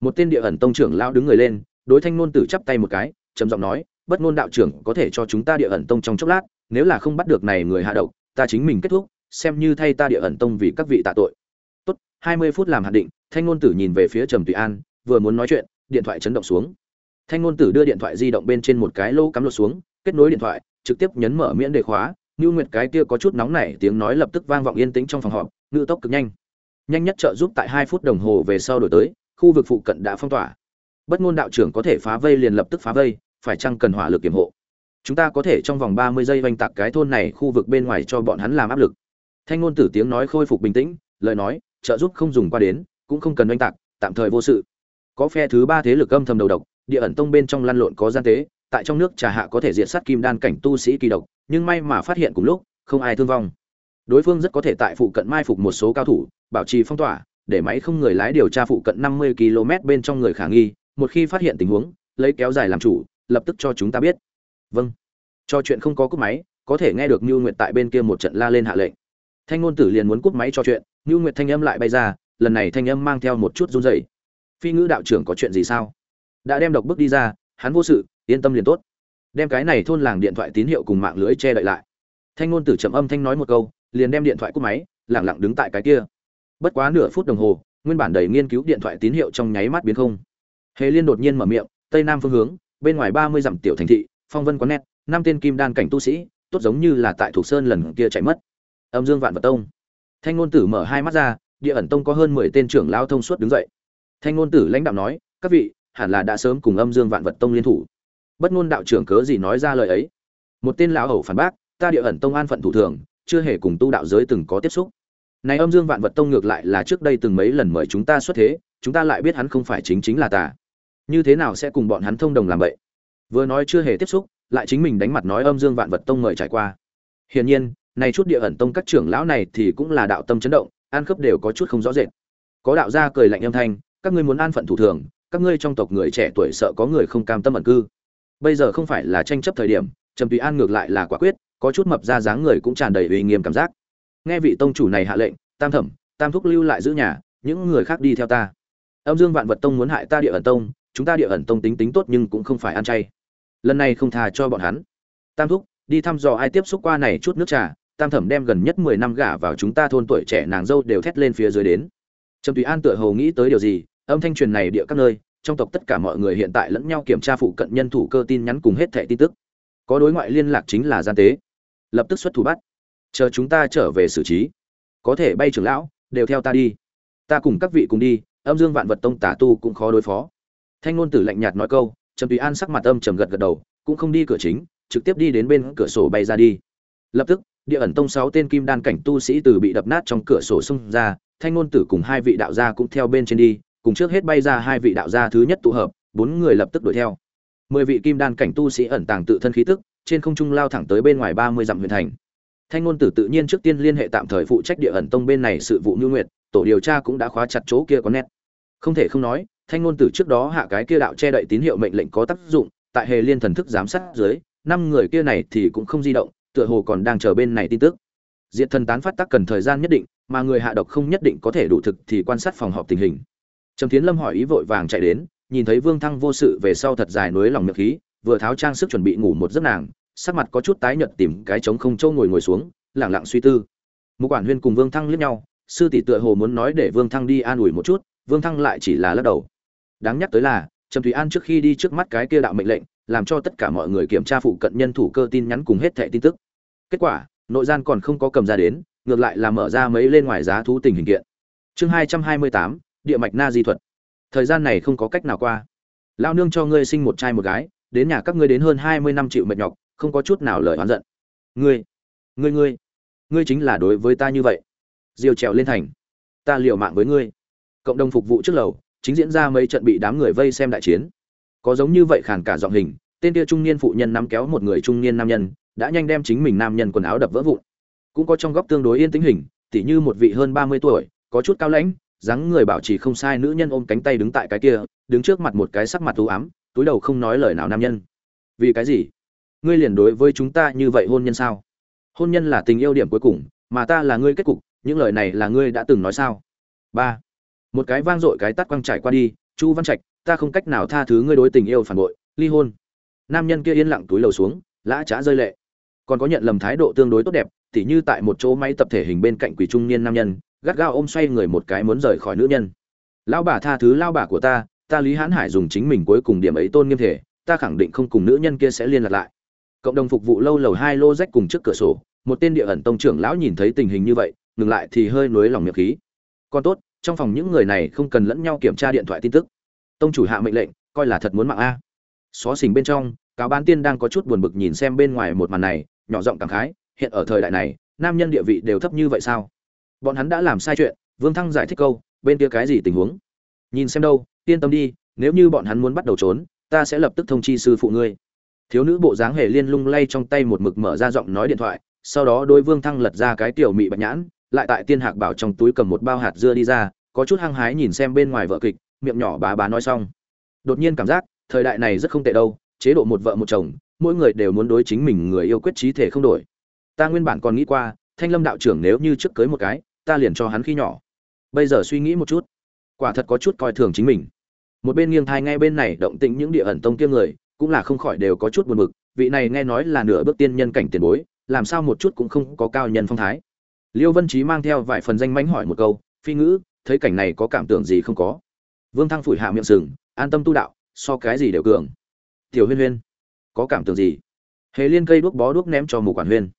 một tên địa ẩn tông trưởng lao đứng người lên đối thanh nôn tử chắp tay một cái trầm giọng nói bất ngôn đạo trưởng có thể cho chúng ta địa ẩn tông trong chốc lát nếu là không bắt được này người hạ độc ta chính mình kết thúc xem như thay ta địa ẩn tông vì các vị tạ tội. Tốt hai mươi phút làm hạn định thanh ngôn tử nhìn về phía trầm tùy an vừa muốn nói chuyện điện thoại chấn động xuống. Thanh ngôn tử đưa điện thoại di động bên trên một cái lô cắm lột xuống kết nối điện thoại trực tiếp nhấn mở miễn đề khóa. Như Nguyệt cái kia có chút nóng nảy tiếng nói lập tức vang vọng yên tĩnh trong phòng họp, ngữ tốc cực nhanh. Nhanh nhất trợ giúp tại hai phút đồng hồ về sau đổi tới, khu vực phụ cận đã phong tỏa. Bất ngôn đạo trưởng có thể phá vây liền lập tức phá vây, phải chăng cần hỏa lực kiểm hộ. Chúng ta có thể trong vòng 30 giây oanh tạc cái thôn này khu vực bên ngoài cho bọn hắn làm áp lực. Thanh ngôn tử tiếng nói khôi phục bình tĩnh, lời nói, trợ giúp không dùng qua đến, cũng không cần oanh tạc, tạm thời vô sự. Có phe thứ ba thế lực âm thầm đầu độc, địa ẩn tông bên trong lăn lộn có gian tế, tại trong nước trà hạ có thể diện sát kim đan cảnh tu sĩ kỳ độc, nhưng may mà phát hiện cùng lúc, không ai thương vong. Đối phương rất có thể tại phụ cận mai phục một số cao thủ, bảo trì phong tỏa, để máy không người lái điều tra phụ cận 50 km bên trong người khả nghi, một khi phát hiện tình huống, lấy kéo dài làm chủ, lập tức cho chúng ta biết. Vâng. Cho chuyện không có cúp máy, có thể nghe được Nưu Nguyệt tại bên kia một trận la lên hạ lệnh. Thanh ngôn tử liền muốn cúp máy cho chuyện, Nưu Nguyệt thanh âm lại bay ra, lần này thanh âm mang theo một chút run rẩy. Phi ngữ đạo trưởng có chuyện gì sao? Đã đem độc bức đi ra, hắn vô sự, yên tâm liền tốt đem cái này thôn làng điện thoại tín hiệu cùng mạng lưới che đậy lại thanh ngôn tử trầm âm thanh nói một câu liền đem điện thoại cúp máy lặng lặng đứng tại cái kia bất quá nửa phút đồng hồ, nguyên bản đầy nghiên cứu điện thoại tín hiệu trong nháy mắt biến không. Hề liên đột nhiên mở miệng, tây nam phương hướng, bên ngoài ba mươi dặm tiểu thành thị, phong vân có nét, năm tên kim đan cảnh tu sĩ, tốt giống như là tại thuộc sơn lần kia chạy mất. Âm dương vạn vật tông. Thanh ngôn tử mở hai mắt ra, địa ẩn tông có hơn mười tên trưởng lao thông suốt đứng dậy. Thanh ngôn tử lãnh đạo nói, các vị, hẳn là đã sớm cùng âm dương vạn vật tông liên thủ. Bất ngôn đạo trưởng cớ gì nói ra lời ấy? Một tên lão hầu phản bác, ta địa ẩn tông an phận thủ thường, chưa hề cùng tu đạo giới từng có tiếp xúc này âm dương vạn vật tông ngược lại là trước đây từng mấy lần mời chúng ta xuất thế, chúng ta lại biết hắn không phải chính chính là tà như thế nào sẽ cùng bọn hắn thông đồng làm vậy? Vừa nói chưa hề tiếp xúc, lại chính mình đánh mặt nói âm dương vạn vật tông mời trải qua. Hiển nhiên, này chút địa ẩn tông các trưởng lão này thì cũng là đạo tâm chấn động an khớp đều có chút không rõ rệt. Có đạo gia cười lạnh âm thanh, các ngươi muốn an phận thủ thường, các ngươi trong tộc người trẻ tuổi sợ có người không cam tâm ẩn cư. Bây giờ không phải là tranh chấp thời điểm, trầm tùy an ngược lại là quả quyết, có chút mập ra dáng người cũng tràn đầy uy nghiêm cảm giác nghe vị tông chủ này hạ lệnh, tam thẩm, tam thúc lưu lại giữ nhà, những người khác đi theo ta. Âm dương vạn vật tông muốn hại ta địa ẩn tông, chúng ta địa ẩn tông tính tính tốt nhưng cũng không phải ăn chay. Lần này không thà cho bọn hắn. Tam thúc, đi thăm dò ai tiếp xúc qua này chút nước trà. Tam thẩm đem gần nhất mười năm gả vào chúng ta thôn tuổi trẻ nàng dâu đều thét lên phía dưới đến. Trầm tùy an tựa hồ nghĩ tới điều gì, âm thanh truyền này địa các nơi, trong tộc tất cả mọi người hiện tại lẫn nhau kiểm tra phụ cận nhân thủ cơ tin nhắn cùng hết thẻ tin tức. Có đối ngoại liên lạc chính là gian tế. Lập tức xuất thủ bắt chờ chúng ta trở về xử trí có thể bay trưởng lão đều theo ta đi ta cùng các vị cùng đi âm dương vạn vật tông tả tu cũng khó đối phó thanh ngôn tử lạnh nhạt nói câu trầm tùy an sắc mặt âm trầm gật gật đầu cũng không đi cửa chính trực tiếp đi đến bên cửa sổ bay ra đi lập tức địa ẩn tông sáu tên kim đan cảnh tu sĩ từ bị đập nát trong cửa sổ xông ra thanh ngôn tử cùng hai vị đạo gia cũng theo bên trên đi cùng trước hết bay ra hai vị đạo gia thứ nhất tụ hợp, bốn người lập tức đuổi theo. Mười vị kim đan cảnh tu sĩ ẩn tàng tự thân khí tức, trên không trung lao thẳng tới bên ngoài ba mươi dặm huyền thành. Thanh ngôn tử tự nhiên trước tiên liên hệ tạm thời phụ trách địa ẩn tông bên này sự vụ Như Nguyệt, tổ điều tra cũng đã khóa chặt chỗ kia có nét. Không thể không nói, Thanh ngôn tử trước đó hạ cái kia đạo che đậy tín hiệu mệnh lệnh có tác dụng, tại Hề Liên thần thức giám sát dưới, năm người kia này thì cũng không di động, tựa hồ còn đang chờ bên này tin tức. Diệt thần tán phát tác cần thời gian nhất định, mà người hạ độc không nhất định có thể đủ thực thì quan sát phòng họp tình hình trầm thiến lâm hỏi ý vội vàng chạy đến nhìn thấy vương thăng vô sự về sau thật dài núi lòng miệng khí vừa tháo trang sức chuẩn bị ngủ một giấc nàng sắc mặt có chút tái nhợt tìm cái trống không châu ngồi ngồi xuống lẳng lặng suy tư. Một quản huyên cùng vương thăng liếc nhau, sư tỷ tựa hồ muốn nói để vương thăng đi an ủi một chút, vương thăng lại chỉ là lắc đầu. Đáng nhắc tới là, trầm thủy an trước khi đi trước mắt cái kia đạo mệnh lệnh, làm cho tất cả mọi người kiểm tra phụ cận nhân thủ cơ tin nhắn cùng hết thẻ tin tức. Kết quả, nội gian còn không có cầm ra đến, ngược lại là mở ra mấy lên ngoài giá thú tình hình kiện. Chương hai trăm hai mươi tám, địa mạch na di thuật. Thời gian này không có cách nào qua. Lao nương cho ngươi sinh một trai một gái, đến nhà các ngươi đến hơn hai mươi năm triệu mệt nhọc không có chút nào lời oán giận. Ngươi ngươi ngươi ngươi chính là đối với ta như vậy. Diều trèo lên thành. Ta liều mạng với ngươi. Cộng đồng phục vụ trước lầu, chính diễn ra mấy trận bị đám người vây xem đại chiến. Có giống như vậy khàn cả giọng hình, tên kia trung niên phụ nhân nắm kéo một người trung niên nam nhân, đã nhanh đem chính mình nam nhân quần áo đập vỡ vụn. Cũng có trong góc tương đối yên tĩnh hình, tỉ như một vị hơn ba mươi tuổi, có chút cao lãnh, dáng người bảo trì không sai nữ nhân ôm cánh tay đứng tại cái kia, đứng trước mặt một cái sắc mặt u ám, túi đầu không nói lời nào nam nhân. Vì cái gì? Ngươi liền đối với chúng ta như vậy hôn nhân sao? Hôn nhân là tình yêu điểm cuối cùng, mà ta là ngươi kết cục, những lời này là ngươi đã từng nói sao? Ba. Một cái vang dội cái tắt quăng trải qua đi, chu văn trạch, ta không cách nào tha thứ ngươi đối tình yêu phản bội, ly hôn. Nam nhân kia yên lặng túi lầu xuống, lã trá rơi lệ. Còn có nhận lầm thái độ tương đối tốt đẹp, tỉ như tại một chỗ máy tập thể hình bên cạnh quỷ trung niên nam nhân, gắt gao ôm xoay người một cái muốn rời khỏi nữ nhân. Lão bà tha thứ lao bà của ta ta lý hãn hải dùng chính mình cuối cùng điểm ấy tôn nghiêm thể, ta khẳng định không cùng nữ nhân kia sẽ liên lạc lại cộng đồng phục vụ lâu lầu hai lô rách cùng trước cửa sổ, một tên địa ẩn tông trưởng lão nhìn thấy tình hình như vậy, ngừng lại thì hơi nuối lòng miệng khí. Còn tốt, trong phòng những người này không cần lẫn nhau kiểm tra điện thoại tin tức. Tông chủ hạ mệnh lệnh, coi là thật muốn mạng a. Xó xỉnh bên trong, cáo bán tiên đang có chút buồn bực nhìn xem bên ngoài một màn này, nhỏ giọng cảm khái, hiện ở thời đại này, nam nhân địa vị đều thấp như vậy sao? Bọn hắn đã làm sai chuyện, vương thăng giải thích câu, bên kia cái gì tình huống? Nhìn xem đâu, yên tâm đi, nếu như bọn hắn muốn bắt đầu trốn, ta sẽ lập tức thông chi sư phụ ngươi thiếu nữ bộ dáng hề liên lung lay trong tay một mực mở ra giọng nói điện thoại, sau đó đôi vương thăng lật ra cái tiểu mị bạch nhãn, lại tại tiên hạc bảo trong túi cầm một bao hạt dưa đi ra, có chút hăng hái nhìn xem bên ngoài vợ kịch, miệng nhỏ bá bá nói xong. Đột nhiên cảm giác, thời đại này rất không tệ đâu, chế độ một vợ một chồng, mỗi người đều muốn đối chính mình người yêu quyết trí thể không đổi. Ta nguyên bản còn nghĩ qua, thanh lâm đạo trưởng nếu như trước cưới một cái, ta liền cho hắn khi nhỏ. Bây giờ suy nghĩ một chút, quả thật có chút coi thường chính mình. Một bên nghiêng thai ngay bên này động tĩnh những địa ẩn tông kia người cũng là không khỏi đều có chút buồn bực, vị này nghe nói là nửa bước tiên nhân cảnh tiền bối, làm sao một chút cũng không có cao nhân phong thái. Liêu vân trí mang theo vài phần danh mánh hỏi một câu, phi ngữ, thấy cảnh này có cảm tưởng gì không có? Vương thăng phủi hạ miệng sừng, an tâm tu đạo, so cái gì đều cường. Tiểu huyên huyên, có cảm tưởng gì? Hề liên cây đuốc bó đuốc ném cho mù quản huyên.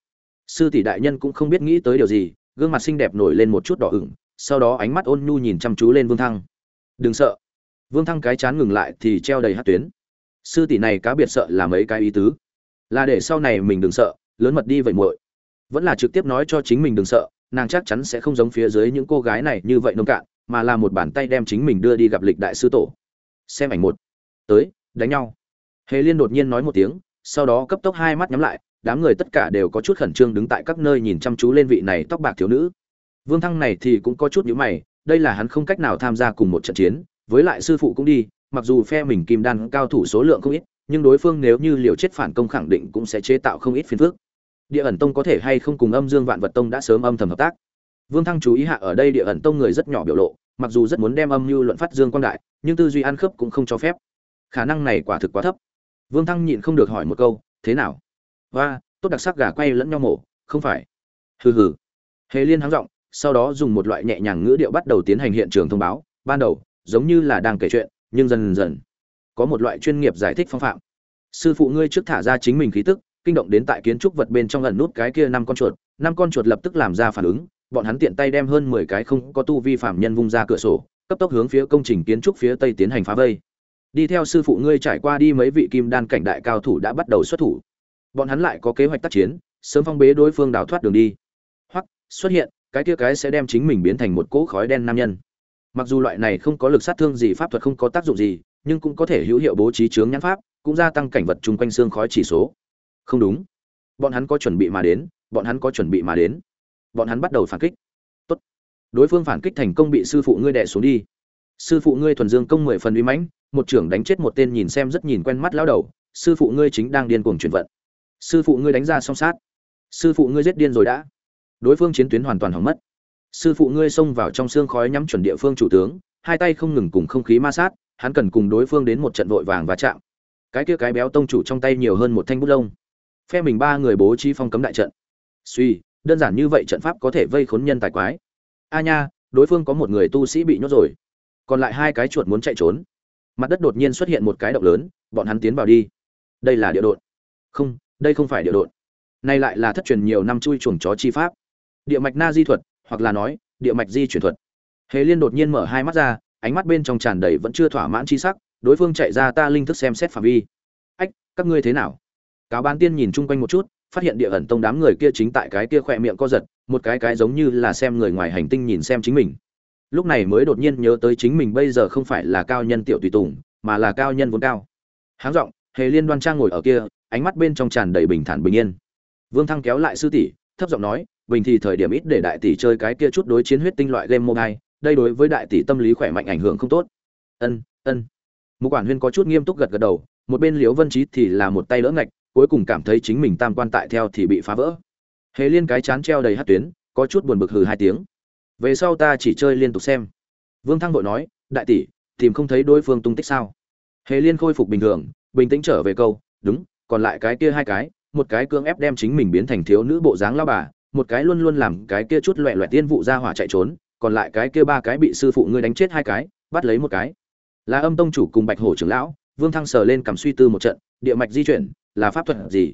Sư tỷ đại nhân cũng không biết nghĩ tới điều gì, gương mặt xinh đẹp nổi lên một chút đỏ ửng, sau đó ánh mắt ôn nhu nhìn chăm chú lên vương thăng. Đừng sợ. Vương thăng cái chán ngừng lại thì treo đầy hạt tuyến sư tỷ này cá biệt sợ là mấy cái ý tứ. Là để sau này mình đừng sợ, lớn mật đi vậy muội. Vẫn là trực tiếp nói cho chính mình đừng sợ, nàng chắc chắn sẽ không giống phía dưới những cô gái này như vậy nông cạn, mà là một bàn tay đem chính mình đưa đi gặp lịch đại sư tổ. Xem ảnh một. Tới, đánh nhau. Hề liên đột nhiên nói một tiếng, sau đó cấp tốc hai mắt nhắm lại, đám người tất cả đều có chút khẩn trương đứng tại các nơi nhìn chăm chú lên vị này tóc bạc thiếu nữ. Vương thăng này thì cũng có chút nhữ mày, đây là hắn không cách nào tham gia cùng một trận chiến, với lại sư phụ cũng đi mặc dù phe mình kim đan cao thủ số lượng không ít, nhưng đối phương nếu như liều chết phản công khẳng định cũng sẽ chế tạo không ít phiền phức. Địa ẩn tông có thể hay không cùng âm dương vạn vật tông đã sớm âm thầm hợp tác. Vương thăng chú ý hạ ở đây địa ẩn tông người rất nhỏ biểu lộ, mặc dù rất muốn đem âm mưu luận phát dương quan đại, nhưng tư duy ăn khớp cũng không cho phép. Khả năng này quả thực quá thấp. Vương thăng nhịn không được hỏi một câu, thế nào? Và tốt đặc sắc gà quay lẫn nhau mổ, không phải. Hừ hừ. Hề liên háng giọng, sau đó dùng một loại nhẹ nhàng ngữ điệu bắt đầu tiến hành hiện trường thông báo. Ban đầu, giống như là đang kể chuyện nhưng dần dần, có một loại chuyên nghiệp giải thích phong phạm. Sư phụ ngươi trước thả ra chính mình khí tức, kinh động đến tại kiến trúc vật bên trong lần nút cái kia năm con chuột, năm con chuột lập tức làm ra phản ứng, bọn hắn tiện tay đem hơn mười cái không có tu vi phạm nhân vung ra cửa sổ, cấp tốc hướng phía công trình kiến trúc phía tây tiến hành phá vây. Đi theo sư phụ ngươi trải qua đi mấy vị kim đan cảnh đại cao thủ đã bắt đầu xuất thủ. Bọn hắn lại có kế hoạch tác chiến, sớm phong bế đối phương đào thoát đường đi. Hoặc, xuất hiện, cái kia cái sẽ đem chính mình biến thành một cỗ khói đen nam nhân mặc dù loại này không có lực sát thương gì pháp thuật không có tác dụng gì, nhưng cũng có thể hữu hiệu bố trí chướng nhãn pháp, cũng gia tăng cảnh vật chung quanh xương khói chỉ số. Không đúng. Bọn hắn có chuẩn bị mà đến, bọn hắn có chuẩn bị mà đến. Bọn hắn bắt đầu phản kích. Tốt. Đối phương phản kích thành công bị sư phụ ngươi đẻ xuống đi. Sư phụ ngươi thuần dương công mười phần uy mãnh, một trưởng đánh chết một tên nhìn xem rất nhìn quen mắt lão đầu, sư phụ ngươi chính đang điên cuồng chuyển vận. Sư phụ ngươi đánh ra song sát. Sư phụ ngươi giết điên rồi đã. Đối phương chiến tuyến hoàn toàn hỏng mất sư phụ ngươi xông vào trong xương khói nhắm chuẩn địa phương chủ tướng, hai tay không ngừng cùng không khí ma sát, hắn cần cùng đối phương đến một trận vội vàng và chạm. Cái kia cái béo tông chủ trong tay nhiều hơn một thanh bút lông. Phe mình ba người bố trí phong cấm đại trận. Suy, đơn giản như vậy trận pháp có thể vây khốn nhân tài quái. A nha, đối phương có một người tu sĩ bị nhốt rồi. Còn lại hai cái chuột muốn chạy trốn. Mặt đất đột nhiên xuất hiện một cái động lớn, bọn hắn tiến vào đi. Đây là địa đột không, đây không phải địa đột nay lại là thất truyền nhiều năm chui chuồng chó chi pháp. Địa mạch na di thuật hoặc là nói, địa mạch di chuyển thuật. Hề liên đột nhiên mở hai mắt ra, ánh mắt bên trong tràn đầy vẫn chưa thỏa mãn chi sắc, đối phương chạy ra ta linh thức xem xét phạm vi. Ách, các ngươi thế nào? Cáo bán tiên nhìn chung quanh một chút, phát hiện địa ẩn tông đám người kia chính tại cái kia khỏe miệng co giật, một cái cái giống như là xem người ngoài hành tinh nhìn xem chính mình. Lúc này mới đột nhiên nhớ tới chính mình bây giờ không phải là cao nhân tiểu tùy tùng, mà là cao nhân vốn cao. Háng giọng, hề liên đoan trang ngồi ở kia, ánh mắt bên trong tràn đầy bình thản bình yên. Vương thăng kéo lại sư tỷ, thấp giọng nói bình thì thời điểm ít để đại tỷ chơi cái kia chút đối chiến huyết tinh loại game mobile, đây đối với đại tỷ tâm lý khỏe mạnh ảnh hưởng không tốt. Ân ân. Mục quản huyên có chút nghiêm túc gật gật đầu, một bên liễu vân trí thì là một tay lỡ ngạch, cuối cùng cảm thấy chính mình tam quan tại theo thì bị phá vỡ. Hề liên cái chán treo đầy hạt tuyến, có chút buồn bực hừ hai tiếng. Về sau ta chỉ chơi liên tục xem. Vương thăng vội nói, đại tỷ, tìm không thấy đối phương tung tích sao? Hề liên khôi phục bình thường, bình tĩnh trở về câu, đúng, còn lại cái kia hai cái, một cái cưỡng ép đem chính mình biến thành thiếu nữ bộ dáng lao bà một cái luôn luôn làm cái kia chút loẹ loẹt tiên vụ ra hỏa chạy trốn, còn lại cái kia ba cái bị sư phụ ngươi đánh chết hai cái, bắt lấy một cái. Là âm tông chủ cùng bạch hổ trưởng lão, vương thăng sờ lên cầm suy tư một trận, địa mạch di chuyển, là pháp thuật gì?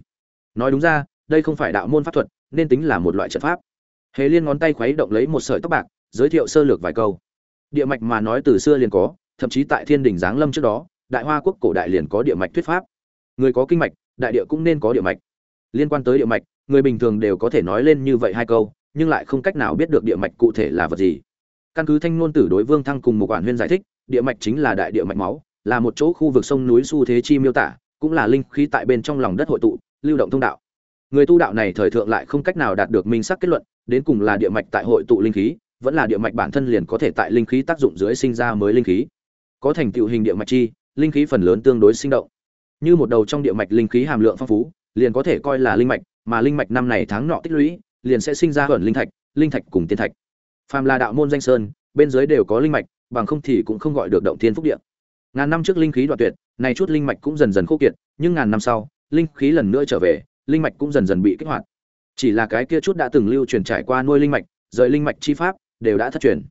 Nói đúng ra, đây không phải đạo môn pháp thuật, nên tính là một loại trận pháp. Hề liên ngón tay khuấy động lấy một sợi tóc bạc, giới thiệu sơ lược vài câu. Địa mạch mà nói từ xưa liền có, thậm chí tại thiên đình giáng lâm trước đó, đại hoa quốc cổ đại liền có địa mạch thuyết pháp. Người có kinh mạch, đại địa cũng nên có địa mạch. Liên quan tới địa mạch người bình thường đều có thể nói lên như vậy hai câu, nhưng lại không cách nào biết được địa mạch cụ thể là vật gì. Căn cứ thanh ngôn tử đối vương thăng cùng một quản huyên giải thích, địa mạch chính là đại địa mạch máu, là một chỗ khu vực sông núi xu thế chi miêu tả, cũng là linh khí tại bên trong lòng đất hội tụ, lưu động thông đạo. Người tu đạo này thời thượng lại không cách nào đạt được minh sắc kết luận, đến cùng là địa mạch tại hội tụ linh khí, vẫn là địa mạch bản thân liền có thể tại linh khí tác dụng dưới sinh ra mới linh khí. Có thành tựu hình địa mạch chi, linh khí phần lớn tương đối sinh động. Như một đầu trong địa mạch linh khí hàm lượng phong phú, liền có thể coi là linh mạch mà linh mạch năm này tháng nọ tích lũy, liền sẽ sinh ra hỗn linh thạch linh thạch cùng tiên thạch. Phàm là đạo môn danh sơn, bên dưới đều có linh mạch, bằng không thì cũng không gọi được động thiên phúc địa. Ngàn năm trước linh khí đoạn tuyệt, này chút linh mạch cũng dần dần khô kiệt, nhưng ngàn năm sau, linh khí lần nữa trở về, linh mạch cũng dần dần bị kích hoạt. Chỉ là cái kia chút đã từng lưu truyền trải qua nuôi linh mạch, rời linh mạch chi pháp, đều đã thất truyền.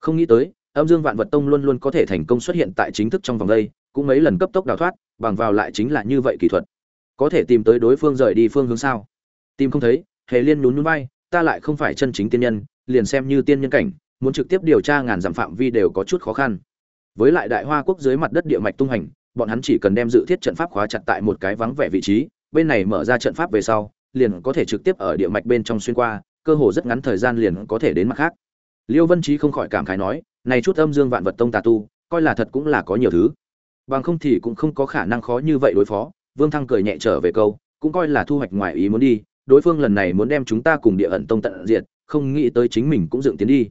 Không nghĩ tới, âm dương vạn vật tông luôn luôn có thể thành công xuất hiện tại chính thức trong vòng đây, cũng mấy lần cấp tốc đào thoát, bằng vào lại chính là như vậy kỹ thuật. Có thể tìm tới đối phương rời đi phương hướng sao? Tìm không thấy, hề liên nhún nhún vai, ta lại không phải chân chính tiên nhân, liền xem như tiên nhân cảnh, muốn trực tiếp điều tra ngàn dặm phạm vi đều có chút khó khăn. Với lại đại hoa quốc dưới mặt đất địa mạch tung hành, bọn hắn chỉ cần đem dự thiết trận pháp khóa chặt tại một cái vắng vẻ vị trí, bên này mở ra trận pháp về sau, liền có thể trực tiếp ở địa mạch bên trong xuyên qua, cơ hồ rất ngắn thời gian liền có thể đến mặt khác. Liêu vân trí không khỏi cảm khái nói, này chút âm dương vạn vật tông tà tu, coi là thật cũng là có nhiều thứ. Bằng không thì cũng không có khả năng khó như vậy đối phó, vương thăng cười nhẹ trở về câu, cũng coi là thu hoạch ngoài ý muốn đi đối phương lần này muốn đem chúng ta cùng địa ẩn tông tận diệt, không nghĩ tới chính mình cũng dựng tiến đi.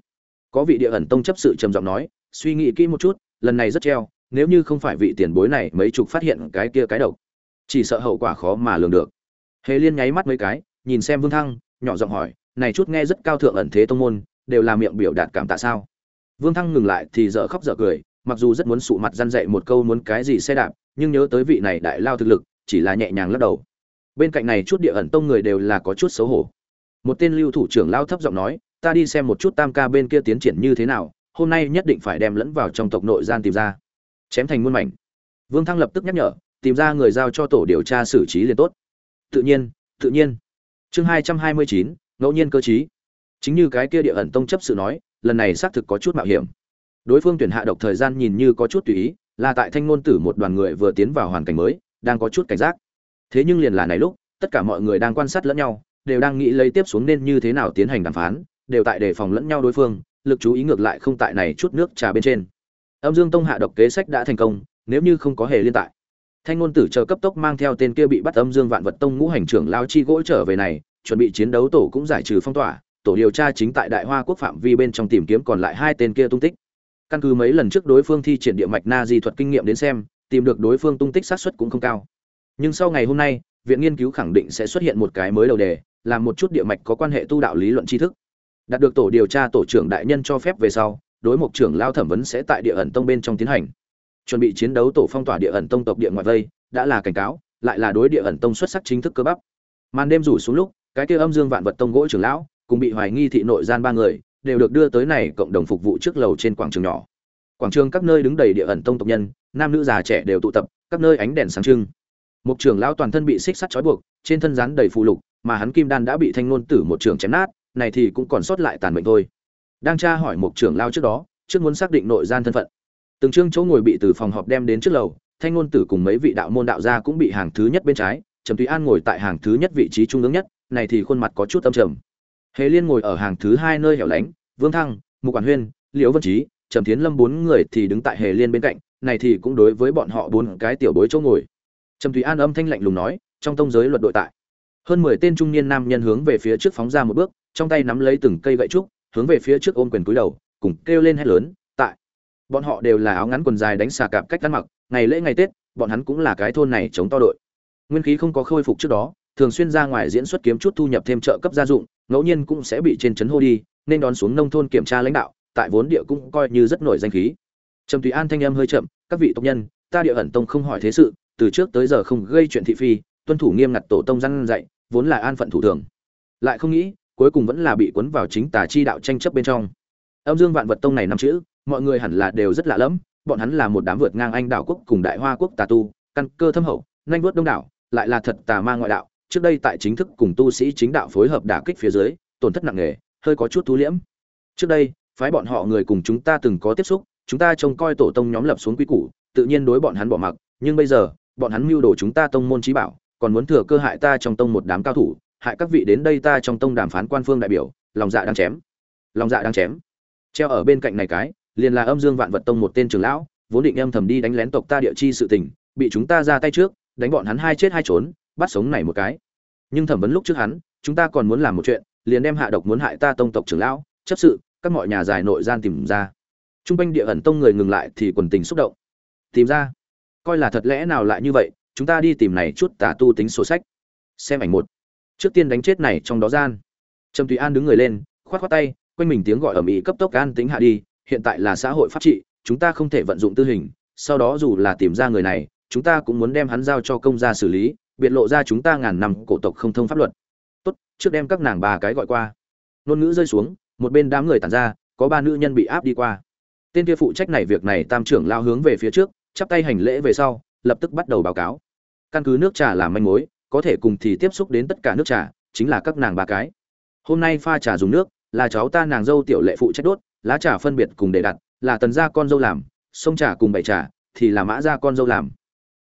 Có vị địa ẩn tông chấp sự trầm giọng nói, suy nghĩ kỹ một chút, lần này rất treo, nếu như không phải vị tiền bối này mấy chục phát hiện cái kia cái độc, chỉ sợ hậu quả khó mà lường được. Hề liên nháy mắt mấy cái, nhìn xem vương thăng, nhỏ giọng hỏi, này chút nghe rất cao thượng ẩn thế tông môn, đều là miệng biểu đạt cảm tạ sao? Vương thăng ngừng lại thì dở khóc dở cười, mặc dù rất muốn sụ mặt răn dậy một câu muốn cái gì xe đạp, nhưng nhớ tới vị này đại lao thực lực, chỉ là nhẹ nhàng lắc đầu bên cạnh này chút địa ẩn tông người đều là có chút xấu hổ. Một tên lưu thủ trưởng lao thấp giọng nói, ta đi xem một chút tam ca bên kia tiến triển như thế nào, hôm nay nhất định phải đem lẫn vào trong tộc nội gian tìm ra. Chém thành muôn mảnh. Vương thăng lập tức nhắc nhở, tìm ra người giao cho tổ điều tra xử trí liền tốt. Tự nhiên tự nhiên. Chương hai trăm hai mươi chín, ngẫu nhiên cơ chí chính như cái kia địa ẩn tông chấp sự nói, lần này xác thực có chút mạo hiểm. Đối phương tuyển hạ độc thời gian nhìn như có chút tùy ý, là tại thanh ngôn tử một đoàn người vừa tiến vào hoàn cảnh mới, đang có chút cảnh giác thế nhưng liền là này lúc, tất cả mọi người đang quan sát lẫn nhau, đều đang nghĩ lấy tiếp xuống nên như thế nào tiến hành đàm phán, đều tại đề phòng lẫn nhau đối phương, lực chú ý ngược lại không tại này chút nước trà bên trên. Âm dương tông hạ độc kế sách đã thành công, nếu như không có hề liên tại. Thanh ngôn tử chờ cấp tốc mang theo tên kia bị bắt âm dương vạn vật tông ngũ hành trưởng lao chi gỗ trở về này, chuẩn bị chiến đấu tổ cũng giải trừ phong tỏa, tổ điều tra chính tại đại hoa quốc phạm vi bên trong tìm kiếm còn lại hai tên kia tung tích. Căn cứ mấy lần trước đối phương thi triển địa mạch na di thuật kinh nghiệm đến xem, tìm được đối phương tung tích xác suất cũng không cao nhưng sau ngày hôm nay, viện nghiên cứu khẳng định sẽ xuất hiện một cái mới đầu đề, làm một chút địa mạch có quan hệ tu đạo lý luận tri thức. Đạt được tổ điều tra tổ trưởng đại nhân cho phép về sau, đối mục trưởng lao thẩm vấn sẽ tại địa ẩn tông bên trong tiến hành. Chuẩn bị chiến đấu tổ phong tỏa địa ẩn tông tộc địa ngoại vây, đã là cảnh cáo, lại là đối địa ẩn tông xuất sắc chính thức cơ bắp. Màn đêm rủ xuống lúc, cái kia âm dương vạn vật tông gỗ trưởng lão, cùng bị hoài nghi thị nội gian ba người, đều được đưa tới này cộng đồng phục vụ trước lầu trên quảng trường nhỏ. Quảng trường các nơi đứng đầy địa ẩn tông tộc nhân, nam nữ già trẻ đều tụ tập, các nơi ánh đèn sáng trưng một trưởng lão toàn thân bị xích sắt trói buộc, trên thân rắn đầy phù lục, mà hắn kim đan đã bị thanh ngôn tử một trường chém nát, này thì cũng còn sót lại tàn mệnh thôi. Đang tra hỏi một trưởng lão trước đó, trước muốn xác định nội gian thân phận. Từng trương chỗ ngồi bị từ phòng họp đem đến trước lầu, thanh ngôn tử cùng mấy vị đạo môn đạo gia cũng bị hàng thứ nhất bên trái, trầm Tùy an ngồi tại hàng thứ nhất vị trí trung ương nhất, này thì khuôn mặt có chút âm trầm. Hề liên ngồi ở hàng thứ hai nơi hẻo lánh, vương thăng, mục quản huyên, liễu vân trí, trầm thiến lâm bốn người thì đứng tại hề liên bên cạnh, này thì cũng đối với bọn họ bốn cái tiểu bối chỗ ngồi trầm thúy an âm thanh lạnh lùng nói, trong tông giới luật đội tại. Hơn mười tên trung niên nam nhân hướng về phía trước phóng ra một bước, trong tay nắm lấy từng cây gậy trúc, hướng về phía trước ôm quyền cúi đầu, cùng kêu lên hét lớn, tại. Bọn họ đều là áo ngắn quần dài đánh xà cạp cách ăn mặc, ngày lễ ngày tết, bọn hắn cũng là cái thôn này chống to đội. Nguyên khí không có khôi phục trước đó, thường xuyên ra ngoài diễn xuất kiếm chút thu nhập thêm trợ cấp gia dụng, ngẫu nhiên cũng sẽ bị trên trấn hô đi, nên đón xuống nông thôn kiểm tra lãnh đạo, tại vốn địa cũng coi như rất nổi danh khí. Trầm tùy an thanh âm hơi chậm, các vị tộc nhân, ta địa ẩn tông không hỏi thế sự từ trước tới giờ không gây chuyện thị phi, tuân thủ nghiêm ngặt tổ tông răn dạy, vốn là an phận thủ thường. Lại không nghĩ, cuối cùng vẫn là bị cuốn vào chính tà chi đạo tranh chấp bên trong. Âm dương vạn vật tông này năm chữ, mọi người hẳn là đều rất lạ lẫm, bọn hắn là một đám vượt ngang anh đạo quốc cùng đại hoa quốc tà tu, căn cơ thâm hậu, nhanh vuốt đông đảo, lại là thật tà ma ngoại đạo, trước đây tại chính thức cùng tu sĩ chính đạo phối hợp đả kích phía dưới, tổn thất nặng nề, hơi có chút thú liễm. Trước đây, phái bọn họ người cùng chúng ta từng có tiếp xúc, chúng ta trông coi tổ tông nhóm lập xuống quy củ, tự nhiên đối bọn hắn bỏ mặc, nhưng bây giờ bọn hắn mưu đồ chúng ta tông môn trí bảo, còn muốn thừa cơ hại ta trong tông một đám cao thủ, hại các vị đến đây ta trong tông đàm phán quan phương đại biểu, lòng dạ đang chém. Lòng dạ đang chém. Treo ở bên cạnh này cái, liền là âm dương vạn vật tông một tên trưởng lão, vốn định âm thầm đi đánh lén tộc ta địa chi sự tình, bị chúng ta ra tay trước, đánh bọn hắn hai chết hai trốn, bắt sống này một cái. Nhưng thẩm vấn lúc trước hắn, chúng ta còn muốn làm một chuyện, liền đem hạ độc muốn hại ta tông tộc trưởng lão, chấp sự, các mọi nhà giải nội gian tìm ra. Trung quanh địa ẩn tông người ngừng lại thì quần tình xúc động. Tìm ra coi là thật lẽ nào lại như vậy, chúng ta đi tìm này chút tà tu tính sổ sách. Xem ảnh một. Trước tiên đánh chết này trong đó gian. Trầm tùy an đứng người lên, khoát khoát tay, quanh mình tiếng gọi ở mỹ cấp tốc an tính hạ đi, hiện tại là xã hội pháp trị, chúng ta không thể vận dụng tư hình, sau đó dù là tìm ra người này, chúng ta cũng muốn đem hắn giao cho công gia xử lý, biệt lộ ra chúng ta ngàn năm cổ tộc không thông pháp luật. Tốt, trước đem các nàng bà cái gọi qua. Ngôn ngữ rơi xuống, một bên đám người tàn ra, có ba nữ nhân bị áp đi qua. Tên kia phụ trách này việc này tam trưởng lao hướng về phía trước chắp tay hành lễ về sau, lập tức bắt đầu báo cáo. Căn cứ nước trà làm manh mối, có thể cùng thì tiếp xúc đến tất cả nước trà, chính là các nàng ba cái. Hôm nay pha trà dùng nước, là cháu ta nàng dâu tiểu lệ phụ trách đốt, lá trà phân biệt cùng để đặt, là tần gia con dâu làm, sông trà cùng bảy trà, thì là mã gia con dâu làm.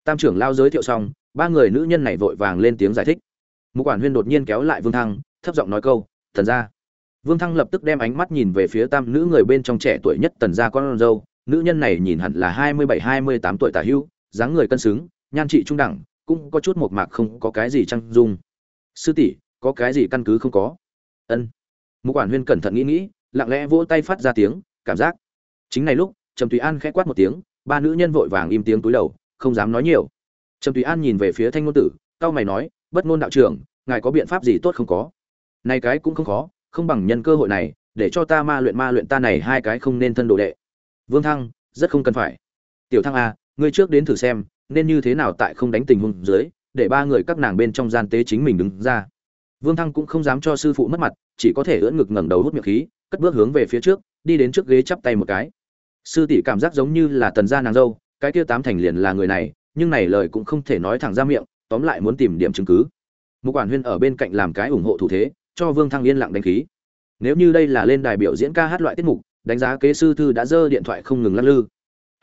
Tam trưởng lao giới thiệu xong, ba người nữ nhân này vội vàng lên tiếng giải thích. Mục quản huyên đột nhiên kéo lại vương thăng, thấp giọng nói câu thần gia. Vương thăng lập tức đem ánh mắt nhìn về phía tam nữ người bên trong trẻ tuổi nhất tần gia con dâu nữ nhân này nhìn hẳn là hai mươi bảy, hai mươi tám tuổi tả hữu dáng người cân xứng, nhan trị trung đẳng, cũng có chút một mạc không có cái gì trăng dung. Sư tỷ, có cái gì căn cứ không có? Ân. Mục quản huyên cẩn thận nghĩ nghĩ, lặng lẽ vỗ tay phát ra tiếng, cảm giác. Chính này lúc, trầm tùy an khẽ quát một tiếng, ba nữ nhân vội vàng im tiếng túi đầu, không dám nói nhiều. Trầm tùy an nhìn về phía thanh ngôn tử cao mày nói, bất ngôn đạo trưởng, ngài có biện pháp gì tốt không có? Này cái cũng không khó, không bằng nhân cơ hội này, để cho ta ma luyện ma luyện ta này hai cái không nên thân đồ đệ vương thăng, rất không cần phải. Tiểu thăng a ngươi trước đến thử xem, nên như thế nào tại không đánh tình huống dưới, để ba người các nàng bên trong gian tế chính mình đứng ra. Vương thăng cũng không dám cho sư phụ mất mặt, chỉ có thể ưỡn ngực ngẩng đầu hút miệng khí, cất bước hướng về phía trước, đi đến trước ghế chắp tay một cái. Sư tỷ cảm giác giống như là tần gia nàng dâu, cái kia tám thành liền là người này, nhưng này lời cũng không thể nói thẳng ra miệng, tóm lại muốn tìm điểm chứng cứ. Một quản huyên ở bên cạnh làm cái ủng hộ thủ thế, cho vương thăng yên lặng đánh khí. Nếu như đây là lên đài biểu diễn ca hát loại tiết mục đánh giá kế sư thư đã dơ điện thoại không ngừng lắc lư.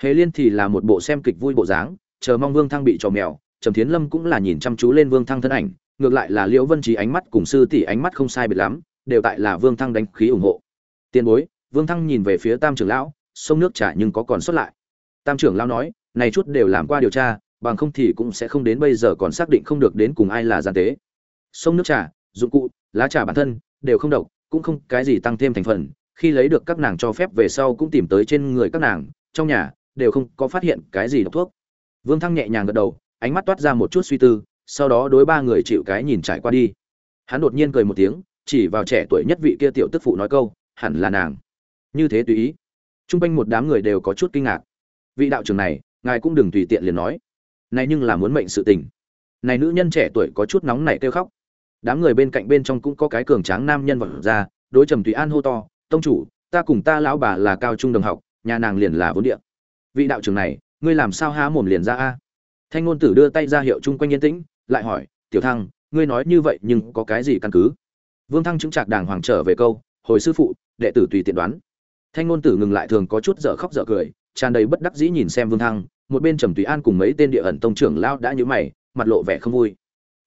Hề liên thì là một bộ xem kịch vui bộ dáng, chờ mong vương thăng bị trò mèo, trầm thiến lâm cũng là nhìn chăm chú lên vương thăng thân ảnh, ngược lại là liễu vân trí ánh mắt cùng sư tỷ ánh mắt không sai biệt lắm, đều tại là vương thăng đánh khí ủng hộ. Tiền bối, vương thăng nhìn về phía tam trưởng lão, sông nước trả nhưng có còn sót lại. Tam trưởng lão nói, này chút đều làm qua điều tra, bằng không thì cũng sẽ không đến bây giờ còn xác định không được đến cùng ai là gian tế. Sông nước trà, dụng cụ, lá trà bản thân, đều không độc, cũng không cái gì tăng thêm thành phần khi lấy được các nàng cho phép về sau cũng tìm tới trên người các nàng, trong nhà, đều không có phát hiện cái gì độc thuốc. Vương thăng nhẹ nhàng gật đầu, ánh mắt toát ra một chút suy tư, sau đó đối ba người chịu cái nhìn trải qua đi. Hắn đột nhiên cười một tiếng, chỉ vào trẻ tuổi nhất vị kia tiểu tức phụ nói câu, hẳn là nàng. Như thế tùy ý. T r u n g quanh một đám người đều có chút kinh ngạc. Vị đạo trưởng này, ngài cũng đừng tùy tiện liền nói. Này nhưng là muốn mệnh sự tình. Này nữ nhân trẻ tuổi có chút nóng nảy kêu khóc. Đám người bên cạnh bên trong cũng có cái cường tráng nam nhân vật ra, đối trầm tùy an hô to tông chủ, ta cùng ta lão bà là cao trung đồng học, nhà nàng liền là vốn địa. Vị đạo trưởng này, ngươi làm sao há mồm liền ra a? Thanh ngôn tử đưa tay ra hiệu chung quanh yên tĩnh, lại hỏi, tiểu thăng, ngươi nói như vậy nhưng có cái gì căn cứ? Vương thăng chứng trạc đàng hoàng trở về câu, hồi sư phụ, đệ tử tùy tiện đoán. Thanh ngôn tử ngừng lại thường có chút dở khóc dở cười, tràn đầy bất đắc dĩ nhìn xem vương thăng, một bên trầm tùy an cùng mấy tên địa ẩn tông trưởng lao đã nhữ mày, mặt lộ vẻ không vui.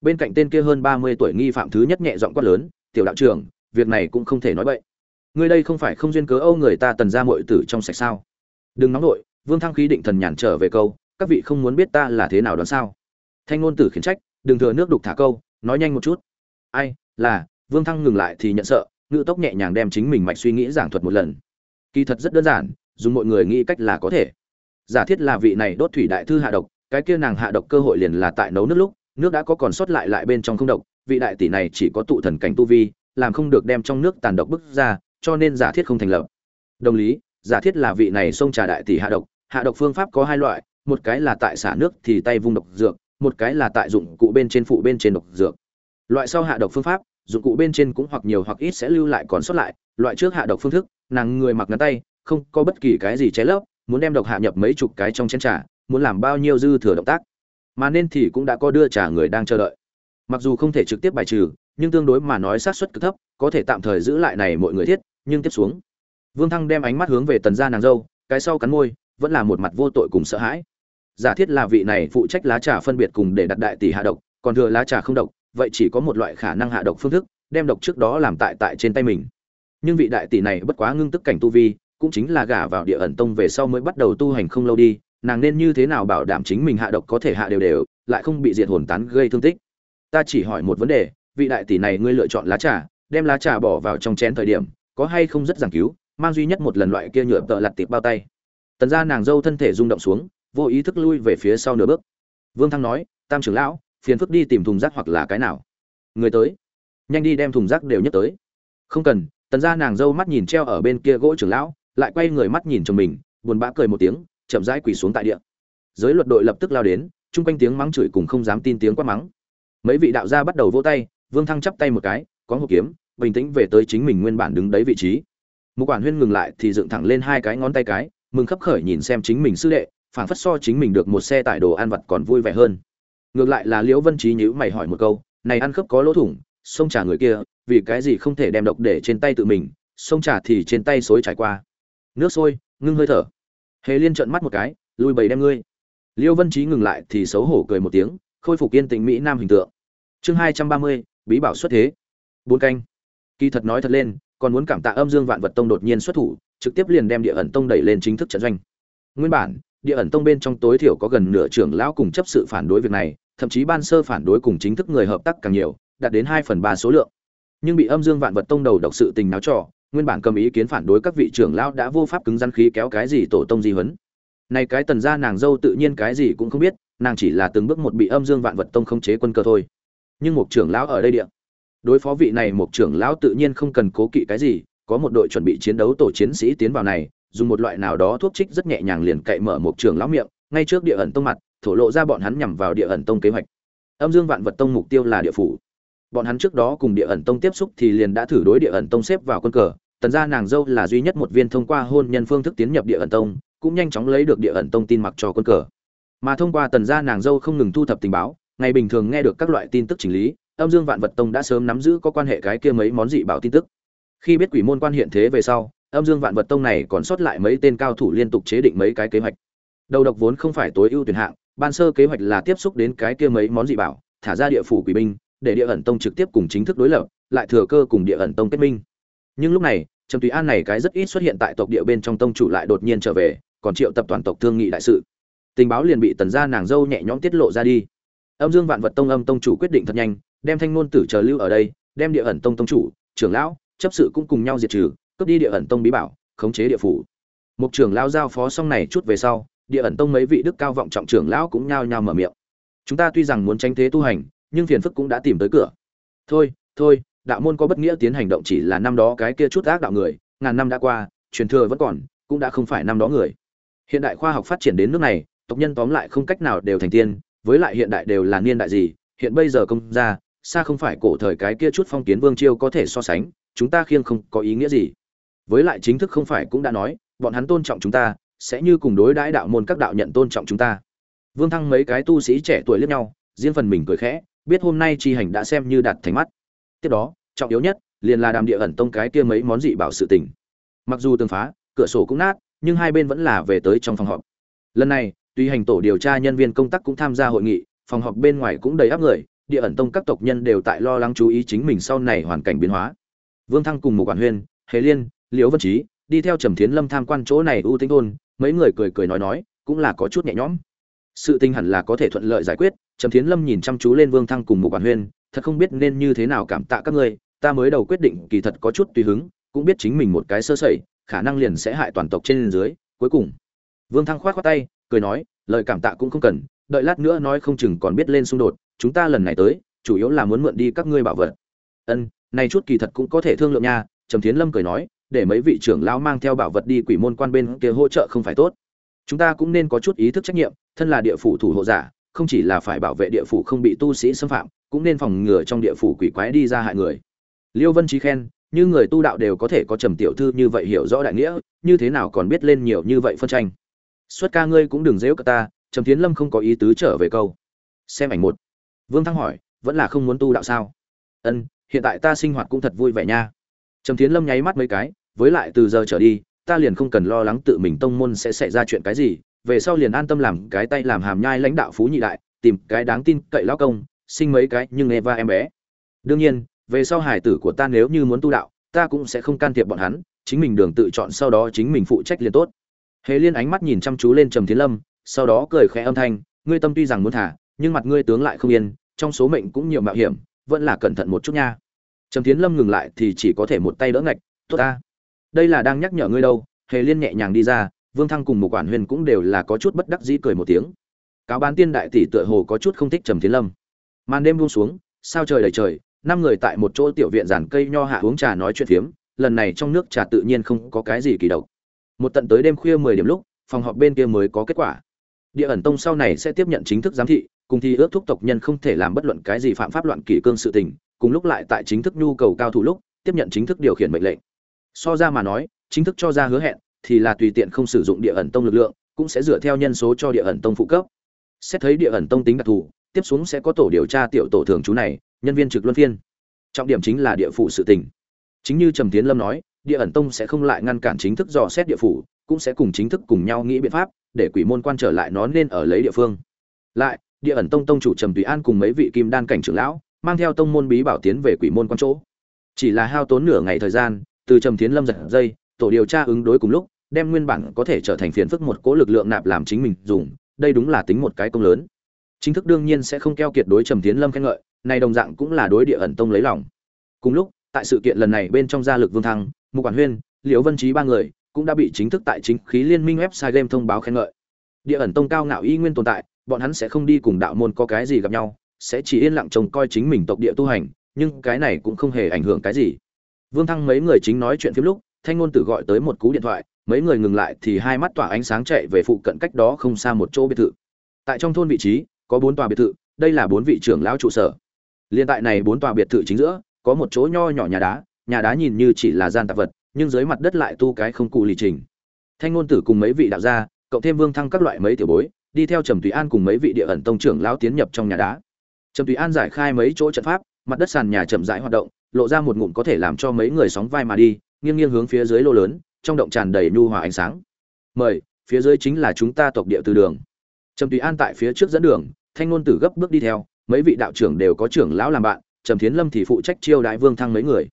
Bên cạnh tên kia hơn ba mươi tuổi nghi phạm thứ nhất nhẹ giọng quát lớn, tiểu đạo trưởng, việc này cũng không thể nói vậy ngươi đây không phải không duyên cớ âu người ta tần ra muội tử trong sạch sao? Đừng nóng nội, vương thăng khí định thần nhàn trở về câu, các vị không muốn biết ta là thế nào đoán sao? Thanh ngôn tử khiển trách, đừng thừa nước đục thả câu, nói nhanh một chút. Ai, là, vương thăng ngừng lại thì nhận sợ, ngự tốc nhẹ nhàng đem chính mình mạch suy nghĩ giảng thuật một lần. Kỳ thật rất đơn giản, dùng mọi người nghĩ cách là có thể. Giả thiết là vị này đốt thủy đại thư hạ độc, cái kia nàng hạ độc cơ hội liền là tại nấu nước lúc, nước đã có còn sót lại lại bên trong không độc, vị đại tỷ này chỉ có tụ thần cảnh tu vi, làm không được đem trong nước tàn độc bức ra cho nên giả thiết không thành lập. Đồng lý, giả thiết là vị này xông trà đại tỷ hạ độc. Hạ độc phương pháp có hai loại, một cái là tại xả nước thì tay vung độc dược, một cái là tại dụng cụ bên trên phụ bên trên độc dược. Loại sau hạ độc phương pháp, dụng cụ bên trên cũng hoặc nhiều hoặc ít sẽ lưu lại còn sót lại. Loại trước hạ độc phương thức, nàng người mặc ngắn tay, không có bất kỳ cái gì cháy lấp, muốn đem độc hạ nhập mấy chục cái trong chén trà, muốn làm bao nhiêu dư thừa động tác. Mà nên thì cũng đã có đưa trà người đang chờ đợi. Mặc dù không thể trực tiếp bài trừ, nhưng tương đối mà nói sát suất cực thấp, có thể tạm thời giữ lại này mọi người thiết nhưng tiếp xuống. Vương thăng đem ánh mắt hướng về tần gia nàng dâu, cái sau cắn môi, vẫn là một mặt vô tội cùng sợ hãi. Giả thiết là vị này phụ trách lá trà phân biệt cùng để đặt đại tỷ hạ độc, còn thừa lá trà không độc, vậy chỉ có một loại khả năng hạ độc phương thức, đem độc trước đó làm tại tại trên tay mình. Nhưng vị đại tỷ này bất quá ngưng tức cảnh tu vi, cũng chính là gả vào địa ẩn tông về sau mới bắt đầu tu hành không lâu đi, nàng nên như thế nào bảo đảm chính mình hạ độc có thể hạ đều đều, lại không bị diệt hồn tán gây thương tích? Ta chỉ hỏi một vấn đề, vị đại tỷ này ngươi lựa chọn lá trà, đem lá trà bỏ vào trong chén thời điểm có hay không rất giảng cứu, mang duy nhất một lần loại kia nhựa tợ lặt tiệp bao tay. Tần ra nàng dâu thân thể rung động xuống, vô ý thức lui về phía sau nửa bước. Vương thăng nói, tam trưởng lão, phiền phức đi tìm thùng rác hoặc là cái nào. Người tới. Nhanh đi đem thùng rác đều nhất tới. Không cần. Tần ra nàng dâu mắt nhìn treo ở bên kia gỗ trưởng lão, lại quay người mắt nhìn chồng mình, buồn bã cười một tiếng, chậm rãi quỳ xuống tại địa. Giới luật đội lập tức lao đến, chung quanh tiếng mắng chửi cùng không dám tin tiếng quát mắng. Mấy vị đạo gia bắt đầu vỗ tay, vương thăng chắp tay một cái, có hộp kiếm bình tĩnh về tới chính mình nguyên bản đứng đấy vị trí. Một quản huyên ngừng lại thì dựng thẳng lên hai cái ngón tay cái, mừng khấp khởi nhìn xem chính mình sư đệ, phảng phất so chính mình được một xe tải đồ ăn vặt còn vui vẻ hơn. Ngược lại là liễu vân trí nhữ mày hỏi một câu, này ăn khớp có lỗ thủng, sông trà người kia, vì cái gì không thể đem độc để trên tay tự mình, sông trà thì trên tay xối trải qua. Nước sôi, ngưng hơi thở. Hề liên trợn mắt một cái, lui bầy đem ngươi. Liêu vân trí ngừng lại thì xấu hổ cười một tiếng, khôi phục yên tĩnh mỹ nam hình tượng. Chương hai trăm ba mươi, bí bảo xuất thế. Bốn canh kỳ thật nói thật lên, còn muốn cảm tạ âm dương vạn vật tông đột nhiên xuất thủ, trực tiếp liền đem địa ẩn tông đẩy lên chính thức trận doanh. Nguyên bản, địa ẩn tông bên trong tối thiểu có gần nửa trưởng lão cùng chấp sự phản đối việc này, thậm chí ban sơ phản đối cùng chính thức người hợp tác càng nhiều, đạt đến hai phần ba số lượng. Nhưng bị âm dương vạn vật tông đầu độc sự tình náo trò, nguyên bản cầm ý kiến phản đối các vị trưởng lão đã vô pháp cứng rắn khí kéo cái gì tổ tông di huấn. Này cái tần gia nàng dâu tự nhiên cái gì cũng không biết, nàng chỉ là từng bước một bị âm dương vạn vật tông không chế quân cơ thôi. Nhưng một trưởng lão ở đây địa đối phó vị này một trưởng lão tự nhiên không cần cố kỵ cái gì, có một đội chuẩn bị chiến đấu tổ chiến sĩ tiến vào này, dùng một loại nào đó thuốc trích rất nhẹ nhàng liền cậy mở một trưởng lão miệng, ngay trước địa ẩn tông mặt, thổ lộ ra bọn hắn nhằm vào địa ẩn tông kế hoạch. Âm dương vạn vật tông mục tiêu là địa phủ. Bọn hắn trước đó cùng địa ẩn tông tiếp xúc thì liền đã thử đối địa ẩn tông xếp vào quân cờ, tần gia nàng dâu là duy nhất một viên thông qua hôn nhân phương thức tiến nhập địa ẩn tông, cũng nhanh chóng lấy được địa ẩn tông tin mặc cho quân cờ. Mà thông qua tần gia nàng dâu không ngừng thu thập tình báo, ngày bình thường nghe được các loại tin tức chỉnh lý âm dương vạn vật tông đã sớm nắm giữ có quan hệ cái kia mấy món dị bảo tin tức. Khi biết quỷ môn quan hiện thế về sau, âm dương vạn vật tông này còn sót lại mấy tên cao thủ liên tục chế định mấy cái kế hoạch. Đầu độc vốn không phải tối ưu tuyển hạng, ban sơ kế hoạch là tiếp xúc đến cái kia mấy món dị bảo, thả ra địa phủ quỷ binh, để địa ẩn tông trực tiếp cùng chính thức đối lập, lại thừa cơ cùng địa ẩn tông kết minh. Nhưng lúc này, trầm tùy an này cái rất ít xuất hiện tại tộc địa bên trong tông chủ lại đột nhiên trở về, còn triệu tập toàn tộc thương nghị đại sự. Tình báo liền bị tần gia nàng dâu nhẹ nhõm tiết lộ ra đi. Âm dương vạn vật tông âm tông chủ quyết định thật nhanh đem thanh ngôn tử chờ lưu ở đây, đem địa ẩn tông tông chủ, trưởng lão, chấp sự cũng cùng nhau diệt trừ, cướp đi địa ẩn tông bí bảo, khống chế địa phủ. Một trưởng lão giao phó xong này chút về sau, địa ẩn tông mấy vị đức cao vọng trọng trưởng lão cũng nhao nhao mở miệng. Chúng ta tuy rằng muốn tranh thế tu hành, nhưng phiền phức cũng đã tìm tới cửa. Thôi thôi, đạo môn có bất nghĩa tiến hành động chỉ là năm đó cái kia chút ác đạo người, ngàn năm đã qua, truyền thừa vẫn còn, cũng đã không phải năm đó người. Hiện đại khoa học phát triển đến nước này, tộc nhân tóm lại không cách nào đều thành tiên, với lại hiện đại đều là niên đại gì, hiện bây giờ công gia xa không phải cổ thời cái kia chút phong kiến vương chiêu có thể so sánh, chúng ta khiêng không có ý nghĩa gì. Với lại chính thức không phải cũng đã nói, bọn hắn tôn trọng chúng ta, sẽ như cùng đối đãi đạo môn các đạo nhận tôn trọng chúng ta. Vương thăng mấy cái tu sĩ trẻ tuổi liếc nhau, riêng phần mình cười khẽ, biết hôm nay chi hành đã xem như đặt thành mắt. Tiếp đó, trọng yếu nhất, liền là đàm địa ẩn tông cái kia mấy món dị bảo sự tình. Mặc dù tường phá, cửa sổ cũng nát, nhưng hai bên vẫn là về tới trong phòng họp. Lần này, tuy hành tổ điều tra nhân viên công tác cũng tham gia hội nghị, phòng họp bên ngoài cũng đầy áp người địa ẩn tông các tộc nhân đều tại lo lắng chú ý chính mình sau này hoàn cảnh biến hóa. Vương thăng cùng một quản huyên, hề liên, liễu vân trí đi theo trầm thiến lâm tham quan chỗ này ưu tinh thôn, mấy người cười cười nói nói, cũng là có chút nhẹ nhõm. Sự tình hẳn là có thể thuận lợi giải quyết, trầm thiến lâm nhìn chăm chú lên vương thăng cùng một quản huyên, thật không biết nên như thế nào cảm tạ các ngươi, ta mới đầu quyết định kỳ thật có chút tùy hứng, cũng biết chính mình một cái sơ sẩy, khả năng liền sẽ hại toàn tộc trên dưới, cuối cùng. Vương thăng khoát khoát tay, cười nói, lời cảm tạ cũng không cần, đợi lát nữa nói không chừng còn biết lên xung đột chúng ta lần này tới, chủ yếu là muốn mượn đi các ngươi bảo vật. Ân, này chút kỳ thật cũng có thể thương lượng nha, trầm thiến lâm cười nói, để mấy vị trưởng lão mang theo bảo vật đi quỷ môn quan bên kia hỗ trợ không phải tốt. Chúng ta cũng nên có chút ý thức trách nhiệm, thân là địa phủ thủ hộ giả, không chỉ là phải bảo vệ địa phủ không bị tu sĩ xâm phạm, cũng nên phòng ngừa trong địa phủ quỷ quái đi ra hại người. Liêu vân trí khen, như người tu đạo đều có thể có trầm tiểu thư như vậy hiểu rõ đại nghĩa, như thế nào còn biết lên nhiều như vậy phân tranh? Xuất ca ngươi cũng đừng dễu cả ta, trầm tiến lâm không có ý tứ trở về câu. Xem ảnh một vương thăng hỏi, vẫn là không muốn tu đạo sao? Ân, hiện tại ta sinh hoạt cũng thật vui vẻ nha. Trầm tiến lâm nháy mắt mấy cái, với lại từ giờ trở đi, ta liền không cần lo lắng tự mình tông môn sẽ xảy ra chuyện cái gì, về sau liền an tâm làm cái tay làm hàm nhai lãnh đạo phú nhị đại, tìm cái đáng tin cậy lão công, sinh mấy cái nhưng nghe va em bé. Đương nhiên, về sau hải tử của ta nếu như muốn tu đạo, ta cũng sẽ không can thiệp bọn hắn, chính mình đường tự chọn sau đó chính mình phụ trách liền tốt. Hề liên ánh mắt nhìn chăm chú lên trầm tiến lâm, sau đó cười khẽ âm thanh, ngươi tâm tuy rằng muốn thả nhưng mặt ngươi tướng lại không yên, trong số mệnh cũng nhiều mạo hiểm, vẫn là cẩn thận một chút nha. Trầm tiến lâm ngừng lại thì chỉ có thể một tay đỡ ngạch, tốt ta. Đây là đang nhắc nhở ngươi đâu. Hề liên nhẹ nhàng đi ra, vương thăng cùng một quản huyền cũng đều là có chút bất đắc dĩ cười một tiếng. Cáo bán tiên đại tỷ tựa hồ có chút không thích trầm tiến lâm. Màn đêm buông xuống, sao trời đầy trời, năm người tại một chỗ tiểu viện giàn cây nho hạ uống trà nói chuyện phiếm, lần này trong nước trà tự nhiên không có cái gì kỳ độc. Một tận tới đêm khuya mười điểm lúc, phòng họp bên kia mới có kết quả. Địa ẩn tông sau này sẽ tiếp nhận chính thức giám thị cùng thì ước thúc tộc nhân không thể làm bất luận cái gì phạm pháp loạn kỷ cương sự tình, cùng lúc lại tại chính thức nhu cầu cao thủ lúc, tiếp nhận chính thức điều khiển mệnh lệnh. So ra mà nói, chính thức cho ra hứa hẹn, thì là tùy tiện không sử dụng địa ẩn tông lực lượng, cũng sẽ dựa theo nhân số cho địa ẩn tông phụ cấp. Xét thấy địa ẩn tông tính đặc thù, tiếp xuống sẽ có tổ điều tra tiểu tổ thường trú này, nhân viên trực luân phiên. Trọng điểm chính là địa phủ sự tình. Chính như trầm tiến lâm nói, địa ẩn tông sẽ không lại ngăn cản chính thức dò xét địa phủ, cũng sẽ cùng chính thức cùng nhau nghĩ biện pháp, để quỷ môn quan trở lại nó nên ở lấy địa phương. Lại địa ẩn tông tông chủ trầm tùy an cùng mấy vị kim đan cảnh trưởng lão, mang theo tông môn bí bảo tiến về quỷ môn quan chỗ. Chỉ là hao tốn nửa ngày thời gian, từ trầm tiến lâm giật dây, tổ điều tra ứng đối cùng lúc, đem nguyên bản có thể trở thành phiền phức một cố lực lượng nạp làm chính mình dùng, đây đúng là tính một cái công lớn. Chính thức đương nhiên sẽ không keo kiệt đối trầm tiến lâm khen ngợi, này đồng dạng cũng là đối địa ẩn tông lấy lòng. Cùng lúc, tại sự kiện lần này bên trong gia lực vương thăng, mục quản huyên, liễu vân trí ba người, cũng đã bị chính thức tại chính khí liên minh website game thông báo khen ngợi. Địa ẩn tông cao ngạo y nguyên tồn tại bọn hắn sẽ không đi cùng đạo môn có cái gì gặp nhau, sẽ chỉ yên lặng trông coi chính mình tộc địa tu hành, nhưng cái này cũng không hề ảnh hưởng cái gì. Vương thăng mấy người chính nói chuyện phim lúc, thanh ngôn tử gọi tới một cú điện thoại, mấy người ngừng lại thì hai mắt tỏa ánh sáng chạy về phụ cận cách đó không xa một chỗ biệt thự. Tại trong thôn vị trí, có bốn tòa biệt thự, đây là bốn vị trưởng lão trụ sở. Liên tại này bốn tòa biệt thự chính giữa, có một chỗ nho nhỏ nhà đá nhà đá nhìn như chỉ là gian tạp vật, nhưng dưới mặt đất lại tu cái không cụ lì trình. Thanh ngôn tử cùng mấy vị đạo gia, cộng thêm vương thăng các loại mấy tiểu bối đi theo trầm tùy an cùng mấy vị địa ẩn tông trưởng lão tiến nhập trong nhà đá. Trầm tùy an giải khai mấy chỗ trận pháp, mặt đất sàn nhà chậm rãi hoạt động, lộ ra một ngụm có thể làm cho mấy người sóng vai mà đi, nghiêng nghiêng hướng phía dưới lô lớn, trong động tràn đầy nhu hòa ánh sáng. Mời, phía dưới chính là chúng ta tộc địa từ đường. Trầm tùy an tại phía trước dẫn đường, thanh ngôn tử gấp bước đi theo, mấy vị đạo trưởng đều có trưởng lão làm bạn, trầm thiến lâm thì phụ trách chiêu đại vương thăng mấy người.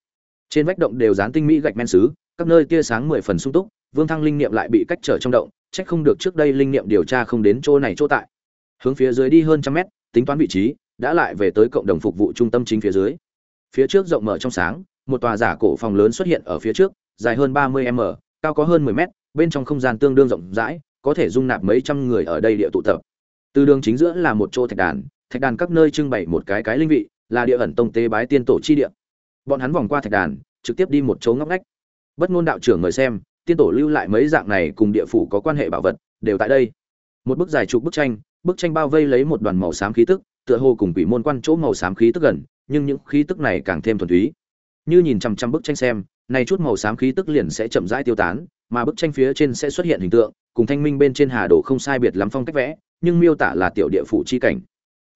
Trên vách động đều dán tinh mỹ gạch men sứ các nơi tia sáng mười phần sung túc, vương thăng linh niệm lại bị cách trở trong động trách không được trước đây linh niệm điều tra không đến chỗ này chỗ tại. Hướng phía dưới đi hơn trăm mét, tính toán vị trí, đã lại về tới cộng đồng phục vụ trung tâm chính phía dưới. Phía trước rộng mở trong sáng, một tòa giả cổ phòng lớn xuất hiện ở phía trước, dài hơn ba mươi m, cao có hơn 10 mét, bên trong không gian tương đương rộng rãi, có thể dung nạp mấy trăm người ở đây địa tụ tập. Từ đường chính giữa là một chỗ thạch đàn thạch đàn các nơi trưng bày một cái cái linh vị, là địa ẩn tông tế bái tiên tổ chi địa. Bọn hắn vòng qua thạch đàn, trực tiếp đi một chỗ ngóc ngách. Bất ngôn đạo trưởng mời xem tiên tổ lưu lại mấy dạng này cùng địa phủ có quan hệ bảo vật, đều tại đây. Một bức dài chụp bức tranh bức tranh bao vây lấy một đoàn màu xám khí tức, tựa hồ cùng quỷ môn quan chỗ màu xám khí tức gần, nhưng những khí tức này càng thêm thuần túy. Như nhìn chăm chăm bức tranh xem, này chút màu xám khí tức liền sẽ chậm rãi tiêu tán, mà bức tranh phía trên sẽ xuất hiện hình tượng, cùng thanh minh bên trên hà đồ không sai biệt lắm phong cách vẽ, nhưng miêu tả là tiểu địa phủ chi cảnh.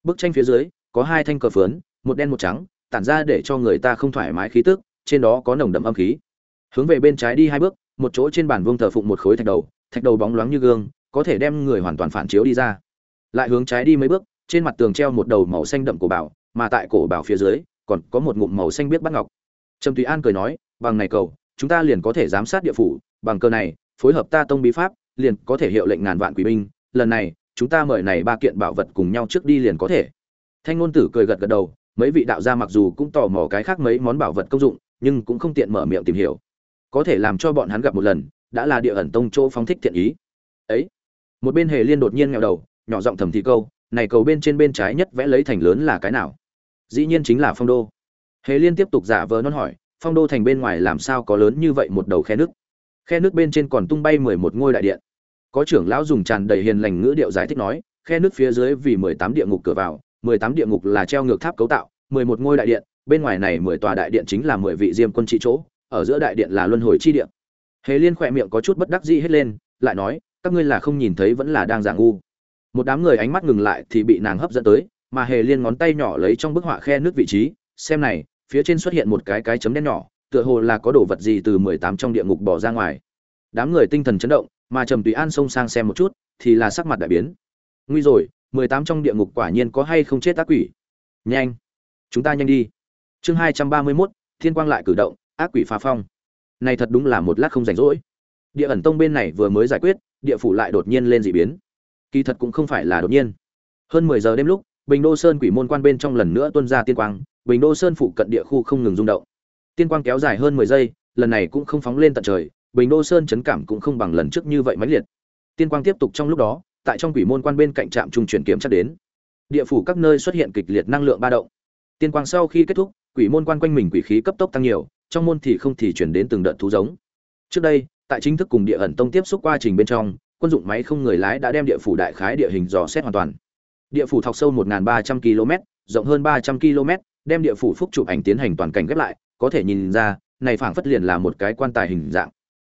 Bức tranh phía dưới, có hai thanh cờ phướn, một đen một trắng, tản ra để cho người ta không thoải mái khí tức, trên đó có nồng đậm âm khí. Hướng về bên trái đi hai bước một chỗ trên bàn vương thờ phụng một khối thạch đầu thạch đầu bóng loáng như gương, có thể đem người hoàn toàn phản chiếu đi ra. Lại hướng trái đi mấy bước, trên mặt tường treo một đầu màu xanh đậm cổ bảo, mà tại cổ bảo phía dưới, còn có một ngụm màu xanh biết bắt ngọc. Trầm tùy an cười nói, bằng này cầu, chúng ta liền có thể giám sát địa phủ, bằng cơ này, phối hợp ta tông bí pháp, liền có thể hiệu lệnh ngàn vạn quỷ binh, lần này, chúng ta mời này ba kiện bảo vật cùng nhau trước đi liền có thể. Thanh ngôn tử cười gật gật đầu, mấy vị đạo gia mặc dù cũng tò mò cái khác mấy món bảo vật công dụng, nhưng cũng không tiện mở miệng tìm hiểu có thể làm cho bọn hắn gặp một lần, đã là địa ẩn tông chỗ phóng thích thiện ý. Ấy, một bên hề liên đột nhiên nghèo đầu, nhỏ giọng thầm thì câu, này cầu bên trên bên trái nhất vẽ lấy thành lớn là cái nào? Dĩ nhiên chính là phong đô. Hề liên tiếp tục giả vờ non hỏi, phong đô thành bên ngoài làm sao có lớn như vậy một đầu khe nước? Khe nước bên trên còn tung bay mười một ngôi đại điện. Có trưởng lão dùng tràn đầy hiền lành ngữ điệu giải thích nói, khe nước phía dưới vì mười tám địa ngục cửa vào, mười tám địa ngục là treo ngược tháp cấu tạo, mười một ngôi đại điện, bên ngoài này mười tòa đại điện chính là mười vị diêm quân trị chỗ ở giữa đại điện là luân hồi chi điện hề liên khỏe miệng có chút bất đắc dĩ hết lên, lại nói, các ngươi là không nhìn thấy vẫn là đang giả ngu. Một đám người ánh mắt ngừng lại thì bị nàng hấp dẫn tới, mà hề liên ngón tay nhỏ lấy trong bức họa khe nước vị trí, xem này, phía trên xuất hiện một cái cái chấm đen nhỏ, tựa hồ là có đồ vật gì từ mười tám trong địa ngục bỏ ra ngoài. Đám người tinh thần chấn động, mà trầm tùy an xông sang xem một chút, thì là sắc mặt đại biến. Nguy rồi, mười tám trong địa ngục quả nhiên có hay không chết tác quỷ. Nhanh, chúng ta nhanh đi. Chương hai trăm ba mươi mốt, thiên quang lại cử động ác quỷ phá phong. Này thật đúng là một lát không rảnh rỗi. Địa ẩn tông bên này vừa mới giải quyết, địa phủ lại đột nhiên lên dị biến. Kỳ thật cũng không phải là đột nhiên. Hơn mười giờ đêm lúc, bình đô sơn quỷ môn quan bên trong lần nữa tuôn ra tiên quang, bình đô sơn phụ cận địa khu không ngừng rung động. Tiên quang kéo dài hơn mười giây, lần này cũng không phóng lên tận trời, bình đô sơn chấn cảm cũng không bằng lần trước như vậy mãnh liệt. Tiên quang tiếp tục trong lúc đó, tại trong quỷ môn quan bên cạnh trạm trung chuyển kiểm chắc đến. Địa phủ các nơi xuất hiện kịch liệt năng lượng ba động. Tiên quang sau khi kết thúc, quỷ môn quan quanh mình quỷ khí cấp tốc tăng nhiều trong môn thì không thì chuyển đến từng đợt thú giống. Trước đây, tại chính thức cùng địa ẩn tông tiếp xúc qua trình bên trong, quân dụng máy không người lái đã đem địa phủ đại khái địa hình dò xét hoàn toàn. Địa phủ thọc sâu 1.300 km, rộng hơn 300 km, đem địa phủ phúc chụp ảnh tiến hành toàn cảnh ghép lại, có thể nhìn ra, này phảng phất liền là một cái quan tài hình dạng.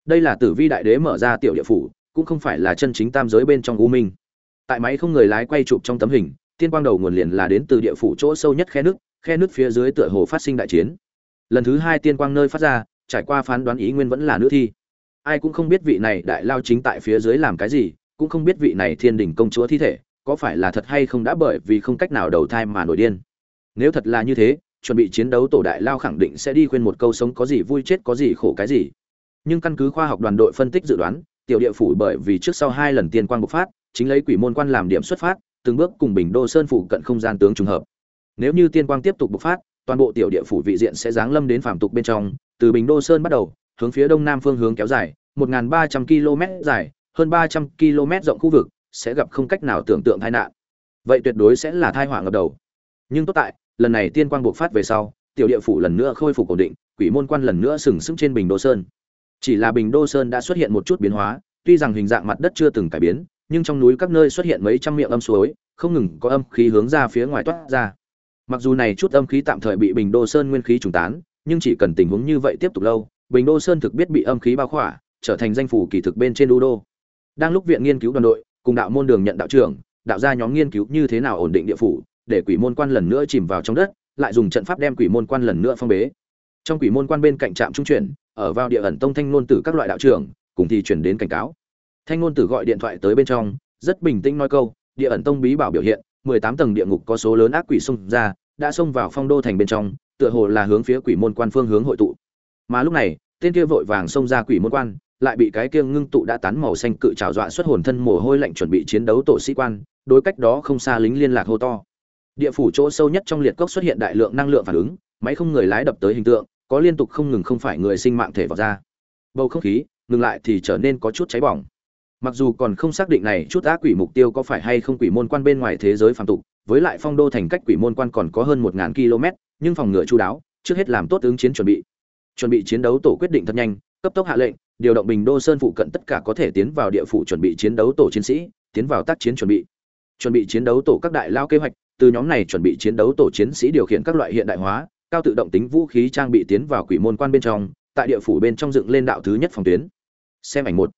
Đây là tử vi đại đế mở ra tiểu địa phủ, cũng không phải là chân chính tam giới bên trong u minh. Tại máy không người lái quay chụp trong tấm hình, tiên quang đầu nguồn liền là đến từ địa phủ chỗ sâu nhất khe nước khe nước phía dưới tựa hồ phát sinh đại chiến lần thứ hai tiên quang nơi phát ra, trải qua phán đoán ý nguyên vẫn là nữ thi. Ai cũng không biết vị này đại lao chính tại phía dưới làm cái gì, cũng không biết vị này thiên đình công chúa thi thể, có phải là thật hay không đã bởi vì không cách nào đầu thai mà nổi điên. Nếu thật là như thế, chuẩn bị chiến đấu tổ đại lao khẳng định sẽ đi khuyên một câu sống có gì vui chết có gì khổ cái gì. Nhưng căn cứ khoa học đoàn đội phân tích dự đoán, tiểu địa phủ bởi vì trước sau hai lần tiên quan bộc phát, chính lấy quỷ môn quan làm điểm xuất phát, từng bước cùng bình đô sơn phủ cận không gian tướng trùng hợp. Nếu như tiên quang tiếp tục bộc phát toàn bộ tiểu địa phủ vị diện sẽ giáng lâm đến phàm tục bên trong, từ bình đô sơn bắt đầu, hướng phía đông nam phương hướng kéo dài 1.300 km dài, hơn 300 km rộng khu vực, sẽ gặp không cách nào tưởng tượng tai nạn. Vậy tuyệt đối sẽ là tai họa ngập đầu. Nhưng tốt tại, lần này tiên quang bộc phát về sau, tiểu địa phủ lần nữa khôi phục ổn định, quỷ môn quan lần nữa sừng sững trên bình đô sơn. Chỉ là bình đô sơn đã xuất hiện một chút biến hóa, tuy rằng hình dạng mặt đất chưa từng cải biến, nhưng trong núi các nơi xuất hiện mấy trăm miệng âm suối, không ngừng có âm khí hướng ra phía ngoài toát ra mặc dù này chút âm khí tạm thời bị bình đô sơn nguyên khí trùng tán, nhưng chỉ cần tình huống như vậy tiếp tục lâu, bình đô sơn thực biết bị âm khí bao khỏa, trở thành danh phủ kỳ thực bên trên Đô đô. Đang lúc viện nghiên cứu đoàn đội, cùng đạo môn đường nhận đạo trưởng, đạo gia nhóm nghiên cứu như thế nào ổn định địa phủ, để quỷ môn quan lần nữa chìm vào trong đất, lại dùng trận pháp đem quỷ môn quan lần nữa phong bế. Trong quỷ môn quan bên cạnh trạm trung chuyển, ở vào địa ẩn tông thanh ngôn tử các loại đạo trưởng, cùng thì chuyển đến cảnh cáo. Thanh ngôn tử gọi điện thoại tới bên trong, rất bình tĩnh nói câu, địa ẩn tông bí bảo biểu hiện mười tám tầng địa ngục có số lớn ác quỷ xông ra, đã xông vào phong đô thành bên trong, tựa hồ là hướng phía quỷ môn quan phương hướng hội tụ. Mà lúc này, tên kia vội vàng xông ra quỷ môn quan, lại bị cái kia ngưng tụ đã tán màu xanh cự trào dọa xuất hồn thân mồ hôi lạnh chuẩn bị chiến đấu tổ sĩ quan, đối cách đó không xa lính liên lạc hô to. Địa phủ chỗ sâu nhất trong liệt cốc xuất hiện đại lượng năng lượng phản ứng, máy không người lái đập tới hình tượng, có liên tục không ngừng không phải người sinh mạng thể vào ra. Bầu không khí ngừng lại thì trở nên có chút cháy bỏng mặc dù còn không xác định này chút ác quỷ mục tiêu có phải hay không quỷ môn quan bên ngoài thế giới phàm tục, với lại phong đô thành cách quỷ môn quan còn có hơn một ngàn km, nhưng phòng ngựa chú đáo, trước hết làm tốt ứng chiến chuẩn bị. Chuẩn bị chiến đấu tổ quyết định thật nhanh, cấp tốc hạ lệnh, điều động bình đô sơn phụ cận tất cả có thể tiến vào địa phủ chuẩn bị chiến đấu tổ chiến sĩ, tiến vào tác chiến chuẩn bị. Chuẩn bị chiến đấu tổ các đại lao kế hoạch, từ nhóm này chuẩn bị chiến đấu tổ chiến sĩ điều khiển các loại hiện đại hóa, cao tự động tính vũ khí trang bị tiến vào quỷ môn quan bên trong, tại địa phủ bên trong dựng lên đạo thứ nhất phòng tuyến. Xem ảnh một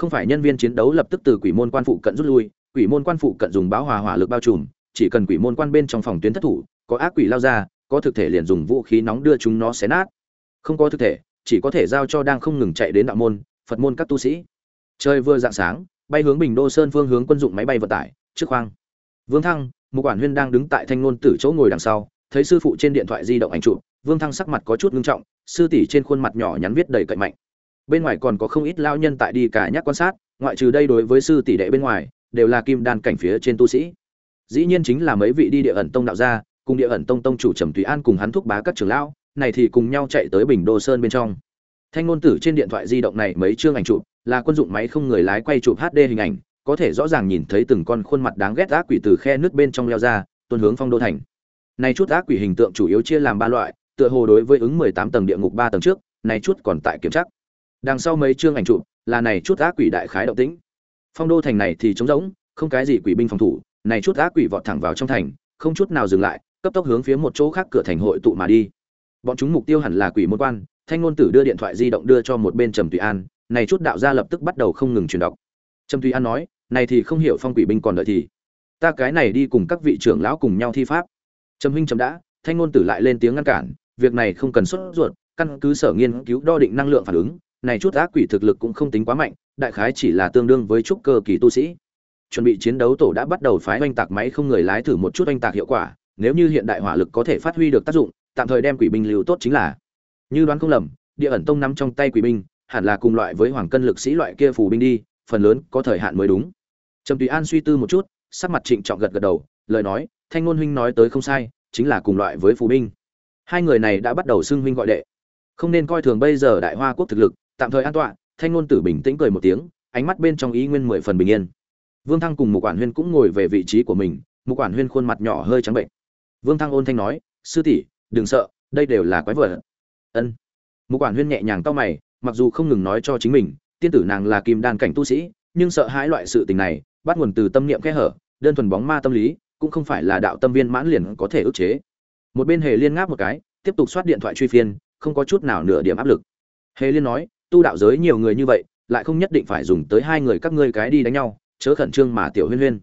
không phải nhân viên chiến đấu lập tức từ quỷ môn quan phụ cận rút lui, quỷ môn quan phụ cận dùng báo hòa hỏa lực bao trùm, chỉ cần quỷ môn quan bên trong phòng tuyến thất thủ, có ác quỷ lao ra, có thực thể liền dùng vũ khí nóng đưa chúng nó xé nát. Không có thực thể, chỉ có thể giao cho đang không ngừng chạy đến đạo môn, phật môn các tu sĩ. Trời vừa dạng sáng, bay hướng bình đô sơn phương hướng quân dụng máy bay vận tải, trước khoang. Vương thăng một quản huyên đang đứng tại thanh ngôn tử chỗ ngồi đằng sau, thấy sư phụ trên điện thoại di động ảnh chụp, vương thăng sắc mặt có chút ngưng trọng, sư tỷ trên khuôn mặt nhỏ nhắn viết đầy cậy mạnh bên ngoài còn có không ít lao nhân tại đi cả nhắc quan sát, ngoại trừ đây đối với sư tỷ đệ bên ngoài, đều là kim đan cảnh phía trên tu sĩ. Dĩ nhiên chính là mấy vị đi địa ẩn tông đạo gia, cùng địa ẩn tông tông chủ trầm tùy an cùng hắn thúc bá các trưởng lão, này thì cùng nhau chạy tới bình đô sơn bên trong. Thanh ngôn tử trên điện thoại di động này mấy chương ảnh chụp, là quân dụng máy không người lái quay chụp hd hình ảnh, có thể rõ ràng nhìn thấy từng con khuôn mặt đáng ghét ác quỷ từ khe nước bên trong leo ra, tuôn hướng phong đô thành. Này chút ác quỷ hình tượng chủ yếu chia làm ba loại, tựa hồ đối với ứng mười tám tầng địa ngục ba tầng trước, này chút còn tại kiểm tra đằng sau mấy chương ảnh chụp, là này chút ác quỷ đại khái động tĩnh. Phong đô thành này thì trống rỗng, không cái gì quỷ binh phòng thủ, này chút ác quỷ vọt thẳng vào trong thành, không chút nào dừng lại, cấp tốc hướng phía một chỗ khác cửa thành hội tụ mà đi. Bọn chúng mục tiêu hẳn là quỷ môn quan, thanh ngôn tử đưa điện thoại di động đưa cho một bên trầm tùy an, này chút đạo gia lập tức bắt đầu không ngừng truyền đọc. Trầm tùy an nói, này thì không hiểu phong quỷ binh còn đợi thì, ta cái này đi cùng các vị trưởng lão cùng nhau thi pháp. Trầm huynh trầm đã, thanh ngôn tử lại lên tiếng ngăn cản, việc này không cần xuất ruột, căn cứ sở nghiên cứu đo định năng lượng phản ứng này chút ác quỷ thực lực cũng không tính quá mạnh, đại khái chỉ là tương đương với trúc cơ kỳ tu sĩ. Chuẩn bị chiến đấu tổ đã bắt đầu phái oanh tạc máy không người lái thử một chút oanh tạc hiệu quả, nếu như hiện đại hỏa lực có thể phát huy được tác dụng, tạm thời đem quỷ binh lưu tốt chính là. Như đoán không lầm, địa ẩn tông nắm trong tay quỷ binh, hẳn là cùng loại với hoàng cân lực sĩ loại kia phù binh đi, phần lớn có thời hạn mới đúng. Trầm tùy an suy tư một chút, sắc mặt trịnh trọng gật gật đầu, lời nói, thanh ngôn huynh nói tới không sai, chính là cùng loại với phù binh. Hai người này đã bắt đầu xưng huynh gọi đệ. Không nên coi thường bây giờ đại hoa quốc thực lực tạm thời an toàn thanh ngôn tử bình tĩnh cười một tiếng, ánh mắt bên trong ý nguyên mười phần bình yên. Vương thăng cùng một quản huyên cũng ngồi về vị trí của mình một quản huyên khuôn mặt nhỏ hơi trắng bệnh vương thăng ôn thanh nói, sư tỷ, đừng sợ, đây đều là quái vật. Ân. Một quản huyên nhẹ nhàng cau mày, mặc dù không ngừng nói cho chính mình, tiên tử nàng là kim đan cảnh tu sĩ, nhưng sợ hãi loại sự tình này, bắt nguồn từ tâm niệm kẽ hở, đơn thuần bóng ma tâm lý, cũng không phải là đạo tâm viên mãn liền có thể ức chế. Một bên hề liên ngáp một cái, tiếp tục soát điện thoại truy phiên, không có chút nào nửa điểm áp lực. Hề liên nói tu đạo giới nhiều người như vậy, lại không nhất định phải dùng tới hai người các ngươi cái đi đánh nhau, chớ khẩn trương mà tiểu huyên huyên.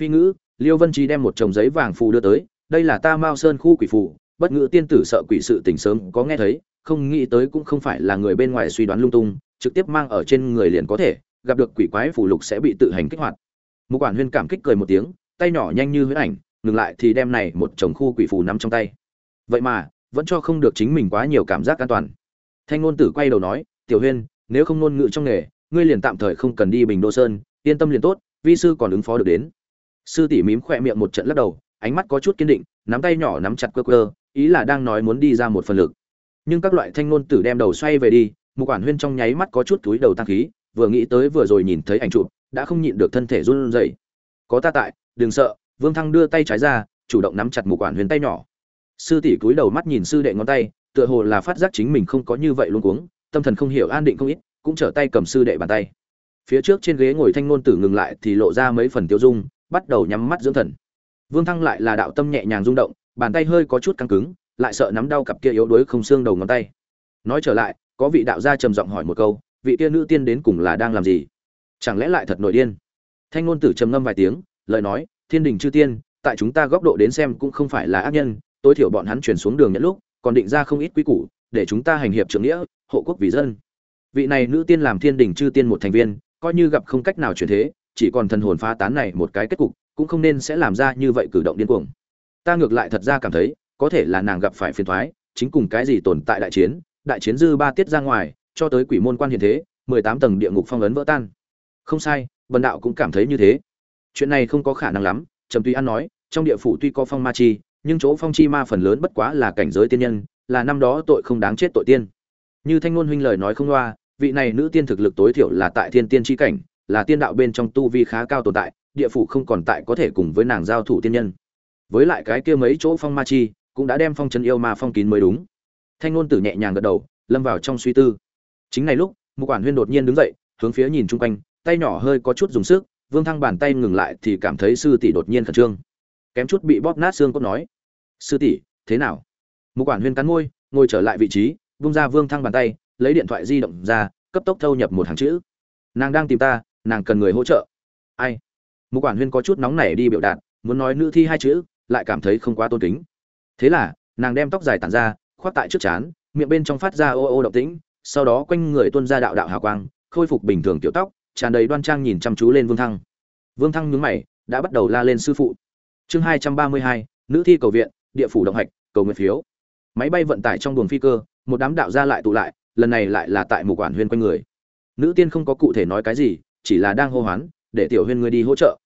Phi ngữ, liêu vân trí đem một chồng giấy vàng phù đưa tới, đây là ta mao sơn khu quỷ phù, bất ngữ tiên tử sợ quỷ sự tình sớm có nghe thấy, không nghĩ tới cũng không phải là người bên ngoài suy đoán lung tung, trực tiếp mang ở trên người liền có thể, gặp được quỷ quái phù lục sẽ bị tự hành kích hoạt. Một quản huyên cảm kích cười một tiếng, tay nhỏ nhanh như huyễn ảnh, ngừng lại thì đem này một chồng khu quỷ phù nắm trong tay. Vậy mà, vẫn cho không được chính mình quá nhiều cảm giác an toàn. Thanh ngôn tử quay đầu nói tiểu huyên, nếu không ngôn ngữ trong nghề, ngươi liền tạm thời không cần đi bình đô sơn, yên tâm liền tốt, vi sư còn ứng phó được đến. Sư tỷ mím khỏe miệng một trận lắc đầu, ánh mắt có chút kiên định, nắm tay nhỏ nắm chặt cơ cơ ý là đang nói muốn đi ra một phần lực. Nhưng các loại thanh ngôn tử đem đầu xoay về đi một quản huyên trong nháy mắt có chút túi đầu tăng khí, vừa nghĩ tới vừa rồi nhìn thấy ảnh chụp, đã không nhịn được thân thể run rẩy. Có ta tại, đừng sợ. Vương thăng đưa tay trái ra, chủ động nắm chặt một quản huyên tay nhỏ. Sư tỷ cúi đầu mắt nhìn sư đệ ngón tay, tựa hồ là phát giác chính mình không có như vậy luôn cuống tâm thần không hiểu an định không ít, cũng trở tay cầm sư đệ bàn tay. Phía trước trên ghế ngồi thanh ngôn tử ngừng lại thì lộ ra mấy phần tiêu dung, bắt đầu nhắm mắt dưỡng thần. Vương thăng lại là đạo tâm nhẹ nhàng rung động, bàn tay hơi có chút căng cứng, lại sợ nắm đau cặp kia yếu đuối không xương đầu ngón tay. Nói trở lại, có vị đạo gia trầm giọng hỏi một câu, vị kia nữ tiên đến cùng là đang làm gì? Chẳng lẽ lại thật nội điên? Thanh ngôn tử trầm ngâm vài tiếng, lời nói, thiên đình chư tiên, tại chúng ta góc độ đến xem cũng không phải là ác nhân, tối thiểu bọn hắn chuyển xuống đường nhận lúc, còn định ra không ít quy củ, để chúng ta hành hiệp trưởng nghĩa hộ quốc vì dân. Vị này nữ tiên làm thiên đình chư tiên một thành viên, coi như gặp không cách nào chuyển thế, chỉ còn thần hồn phá tán này một cái kết cục, cũng không nên sẽ làm ra như vậy cử động điên cuồng. Ta ngược lại thật ra cảm thấy, có thể là nàng gặp phải phiền thoái chính cùng cái gì tồn tại đại chiến đại chiến dư ba tiết ra ngoài, cho tới quỷ môn quan hiện thế, mười tám tầng địa ngục phong ấn vỡ tan. Không sai vần đạo cũng cảm thấy như thế. Chuyện này không có khả năng lắm, trầm tuy an nói, trong địa phủ tuy có phong ma chi, nhưng chỗ phong chi ma phần lớn bất quá là cảnh giới tiên nhân, là năm đó tội không đáng chết tội tiên như thanh ngôn huynh lời nói không loa, vị này nữ tiên thực lực tối thiểu là tại thiên tiên chi cảnh, là tiên đạo bên trong tu vi khá cao tồn tại, địa phủ không còn tại có thể cùng với nàng giao thủ tiên nhân. Với lại cái kia mấy chỗ phong ma chi, cũng đã đem phong trấn yêu ma phong kín mới đúng. Thanh ngôn tử nhẹ nhàng gật đầu, lâm vào trong suy tư. Chính này lúc một quản huyên đột nhiên đứng dậy, hướng phía nhìn chung quanh, tay nhỏ hơi có chút dùng sức, vương thăng bàn tay ngừng lại thì cảm thấy sư tỷ đột nhiên khẩn trương. Kém chút bị bóp nát xương cốt nói, sư tỷ, thế nào? Một quản huyên cắn môi, ngồi trở lại vị trí vung ra vương thăng bàn tay, lấy điện thoại di động ra, cấp tốc thâu nhập một hàng chữ. Nàng đang tìm ta, nàng cần người hỗ trợ. Ai? Một quản huyên có chút nóng nảy đi biểu đạt, muốn nói nữ thi hai chữ, lại cảm thấy không quá tôn kính. Thế là, nàng đem tóc dài tản ra, khoác tại trước chán miệng bên trong phát ra ô ô động tĩnh, sau đó quanh người Tuân ra đạo đạo hào quang, khôi phục bình thường kiểu tóc, tràn đầy đoan trang nhìn chăm chú lên vương thăng. Vương thăng nhướng mày, đã bắt đầu la lên sư phụ. Chương hai trăm ba mươi hai, nữ thi cầu viện, địa phủ động hạch, cầu nguyện phiếu máy bay vận tải trong buồng phi cơ, một đám đạo gia lại tụ lại, lần này lại là tại một quản huyên quanh người. Nữ tiên không có cụ thể nói cái gì, chỉ là đang hô hoán, để tiểu huyên ngươi đi hỗ trợ.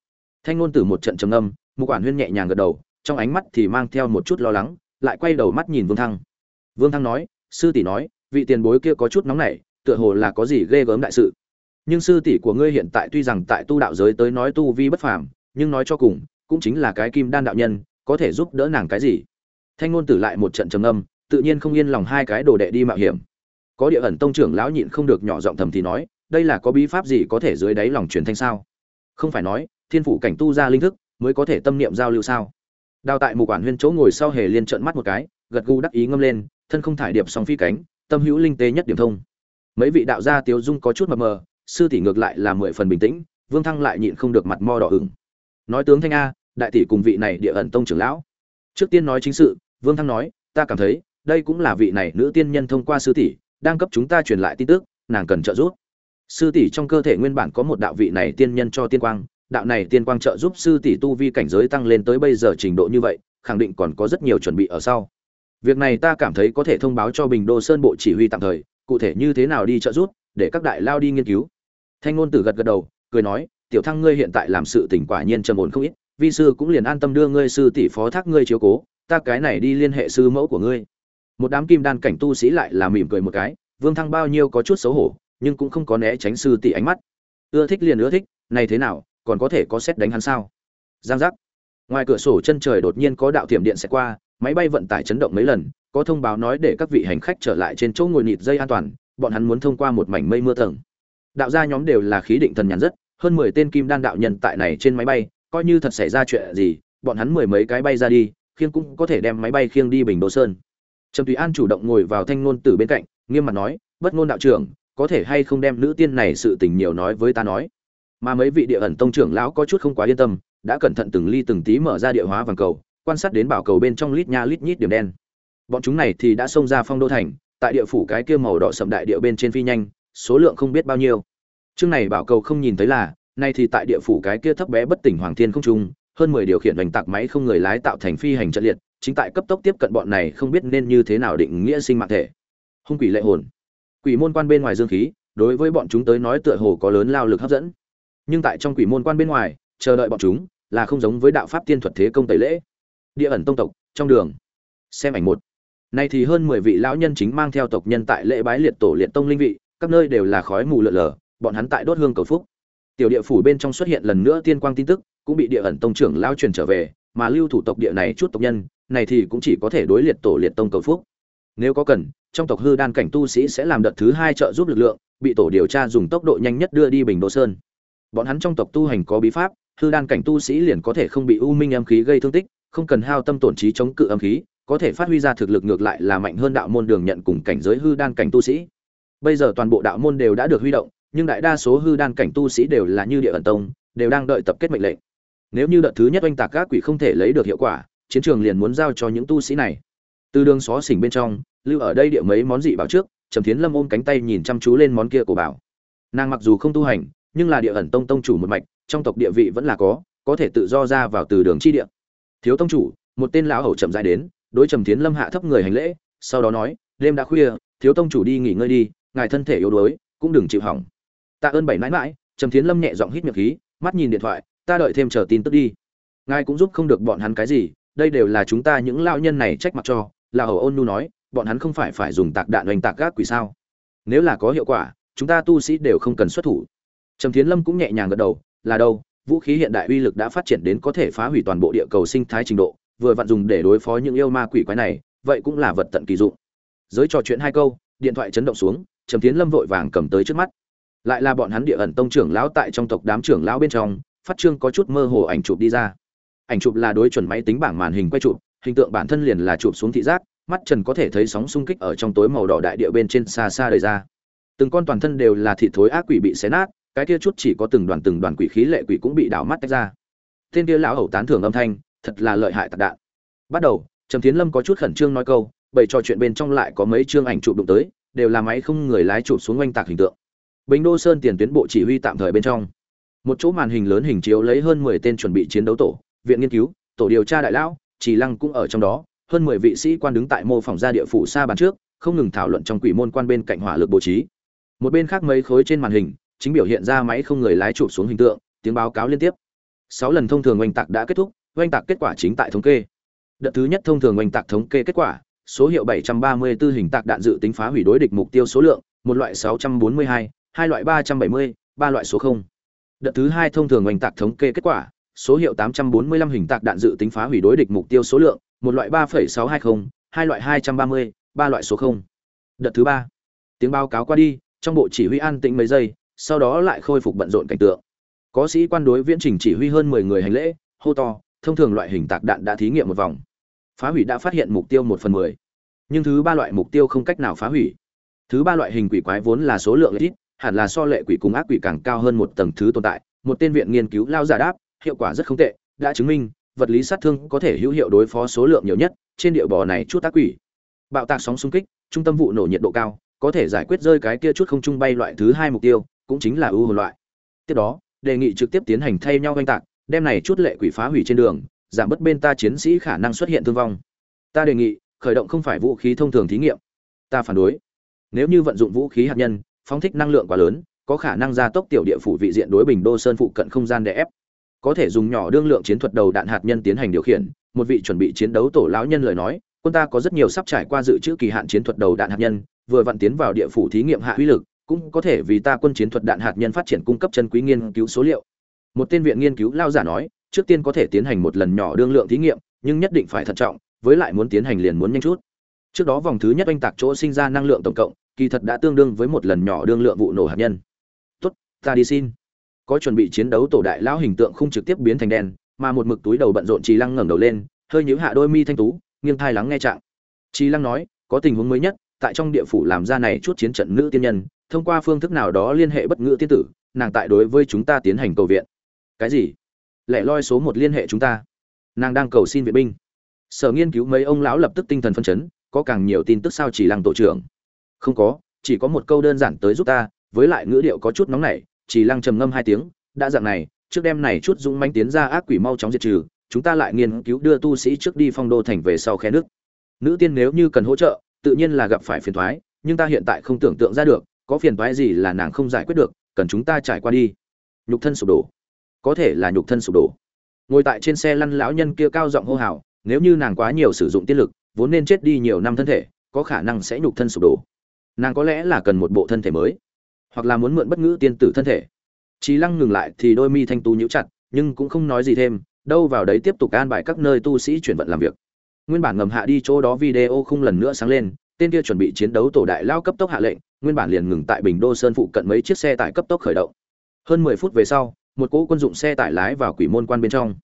Thanh ngôn từ một trận trầm âm một quản huyên nhẹ nhàng gật đầu, trong ánh mắt thì mang theo một chút lo lắng, lại quay đầu mắt nhìn vương thăng. Vương thăng nói, sư tỷ nói, vị tiền bối kia có chút nóng nảy, tựa hồ là có gì ghê gớm đại sự. Nhưng sư tỷ của ngươi hiện tại tuy rằng tại tu đạo giới tới nói tu vi bất phàm, nhưng nói cho cùng, cũng chính là cái kim đan đạo nhân, có thể giúp đỡ nàng cái gì? Thanh ngôn tử lại một trận trầm âm tự nhiên không yên lòng hai cái đồ đệ đi mạo hiểm. Có địa ẩn tông trưởng lão nhịn không được nhỏ giọng thầm thì nói, đây là có bí pháp gì có thể dưới đáy lòng truyền thanh sao? Không phải nói, thiên phủ cảnh tu ra linh thức, mới có thể tâm niệm giao lưu sao? Đào tại một quản huyên chỗ ngồi sau hề liên trợn mắt một cái, gật gù đắc ý ngâm lên, thân không thải điệp song phi cánh, tâm hữu linh tế nhất điểm thông. Mấy vị đạo gia tiếu dung có chút mập mờ, sư tỷ ngược lại là mười phần bình tĩnh, vương thăng lại nhịn không được mặt mo đỏ ửng. Nói tướng thanh a, đại tỷ cùng vị này địa ẩn tông trưởng lão. Trước tiên nói chính sự vương thăng nói, ta cảm thấy, đây cũng là vị này nữ tiên nhân thông qua sư tỷ, đang cấp chúng ta truyền lại tin tức, nàng cần trợ giúp. Sư tỷ trong cơ thể nguyên bản có một đạo vị này tiên nhân cho tiên quang, đạo này tiên quang trợ giúp sư tỷ tu vi cảnh giới tăng lên tới bây giờ trình độ như vậy, khẳng định còn có rất nhiều chuẩn bị ở sau. Việc này ta cảm thấy có thể thông báo cho bình đô sơn bộ chỉ huy tạm thời, cụ thể như thế nào đi trợ giúp, để các đại lao đi nghiên cứu. Thanh ngôn tử gật gật đầu, cười nói, tiểu thăng ngươi hiện tại làm sự tình quả nhiên trầm ổn không ít, vi sư cũng liền an tâm đưa ngươi sư tỷ phó thác ngươi chiếu cố ta cái này đi liên hệ sư mẫu của ngươi. Một đám kim đan cảnh tu sĩ lại là mỉm cười một cái, vương thăng bao nhiêu có chút xấu hổ, nhưng cũng không có né tránh sư tỷ ánh mắt. Ưa thích liền ưa thích, này thế nào, còn có thể có xét đánh hắn sao? Giang giác. Ngoài cửa sổ chân trời đột nhiên có đạo thiểm điện sẽ qua, máy bay vận tải chấn động mấy lần, có thông báo nói để các vị hành khách trở lại trên chỗ ngồi nịt dây an toàn, bọn hắn muốn thông qua một mảnh mây mưa tầng. Đạo gia nhóm đều là khí định thần nhàn rất, hơn mười tên kim đan đạo nhân tại này trên máy bay, coi như thật xảy ra chuyện gì, bọn hắn mười mấy cái bay ra đi khiêng cũng có thể đem máy bay khiêng đi bình đồ sơn. Trầm tùy an chủ động ngồi vào thanh ngôn tử bên cạnh, nghiêm mặt nói, bất ngôn đạo trưởng, có thể hay không đem nữ tiên này sự tình nhiều nói với ta nói? Mà mấy vị địa ẩn tông trưởng lão có chút không quá yên tâm, đã cẩn thận từng ly từng tí mở ra địa hóa vàng cầu, quan sát đến bảo cầu bên trong lít nha lít nhít điểm đen. Bọn chúng này thì đã xông ra phong đô thành, tại địa phủ cái kia màu đỏ sậm đại địa bên trên phi nhanh, số lượng không biết bao nhiêu. Chương này bảo cầu không nhìn thấy là, nay thì tại địa phủ cái kia thấp bé bất tỉnh hoàng thiên không trung hơn mười điều khiển hành tạc máy không người lái tạo thành phi hành trận liệt, chính tại cấp tốc tiếp cận bọn này không biết nên như thế nào định nghĩa sinh mạng thể. Hung quỷ lệ hồn. Quỷ môn quan bên ngoài dương khí, đối với bọn chúng tới nói tựa hồ có lớn lao lực hấp dẫn. Nhưng tại trong quỷ môn quan bên ngoài, chờ đợi bọn chúng là không giống với đạo pháp tiên thuật thế công tẩy lễ. Địa ẩn tông tộc, trong đường. Xem ảnh một. Nay thì hơn mười vị lão nhân chính mang theo tộc nhân tại lễ bái liệt tổ liệt tông linh vị, các nơi đều là khói mù lợn lờ bọn hắn tại đốt hương cầu phúc. Tiểu địa phủ bên trong xuất hiện lần nữa tiên quang tin tức cũng bị địa ẩn tông trưởng lao truyền trở về, mà lưu thủ tộc địa này chút tộc nhân, này thì cũng chỉ có thể đối liệt tổ liệt tông cầu phúc. Nếu có cần, trong tộc hư đan cảnh tu sĩ sẽ làm đợt thứ hai trợ giúp lực lượng, bị tổ điều tra dùng tốc độ nhanh nhất đưa đi bình đô sơn. Bọn hắn trong tộc tu hành có bí pháp, hư đan cảnh tu sĩ liền có thể không bị u minh âm khí gây thương tích, không cần hao tâm tổn trí chống cự âm khí, có thể phát huy ra thực lực ngược lại là mạnh hơn đạo môn đường nhận cùng cảnh giới hư đan cảnh tu sĩ. Bây giờ toàn bộ đạo môn đều đã được huy động, nhưng đại đa số hư đan cảnh tu sĩ đều là như địa ẩn tông, đều đang đợi tập kết mệnh lệnh nếu như đợt thứ nhất oanh tạc các quỷ không thể lấy được hiệu quả, chiến trường liền muốn giao cho những tu sĩ này. Từ đường xó xỉnh bên trong, lưu ở đây địa mấy món dị bảo trước, trầm thiến lâm ôm cánh tay nhìn chăm chú lên món kia của bảo. Nàng mặc dù không tu hành, nhưng là địa ẩn tông tông chủ một mạch, trong tộc địa vị vẫn là có có thể tự do ra vào từ đường chi địa. Thiếu tông chủ, một tên lão hầu chậm dài đến, đối trầm thiến lâm hạ thấp người hành lễ, sau đó nói, đêm đã khuya, thiếu tông chủ đi nghỉ ngơi đi, ngài thân thể yếu đuối, cũng đừng chịu hỏng. Tạ ơn bảy mãi mãi, trầm thiến lâm nhẹ giọng hít miệng khí, mắt nhìn điện thoại ta đợi thêm chờ tin tức đi. Ngài cũng giúp không được bọn hắn cái gì, đây đều là chúng ta những lao nhân này trách mặt cho. Là hầu ôn nu nói, bọn hắn không phải phải dùng tạc đạn oanh tạc gác quỷ sao? Nếu là có hiệu quả, chúng ta tu sĩ đều không cần xuất thủ. Trầm thiến lâm cũng nhẹ nhàng gật đầu, là đâu, vũ khí hiện đại uy lực đã phát triển đến có thể phá hủy toàn bộ địa cầu sinh thái trình độ, vừa vặn dùng để đối phó những yêu ma quỷ quái này, vậy cũng là vật tận kỳ dụng. Giới trò chuyện hai câu, điện thoại chấn động xuống, trầm Thiến lâm vội vàng cầm tới trước mắt. Lại là bọn hắn địa ẩn tông trưởng lão tại trong tộc đám trưởng lão bên trong phát trương có chút mơ hồ ảnh chụp đi ra. Ảnh chụp là đối chuẩn máy tính bảng màn hình quay chụp, hình tượng bản thân liền là chụp xuống thị giác, mắt trần có thể thấy sóng xung kích ở trong tối màu đỏ đại địa bên trên xa xa đời ra. Từng con toàn thân đều là thịt thối ác quỷ bị xé nát, cái kia chút chỉ có từng đoàn từng đoàn quỷ khí lệ quỷ cũng bị đảo mắt tách ra. Tên kia lão hầu tán thưởng âm thanh, thật là lợi hại tạc đạn. Bắt đầu, trầm tiến lâm có chút khẩn trương nói câu bày trò chuyện bên trong lại có mấy chương ảnh chụp đụng tới, đều là máy không người lái chụp xuống oanh tạc hình tượng. Bình đô sơn tiền tuyến bộ chỉ huy tạm thời bên trong một chỗ màn hình lớn hình chiếu lấy hơn mười tên chuẩn bị chiến đấu tổ viện nghiên cứu tổ điều tra đại lão chỉ lăng cũng ở trong đó hơn mười vị sĩ quan đứng tại mô phỏng ra địa phủ xa bàn trước không ngừng thảo luận trong quỷ môn quan bên cạnh hỏa lực bố trí. Một bên khác mấy khối trên màn hình chính biểu hiện ra máy không người lái chụp xuống hình tượng tiếng báo cáo liên tiếp. Sáu lần thông thường oanh tạc đã kết thúc oanh tạc kết quả chính tại thống kê. Đợt thứ nhất thông thường oanh tạc thống kê kết quả số hiệu 734 hình tạc đạn dự tính phá hủy đối địch mục tiêu số lượng một loại 642, hai loại 370, ba loại số 0 đợt thứ hai thông thường oanh tạc thống kê kết quả số hiệu 845 hình tạc đạn dự tính phá hủy đối địch mục tiêu số lượng một loại 3,620, hai loại 230, ba loại số 0. đợt thứ ba. Tiếng báo cáo qua đi trong bộ chỉ huy an tĩnh mấy giây sau đó lại khôi phục bận rộn cảnh tượng. Có sĩ quan đối viễn trình chỉ huy hơn mười người hành lễ hô to thông thường loại hình tạc đạn đã thí nghiệm một vòng. Phá hủy đã phát hiện mục tiêu một phần mười. Nhưng thứ ba loại mục tiêu không cách nào phá hủy. Thứ ba loại hình quỷ quái vốn là số lượng ít hẳn là so lệ quỷ cùng ác quỷ càng cao hơn một tầng thứ tồn tại, một tên viện nghiên cứu lao giả đáp, hiệu quả rất không tệ, đã chứng minh, vật lý sát thương có thể hữu hiệu đối phó số lượng nhiều nhất, trên địa bò này chút ác quỷ. Bạo tạc sóng xung kích, trung tâm vụ nổ nhiệt độ cao, có thể giải quyết rơi cái kia chút không trung bay loại thứ hai mục tiêu, cũng chính là ưu hồn loại. Tiếp đó, đề nghị trực tiếp tiến hành thay nhau oanh tạc, đem này chút lệ quỷ phá hủy trên đường, giảm bớt bên ta chiến sĩ khả năng xuất hiện thương vong. Ta đề nghị, khởi động không phải vũ khí thông thường thí nghiệm. Ta phản đối. Nếu như vận dụng vũ khí hạt nhân phóng thích năng lượng quá lớn, có khả năng gia tốc tiểu địa phủ vị diện đối bình đô sơn phụ cận không gian đè ép. Có thể dùng nhỏ đương lượng chiến thuật đầu đạn hạt nhân tiến hành điều khiển, một vị chuẩn bị chiến đấu tổ lão nhân lời nói, quân ta có rất nhiều sắp trải qua dự trữ kỳ hạn chiến thuật đầu đạn hạt nhân, vừa vặn tiến vào địa phủ thí nghiệm hạ uy lực, cũng có thể vì ta quân chiến thuật đạn hạt nhân phát triển cung cấp chân quý nghiên cứu số liệu. Một tên viện nghiên cứu lao giả nói, trước tiên có thể tiến hành một lần nhỏ đương lượng thí nghiệm, nhưng nhất định phải thận trọng, với lại muốn tiến hành liền muốn nhanh chút. Trước đó vòng thứ nhất oanh tạc chỗ sinh ra năng lượng tổng cộng kỳ thật đã tương đương với một lần nhỏ đương lượng vụ nổ hạt nhân. Tốt, ta đi xin. Có chuẩn bị chiến đấu tổ đại lão hình tượng không trực tiếp biến thành đen, mà một mực túi đầu bận rộn trì lăng ngẩng đầu lên, hơi nhíu hạ đôi mi thanh tú, nghiêng thai lắng nghe trạng. Trì lăng nói, có tình huống mới nhất, tại trong địa phủ làm ra này chút chiến trận nữ tiên nhân, thông qua phương thức nào đó liên hệ bất ngữ tiên tử, nàng tại đối với chúng ta tiến hành cầu viện. Cái gì? Lẻ loi số một liên hệ chúng ta. Nàng đang cầu xin viện binh. Sở nghiên cứu mấy ông lão lập tức tinh thần phân chấn, có càng nhiều tin tức sao chỉ lăng tổ trưởng không có, chỉ có một câu đơn giản tới giúp ta, với lại ngữ điệu có chút nóng nảy, chỉ lăng trầm ngâm hai tiếng, đã dạng này, trước đêm này chút dũng manh tiến ra ác quỷ mau chóng diệt trừ, chúng ta lại nghiên cứu đưa tu sĩ trước đi phong đô thành về sau khe nước. Nữ tiên nếu như cần hỗ trợ, tự nhiên là gặp phải phiền thoái nhưng ta hiện tại không tưởng tượng ra được, có phiền toái gì là nàng không giải quyết được, cần chúng ta trải qua đi. Nhục thân sụp đổ. Có thể là nhục thân sụp đổ. Ngồi tại trên xe lăn lão nhân kia cao giọng hô hào, nếu như nàng quá nhiều sử dụng tiên lực, vốn nên chết đi nhiều năm thân thể, có khả năng sẽ nhục thân sụp đổ nàng có lẽ là cần một bộ thân thể mới, hoặc là muốn mượn bất ngữ tiên tử thân thể. Trí lăng ngừng lại thì đôi mi thanh tú nhíu chặt, nhưng cũng không nói gì thêm, đâu vào đấy tiếp tục an bài các nơi tu sĩ chuyển vận làm việc. Nguyên bản ngầm hạ đi chỗ đó video không lần nữa sáng lên, tên kia chuẩn bị chiến đấu tổ đại lao cấp tốc hạ lệnh, nguyên bản liền ngừng tại bình đô sơn phụ cận mấy chiếc xe tải cấp tốc khởi động. Hơn mười phút về sau, một cỗ quân dụng xe tải lái vào quỷ môn quan bên trong.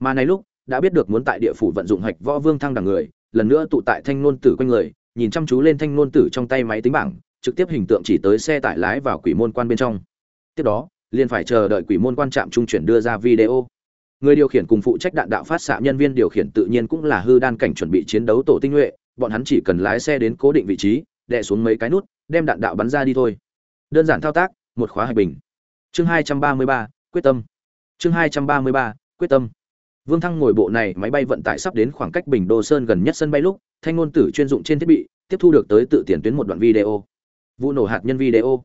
Mà này lúc, đã biết được muốn tại địa phủ vận dụng hạch võ vương thăng đẳng người, lần nữa tụ tại thanh nôn tử quanh người nhìn chăm chú lên thanh ngôn tử trong tay máy tính bảng, trực tiếp hình tượng chỉ tới xe tải lái vào quỷ môn quan bên trong. Tiếp đó, liền phải chờ đợi quỷ môn quan trạm trung chuyển đưa ra video. Người điều khiển cùng phụ trách đạn đạo phát xạ nhân viên điều khiển tự nhiên cũng là hư đan cảnh chuẩn bị chiến đấu tổ tinh nhuệ, bọn hắn chỉ cần lái xe đến cố định vị trí, đè xuống mấy cái nút, đem đạn đạo bắn ra đi thôi. Đơn giản thao tác, một khóa hạch bình. Chương hai trăm ba mươi ba, quyết tâm. Chương hai trăm ba mươi ba, quyết tâm. Vương thăng ngồi bộ này máy bay vận tải sắp đến khoảng cách bình đô sơn gần nhất sân bay lúc thanh ngôn tử chuyên dụng trên thiết bị, tiếp thu được tới tự tiền tuyến một đoạn video. Vụ nổ hạt nhân video.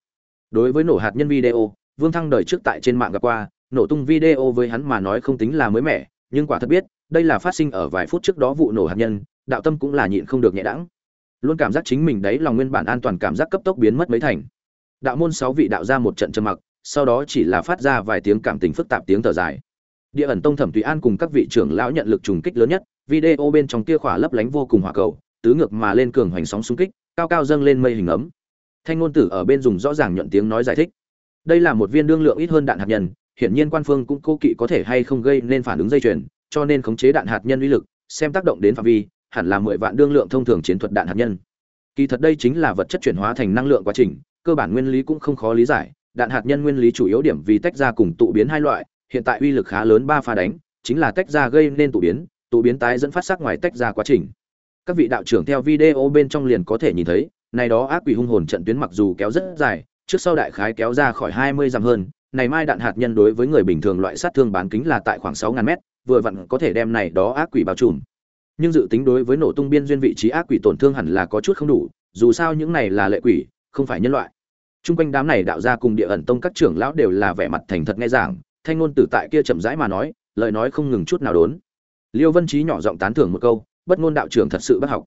Đối với nổ hạt nhân video, vương thăng đời trước tại trên mạng gặp qua, nổ tung video với hắn mà nói không tính là mới mẻ, nhưng quả thật biết, đây là phát sinh ở vài phút trước đó vụ nổ hạt nhân, đạo tâm cũng là nhịn không được nhẹ đãng. Luôn cảm giác chính mình đấy lòng nguyên bản an toàn cảm giác cấp tốc biến mất mấy thành. Đạo môn sáu vị đạo ra một trận trầm mặc, sau đó chỉ là phát ra vài tiếng cảm tình phức tạp tiếng thở dài địa ẩn tông thẩm tùy an cùng các vị trưởng lão nhận lực trùng kích lớn nhất, video bên trong kia khỏa lấp lánh vô cùng hỏa cầu, tứ ngược mà lên cường hoành sóng xung kích, cao cao dâng lên mây hình ấm. Thanh ngôn tử ở bên dùng rõ ràng nhuận tiếng nói giải thích. Đây là một viên đương lượng ít hơn đạn hạt nhân, hiển nhiên quan phương cũng cố kỵ có thể hay không gây nên phản ứng dây chuyền, cho nên khống chế đạn hạt nhân uy lực, xem tác động đến phạm vi, hẳn là mười vạn đương lượng thông thường chiến thuật đạn hạt nhân. Kỳ thật đây chính là vật chất chuyển hóa thành năng lượng quá trình, cơ bản nguyên lý cũng không khó lý giải, đạn hạt nhân nguyên lý chủ yếu điểm vì tách ra cùng tụ biến hai loại hiện tại uy lực khá lớn ba pha đánh chính là tách ra gây nên tụ biến tụ biến tái dẫn phát sắc ngoài tách ra quá trình. Các vị đạo trưởng theo video bên trong liền có thể nhìn thấy này đó ác quỷ hung hồn trận tuyến mặc dù kéo rất dài trước sau đại khái kéo ra khỏi hai mươi dặm hơn này mai đạn hạt nhân đối với người bình thường loại sát thương bán kính là tại khoảng sáu ngàn mét vừa vặn có thể đem này đó ác quỷ bao trùm. Nhưng dự tính đối với nổ tung biên duyên vị trí ác quỷ tổn thương hẳn là có chút không đủ dù sao những này là lệ quỷ không phải nhân loại. Trung quanh đám này đạo ra cùng địa ẩn tông các trưởng lão đều là vẻ mặt thành thật nghe giảng, thanh ngôn tử tại kia chậm rãi mà nói, lời nói không ngừng chút nào đốn. Liêu Vân Chí nhỏ giọng tán thưởng một câu, bất ngôn đạo trưởng thật sự bất học.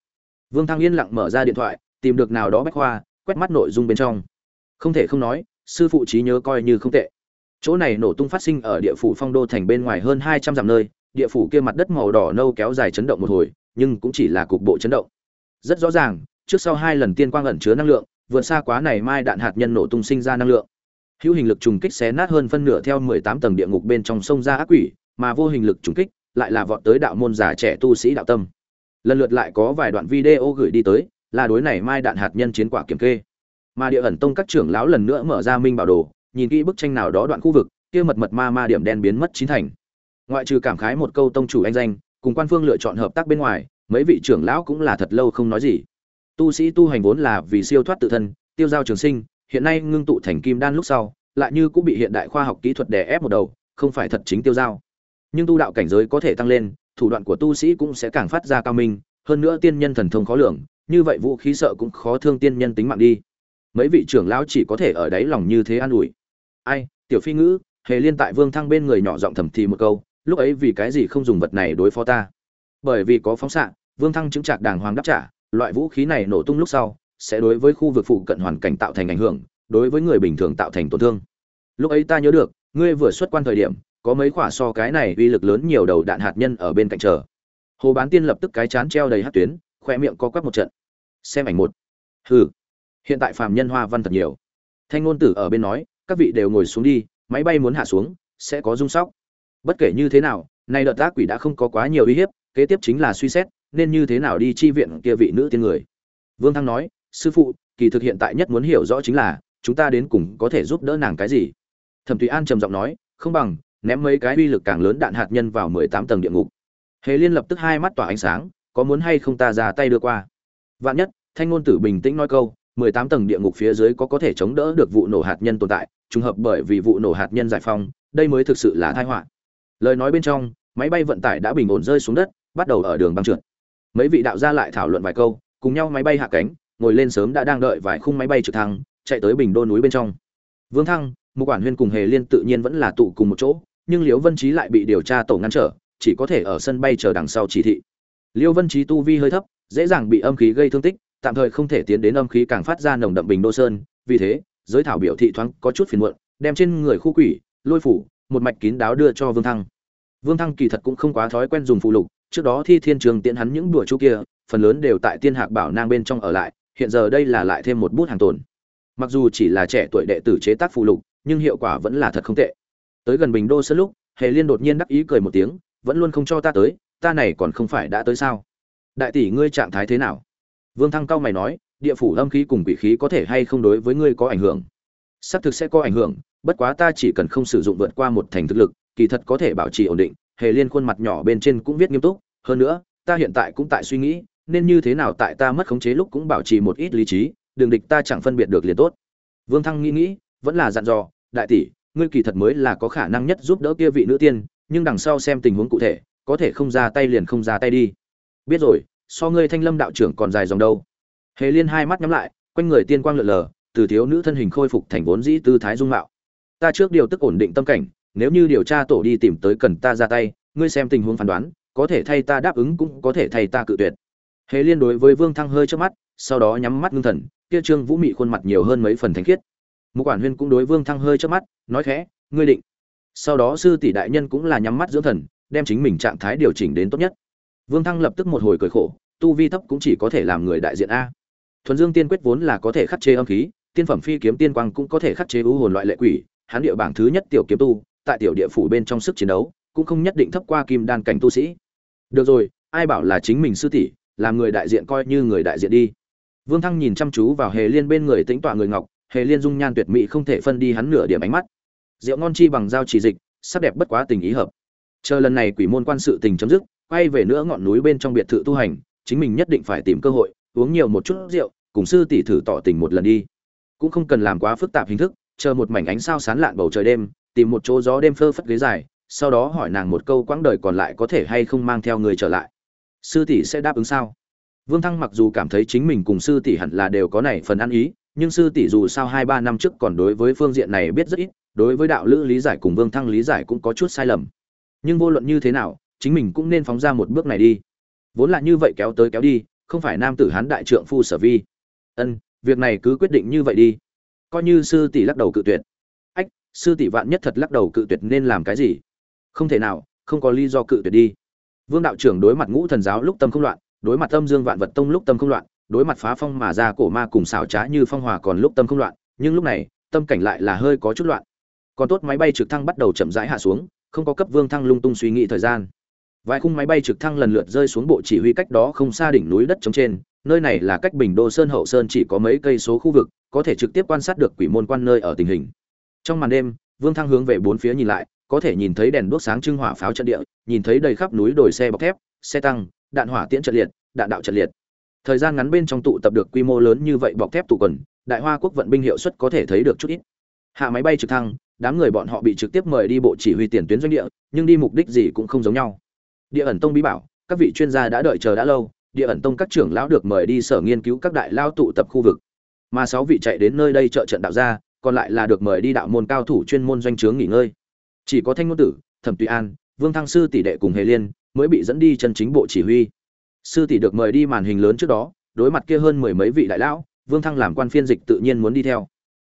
Vương Thăng yên lặng mở ra điện thoại, tìm được nào đó bách khoa, quét mắt nội dung bên trong. Không thể không nói, sư phụ trí nhớ coi như không tệ. Chỗ này nổ tung phát sinh ở địa phủ Phong Đô thành bên ngoài hơn 200 dặm nơi, địa phủ kia mặt đất màu đỏ nâu kéo dài chấn động một hồi, nhưng cũng chỉ là cục bộ chấn động. Rất rõ ràng, trước sau hai lần tiên quang ẩn chứa năng lượng, vượt xa quá này mai đạn hạt nhân nổ tung sinh ra năng lượng hữu hình lực trùng kích xé nát hơn phân nửa theo mười tám tầng địa ngục bên trong sông ra ác quỷ, mà vô hình lực trùng kích lại là vọt tới đạo môn giả trẻ tu sĩ đạo tâm. Lần lượt lại có vài đoạn video gửi đi tới, là đối này mai đạn hạt nhân chiến quả kiểm kê. Mà địa ẩn tông các trưởng lão lần nữa mở ra minh bảo đồ, nhìn kỹ bức tranh nào đó đoạn khu vực, kia mật mật ma ma điểm đen biến mất chín thành. Ngoại trừ cảm khái một câu tông chủ anh danh, cùng quan phương lựa chọn hợp tác bên ngoài, mấy vị trưởng lão cũng là thật lâu không nói gì. Tu sĩ tu hành vốn là vì siêu thoát tự thân, tiêu giao trường sinh hiện nay ngưng tụ thành kim đan lúc sau, lại như cũng bị hiện đại khoa học kỹ thuật đè ép một đầu, không phải thật chính tiêu giao nhưng tu đạo cảnh giới có thể tăng lên, thủ đoạn của tu sĩ cũng sẽ càng phát ra cao minh, hơn nữa tiên nhân thần thông khó lường, như vậy vũ khí sợ cũng khó thương tiên nhân tính mạng đi. Mấy vị trưởng lão chỉ có thể ở đáy lòng như thế an ủi. Ai, tiểu phi ngữ, hề liên tại vương thăng bên người nhỏ giọng thầm thì một câu, lúc ấy vì cái gì không dùng vật này đối phó ta? Bởi vì có phóng xạ, vương thăng chứng trạc đàng hoàng đáp trả, loại vũ khí này nổ tung lúc sau sẽ đối với khu vực phụ cận hoàn cảnh tạo thành ảnh hưởng, đối với người bình thường tạo thành tổn thương. Lúc ấy ta nhớ được, ngươi vừa xuất quan thời điểm, có mấy quả so cái này uy lực lớn nhiều đầu đạn hạt nhân ở bên cạnh chờ. Hồ bán tiên lập tức cái chán treo đầy hạt tuyến, khoe miệng co quắp một trận. Xem ảnh một. Hừ. Hiện tại phàm nhân hoa văn thật nhiều. Thanh ngôn tử ở bên nói, các vị đều ngồi xuống đi, máy bay muốn hạ xuống, sẽ có rung sóc. Bất kể như thế nào, nay đợt tác quỷ đã không có quá nhiều uy hiếp, kế tiếp chính là suy xét, nên như thế nào đi chi viện kia vị nữ tiên người. Vương thăng nói sư phụ, kỳ thực hiện tại nhất muốn hiểu rõ chính là, chúng ta đến cùng có thể giúp đỡ nàng cái gì? Thẩm thúy an trầm giọng nói, không bằng, ném mấy cái uy lực càng lớn đạn hạt nhân vào mười tám tầng địa ngục. Hề liên lập tức hai mắt tỏa ánh sáng, có muốn hay không ta ra tay đưa qua? Vạn nhất, thanh ngôn tử bình tĩnh nói câu, mười tám tầng địa ngục phía dưới có có thể chống đỡ được vụ nổ hạt nhân tồn tại, trùng hợp bởi vì vụ nổ hạt nhân giải phóng, đây mới thực sự là tai họa. Lời nói bên trong, máy bay vận tải đã bình ổn rơi xuống đất, bắt đầu ở đường băng trượt. Mấy vị đạo gia lại thảo luận vài câu, cùng nhau máy bay hạ cánh ngồi lên sớm đã đang đợi vài khung máy bay trực thăng, chạy tới bình đô núi bên trong. Vương thăng một quản huyên cùng hề liên tự nhiên vẫn là tụ cùng một chỗ, nhưng liễu vân trí lại bị điều tra tổ ngăn trở, chỉ có thể ở sân bay chờ đằng sau chỉ thị. Liễu vân trí tu vi hơi thấp, dễ dàng bị âm khí gây thương tích, tạm thời không thể tiến đến âm khí càng phát ra nồng đậm bình đô sơn, vì thế, giới thảo biểu thị thoáng có chút phiền muộn, đem trên người khu quỷ, lôi phủ, một mạch kín đáo đưa cho vương thăng. Vương thăng kỳ thật cũng không quá thói quen dùng phụ lục, trước đó thi thiên trường tiễn hắn những đùa chú kia, phần lớn đều tại tiên hạc bảo nang bên trong ở lại hiện giờ đây là lại thêm một bút hàng tồn. Mặc dù chỉ là trẻ tuổi đệ tử chế tác phụ lục, nhưng hiệu quả vẫn là thật không tệ. Tới gần bình đô sân lúc, hề liên đột nhiên đắc ý cười một tiếng, vẫn luôn không cho ta tới, ta này còn không phải đã tới sao? Đại tỷ ngươi trạng thái thế nào? Vương thăng cao mày nói, địa phủ âm khí cùng quỷ khí có thể hay không đối với ngươi có ảnh hưởng? Xác thực sẽ có ảnh hưởng, bất quá ta chỉ cần không sử dụng vượt qua một thành thực lực, kỳ thật có thể bảo trì ổn định. Hề liên khuôn mặt nhỏ bên trên cũng viết nghiêm túc, hơn nữa, ta hiện tại cũng tại suy nghĩ nên như thế nào tại ta mất khống chế lúc cũng bảo trì một ít lý trí, đường địch ta chẳng phân biệt được liền tốt. Vương thăng nghĩ nghĩ, vẫn là dặn dò, đại tỷ, ngươi kỳ thật mới là có khả năng nhất giúp đỡ kia vị nữ tiên, nhưng đằng sau xem tình huống cụ thể, có thể không ra tay liền không ra tay đi. Biết rồi, so ngươi thanh lâm đạo trưởng còn dài dòng đâu. Hề liên hai mắt nhắm lại, quanh người tiên quang lượn lờ, từ thiếu nữ thân hình khôi phục thành vốn dĩ tư thái dung mạo. Ta trước điều tức ổn định tâm cảnh, nếu như điều tra tổ đi tìm tới cần ta ra tay, ngươi xem tình huống phán đoán, có thể thay ta đáp ứng cũng có thể thay ta cự tuyệt hề liên đối với vương thăng hơi trước mắt, sau đó nhắm mắt ngưng thần, kia trương vũ mị khuôn mặt nhiều hơn mấy phần thánh khiết. Mục quản huyên cũng đối vương thăng hơi trước mắt, nói khẽ, ngươi định. Sau đó sư tỷ đại nhân cũng là nhắm mắt dưỡng thần, đem chính mình trạng thái điều chỉnh đến tốt nhất. Vương thăng lập tức một hồi cười khổ, tu vi thấp cũng chỉ có thể làm người đại diện a. Thuần dương tiên quyết vốn là có thể khắc chế âm khí, tiên phẩm phi kiếm tiên quang cũng có thể khắc chế ưu hồn loại lệ quỷ hán địa bảng thứ nhất tiểu kiếm tu, tại tiểu địa phủ bên trong sức chiến đấu, cũng không nhất định thấp qua kim đan cảnh tu sĩ. Được rồi, ai bảo là chính mình sư tỷ làm người đại diện coi như người đại diện đi. Vương thăng nhìn chăm chú vào hề liên bên người tĩnh tọa người ngọc, hề liên dung nhan tuyệt mỹ không thể phân đi hắn nửa điểm ánh mắt. Rượu ngon chi bằng dao chỉ dịch, sắc đẹp bất quá tình ý hợp. Chờ lần này quỷ môn quan sự tình chấm dứt, quay về nữa ngọn núi bên trong biệt thự tu hành, chính mình nhất định phải tìm cơ hội, uống nhiều một chút rượu, cùng sư tỷ thử tỏ tình một lần đi. Cũng không cần làm quá phức tạp hình thức, chờ một mảnh ánh sao sán lạn bầu trời đêm, tìm một chỗ gió đêm phơ phất ghế dài, sau đó hỏi nàng một câu quãng đời còn lại có thể hay không mang theo người trở lại sư tỷ sẽ đáp ứng sao? Vương thăng mặc dù cảm thấy chính mình cùng sư tỷ hẳn là đều có này phần ăn ý, nhưng sư tỷ dù sao hai ba năm trước còn đối với phương diện này biết rất ít, đối với đạo lữ lý giải cùng vương thăng lý giải cũng có chút sai lầm. Nhưng vô luận như thế nào, chính mình cũng nên phóng ra một bước này đi. Vốn là như vậy kéo tới kéo đi, không phải nam tử hán đại trượng phu sở vi. Ân, việc này cứ quyết định như vậy đi. Coi như sư tỷ lắc đầu cự tuyệt. Ách, sư tỷ vạn nhất thật lắc đầu cự tuyệt nên làm cái gì? Không thể nào, không có lý do cự tuyệt đi vương đạo trưởng đối mặt ngũ thần giáo lúc tâm không loạn, đối mặt âm dương vạn vật tông lúc tâm không loạn, đối mặt phá phong mà ra cổ ma cùng xảo trá như phong hòa còn lúc tâm không loạn, nhưng lúc này, tâm cảnh lại là hơi có chút loạn. Còn tốt máy bay trực thăng bắt đầu chậm rãi hạ xuống, không có cấp vương thăng lung tung suy nghĩ thời gian. Vài khung máy bay trực thăng lần lượt rơi xuống bộ chỉ huy cách đó không xa đỉnh núi đất trống trên, nơi này là cách bình đô sơn hậu sơn chỉ có mấy cây số khu vực, có thể trực tiếp quan sát được quỷ môn quan nơi ở tình hình. Trong màn đêm, vương thăng hướng về bốn phía nhìn lại có thể nhìn thấy đèn đuốc sáng trưng hỏa pháo trận địa, nhìn thấy đầy khắp núi đồi xe bọc thép, xe tăng, đạn hỏa tiễn trận liệt, đạn đạo trận liệt. Thời gian ngắn bên trong tụ tập được quy mô lớn như vậy bọc thép tụ quần, đại hoa quốc vận binh hiệu suất có thể thấy được chút ít. Hạ máy bay trực thăng, đám người bọn họ bị trực tiếp mời đi bộ chỉ huy tiền tuyến doanh địa, nhưng đi mục đích gì cũng không giống nhau. Địa ẩn tông bí bảo, các vị chuyên gia đã đợi chờ đã lâu, địa ẩn tông các trưởng lão được mời đi sở nghiên cứu các đại lao tụ tập khu vực. Mà sáu vị chạy đến nơi đây trợ trận đạo gia, còn lại là được mời đi đạo môn cao thủ chuyên môn doanh trướng nghỉ ngơi chỉ có thanh ngôn tử, thẩm tùy an, vương thăng sư tỷ đệ cùng hề liên mới bị dẫn đi chân chính bộ chỉ huy. Sư tỷ được mời đi màn hình lớn trước đó, đối mặt kia hơn mười mấy vị đại lão, vương thăng làm quan phiên dịch tự nhiên muốn đi theo.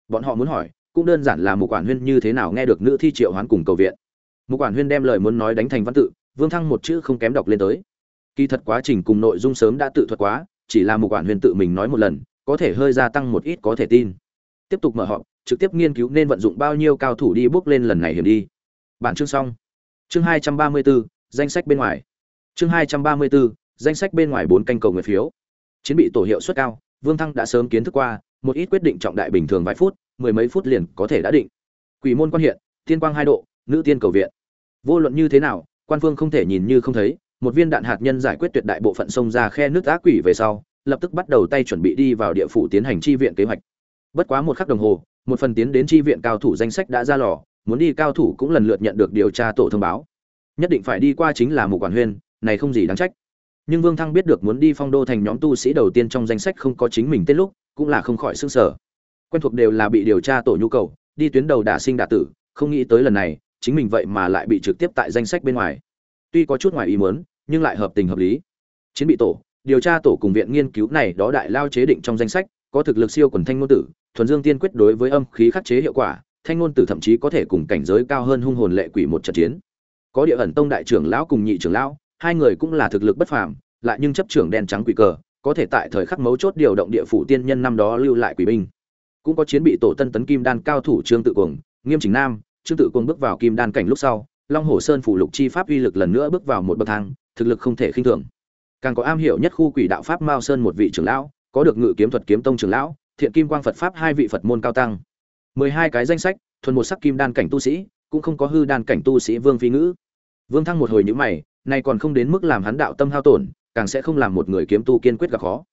Bọn họ muốn hỏi, cũng đơn giản là một quản huyên như thế nào nghe được nữ thi triệu hoán cùng cầu viện. Một quản huyên đem lời muốn nói đánh thành văn tự, vương thăng một chữ không kém đọc lên tới. Kỳ thật quá trình cùng nội dung sớm đã tự thuật quá, chỉ là một quản huyên tự mình nói một lần, có thể hơi gia tăng một ít có thể tin. Tiếp tục mở họp, trực tiếp nghiên cứu nên vận dụng bao nhiêu cao thủ đi bước lên lần này hiểm đi bản chương xong. Chương hai trăm ba mươi 234, danh sách bên ngoài. Chương hai trăm ba mươi 234, danh sách bên ngoài bốn canh cầu nguyện phiếu. Chiến bị tổ hiệu suất cao vương thăng đã sớm kiến thức qua một ít quyết định trọng đại bình thường vài phút mười mấy phút liền có thể đã định. Quỷ môn quan hiện tiên quang hai độ nữ tiên cầu viện. Vô luận như thế nào quan phương không thể nhìn như không thấy một viên đạn hạt nhân giải quyết tuyệt đại bộ phận sông ra khe nước ác quỷ về sau lập tức bắt đầu tay chuẩn bị đi vào địa phủ tiến hành chi viện kế hoạch. Bất quá một khắc đồng hồ một phần tiến đến chi viện cao thủ danh sách đã ra lò muốn đi cao thủ cũng lần lượt nhận được điều tra tổ thông báo. Nhất định phải đi qua chính là mục quản huyên, này không gì đáng trách. Nhưng vương thăng biết được muốn đi phong đô thành nhóm tu sĩ đầu tiên trong danh sách không có chính mình tên lúc, cũng là không khỏi xương sở. Quen thuộc đều là bị điều tra tổ nhu cầu, đi tuyến đầu đả sinh đả tử, không nghĩ tới lần này, chính mình vậy mà lại bị trực tiếp tại danh sách bên ngoài. Tuy có chút ngoài ý muốn, nhưng lại hợp tình hợp lý. Chiến bị tổ, điều tra tổ cùng viện nghiên cứu này đó đại lao chế định trong danh sách, có thực lực siêu quần thanh ngôn tử, thuần dương tiên quyết đối với âm khí khắc chế hiệu quả thanh ngôn tử thậm chí có thể cùng cảnh giới cao hơn hung hồn lệ quỷ một trận chiến. Có địa ẩn tông đại trưởng lão cùng nhị trưởng lão, hai người cũng là thực lực bất phàm, lại nhưng chấp trưởng đen trắng quỷ cờ, có thể tại thời khắc mấu chốt điều động địa phủ tiên nhân năm đó lưu lại quỷ binh. Cũng có chiến bị tổ tân tấn kim đan cao thủ trương tự cuồng, nghiêm chính nam, trương tự cuồng bước vào kim đan cảnh lúc sau, long hồ sơn phủ lục chi pháp uy lực lần nữa bước vào một bậc thang, thực lực không thể khinh thường. Càng có am hiểu nhất khu quỷ đạo pháp mao sơn một vị trưởng lão, có được ngự kiếm thuật kiếm tông trưởng lão, thiện kim quang phật pháp hai vị phật môn cao tăng mười hai cái danh sách, thuần một sắc kim đan cảnh tu sĩ, cũng không có hư đan cảnh tu sĩ vương phi ngữ. Vương thăng một hồi nhữ mày, nay còn không đến mức làm hắn đạo tâm hao tổn, càng sẽ không làm một người kiếm tu kiên quyết gặp khó.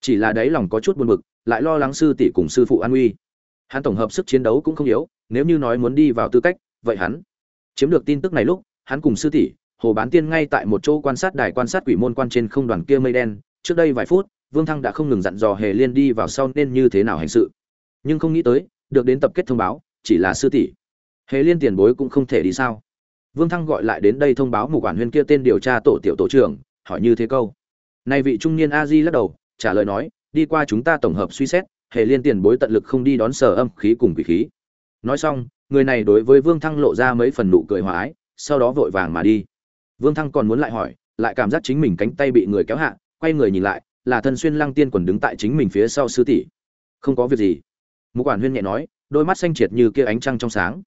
Chỉ là đáy lòng có chút buồn bực, lại lo lắng sư tỷ cùng sư phụ an uy. Hắn tổng hợp sức chiến đấu cũng không yếu, nếu như nói muốn đi vào tư cách, vậy hắn chiếm được tin tức này lúc, hắn cùng sư tỷ, hồ bán tiên ngay tại một chỗ quan sát đài quan sát quỷ môn quan trên không đoàn kia mây đen. Trước đây vài phút, vương thăng đã không ngừng dặn dò hề liên đi vào sau nên như thế nào hành sự. Nhưng không nghĩ tới được đến tập kết thông báo, chỉ là sư tỷ. Hề liên tiền bối cũng không thể đi sao? Vương thăng gọi lại đến đây thông báo một quản huyên kia tên điều tra tổ tiểu tổ trưởng, hỏi như thế câu. Này vị trung niên a di lắc đầu, trả lời nói, đi qua chúng ta tổng hợp suy xét, hề liên tiền bối tận lực không đi đón sở âm khí cùng quỷ khí. Nói xong, người này đối với vương thăng lộ ra mấy phần nụ cười hòa ái, sau đó vội vàng mà đi. Vương thăng còn muốn lại hỏi, lại cảm giác chính mình cánh tay bị người kéo hạ, quay người nhìn lại, là thân xuyên lăng tiên quần đứng tại chính mình phía sau sư tỷ. Không có việc gì mục quản huyên nhẹ nói, đôi mắt xanh triệt như kia ánh trăng trong sáng.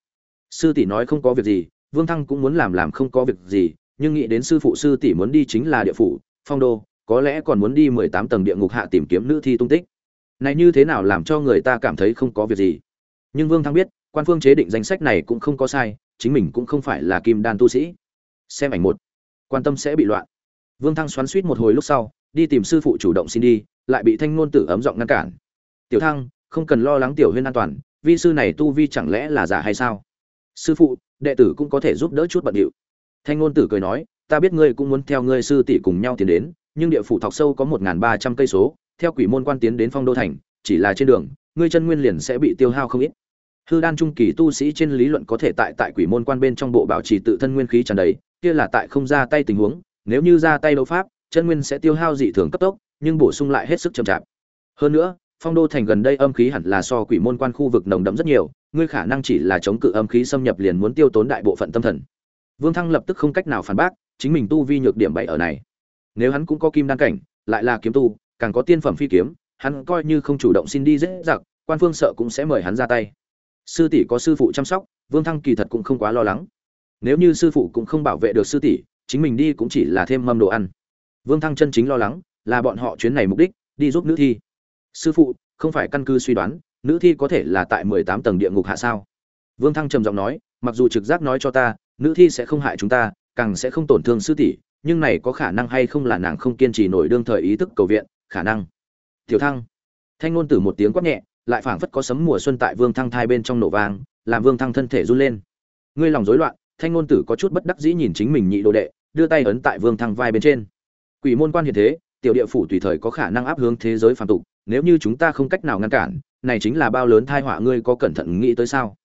Sư tỷ nói không có việc gì, vương thăng cũng muốn làm làm không có việc gì, nhưng nghĩ đến sư phụ sư tỷ muốn đi chính là địa phủ, phong đô, có lẽ còn muốn đi mười tám tầng địa ngục hạ tìm kiếm nữ thi tung tích. Này như thế nào làm cho người ta cảm thấy không có việc gì? Nhưng vương thăng biết, quan phương chế định danh sách này cũng không có sai, chính mình cũng không phải là kim đan tu sĩ. Xem ảnh một. Quan tâm sẽ bị loạn. Vương thăng xoắn suýt một hồi lúc sau, đi tìm sư phụ chủ động xin đi, lại bị thanh ngôn tử ấm giọng ngăn cản. Tiểu thăng không cần lo lắng tiểu huyên an toàn, vi sư này tu vi chẳng lẽ là giả hay sao? Sư phụ, đệ tử cũng có thể giúp đỡ chút bận điệu. Thanh ngôn tử cười nói, ta biết ngươi cũng muốn theo ngươi sư tỷ cùng nhau tiến đến, nhưng địa phủ thọc sâu có một ba trăm cây số, theo quỷ môn quan tiến đến phong đô thành, chỉ là trên đường, ngươi chân nguyên liền sẽ bị tiêu hao không ít. Hư đan trung kỳ tu sĩ trên lý luận có thể tại tại quỷ môn quan bên trong bộ bảo trì tự thân nguyên khí tràn đầy, kia là tại không ra tay tình huống, nếu như ra tay đấu pháp, chân nguyên sẽ tiêu hao dị thường cấp tốc, nhưng bổ sung lại hết sức chậm chạp. Hơn nữa phong đô thành gần đây âm khí hẳn là so quỷ môn quan khu vực nồng đậm rất nhiều, ngươi khả năng chỉ là chống cự âm khí xâm nhập liền muốn tiêu tốn đại bộ phận tâm thần. Vương thăng lập tức không cách nào phản bác, chính mình tu vi nhược điểm bảy ở này. Nếu hắn cũng có kim đan cảnh, lại là kiếm tu, càng có tiên phẩm phi kiếm, hắn coi như không chủ động xin đi dễ dặc quan phương sợ cũng sẽ mời hắn ra tay. Sư tỷ có sư phụ chăm sóc, vương thăng kỳ thật cũng không quá lo lắng. Nếu như sư phụ cũng không bảo vệ được sư tỷ, chính mình đi cũng chỉ là thêm mâm đồ ăn. Vương thăng chân chính lo lắng là bọn họ chuyến này mục đích, đi giúp nữ thi sư phụ, không phải căn cứ suy đoán, nữ thi có thể là tại mười tám tầng địa ngục hạ sao? Vương thăng trầm giọng nói, mặc dù trực giác nói cho ta, nữ thi sẽ không hại chúng ta, càng sẽ không tổn thương sư tỷ, nhưng này có khả năng hay không là nàng không kiên trì nổi đương thời ý thức cầu viện, khả năng. Tiểu thăng, thanh ngôn tử một tiếng quát nhẹ, lại phảng phất có sấm mùa xuân tại vương thăng thai bên trong nổ vang, làm vương thăng thân thể run lên. Ngươi lòng rối loạn, thanh ngôn tử có chút bất đắc dĩ nhìn chính mình nhị đồ đệ, đưa tay ấn tại vương thăng vai bên trên. Quỷ môn quan hiện thế, tiểu địa phủ tùy thời có khả năng áp hướng thế giới phản tục nếu như chúng ta không cách nào ngăn cản, này chính là bao lớn thai họa ngươi có cẩn thận nghĩ tới sao?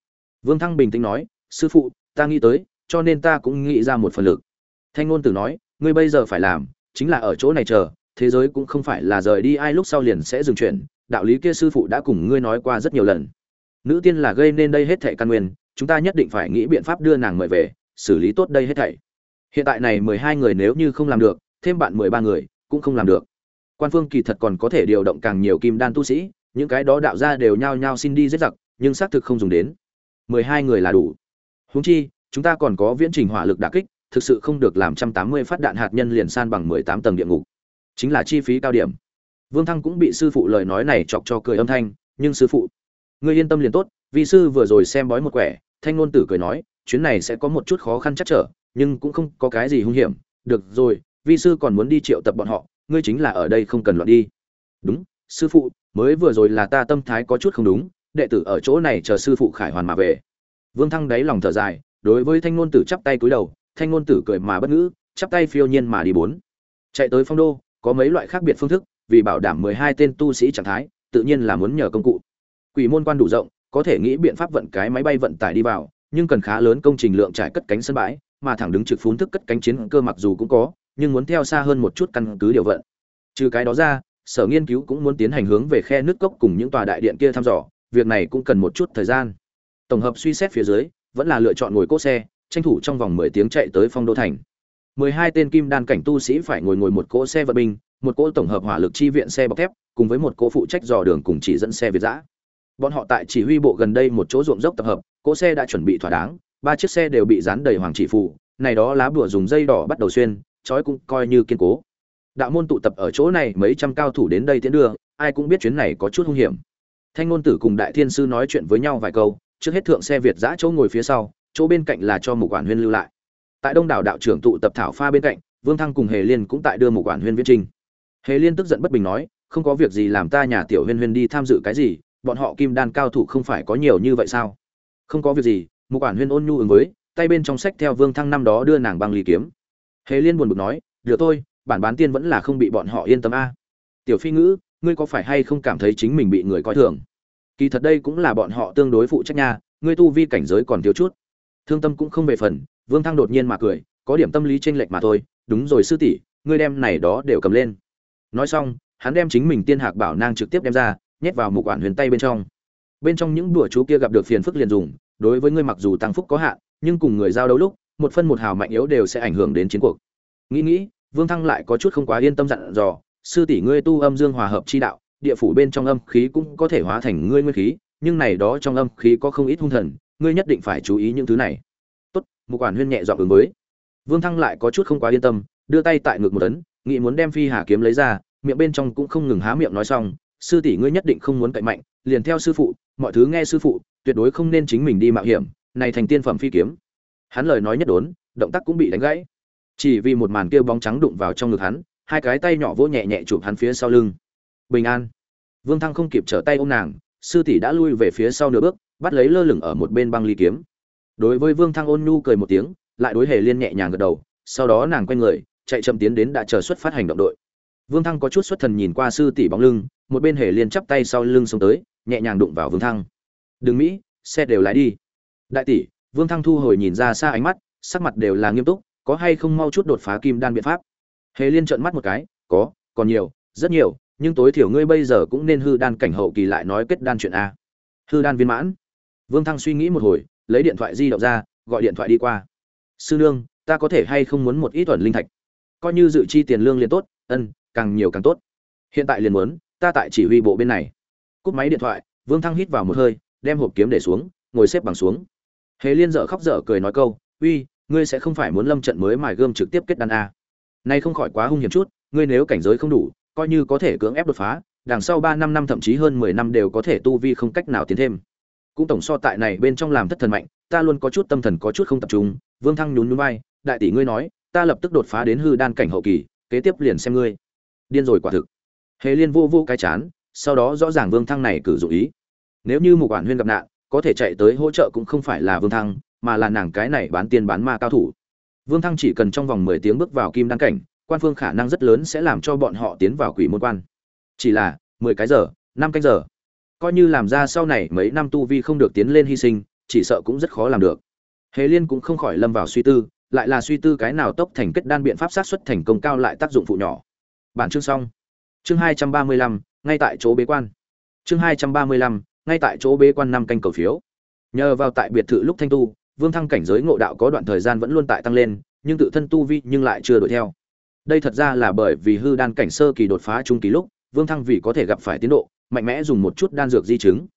Vương thăng bình tĩnh nói, sư phụ, ta nghĩ tới, cho nên ta cũng nghĩ ra một phần lực. Thanh ngôn tử nói, ngươi bây giờ phải làm, chính là ở chỗ này chờ, thế giới cũng không phải là rời đi, ai lúc sau liền sẽ dừng chuyển đạo lý kia sư phụ đã cùng ngươi nói qua rất nhiều lần. Nữ tiên là gây nên đây hết thảy căn nguyên, chúng ta nhất định phải nghĩ biện pháp đưa nàng mời về, xử lý tốt đây hết thảy. Hiện tại này mười hai người nếu như không làm được, thêm bạn mười ba người, cũng không làm được quan phương kỳ thật còn có thể điều động càng nhiều kim đan tu sĩ, những cái đó đạo ra đều nhao nhao xin đi giết giặc, nhưng xác thực không dùng đến. Mười hai người là đủ. Húng chi, chúng ta còn có viễn trình hỏa lực đả kích, thực sự không được làm trăm tám mươi phát đạn hạt nhân liền san bằng mười tám tầng địa ngục. Chính là chi phí cao điểm. Vương thăng cũng bị sư phụ lời nói này chọc cho cười âm thanh, nhưng sư phụ, ngươi yên tâm liền tốt vì sư vừa rồi xem bói một quẻ, thanh ngôn tử cười nói, chuyến này sẽ có một chút khó khăn chắc trở, nhưng cũng không có cái gì hung hiểm. Được rồi, vi sư còn muốn đi triệu tập bọn họ ngươi chính là ở đây không cần loạn đi. Đúng, sư phụ, mới vừa rồi là ta tâm thái có chút không đúng, đệ tử ở chỗ này chờ sư phụ khải hoàn mà về. Vương thăng đáy lòng thở dài, đối với thanh ngôn tử chắp tay cúi đầu, thanh ngôn tử cười mà bất ngữ, chắp tay phiêu nhiên mà đi bốn. Chạy tới phong đô, có mấy loại khác biệt phương thức, vì bảo đảm mười hai tên tu sĩ trạng thái, tự nhiên là muốn nhờ công cụ. Quỷ môn quan đủ rộng, có thể nghĩ biện pháp vận cái máy bay vận tải đi vào, nhưng cần khá lớn công trình lượng trải cất cánh sân bãi, mà thẳng đứng trực phún thức cất cánh chiến cơ mặc dù cũng có nhưng muốn theo xa hơn một chút căn cứ điều vận. Trừ cái đó ra, sở nghiên cứu cũng muốn tiến hành hướng về khe nước cốc cùng những tòa đại điện kia thăm dò, việc này cũng cần một chút thời gian. Tổng hợp suy xét phía dưới, vẫn là lựa chọn ngồi cỗ xe, tranh thủ trong vòng mười tiếng chạy tới phong đô thành. mười hai tên kim đan cảnh tu sĩ phải ngồi ngồi một cỗ xe vận binh, một cỗ tổng hợp hỏa lực chi viện xe bọc thép, cùng với một cỗ phụ trách dò đường cùng chỉ dẫn xe việt giã. Bọn họ tại chỉ huy bộ gần đây một chỗ ruộng dốc tập hợp, cỗ xe đã chuẩn bị thỏa đáng, ba chiếc xe đều bị dán đầy hoàng chỉ phù, này đó lá bùa dùng dây đỏ bắt đầu xuyên trói cũng coi như kiên cố. Đạo môn tụ tập ở chỗ này mấy trăm cao thủ đến đây tiến đưa, ai cũng biết chuyến này có chút hung hiểm. Thanh ngôn tử cùng đại thiên sư nói chuyện với nhau vài câu, trước hết thượng xe việt giã chỗ ngồi phía sau, chỗ bên cạnh là cho mục quản huyên lưu lại. Tại đông đảo đạo trưởng tụ tập thảo pha bên cạnh, vương thăng cùng hề liên cũng tại đưa mục quản huyên viễn trinh hề liên tức giận bất bình nói, không có việc gì làm ta nhà tiểu huyên huyên đi tham dự cái gì, bọn họ kim đan cao thủ không phải có nhiều như vậy sao? Không có việc gì, mục quản huyên ôn nhu ứng với, tay bên trong sách theo vương thăng năm đó đưa nàng băng ly kiếm hề liên buồn bực nói, được tôi bản bán tiên vẫn là không bị bọn họ yên tâm a. Tiểu phi ngữ, ngươi có phải hay không cảm thấy chính mình bị người coi thường? Kỳ thật đây cũng là bọn họ tương đối phụ trách nha, ngươi tu vi cảnh giới còn thiếu chút. Thương tâm cũng không về phần, vương thăng đột nhiên mà cười, có điểm tâm lý tranh lệch mà thôi, đúng rồi sư tỷ, ngươi đem này đó đều cầm lên. Nói xong, hắn đem chính mình tiên hạc bảo nang trực tiếp đem ra, nhét vào một quản huyền tay bên trong. Bên trong những đùa chú kia gặp được phiền phức liền dùng, đối với ngươi mặc dù tăng phúc có hạn, nhưng cùng người giao đấu lúc một phân một hào mạnh yếu đều sẽ ảnh hưởng đến chiến cuộc. Nghĩ nghĩ, vương thăng lại có chút không quá yên tâm dặn dò, sư tỷ ngươi tu âm dương hòa hợp chi đạo, địa phủ bên trong âm khí cũng có thể hóa thành ngươi nguyên khí, nhưng này đó trong âm khí có không ít hung thần, ngươi nhất định phải chú ý những thứ này. Tốt một quản huyên nhẹ dọn ứng với. Vương thăng lại có chút không quá yên tâm, đưa tay tại ngực một tấn nghĩ muốn đem phi hà kiếm lấy ra, miệng bên trong cũng không ngừng há miệng nói xong, sư tỷ ngươi nhất định không muốn cậy mạnh, liền theo sư phụ, mọi thứ nghe sư phụ, tuyệt đối không nên chính mình đi mạo hiểm, này thành tiên phẩm phi kiếm hắn lời nói nhất đốn, động tác cũng bị đánh gãy. Chỉ vì một màn kia bóng trắng đụng vào trong ngực hắn, hai cái tay nhỏ vỗ nhẹ nhẹ chụp hắn phía sau lưng. Bình an. Vương thăng không kịp trở tay ôm nàng, sư tỷ đã lui về phía sau nửa bước, bắt lấy lơ lửng ở một bên băng ly kiếm. Đối với vương thăng ôn nhu cười một tiếng, lại đối hề liên nhẹ nhàng gật đầu, sau đó nàng quay người, chạy chậm tiến đến đã chờ xuất phát hành động đội. Vương thăng có chút xuất thần nhìn qua sư tỷ bóng lưng, một bên hề liên chắp tay sau lưng xông tới, nhẹ nhàng đụng vào vương thăng. Đừng mỹ xe đều lái đi. Đại tỷ vương thăng thu hồi nhìn ra xa ánh mắt, sắc mặt đều là nghiêm túc, có hay không mau chút đột phá kim đan biện pháp. Hề liên trợn mắt một cái, có, còn nhiều, rất nhiều, nhưng tối thiểu ngươi bây giờ cũng nên hư đan cảnh hậu kỳ lại nói kết đan chuyện a. Hư đan viên mãn. Vương thăng suy nghĩ một hồi, lấy điện thoại di động ra, gọi điện thoại đi qua. Sư nương, ta có thể hay không muốn một ít thuần linh thạch? Coi như dự chi tiền lương liền tốt, ân, càng nhiều càng tốt. Hiện tại liền muốn, ta tại chỉ huy bộ bên này. Cúp máy điện thoại, vương thăng hít vào một hơi, đem hộp kiếm để xuống, ngồi xếp bằng xuống hề liên dở khóc dở cười nói câu, uy, ngươi sẽ không phải muốn lâm trận mới mài gươm trực tiếp kết đan a. Nay không khỏi quá hung hiểm chút, ngươi nếu cảnh giới không đủ, coi như có thể cưỡng ép đột phá, đằng sau ba năm năm thậm chí hơn mười năm đều có thể tu vi không cách nào tiến thêm. Cũng tổng so tại này bên trong làm thất thần mạnh, ta luôn có chút tâm thần có chút không tập trung, vương thăng nhún nhún vai, đại tỷ ngươi nói, ta lập tức đột phá đến hư đan cảnh hậu kỳ, kế tiếp liền xem ngươi. Điên rồi quả thực. Hề liên vô vô cái chán, sau đó rõ ràng vương thăng này cử dụ ý. Nếu như một quản huyên gặp nạn có thể chạy tới hỗ trợ cũng không phải là vương thăng, mà là nàng cái này bán tiền bán ma cao thủ. Vương thăng chỉ cần trong vòng mười tiếng bước vào kim Đăng cảnh, quan phương khả năng rất lớn sẽ làm cho bọn họ tiến vào quỷ môn quan. Chỉ là, mười cái giờ, năm canh giờ. Coi như làm ra sau này mấy năm tu vi không được tiến lên hy sinh, chỉ sợ cũng rất khó làm được. Hề liên cũng không khỏi lâm vào suy tư, lại là suy tư cái nào tốc thành kết đan biện pháp sát xuất thành công cao lại tác dụng phụ nhỏ. Bản chương xong. Chương hai trăm ba mươi lăm, ngay tại chỗ bế quan. Chương hai trăm ba mươi lăm ngay tại chỗ bế quan năm canh cầu phiếu. Nhờ vào tại biệt thự lúc thanh tu, vương thăng cảnh giới ngộ đạo có đoạn thời gian vẫn luôn tại tăng lên, nhưng tự thân tu vi nhưng lại chưa đuổi theo. Đây thật ra là bởi vì hư đan cảnh sơ kỳ đột phá trung kỳ lúc, vương thăng vì có thể gặp phải tiến độ, mạnh mẽ dùng một chút đan dược di chứng.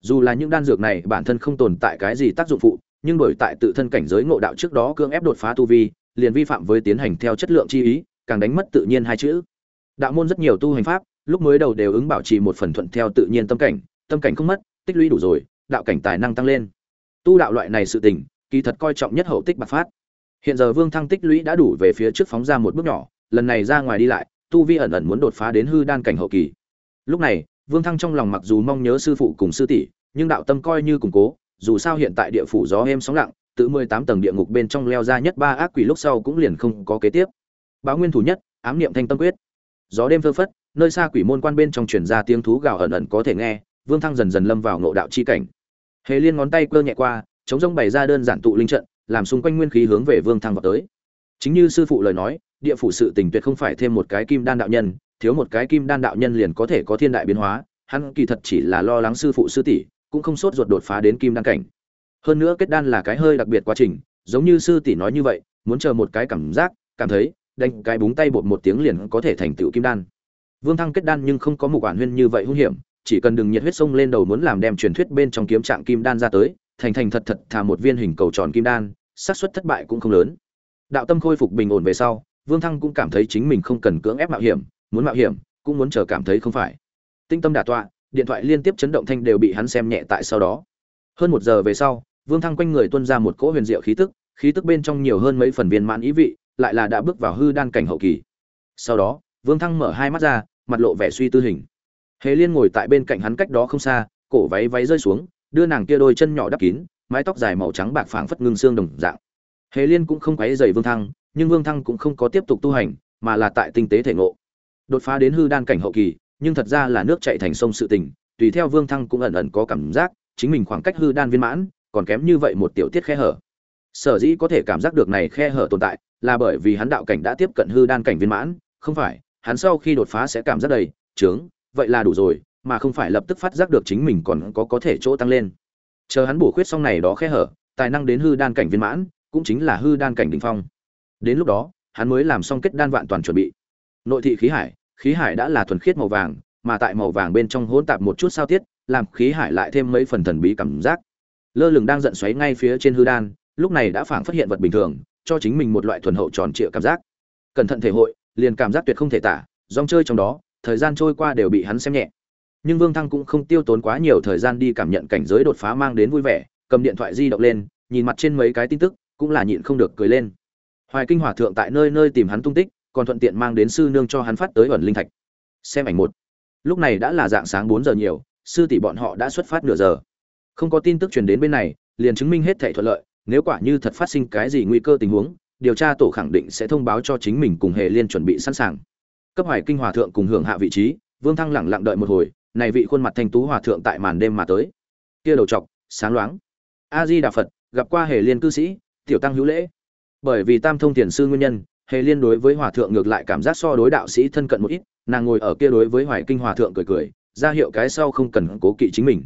Dù là những đan dược này bản thân không tồn tại cái gì tác dụng phụ, nhưng đổi tại tự thân cảnh giới ngộ đạo trước đó cưỡng ép đột phá tu vi, liền vi phạm với tiến hành theo chất lượng chi ý, càng đánh mất tự nhiên hai chữ. Đạo môn rất nhiều tu hành pháp, lúc mới đầu đều ứng bảo trì một phần thuận theo tự nhiên tâm cảnh tâm cảnh không mất, tích lũy đủ rồi, đạo cảnh tài năng tăng lên. Tu đạo loại này sự tình, kỳ thật coi trọng nhất hậu tích bạc phát. Hiện giờ vương thăng tích lũy đã đủ về phía trước phóng ra một bước nhỏ, lần này ra ngoài đi lại, tu vi ẩn ẩn muốn đột phá đến hư đan cảnh hậu kỳ. Lúc này, vương thăng trong lòng mặc dù mong nhớ sư phụ cùng sư tỷ, nhưng đạo tâm coi như củng cố, dù sao hiện tại địa phủ gió êm sóng lặng, tự mười tám tầng địa ngục bên trong leo ra nhất ba ác quỷ lúc sau cũng liền không có kế tiếp. Báo nguyên thủ nhất, ám niệm thanh tâm quyết. Gió đêm phơ phất, nơi xa quỷ môn quan bên trong truyền ra tiếng thú gào ẩn ẩn có thể nghe vương thăng dần dần lâm vào ngộ đạo chi cảnh. Hề liên ngón tay cơ nhẹ qua, chống rông bày ra đơn giản tụ linh trận, làm xung quanh nguyên khí hướng về vương thăng vào tới. Chính như sư phụ lời nói, địa phủ sự tình tuyệt không phải thêm một cái kim đan đạo nhân, thiếu một cái kim đan đạo nhân liền có thể có thiên đại biến hóa, hắn kỳ thật chỉ là lo lắng sư phụ sư tỷ, cũng không sốt ruột đột phá đến kim đan cảnh. Hơn nữa kết đan là cái hơi đặc biệt quá trình, giống như sư tỷ nói như vậy, muốn chờ một cái cảm giác, cảm thấy, đánh cái búng tay bột một tiếng liền có thể thành tựu kim đan. Vương thăng kết đan nhưng không có một quản huyên như vậy hung hiểm chỉ cần đừng nhiệt huyết sông lên đầu muốn làm đem truyền thuyết bên trong kiếm trạng kim đan ra tới, thành thành thật thật thả một viên hình cầu tròn kim đan, xác suất thất bại cũng không lớn. Đạo tâm khôi phục bình ổn về sau, vương thăng cũng cảm thấy chính mình không cần cưỡng ép mạo hiểm, muốn mạo hiểm, cũng muốn chờ cảm thấy không phải. Tinh tâm đả tọa, điện thoại liên tiếp chấn động thanh đều bị hắn xem nhẹ tại sau đó. Hơn một giờ về sau, vương thăng quanh người tuân ra một cỗ huyền diệu khí tức khí tức bên trong nhiều hơn mấy phần viên mãn ý vị, lại là đã bước vào hư đan cảnh hậu kỳ. Sau đó, vương thăng mở hai mắt ra, mặt lộ vẻ suy tư hình hề liên ngồi tại bên cạnh hắn cách đó không xa, cổ váy váy rơi xuống, đưa nàng kia đôi chân nhỏ đắp kín, mái tóc dài màu trắng bạc phảng phất ngưng xương đồng dạng. Hề liên cũng không quấy dày vương thăng, nhưng vương thăng cũng không có tiếp tục tu hành, mà là tại tinh tế thể ngộ. Đột phá đến hư đan cảnh hậu kỳ, nhưng thật ra là nước chạy thành sông sự tình, tùy theo vương thăng cũng ẩn ẩn có cảm giác, chính mình khoảng cách hư đan viên mãn, còn kém như vậy một tiểu tiết khe hở. Sở dĩ có thể cảm giác được này khe hở tồn tại, là bởi vì hắn đạo cảnh đã tiếp cận hư đan cảnh viên mãn, không phải, hắn sau khi đột phá sẽ cảm giác đầy, trướng vậy là đủ rồi, mà không phải lập tức phát giác được chính mình còn có có thể chỗ tăng lên. Chờ hắn bổ khuyết xong này đó khe hở, tài năng đến hư đan cảnh viên mãn, cũng chính là hư đan cảnh đỉnh phong. Đến lúc đó, hắn mới làm xong kết đan vạn toàn chuẩn bị. Nội thị khí hải khí hải đã là thuần khiết màu vàng, mà tại màu vàng bên trong hỗn tạp một chút sao tiết, làm khí hải lại thêm mấy phần thần bí cảm giác. Lơ lửng đang giận xoáy ngay phía trên hư đan, lúc này đã phảng phát hiện vật bình thường, cho chính mình một loại thuần hậu tròn trịa cảm giác. Cẩn thận thể hội, liền cảm giác tuyệt không thể tả dòng chơi trong đó thời gian trôi qua đều bị hắn xem nhẹ. Nhưng vương thăng cũng không tiêu tốn quá nhiều thời gian đi cảm nhận cảnh giới đột phá mang đến vui vẻ, cầm điện thoại di động lên, nhìn mặt trên mấy cái tin tức, cũng là nhịn không được cười lên. Hoài kinh hòa thượng tại nơi nơi tìm hắn tung tích, còn thuận tiện mang đến sư nương cho hắn phát tới ẩn linh thạch. Xem ảnh một. Lúc này đã là dạng sáng bốn giờ nhiều, sư tỷ bọn họ đã xuất phát nửa giờ. Không có tin tức truyền đến bên này, liền chứng minh hết thảy thuận lợi, nếu quả như thật phát sinh cái gì nguy cơ tình huống, điều tra tổ khẳng định sẽ thông báo cho chính mình cùng hệ liên chuẩn bị sẵn sàng cấp hoài kinh hòa thượng cùng hưởng hạ vị trí, vương thăng lẳng lặng đợi một hồi, này vị khuôn mặt thanh tú hòa thượng tại màn đêm mà tới. Kia đầu trọc, sáng loáng. A di đà phật, gặp qua hề liên cư sĩ, tiểu tăng hữu lễ. Bởi vì tam thông tiền sư nguyên nhân, hề liên đối với hòa thượng ngược lại cảm giác so đối đạo sĩ thân cận một ít, nàng ngồi ở kia đối với hoài kinh hòa thượng cười cười, ra hiệu cái sau không cần cố kỵ chính mình.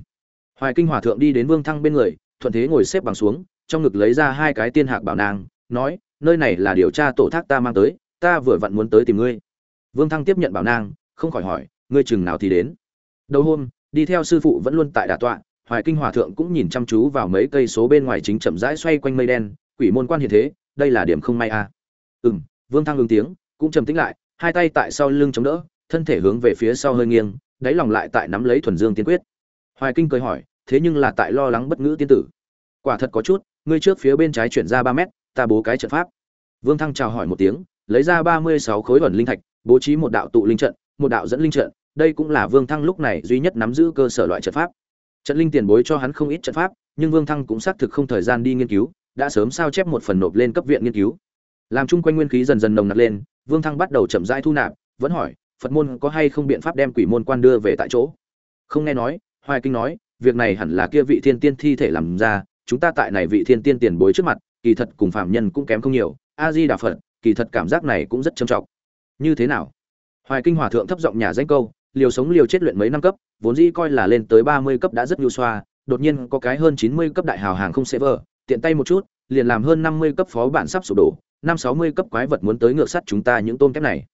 Hoài kinh hòa thượng đi đến vương thăng bên người, thuận thế ngồi xếp bằng xuống, trong ngực lấy ra hai cái tiên hạc bảo nàng, nói, nơi này là điều tra tổ thác ta mang tới, ta vừa vặn muốn tới tìm ngươi vương thăng tiếp nhận bảo nang không khỏi hỏi ngươi chừng nào thì đến? Đầu hôm đi theo sư phụ vẫn luôn tại đả tọa hoài kinh hòa thượng cũng nhìn chăm chú vào mấy cây số bên ngoài chính chậm rãi xoay quanh mây đen quỷ môn quan hiện thế đây là điểm không may à. Ừm, vương thăng ứng tiếng cũng trầm tĩnh lại hai tay tại sau lưng chống đỡ thân thể hướng về phía sau hơi nghiêng đáy lòng lại tại nắm lấy thuần dương tiên quyết. Hoài kinh cười hỏi thế nhưng là tại lo lắng bất ngữ tiên tử? Quả thật có chút ngươi trước phía bên trái chuyển ra ba mét ta bố cái trận pháp. Vương thăng chào hỏi một tiếng lấy ra ba mươi sáu khối ẩn linh thạch bố trí một đạo tụ linh trận, một đạo dẫn linh trận. Đây cũng là vương thăng lúc này duy nhất nắm giữ cơ sở loại trận pháp. Trận linh tiền bối cho hắn không ít trận pháp, nhưng vương thăng cũng xác thực không thời gian đi nghiên cứu, đã sớm sao chép một phần nộp lên cấp viện nghiên cứu. Làm chung quanh nguyên khí dần dần nồng nặc lên, vương thăng bắt đầu chậm rãi thu nạp, vẫn hỏi, phật môn có hay không biện pháp đem quỷ môn quan đưa về tại chỗ? Không nghe nói, hoài kinh nói, việc này hẳn là kia vị thiên tiên thi thể làm ra, chúng ta tại này vị thiên tiên tiền bối trước mặt, kỳ thật cùng phạm nhân cũng kém không nhiều, a di đà phật, kỳ thật cảm giác này cũng rất trầm trọng như thế nào? Hoài kinh hòa thượng thấp giọng nhà danh câu, liều sống liều chết luyện mấy năm cấp, vốn dĩ coi là lên tới ba mươi cấp đã rất nhu xoa, đột nhiên có cái hơn chín mươi cấp đại hào hàng không sẽ vờ, tiện tay một chút, liền làm hơn năm mươi cấp phó bản sắp sụp đổ, năm sáu mươi cấp quái vật muốn tới ngược sắt chúng ta những tôm kép này.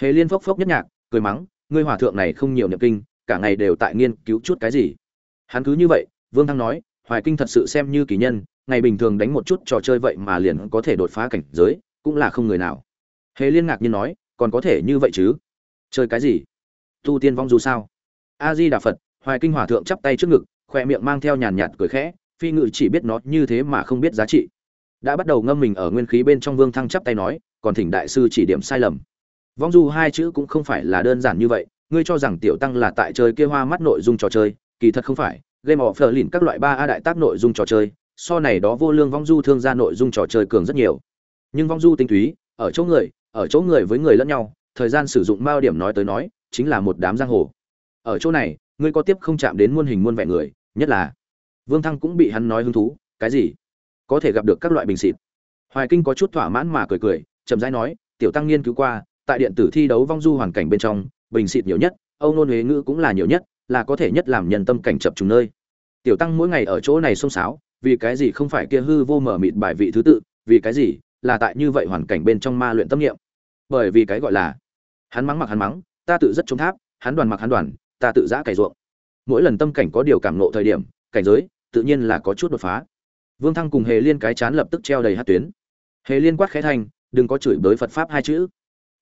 Hề liên phốc phốc nhất nhạc, cười mắng, ngươi hòa thượng này không nhiều niệm kinh, cả ngày đều tại nghiên cứu chút cái gì? Hắn cứ như vậy, vương thăng nói, hoài kinh thật sự xem như kỳ nhân, ngày bình thường đánh một chút trò chơi vậy mà liền có thể đột phá cảnh giới, cũng là không người nào. Hề liên ngạc nhiên nói còn có thể như vậy chứ? Chơi cái gì? Tu tiên vong du sao. A di đà phật, hoài kinh hòa thượng chắp tay trước ngực khoe miệng mang theo nhàn nhạt cười khẽ, phi ngự chỉ biết nó như thế mà không biết giá trị. Đã bắt đầu ngâm mình ở nguyên khí bên trong vương thăng chắp tay nói, còn thỉnh đại sư chỉ điểm sai lầm. Vong du hai chữ cũng không phải là đơn giản như vậy, ngươi cho rằng tiểu tăng là tại chơi kia hoa mắt nội dung trò chơi, kỳ thật không phải, game of the lìn các loại ba a đại tác nội dung trò chơi, so này đó vô lương vong du thương gia nội dung trò chơi cường rất nhiều. Nhưng vong du tinh túy, ở chỗ người ở chỗ người với người lẫn nhau, thời gian sử dụng mao điểm nói tới nói, chính là một đám giang hồ. Ở chỗ này, ngươi có tiếp không chạm đến muôn hình muôn vẻ người, nhất là vương thăng cũng bị hắn nói hứng thú, cái gì? Có thể gặp được các loại bình xịt. Hoài kinh có chút thỏa mãn mà cười cười, chậm rãi nói, tiểu tăng nghiên cứu qua, tại điện tử thi đấu vong du hoàn cảnh bên trong, bình xịt nhiều nhất, âu nôn huế ngữ cũng là nhiều nhất, là có thể nhất làm nhân tâm cảnh chập trùng nơi. Tiểu tăng mỗi ngày ở chỗ này xông xáo, vì cái gì không phải kia hư vô mở mịt bài vị thứ tự, vì cái gì là tại như vậy hoàn cảnh bên trong ma luyện tâm niệm? Bởi vì cái gọi là hắn mắng mặc hắn mắng, ta tự rất chống tháp, hắn đoàn mặc hắn đoàn, ta tự giã cày ruộng. Mỗi lần tâm cảnh có điều cảm nộ thời điểm, cảnh giới tự nhiên là có chút đột phá. Vương thăng cùng hề liên cái chán lập tức treo đầy hát tuyến. Hề liên quát khẽ thanh đừng có chửi bới phật pháp hai chữ.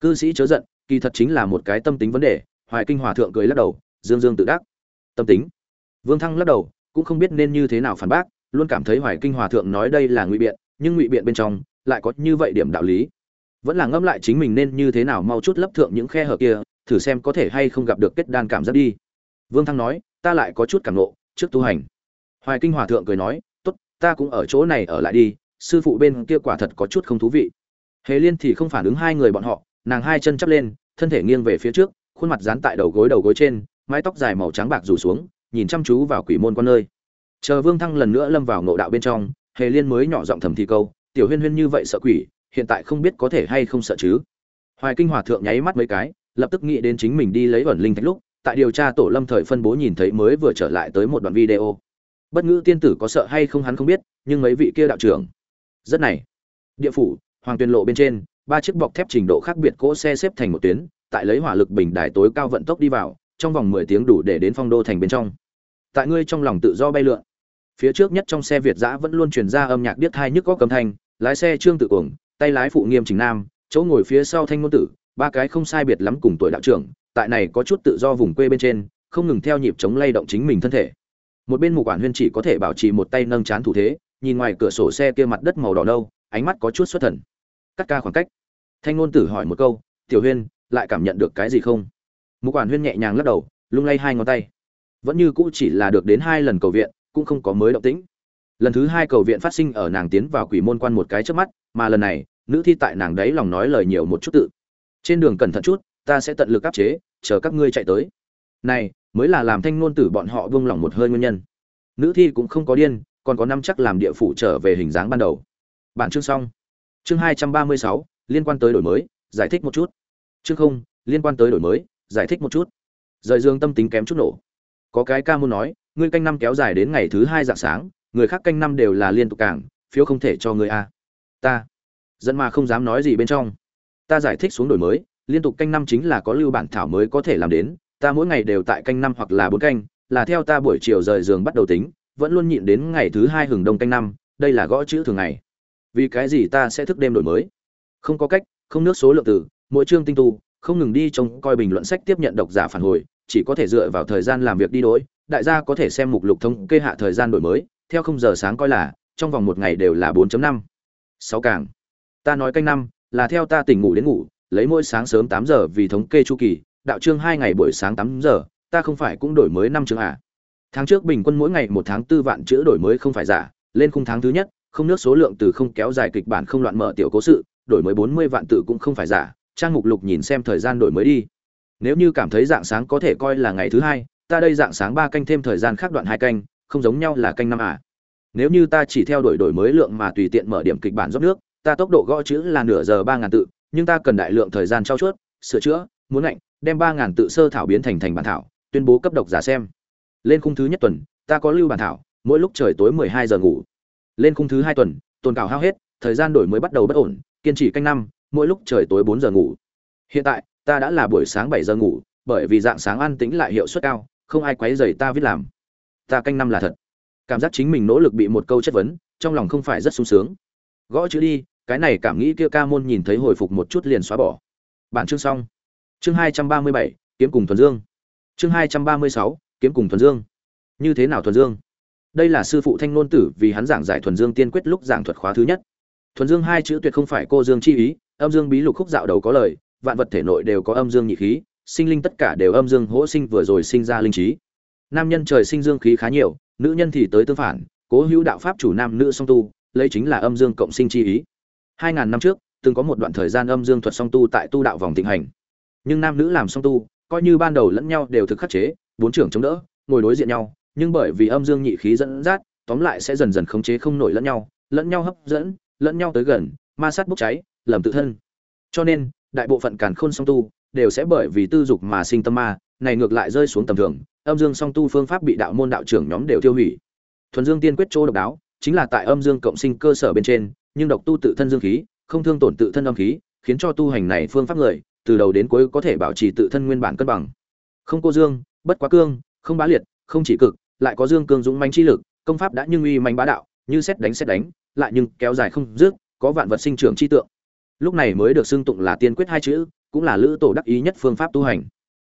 Cư sĩ chớ giận, kỳ thật chính là một cái tâm tính vấn đề, hoài kinh hòa thượng cười lắc đầu, dương dương tự đắc. Tâm tính. Vương thăng lắc đầu, cũng không biết nên như thế nào phản bác, luôn cảm thấy hoài kinh hòa thượng nói đây là ngụy biện, nhưng ngụy biện bên trong lại có như vậy điểm đạo lý vẫn là ngẫm lại chính mình nên như thế nào mau chút lấp thượng những khe hở kia, thử xem có thể hay không gặp được kết đan cảm giác đi. Vương thăng nói, ta lại có chút cảm nộ trước tu hành. Hoài kinh hòa thượng cười nói, tốt, ta cũng ở chỗ này ở lại đi, sư phụ bên kia quả thật có chút không thú vị. Hề liên thì không phản ứng hai người bọn họ, nàng hai chân chắp lên, thân thể nghiêng về phía trước, khuôn mặt dán tại đầu gối đầu gối trên, mái tóc dài màu trắng bạc rủ xuống, nhìn chăm chú vào quỷ môn con nơi. Chờ vương thăng lần nữa lâm vào ngộ đạo bên trong, hề liên mới nhỏ giọng thầm thì câu, tiểu huyên huyên như vậy sợ quỷ hiện tại không biết có thể hay không sợ chứ. Hoài kinh hòa thượng nháy mắt mấy cái, lập tức nghĩ đến chính mình đi lấy ẩn linh thạch lúc, tại điều tra tổ lâm thời phân bố nhìn thấy mới vừa trở lại tới một đoạn video. Bất ngữ tiên tử có sợ hay không hắn không biết, nhưng mấy vị kia đạo trưởng. Rất này. Địa phủ, hoàng tuyên lộ bên trên, ba chiếc bọc thép trình độ khác biệt cỗ xe xếp thành một tuyến, tại lấy hỏa lực bình đài tối cao vận tốc đi vào, trong vòng mười tiếng đủ để đến phong đô thành bên trong. Tại ngươi trong lòng tự do bay lượn. Phía trước nhất trong xe việt giã vẫn luôn truyền ra âm nhạc điếc thai nhức có cầm thanh, lái xe trương tự cuồng tay lái phụ nghiêm chính nam, chỗ ngồi phía sau thanh ngôn tử, ba cái không sai biệt lắm cùng tuổi đạo trưởng, tại này có chút tự do vùng quê bên trên, không ngừng theo nhịp chống lay động chính mình thân thể. Một bên mục quản huyên chỉ có thể bảo trì một tay nâng chán thủ thế, nhìn ngoài cửa sổ xe kia mặt đất màu đỏ nâu ánh mắt có chút xuất thần. Cắt ca khoảng cách. Thanh ngôn tử hỏi một câu, tiểu huyên, lại cảm nhận được cái gì không? Mục quản huyên nhẹ nhàng lắc đầu, lung lay hai ngón tay. Vẫn như cũ chỉ là được đến hai lần cầu viện, cũng không có mới động tĩnh. Lần thứ hai cầu viện phát sinh ở nàng tiến vào quỷ môn quan một cái trước mắt, mà lần này nữ thi tại nàng đấy lòng nói lời nhiều một chút tự. Trên đường cẩn thận chút, ta sẽ tận lực áp chế, chờ các ngươi chạy tới. Này, mới là làm thanh ngôn tử bọn họ buông lỏng một hơi nguyên nhân. Nữ thi cũng không có điên, còn có năm chắc làm địa phủ trở về hình dáng ban đầu. Bản chương xong. Chương hai trăm ba mươi sáu, liên quan tới đổi mới, giải thích một chút. Chương không, liên quan tới đổi mới, giải thích một chút. Rời dương tâm tính kém chút nổ. Có cái ca muốn nói, ngươi canh năm kéo dài đến ngày thứ hai dạng sáng, người khác canh năm đều là liên tục cảng phiếu không thể cho ngươi a. Ta dẫn mà không dám nói gì bên trong ta giải thích xuống đổi mới, liên tục canh năm chính là có lưu bản thảo mới có thể làm đến, ta mỗi ngày đều tại canh năm hoặc là bốn canh, là theo ta buổi chiều rời giường bắt đầu tính, vẫn luôn nhịn đến ngày thứ hai hừng đông canh năm, đây là gõ chữ thường ngày vì cái gì ta sẽ thức đêm đổi mới không có cách, không nước số lượng từ, mỗi chương tinh tu, không ngừng đi trông coi bình luận sách tiếp nhận độc giả phản hồi, chỉ có thể dựa vào thời gian làm việc đi đổi. đại gia có thể xem mục lục thông kê hạ thời gian đổi mới, theo không giờ sáng coi là, trong vòng một ngày đều là 4.5. 6 càng. Ta nói canh năm là theo ta tỉnh ngủ đến ngủ, lấy mỗi sáng sớm tám giờ vì thống kê chu kỳ, đạo chương hai ngày buổi sáng tám giờ, ta không phải cũng đổi mới năm chương à? Tháng trước bình quân mỗi ngày một tháng tư vạn chữ đổi mới không phải giả, lên khung tháng thứ nhất, không nước số lượng từ không kéo dài kịch bản không loạn mở tiểu cố sự, đổi mới 40 vạn tự cũng không phải giả, trang mục lục nhìn xem thời gian đổi mới đi. Nếu như cảm thấy dạng sáng có thể coi là ngày thứ hai, ta đây dạng sáng ba canh thêm thời gian khác đoạn hai canh, không giống nhau là canh năm à? Nếu như ta chỉ theo đuổi đổi mới lượng mà tùy tiện mở điểm kịch bản rót nước, ta tốc độ gõ chữ là nửa giờ ba ngàn tự, nhưng ta cần đại lượng thời gian trao chuốt, sửa chữa, muốn ngạnh, đem ba ngàn tự sơ thảo biến thành thành bản thảo, tuyên bố cấp độc giả xem. Lên khung thứ nhất tuần, ta có lưu bản thảo, mỗi lúc trời tối mười hai giờ ngủ. Lên khung thứ hai tuần, tồn cảo hao hết, thời gian đổi mới bắt đầu bất ổn, kiên trì canh năm, mỗi lúc trời tối bốn giờ ngủ. Hiện tại, ta đã là buổi sáng bảy giờ ngủ, bởi vì dạng sáng an tĩnh lại hiệu suất cao, không ai quấy rầy ta viết làm. Ta canh năm là thật cảm giác chính mình nỗ lực bị một câu chất vấn trong lòng không phải rất sung sướng gõ chữ đi cái này cảm nghĩ kia ca môn nhìn thấy hồi phục một chút liền xóa bỏ. Bản chương xong. Chương hai trăm ba mươi bảy, kiếm cùng thuần dương. Chương hai trăm ba mươi sáu, kiếm cùng thuần dương. Như thế nào thuần dương? Đây là sư phụ thanh nôn tử vì hắn giảng giải thuần dương tiên quyết lúc giảng thuật khóa thứ nhất. Thuần dương hai chữ tuyệt không phải cô dương chi ý, âm dương bí lục khúc dạo đầu có lời, vạn vật thể nội đều có âm dương nhị khí, sinh linh tất cả đều âm dương hỗ sinh vừa rồi sinh ra linh trí. Nam nhân trời sinh dương khí khá nhiều, nữ nhân thì tới tương phản, cố hữu đạo pháp chủ nam nữ song tu, lấy chính là âm dương cộng sinh chi ý hai ngàn năm trước, từng có một đoạn thời gian âm dương thuật song tu tại tu đạo vòng thịnh hành. Nhưng nam nữ làm song tu, coi như ban đầu lẫn nhau đều thực khắc chế, bốn trưởng chống đỡ, ngồi đối diện nhau, nhưng bởi vì âm dương nhị khí dẫn dắt, tóm lại sẽ dần dần khống chế không nổi lẫn nhau lẫn nhau hấp dẫn, lẫn nhau tới gần, ma sát bốc cháy, lầm tự thân. Cho nên, đại bộ phận càn khôn song tu đều sẽ bởi vì tư dục mà sinh tâm ma, này ngược lại rơi xuống tầm thường, âm dương song tu phương pháp bị đạo môn đạo trưởng nhóm đều tiêu hủy. Thuần dương tiên quyết chỗ độc đáo, chính là tại âm dương cộng sinh cơ sở bên trên nhưng độc tu tự thân dương khí, không thương tổn tự thân âm khí, khiến cho tu hành này phương pháp người, từ đầu đến cuối có thể bảo trì tự thân nguyên bản cân bằng. Không cô dương, bất quá cương, không bá liệt, không chỉ cực, lại có dương cương dũng manh chi lực, công pháp đã nhưng uy manh bá đạo, như xét đánh xét đánh, lại nhưng kéo dài không dứt, có vạn vật sinh trưởng chi tượng. Lúc này mới được xưng tụng là tiên quyết hai chữ, cũng là lữ tổ đắc ý nhất phương pháp tu hành.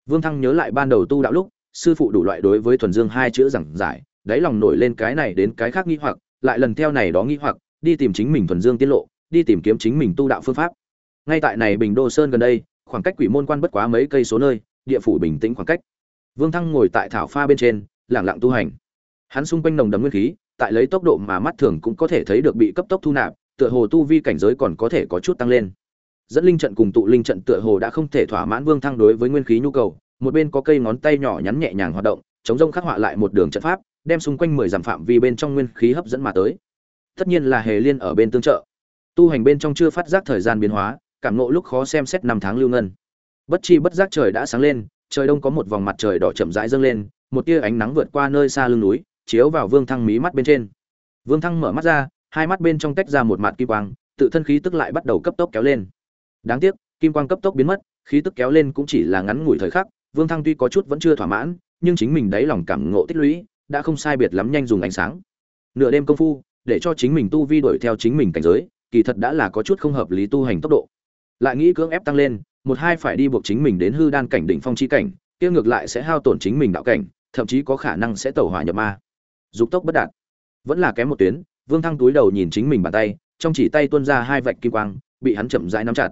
Vương thăng nhớ lại ban đầu tu đạo lúc, sư phụ đủ loại đối với thuần dương hai chữ giảng giải, đáy lòng nổi lên cái này đến cái khác nghi hoặc, lại lần theo này đó nghi hoặc đi tìm chính mình thuần dương tiết lộ, đi tìm kiếm chính mình tu đạo phương pháp. Ngay tại này bình đô sơn gần đây, khoảng cách quỷ môn quan bất quá mấy cây số nơi, địa phủ bình tĩnh khoảng cách. Vương thăng ngồi tại thảo pha bên trên lẳng lặng tu hành. Hắn xung quanh nồng đầm nguyên khí, tại lấy tốc độ mà mắt thường cũng có thể thấy được bị cấp tốc thu nạp, tựa hồ tu vi cảnh giới còn có thể có chút tăng lên. Dẫn linh trận cùng tụ linh trận tựa hồ đã không thể thỏa mãn vương thăng đối với nguyên khí nhu cầu, một bên có cây ngón tay nhỏ nhắn nhẹ nhàng hoạt động, chống rông khắc họa lại một đường trận pháp, đem xung quanh mười dặm phạm vi bên trong nguyên khí hấp dẫn mà tới tất nhiên là hề liên ở bên tương trợ. Tu hành bên trong chưa phát giác thời gian biến hóa cảm ngộ lúc khó xem xét năm tháng lưu ngân. Bất chi bất giác trời đã sáng lên trời đông có một vòng mặt trời đỏ chậm rãi dâng lên một tia ánh nắng vượt qua nơi xa lưng núi chiếu vào vương thăng mí mắt bên trên. Vương thăng mở mắt ra hai mắt bên trong tách ra một mặt kim quang tự thân khí tức lại bắt đầu cấp tốc kéo lên. Đáng tiếc kim quang cấp tốc biến mất khí tức kéo lên cũng chỉ là ngắn ngủi thời khắc Vương Thăng tuy có chút vẫn chưa thỏa mãn, nhưng chính mình đáy lòng cảm ngộ tích lũy, đã không sai biệt lắm nhanh dùng ánh sáng. Nửa đêm công phu, để cho chính mình tu vi đuổi theo chính mình cảnh giới, kỳ thật đã là có chút không hợp lý tu hành tốc độ. Lại nghĩ cưỡng ép tăng lên, một hai phải đi buộc chính mình đến hư đan cảnh đỉnh phong chi cảnh, kia ngược lại sẽ hao tổn chính mình đạo cảnh, thậm chí có khả năng sẽ tẩu hỏa nhập ma. Dục tốc bất đạt, vẫn là kém một tuyến, Vương Thăng túi đầu nhìn chính mình bàn tay, trong chỉ tay tuôn ra hai vạch kim quang, bị hắn chậm rãi nắm chặt.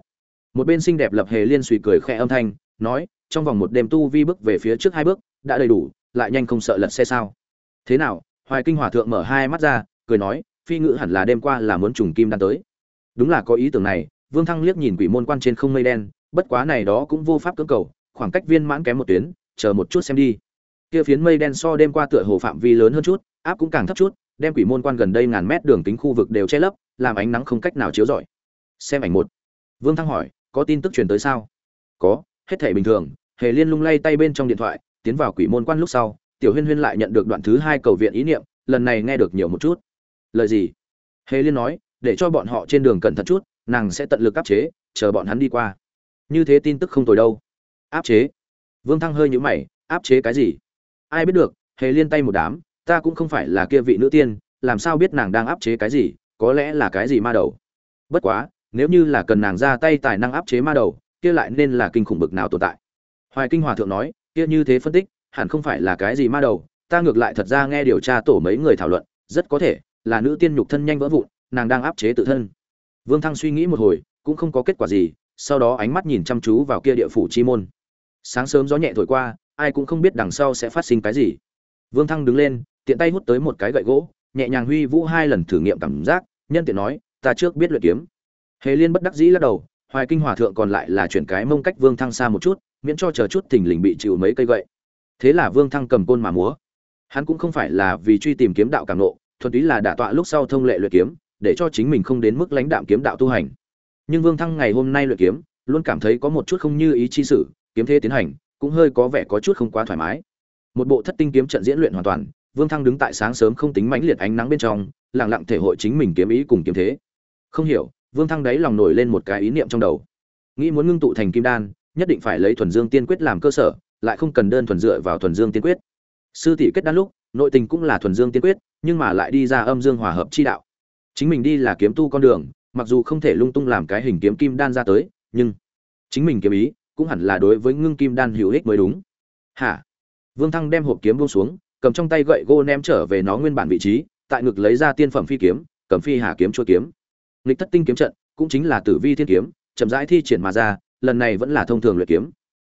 Một bên xinh đẹp lập hề liên suy cười khẽ âm thanh, nói, trong vòng một đêm tu vi bước về phía trước hai bước đã đầy đủ lại nhanh không sợ lật xe sao thế nào hoài kinh hòa thượng mở hai mắt ra cười nói, phi ngữ hẳn là đêm qua là muốn trùng kim đan tới. Đúng là có ý tưởng này, vương thăng liếc nhìn quỷ môn quan trên không mây đen, bất quá này đó cũng vô pháp cưỡng cầu, khoảng cách viên mãn kém một tuyến, chờ một chút xem đi. Kia phiến mây đen so đêm qua tựa hồ phạm vi lớn hơn chút, áp cũng càng thấp chút, đem quỷ môn quan gần đây ngàn mét đường kính khu vực đều che lấp, làm ánh nắng không cách nào chiếu rọi. Xem ảnh một. Vương thăng hỏi, có tin tức truyền tới sao? Có, hết thể bình thường, hề liên lung lay tay bên trong điện thoại, tiến vào quỷ môn quan lúc sau, tiểu huyên huyên lại nhận được đoạn thứ hai cầu viện ý niệm, lần này nghe được nhiều một chút lời gì? Hề liên nói, để cho bọn họ trên đường cẩn thận chút, nàng sẽ tận lực áp chế, chờ bọn hắn đi qua. Như thế tin tức không tồi đâu. Áp chế? Vương thăng hơi nhũ mày, áp chế cái gì? Ai biết được, hề liên tay một đám, ta cũng không phải là kia vị nữ tiên, làm sao biết nàng đang áp chế cái gì, có lẽ là cái gì ma đầu? Bất quá, nếu như là cần nàng ra tay tài năng áp chế ma đầu, kia lại nên là kinh khủng bực nào tồn tại. Hoài kinh hòa thượng nói, kia như thế phân tích, hẳn không phải là cái gì ma đầu, ta ngược lại thật ra nghe điều tra tổ mấy người thảo luận, rất có thể là nữ tiên nhục thân nhanh vỡ vụn, nàng đang áp chế tự thân. Vương thăng suy nghĩ một hồi, cũng không có kết quả gì, sau đó ánh mắt nhìn chăm chú vào kia địa phủ chi môn. Sáng sớm gió nhẹ thổi qua, ai cũng không biết đằng sau sẽ phát sinh cái gì. Vương thăng đứng lên, tiện tay hút tới một cái gậy gỗ, nhẹ nhàng huy vũ hai lần thử nghiệm cảm giác, nhân tiện nói, ta trước biết luyện kiếm. Hề liên bất đắc dĩ lắc đầu, hoài kinh hòa thượng còn lại là chuyển cái mông cách vương thăng xa một chút, miễn cho chờ chút thình lình bị chịu mấy cây gậy. Thế là vương thăng cầm côn mà múa. Hắn cũng không phải là vì truy tìm kiếm đạo cảm nộ thuần túy là đả tọa lúc sau thông lệ luyện kiếm, để cho chính mình không đến mức lãnh đạm kiếm đạo tu hành. Nhưng vương thăng ngày hôm nay luyện kiếm, luôn cảm thấy có một chút không như ý chi sử kiếm thế tiến hành, cũng hơi có vẻ có chút không quá thoải mái. Một bộ thất tinh kiếm trận diễn luyện hoàn toàn, vương thăng đứng tại sáng sớm không tính mãnh liệt ánh nắng bên trong, lặng lặng thể hội chính mình kiếm ý cùng kiếm thế. Không hiểu, vương thăng đáy lòng nổi lên một cái ý niệm trong đầu. Nghĩ muốn ngưng tụ thành kim đan, nhất định phải lấy thuần dương tiên quyết làm cơ sở, lại không cần đơn thuần dựa vào thuần dương tiên quyết. Sư tỷ kết đan lúc, nội tình cũng là thuần dương tiên quyết nhưng mà lại đi ra âm dương hòa hợp chi đạo. Chính mình đi là kiếm tu con đường, mặc dù không thể lung tung làm cái hình kiếm kim đan ra tới, nhưng chính mình kiếm ý cũng hẳn là đối với ngưng kim đan hữu ích mới đúng. Hả? Vương thăng đem hộp kiếm buông xuống, cầm trong tay gậy gô ném trở về nó nguyên bản vị trí, tại ngực lấy ra tiên phẩm phi kiếm, cầm phi hà kiếm chua kiếm. Nghịch thất tinh kiếm trận cũng chính là tử vi thiên kiếm, chậm rãi thi triển mà ra, lần này vẫn là thông thường luyện kiếm.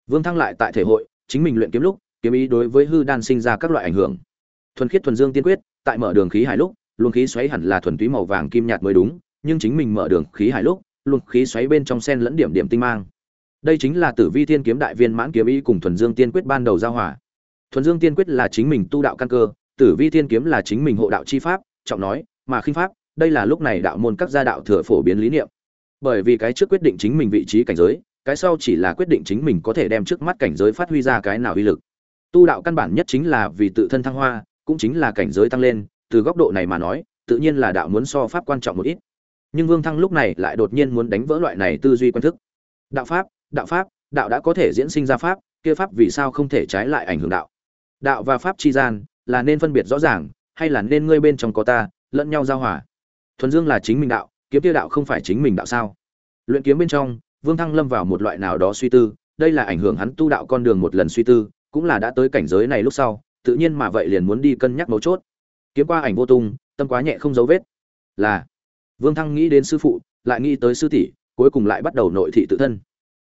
Vương thăng lại tại thể hội, chính mình luyện kiếm lúc, kiếm ý đối với hư đan sinh ra các loại ảnh hưởng. Thuần khiết thuần dương tiên quyết tại mở đường khí hải lúc, luồng khí xoáy hẳn là thuần túy màu vàng kim nhạt mới đúng, nhưng chính mình mở đường khí hải lúc, luồng khí xoáy bên trong sen lẫn điểm điểm tinh mang. Đây chính là tử vi thiên kiếm đại viên mãn kiếm ý cùng thuần dương tiên quyết ban đầu giao hòa. Thuần dương tiên quyết là chính mình tu đạo căn cơ, tử vi thiên kiếm là chính mình hộ đạo chi pháp, trọng nói, mà khinh pháp, đây là lúc này đạo môn các gia đạo thừa phổ biến lý niệm. Bởi vì cái trước quyết định chính mình vị trí cảnh giới, cái sau chỉ là quyết định chính mình có thể đem trước mắt cảnh giới phát huy ra cái nào uy lực. Tu đạo căn bản nhất chính là vì tự thân thăng hoa cũng chính là cảnh giới tăng lên, từ góc độ này mà nói, tự nhiên là đạo muốn so pháp quan trọng một ít. Nhưng vương thăng lúc này lại đột nhiên muốn đánh vỡ loại này tư duy quan thức. Đạo pháp đạo pháp, đạo đã có thể diễn sinh ra pháp, kia pháp vì sao không thể trái lại ảnh hưởng đạo? Đạo và pháp chi gian, là nên phân biệt rõ ràng, hay là nên ngươi bên trong có ta, lẫn nhau giao hòa? Thuần dương là chính mình đạo, kiếm kia đạo không phải chính mình đạo sao? Luyện kiếm bên trong, vương thăng lâm vào một loại nào đó suy tư, đây là ảnh hưởng hắn tu đạo con đường một lần suy tư, cũng là đã tới cảnh giới này lúc sau tự nhiên mà vậy liền muốn đi cân nhắc mấu chốt. Kiếm qua ảnh vô tung, tâm quá nhẹ không dấu vết. Là, vương thăng nghĩ đến sư phụ, lại nghĩ tới sư tỷ, cuối cùng lại bắt đầu nội thị tự thân.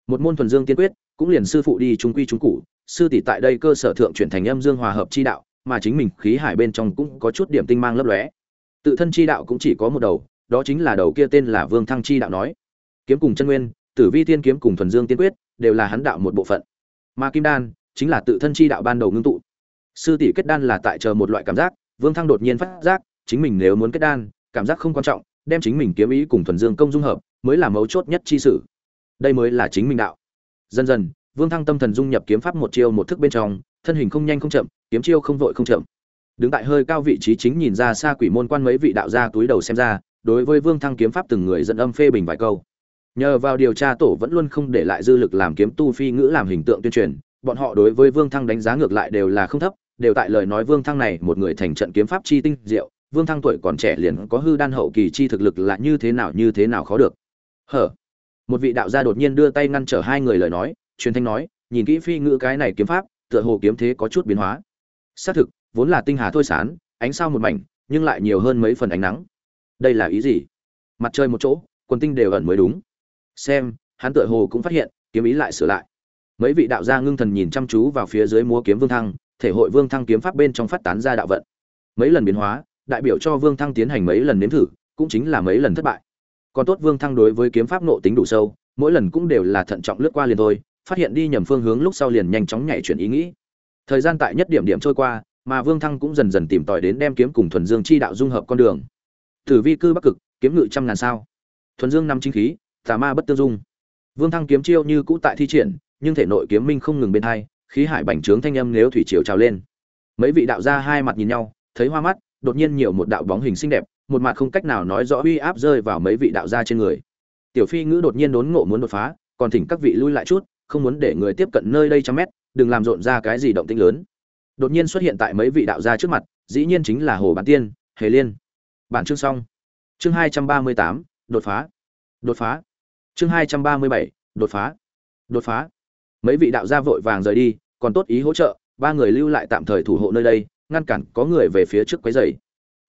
Một môn thuần dương tiên quyết, cũng liền sư phụ đi trung quy trung cụ sư tỷ tại đây cơ sở thượng chuyển thành âm dương hòa hợp chi đạo, mà chính mình khí hải bên trong cũng có chút điểm tinh mang lấp lóe. Tự thân chi đạo cũng chỉ có một đầu, đó chính là đầu kia tên là vương thăng chi đạo nói. Kiếm cùng chân nguyên, tử vi tiên kiếm cùng thuần dương tiên quyết, đều là hắn đạo một bộ phận. Mà kim đan, chính là tự thân chi đạo ban đầu ngưng tụ sư tỷ kết đan là tại chờ một loại cảm giác, vương thăng đột nhiên phát giác, chính mình nếu muốn kết đan, cảm giác không quan trọng, đem chính mình kiếm ý cùng thuần dương công dung hợp, mới là mấu chốt nhất chi sử đây mới là chính mình đạo. Dần dần, vương thăng tâm thần dung nhập kiếm pháp một chiêu một thức bên trong, thân hình không nhanh không chậm, kiếm chiêu không vội không chậm. Đứng tại hơi cao vị trí chính nhìn ra xa quỷ môn quan mấy vị đạo gia túi đầu xem ra, đối với vương thăng kiếm pháp từng người dẫn âm phê bình vài câu. Nhờ vào điều tra tổ vẫn luôn không để lại dư lực làm kiếm tu phi ngữ làm hình tượng tuyên truyền, bọn họ đối với vương thăng đánh giá ngược lại đều là không thấp đều tại lời nói vương thăng này một người thành trận kiếm pháp chi tinh diệu, vương thăng tuổi còn trẻ liền có hư đan hậu kỳ chi thực lực là như thế nào như thế nào khó được. Hở? Một vị đạo gia đột nhiên đưa tay ngăn trở hai người lời nói, truyền thanh nói, nhìn kỹ phi ngữ cái này kiếm pháp, tựa hồ kiếm thế có chút biến hóa. Xác thực, vốn là tinh hà thôi sán, ánh sao một mảnh, nhưng lại nhiều hơn mấy phần ánh nắng. Đây là ý gì? Mặt trời một chỗ, quần tinh đều ẩn mới đúng. Xem, hắn tựa hồ cũng phát hiện, kiếm ý lại sửa lại. Mấy vị đạo gia ngưng thần nhìn chăm chú vào phía dưới múa kiếm vương thăng thể hội vương thăng kiếm pháp bên trong phát tán ra đạo vận. Mấy lần biến hóa, đại biểu cho vương thăng tiến hành mấy lần nếm thử, cũng chính là mấy lần thất bại. Còn tốt vương thăng đối với kiếm pháp nộ tính đủ sâu, mỗi lần cũng đều là thận trọng lướt qua liền thôi, phát hiện đi nhầm phương hướng lúc sau liền nhanh chóng nhảy chuyển ý nghĩ. Thời gian tại nhất điểm điểm trôi qua, mà vương thăng cũng dần dần tìm tòi đến đem kiếm cùng thuần dương chi đạo dung hợp con đường. Tử vi cư bắc cực, kiếm ngự trăm ngàn sao. Thuần dương năm chính khí, tà ma bất tương dung. Vương thăng kiếm chiêu như cũ tại thi triển, nhưng thể nội kiếm minh không ngừng bên hai khí hải bành trướng thanh âm nếu thủy triều trào lên. Mấy vị đạo gia hai mặt nhìn nhau, thấy hoa mắt, đột nhiên nhiều một đạo bóng hình xinh đẹp, một mặt không cách nào nói rõ uy áp rơi vào mấy vị đạo gia trên người. Tiểu phi ngữ đột nhiên đốn ngộ muốn đột phá, còn thỉnh các vị lui lại chút, không muốn để người tiếp cận nơi đây trăm mét, đừng làm rộn ra cái gì động tĩnh lớn. Đột nhiên xuất hiện tại mấy vị đạo gia trước mặt, dĩ nhiên chính là hồ bản tiên, hề liên. Bản chương xong. Chương hai trăm ba mươi tám, đột phá. Đột phá. Chương hai trăm ba mươi bảy, đột phá. Đột phá mấy vị đạo gia vội vàng rời đi, còn tốt ý hỗ trợ, ba người lưu lại tạm thời thủ hộ nơi đây, ngăn cản có người về phía trước quấy rầy.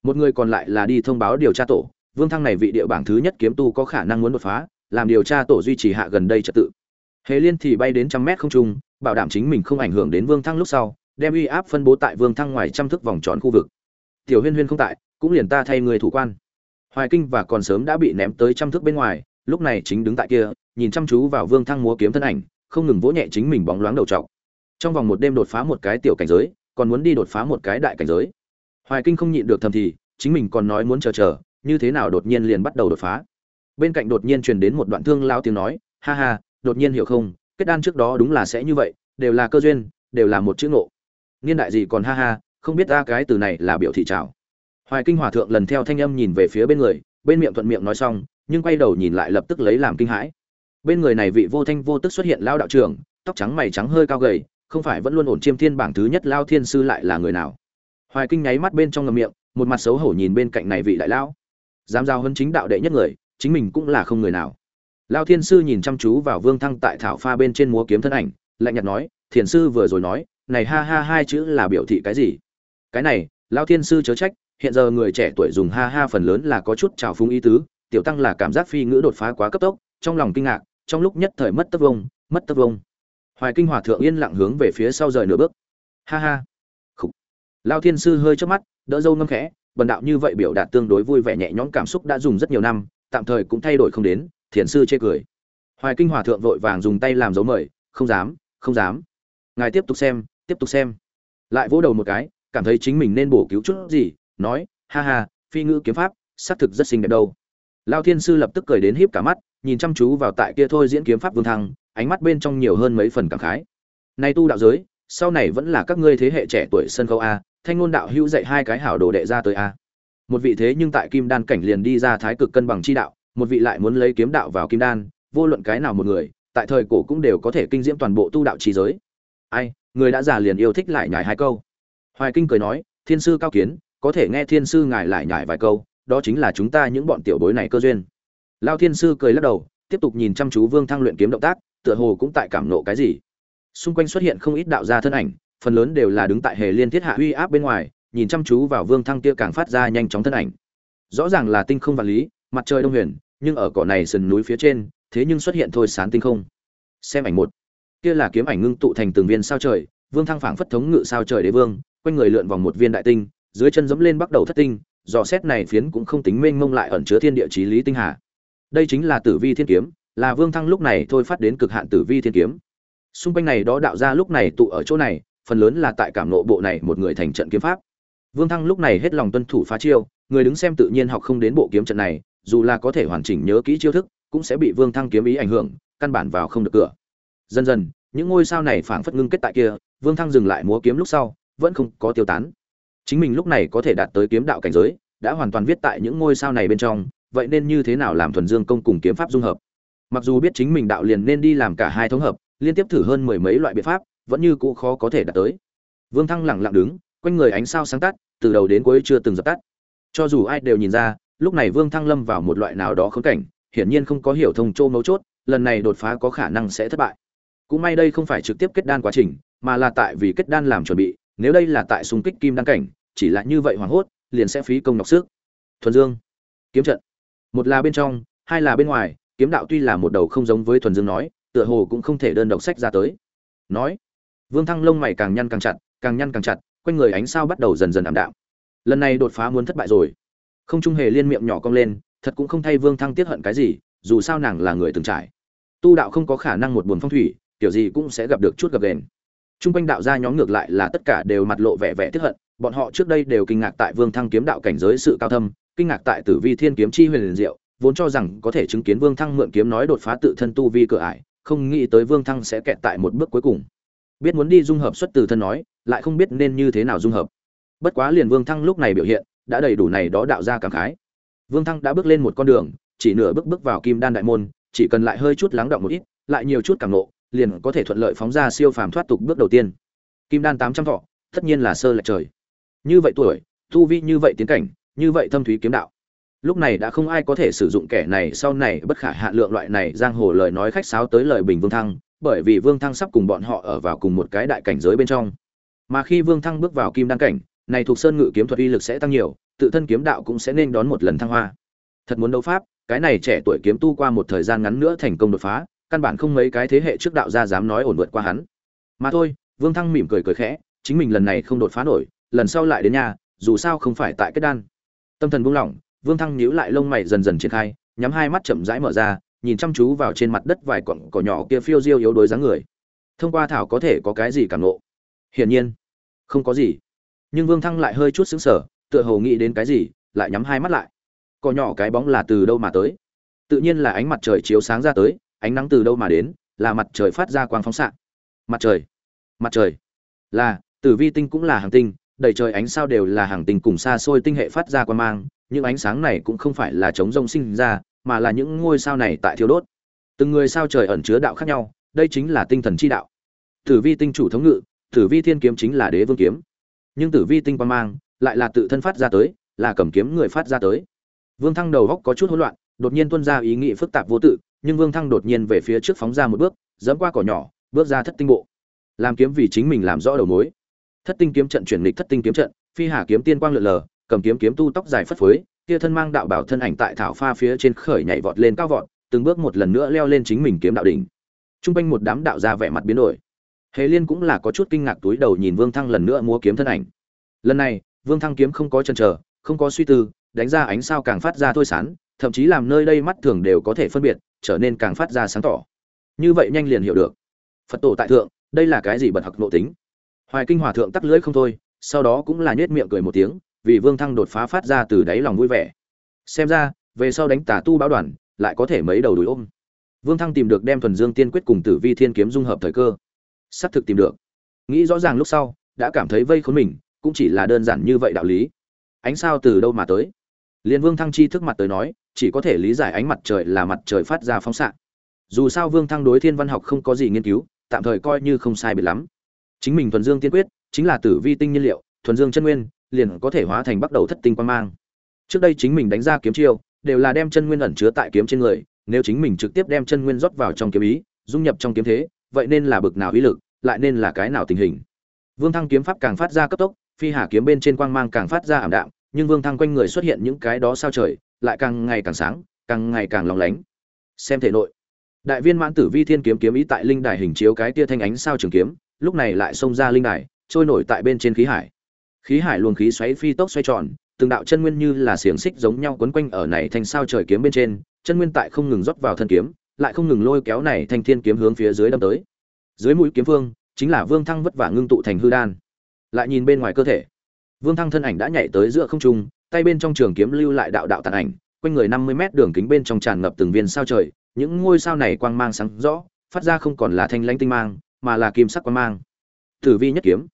Một người còn lại là đi thông báo điều tra tổ, vương thăng này vị địa bảng thứ nhất kiếm tu có khả năng muốn đột phá, làm điều tra tổ duy trì hạ gần đây trật tự. Hề liên thì bay đến trăm mét không trung, bảo đảm chính mình không ảnh hưởng đến vương thăng lúc sau, đem uy áp phân bố tại vương thăng ngoài trăm thước vòng tròn khu vực. Tiểu huyên huyên không tại, cũng liền ta thay người thủ quan. Hoài kinh và còn sớm đã bị ném tới trăm thước bên ngoài, lúc này chính đứng tại kia, nhìn chăm chú vào vương thăng múa kiếm thân ảnh không ngừng vỗ nhẹ chính mình bóng loáng đầu trọc. Trong vòng một đêm đột phá một cái tiểu cảnh giới, còn muốn đi đột phá một cái đại cảnh giới. Hoài kinh không nhịn được thầm thì, chính mình còn nói muốn chờ chờ, như thế nào đột nhiên liền bắt đầu đột phá. Bên cạnh đột nhiên truyền đến một đoạn thương lao tiếng nói, ha ha, đột nhiên hiểu không, kết đan trước đó đúng là sẽ như vậy, đều là cơ duyên, đều là một chữ ngộ. Niên đại gì còn ha ha, không biết ta cái từ này là biểu thị chào. hoài kinh hòa thượng lần theo thanh âm nhìn về phía bên người, bên miệng thuận miệng nói xong, nhưng quay đầu nhìn lại lập tức lấy làm kinh hãi bên người này vị vô thanh vô tức xuất hiện lao đạo trưởng, tóc trắng mày trắng hơi cao gầy, không phải vẫn luôn ổn chiêm thiên bảng thứ nhất lao thiên sư lại là người nào. Hoài kinh nháy mắt bên trong ngầm miệng, một mặt xấu hổ nhìn bên cạnh này vị đại lão. Dám giao hơn chính đạo đệ nhất người, chính mình cũng là không người nào. Lao thiên sư nhìn chăm chú vào vương thăng tại thảo pha bên trên múa kiếm thân ảnh, lạnh nhạt nói, thiền sư vừa rồi nói, này ha ha hai chữ là biểu thị cái gì? Cái này, lao thiên sư chớ trách, hiện giờ người trẻ tuổi dùng ha ha phần lớn là có chút trào phúng ý tứ, tiểu tăng là cảm giác phi ngữ đột phá quá cấp tốc, trong lòng kinh ngạc trong lúc nhất thời mất tất vông, mất tất vông. Hoài kinh hòa thượng yên lặng hướng về phía sau rời nửa bước. Ha ha. Khủ. lao thiên sư hơi chớp mắt, đỡ dâu ngâm khẽ, bần đạo như vậy biểu đạt tương đối vui vẻ nhẹ nhõm cảm xúc đã dùng rất nhiều năm, tạm thời cũng thay đổi không đến, thiền sư chê cười. Hoài kinh hòa thượng vội vàng dùng tay làm dấu mời, không dám không dám. Ngài tiếp tục xem, tiếp tục xem. Lại vỗ đầu một cái, cảm thấy chính mình nên bổ cứu chút gì, nói, ha ha, phi ngữ kiếm pháp, xác thực rất xinh đẹp đâu. Lao thiên sư lập tức cười đến híp cả mắt nhìn chăm chú vào tại kia thôi diễn kiếm pháp vương thăng, ánh mắt bên trong nhiều hơn mấy phần cảm khái. Nay tu đạo giới, sau này vẫn là các ngươi thế hệ trẻ tuổi sân khấu a, thanh ngôn đạo hữu dạy hai cái hảo đồ đệ ra tới a. Một vị thế nhưng tại kim đan cảnh liền đi ra thái cực cân bằng chi đạo, một vị lại muốn lấy kiếm đạo vào kim đan, vô luận cái nào một người, tại thời cổ cũng đều có thể kinh diễm toàn bộ tu đạo trí giới. Ai, người đã già liền yêu thích lại nhải hai câu. Hoài kinh cười nói, thiên sư cao kiến, có thể nghe thiên sư ngài lại nhải vài câu, đó chính là chúng ta những bọn tiểu bối này cơ duyên lao thiên sư cười lắc đầu, tiếp tục nhìn chăm chú vương thăng luyện kiếm động tác, tựa hồ cũng tại cảm nộ cái gì. Xung quanh xuất hiện không ít đạo gia thân ảnh, phần lớn đều là đứng tại hề liên thiết hạ uy áp bên ngoài, nhìn chăm chú vào vương thăng kia càng phát ra nhanh chóng thân ảnh. Rõ ràng là tinh không vật lý, mặt trời đông huyền, nhưng ở cỏ này sườn núi phía trên, thế nhưng xuất hiện thôi sán tinh không. Xem ảnh một. Kia là kiếm ảnh ngưng tụ thành từng viên sao trời, vương thăng phảng phất thống ngự sao trời đế vương, quanh người lượn vòng một viên đại tinh, dưới chân dẫm lên bắt đầu thất tinh, dò xét này phiến cũng không tính mênh mông lại ẩn chứa thiên địa chí lý tinh hà đây chính là tử vi thiên kiếm, là vương thăng lúc này thôi phát đến cực hạn tử vi thiên kiếm. Xung quanh này đó đạo ra lúc này tụ ở chỗ này, phần lớn là tại cảm nộ bộ này một người thành trận kiếm pháp. Vương thăng lúc này hết lòng tuân thủ phá chiêu, người đứng xem tự nhiên học không đến bộ kiếm trận này, dù là có thể hoàn chỉnh nhớ kỹ chiêu thức, cũng sẽ bị vương thăng kiếm ý ảnh hưởng, căn bản vào không được cửa. Dần dần, những ngôi sao này phảng phất ngưng kết tại kia, vương thăng dừng lại múa kiếm lúc sau, vẫn không có tiêu tán. Chính mình lúc này có thể đạt tới kiếm đạo cảnh giới, đã hoàn toàn viết tại những ngôi sao này bên trong vậy nên như thế nào làm thuần dương công cùng kiếm pháp dung hợp? Mặc dù biết chính mình đạo liền nên đi làm cả hai thống hợp, liên tiếp thử hơn mười mấy loại biện pháp, vẫn như cũ khó có thể đạt tới. Vương thăng lẳng lặng đứng, quanh người ánh sao sáng tắt, từ đầu đến cuối chưa từng dập tắt. Cho dù ai đều nhìn ra, lúc này vương thăng lâm vào một loại nào đó khống cảnh, hiển nhiên không có hiểu thông châu mấu chốt, lần này đột phá có khả năng sẽ thất bại. Cũng may đây không phải trực tiếp kết đan quá trình, mà là tại vì kết đan làm chuẩn bị, nếu đây là tại xung kích kim đan cảnh, chỉ là như vậy hoảng hốt, liền sẽ phí công nhọc sức. Thuần dương, kiếm trận một là bên trong hai là bên ngoài kiếm đạo tuy là một đầu không giống với thuần dương nói tựa hồ cũng không thể đơn độc sách ra tới. Nói vương thăng lông mày càng nhăn càng chặt càng nhăn càng chặt quanh người ánh sao bắt đầu dần dần ảm đạm. Lần này đột phá muốn thất bại rồi. Không trung hề liên miệng nhỏ cong lên thật cũng không thay vương thăng tiết hận cái gì dù sao nàng là người từng trải. Tu đạo không có khả năng một buồn phong thủy kiểu gì cũng sẽ gặp được chút gặp đền Trung quanh đạo gia nhóm ngược lại là tất cả đều mặt lộ vẻ vẻ tiết hận, bọn họ trước đây đều kinh ngạc tại Vương Thăng kiếm đạo cảnh giới sự cao thâm, kinh ngạc tại Tử Vi Thiên kiếm chi huyền diệu, vốn cho rằng có thể chứng kiến Vương Thăng mượn kiếm nói đột phá tự thân tu vi cửa ải, không nghĩ tới Vương Thăng sẽ kẹt tại một bước cuối cùng. Biết muốn đi dung hợp xuất từ thân nói, lại không biết nên như thế nào dung hợp. Bất quá liền Vương Thăng lúc này biểu hiện, đã đầy đủ này đó đạo gia cảm khái. Vương Thăng đã bước lên một con đường, chỉ nửa bước bước vào Kim Đan đại môn, chỉ cần lại hơi chút lắng động một ít, lại nhiều chút cảm ngộ, liền có thể thuận lợi phóng ra siêu phàm thoát tục bước đầu tiên. Kim đan 800 thọ, tất nhiên là sơ lệch trời như vậy tuổi, tu vi như vậy tiến cảnh, như vậy thâm thúy kiếm đạo. Lúc này đã không ai có thể sử dụng kẻ này, sau này bất khả hạ lượng loại này giang hồ lời nói khách sáo tới lời bình vương thăng, bởi vì vương thăng sắp cùng bọn họ ở vào cùng một cái đại cảnh giới bên trong. Mà khi vương thăng bước vào kim đan cảnh, này thuộc sơn ngự kiếm thuật uy lực sẽ tăng nhiều, tự thân kiếm đạo cũng sẽ nên đón một lần thăng hoa. Thật muốn đấu pháp, cái này trẻ tuổi kiếm tu qua một thời gian ngắn nữa thành công đột phá, căn bản không mấy cái thế hệ trước đạo gia dám nói ổn vượt qua hắn. Mà thôi, vương thăng mỉm cười cười khẽ, chính mình lần này không đột phá nổi lần sau lại đến nhà, dù sao không phải tại kết đan. Tâm thần buông lỏng, vương thăng nhíu lại lông mày dần dần triển khai, nhắm hai mắt chậm rãi mở ra, nhìn chăm chú vào trên mặt đất vài cọng cỏ nhỏ kia phiêu diêu yếu đuối dáng người. Thông qua thảo có thể có cái gì cảm nộ hiển nhiên, không có gì. Nhưng vương thăng lại hơi chút xứng sở tựa hồ nghĩ đến cái gì, lại nhắm hai mắt lại. Cỏ nhỏ cái bóng là từ đâu mà tới? Tự nhiên là ánh mặt trời chiếu sáng ra tới, ánh nắng từ đâu mà đến, là mặt trời phát ra quang phóng xạ. Mặt trời mặt trời, là, tử vi tinh cũng là hàng tinh đầy trời ánh sao đều là hàng tinh cùng xa xôi tinh hệ phát ra quan mang, những ánh sáng này cũng không phải là chống rông sinh ra, mà là những ngôi sao này tại thiêu đốt. Từng người sao trời ẩn chứa đạo khác nhau, đây chính là tinh thần chi đạo. Tử vi tinh chủ thống ngự, tử vi thiên kiếm chính là đế vương kiếm. Nhưng tử vi tinh quan mang, lại là tự thân phát ra tới, là cầm kiếm người phát ra tới. Vương thăng đầu góc có chút hỗn loạn, đột nhiên tuôn ra ý nghĩ phức tạp vô tự, nhưng vương thăng đột nhiên về phía trước phóng ra một bước, dẫm qua cỏ nhỏ, bước ra thất tinh bộ. Làm kiếm vì chính mình làm rõ đầu mối thất tinh kiếm trận chuyển lịch thất tinh kiếm trận, phi hà kiếm tiên quang lượn lờ, cầm kiếm kiếm tu tóc dài phất phới, kia thân mang đạo bảo thân ảnh tại thảo pha phía trên khởi nhảy vọt lên cao vọt, từng bước một lần nữa leo lên chính mình kiếm đạo đỉnh. Trung quanh một đám đạo gia vẻ mặt biến đổi. Hề liên cũng là có chút kinh ngạc túi đầu nhìn vương thăng lần nữa múa kiếm thân ảnh. Lần này, vương thăng kiếm không có chân chờ, không có suy tư, đánh ra ánh sao càng phát ra thôi sán, thậm chí làm nơi đây mắt thường đều có thể phân biệt, trở nên càng phát ra sáng tỏ. Như vậy nhanh liền hiểu được. Phật tổ tại thượng, đây là cái gì bật học nội tính? Hoài kinh hòa thượng tắc lưỡi không thôi, sau đó cũng là nhếch miệng cười một tiếng, vì vương thăng đột phá phát ra từ đáy lòng vui vẻ. Xem ra, về sau đánh tà tu báo đoàn, lại có thể mấy đầu đuổi ôm. Vương thăng tìm được đem thuần dương tiên quyết cùng tử vi thiên kiếm dung hợp thời cơ. Xác thực tìm được. Nghĩ rõ ràng lúc sau, đã cảm thấy vây khốn mình, cũng chỉ là đơn giản như vậy đạo lý. Ánh sao từ đâu mà tới? Liên vương thăng chi thức mặt tới nói, chỉ có thể lý giải ánh mặt trời là mặt trời phát ra phóng xạ. Dù sao vương thăng đối thiên văn học không có gì nghiên cứu, tạm thời coi như không sai biệt lắm chính mình thuần dương tiên quyết, chính là tử vi tinh nhiên liệu, thuần dương chân nguyên, liền có thể hóa thành bắt đầu thất tinh quan mang. Trước đây chính mình đánh ra kiếm chiêu, đều là đem chân nguyên ẩn chứa tại kiếm trên người, nếu chính mình trực tiếp đem chân nguyên rót vào trong kiếm ý, dung nhập trong kiếm thế, vậy nên là bực nào ý lực, lại nên là cái nào tình hình. Vương thăng kiếm pháp càng phát ra cấp tốc, phi hà kiếm bên trên quang mang càng phát ra ảm đạm, nhưng vương thăng quanh người xuất hiện những cái đó sao trời, lại càng ngày càng sáng, càng ngày càng lóng lánh. Xem thể nội. Đại viên mãn tử vi thiên kiếm kiếm ý tại linh đài hình chiếu cái tia thanh ánh sao trường kiếm lúc này lại xông ra linh đài trôi nổi tại bên trên khí hải. Khí hải luồng khí xoáy phi tốc xoay tròn từng đạo chân nguyên như là xiềng xích giống nhau quấn quanh ở này thành sao trời kiếm bên trên chân nguyên tại không ngừng rót vào thân kiếm lại không ngừng lôi kéo này thành thiên kiếm hướng phía dưới đâm tới. Dưới mũi kiếm vương, chính là vương thăng vất vả ngưng tụ thành hư đan. Lại nhìn bên ngoài cơ thể vương thăng thân ảnh đã nhảy tới giữa không trung tay bên trong trường kiếm lưu lại đạo đạo tàn ảnh quanh người năm mươi mét đường kính bên trong tràn ngập từng viên sao trời những ngôi sao này quang mang sáng rõ phát ra không còn là thanh lãnh tinh mang mà là kim sắc quang mang. Tử vi nhất kiếm.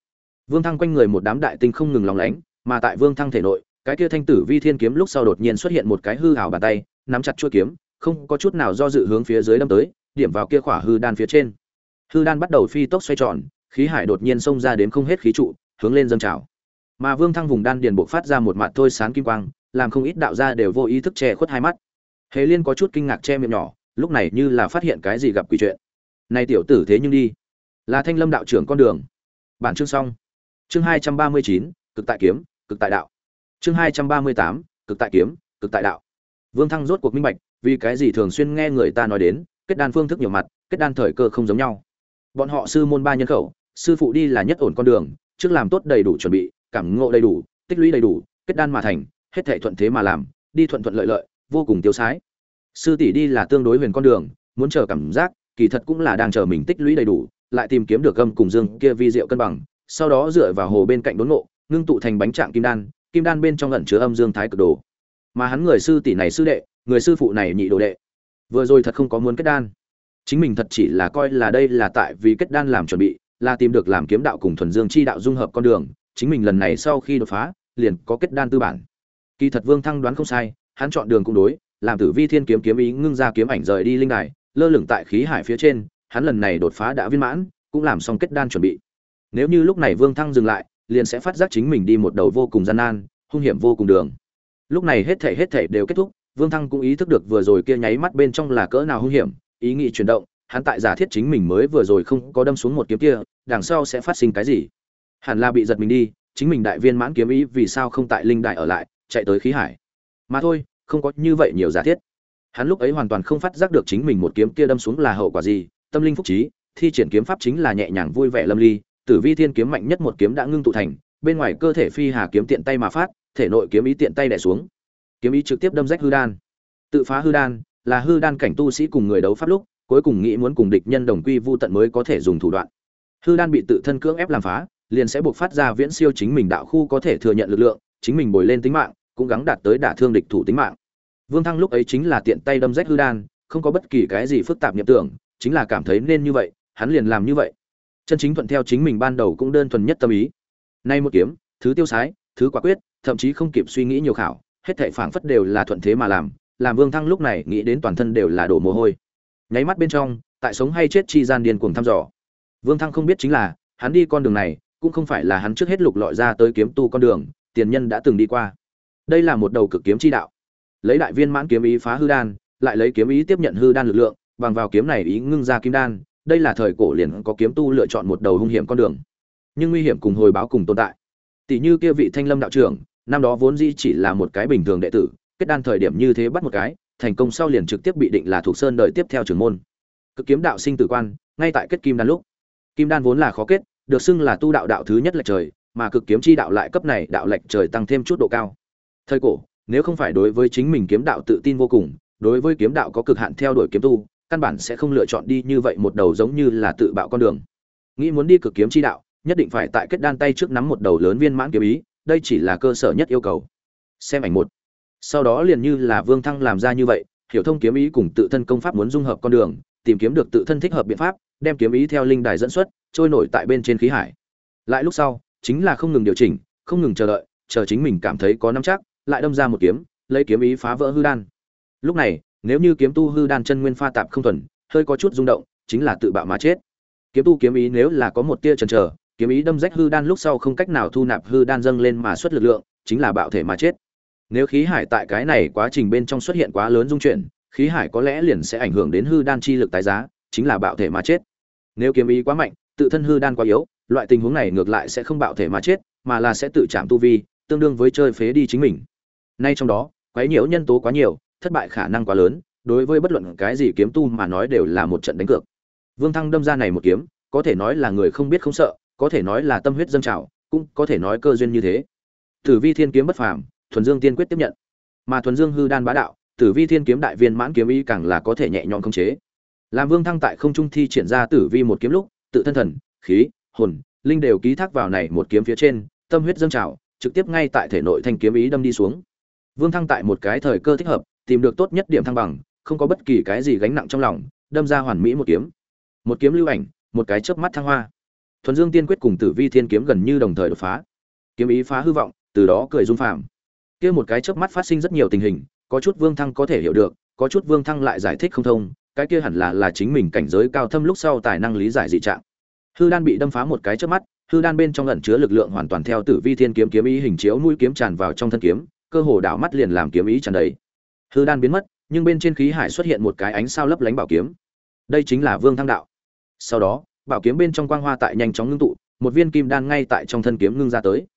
Vương thăng quanh người một đám đại tinh không ngừng lóng lánh, mà tại vương thăng thể nội, cái kia thanh tử vi thiên kiếm lúc sau đột nhiên xuất hiện một cái hư hào bàn tay, nắm chặt chuôi kiếm, không có chút nào do dự hướng phía dưới lâm tới, điểm vào kia khỏa hư đan phía trên. Hư đan bắt đầu phi tốc xoay tròn, khí hải đột nhiên xông ra đến không hết khí trụ, hướng lên dâng trào. Mà vương thăng vùng đan điền buộc phát ra một mặt thôi sán kim quang, làm không ít đạo gia đều vô ý thức che khuất hai mắt. Hề liên có chút kinh ngạc che miệng nhỏ, lúc này như là phát hiện cái gì gặp quỷ chuyện. Này tiểu tử thế nhưng đi là thanh lâm đạo trưởng con đường. Bản chương xong. Chương hai trăm ba mươi chín, cực tại kiếm, cực tại đạo. Chương hai trăm ba mươi tám, cực tại kiếm, cực tại đạo. Vương thăng rốt cuộc minh bạch, vì cái gì thường xuyên nghe người ta nói đến, kết đan phương thức nhiều mặt, kết đan thời cơ không giống nhau. Bọn họ sư môn ba nhân khẩu, sư phụ đi là nhất ổn con đường, trước làm tốt đầy đủ chuẩn bị, cảm ngộ đầy đủ, tích lũy đầy đủ, kết đan mà thành, hết thể thuận thế mà làm, đi thuận thuận lợi lợi, vô cùng tiêu sái. Sư tỷ đi là tương đối huyền con đường, muốn chờ cảm giác, kỳ thật cũng là đang chờ mình tích lũy đầy đủ lại tìm kiếm được gâm cùng dương kia vi diệu cân bằng, sau đó dựa vào hồ bên cạnh đốn ngộ, ngưng tụ thành bánh trạng kim đan kim đan bên trong ẩn chứa âm dương thái cực đồ. Mà hắn người sư tỷ này sư đệ, người sư phụ này nhị đồ đệ, vừa rồi thật không có muốn kết đan. Chính mình thật chỉ là coi là đây là tại vì kết đan làm chuẩn bị, là tìm được làm kiếm đạo cùng thuần dương chi đạo dung hợp con đường, chính mình lần này sau khi đột phá, liền có kết đan tư bản. Kỳ thật vương thăng đoán không sai, hắn chọn đường cũng đối, làm tử vi thiên kiếm kiếm ý ngưng ra kiếm ảnh rời đi linh đài, lơ lửng tại khí hải phía trên hắn lần này đột phá đã viên mãn, cũng làm xong kết đan chuẩn bị. Nếu như lúc này vương thăng dừng lại, liền sẽ phát giác chính mình đi một đầu vô cùng gian nan, hung hiểm vô cùng đường. Lúc này hết thể hết thể đều kết thúc, vương thăng cũng ý thức được vừa rồi kia nháy mắt bên trong là cỡ nào hung hiểm, ý nghĩ chuyển động, hắn tại giả thiết chính mình mới vừa rồi không có đâm xuống một kiếm kia, đằng sau sẽ phát sinh cái gì? Hẳn là bị giật mình đi, chính mình đại viên mãn kiếm ý vì sao không tại linh đại ở lại, chạy tới khí hải. Mà thôi, không có như vậy nhiều giả thiết. Hắn lúc ấy hoàn toàn không phát giác được chính mình một kiếm kia đâm xuống là hậu quả gì tâm linh phúc trí, thi triển kiếm pháp chính là nhẹ nhàng vui vẻ lâm ly, tử vi thiên kiếm mạnh nhất một kiếm đã ngưng tụ thành, bên ngoài cơ thể phi hà kiếm tiện tay mà phát, thể nội kiếm ý tiện tay đẻ xuống. Kiếm ý trực tiếp đâm rách hư đan. Tự phá hư đan, là hư đan cảnh tu sĩ cùng người đấu pháp lúc, cuối cùng nghĩ muốn cùng địch nhân đồng quy vu tận mới có thể dùng thủ đoạn. Hư đan bị tự thân cưỡng ép làm phá, liền sẽ buộc phát ra viễn siêu chính mình đạo khu có thể thừa nhận lực lượng, chính mình bồi lên tính mạng, cũng gắng đạt tới đả thương địch thủ tính mạng. Vương thăng lúc ấy chính là tiện tay đâm rách hư đan, không có bất kỳ cái gì phức tạp nhập tưởng chính là cảm thấy nên như vậy, hắn liền làm như vậy. Chân chính thuận theo chính mình ban đầu cũng đơn thuần nhất tâm ý. Nay một kiếm, thứ tiêu sái, thứ quả quyết, thậm chí không kịp suy nghĩ nhiều khảo, hết thảy phảng phất đều là thuận thế mà làm làm vương thăng lúc này nghĩ đến toàn thân đều là đổ mồ hôi. Nháy mắt bên trong, tại sống hay chết chi gian điên cuồng thăm dò. Vương thăng không biết chính là, hắn đi con đường này, cũng không phải là hắn trước hết lục lọi ra tới kiếm tu con đường, tiền nhân đã từng đi qua. Đây là một đầu cực kiếm chi đạo. Lấy đại viên mãn kiếm ý phá hư đan, lại lấy kiếm ý tiếp nhận hư đan lực lượng bằng vào kiếm này ý ngưng ra kim đan, đây là thời cổ liền có kiếm tu lựa chọn một đầu hung hiểm con đường. Nhưng nguy hiểm cùng hồi báo cùng tồn tại. Tỷ như kia vị thanh lâm đạo trưởng, năm đó vốn dĩ chỉ là một cái bình thường đệ tử, kết đan thời điểm như thế bắt một cái, thành công sau liền trực tiếp bị định là thuộc sơn đời tiếp theo trưởng môn. Cực kiếm đạo sinh tử quan, ngay tại kết kim đan lúc. Kim đan vốn là khó kết, được xưng là tu đạo đạo thứ nhất lệch trời, mà cực kiếm chi đạo lại cấp này đạo lệch trời tăng thêm chút độ cao. Thời cổ, nếu không phải đối với chính mình kiếm đạo tự tin vô cùng, đối với kiếm đạo có cực hạn theo đuổi kiếm tu căn bản sẽ không lựa chọn đi như vậy một đầu giống như là tự bạo con đường. Nghĩ muốn đi cực kiếm chi đạo, nhất định phải tại kết đan tay trước nắm một đầu lớn viên mãn kiếm ý, đây chỉ là cơ sở nhất yêu cầu. Xem ảnh một. Sau đó liền như là vương thăng làm ra như vậy, hiểu thông kiếm ý cùng tự thân công pháp muốn dung hợp con đường, tìm kiếm được tự thân thích hợp biện pháp, đem kiếm ý theo linh đài dẫn xuất, trôi nổi tại bên trên khí hải. Lại lúc sau, chính là không ngừng điều chỉnh, không ngừng chờ đợi, chờ chính mình cảm thấy có nắm chắc, lại đâm ra một kiếm, lấy kiếm ý phá vỡ hư đan. Lúc này nếu như kiếm tu hư đan chân nguyên pha tạp không thuần, hơi có chút rung động, chính là tự bạo mà chết. Kiếm tu kiếm ý nếu là có một tia chần chờ, kiếm ý đâm rách hư đan lúc sau không cách nào thu nạp hư đan dâng lên mà xuất lực lượng, chính là bạo thể mà chết. Nếu khí hải tại cái này quá trình bên trong xuất hiện quá lớn dung chuyển, khí hải có lẽ liền sẽ ảnh hưởng đến hư đan chi lực tái giá, chính là bạo thể mà chết. Nếu kiếm ý quá mạnh, tự thân hư đan quá yếu, loại tình huống này ngược lại sẽ không bạo thể mà chết, mà là sẽ tự chạm tu vi, tương đương với chơi phế đi chính mình. Nay trong đó, quấy nhiễu nhân tố quá nhiều thất bại khả năng quá lớn, đối với bất luận cái gì kiếm tu mà nói đều là một trận đánh cược. Vương thăng đâm ra này một kiếm, có thể nói là người không biết không sợ, có thể nói là tâm huyết dâng trào, cũng có thể nói cơ duyên như thế. Tử vi thiên kiếm bất phàm, thuần dương tiên quyết tiếp nhận. Mà thuần dương hư đan bá đạo, tử vi thiên kiếm đại viên mãn kiếm ý càng là có thể nhẹ nhõm khống chế. Làm vương thăng tại không trung thi triển ra tử vi một kiếm lúc, tự thân thần, khí, hồn, linh đều ký thác vào này một kiếm phía trên, tâm huyết dâng trào, trực tiếp ngay tại thể nội thanh kiếm ý đâm đi xuống. Vương thăng tại một cái thời cơ thích hợp tìm được tốt nhất điểm thăng bằng, không có bất kỳ cái gì gánh nặng trong lòng, đâm ra hoàn mỹ một kiếm. Một kiếm lưu ảnh, một cái chớp mắt thăng hoa. Thuần dương tiên quyết cùng tử vi thiên kiếm gần như đồng thời đột phá. Kiếm ý phá hư vọng, từ đó cười dung phàm. Kia một cái chớp mắt phát sinh rất nhiều tình hình, có chút vương thăng có thể hiểu được, có chút vương thăng lại giải thích không thông, cái kia hẳn là là chính mình cảnh giới cao thâm lúc sau tài năng lý giải dị trạng. Hư đan bị đâm phá một cái chớp mắt, hư đan bên trong ẩn chứa lực lượng hoàn toàn theo tử vi thiên kiếm kiếm ý hình chiếu mũi kiếm tràn vào trong thân kiếm, cơ hồ đảo mắt liền làm kiếm ý tràn đầy hư đan biến mất, nhưng bên trên khí hải xuất hiện một cái ánh sao lấp lánh bảo kiếm. Đây chính là vương thăng đạo. Sau đó, bảo kiếm bên trong quang hoa tại nhanh chóng ngưng tụ, một viên kim đan ngay tại trong thân kiếm ngưng ra tới.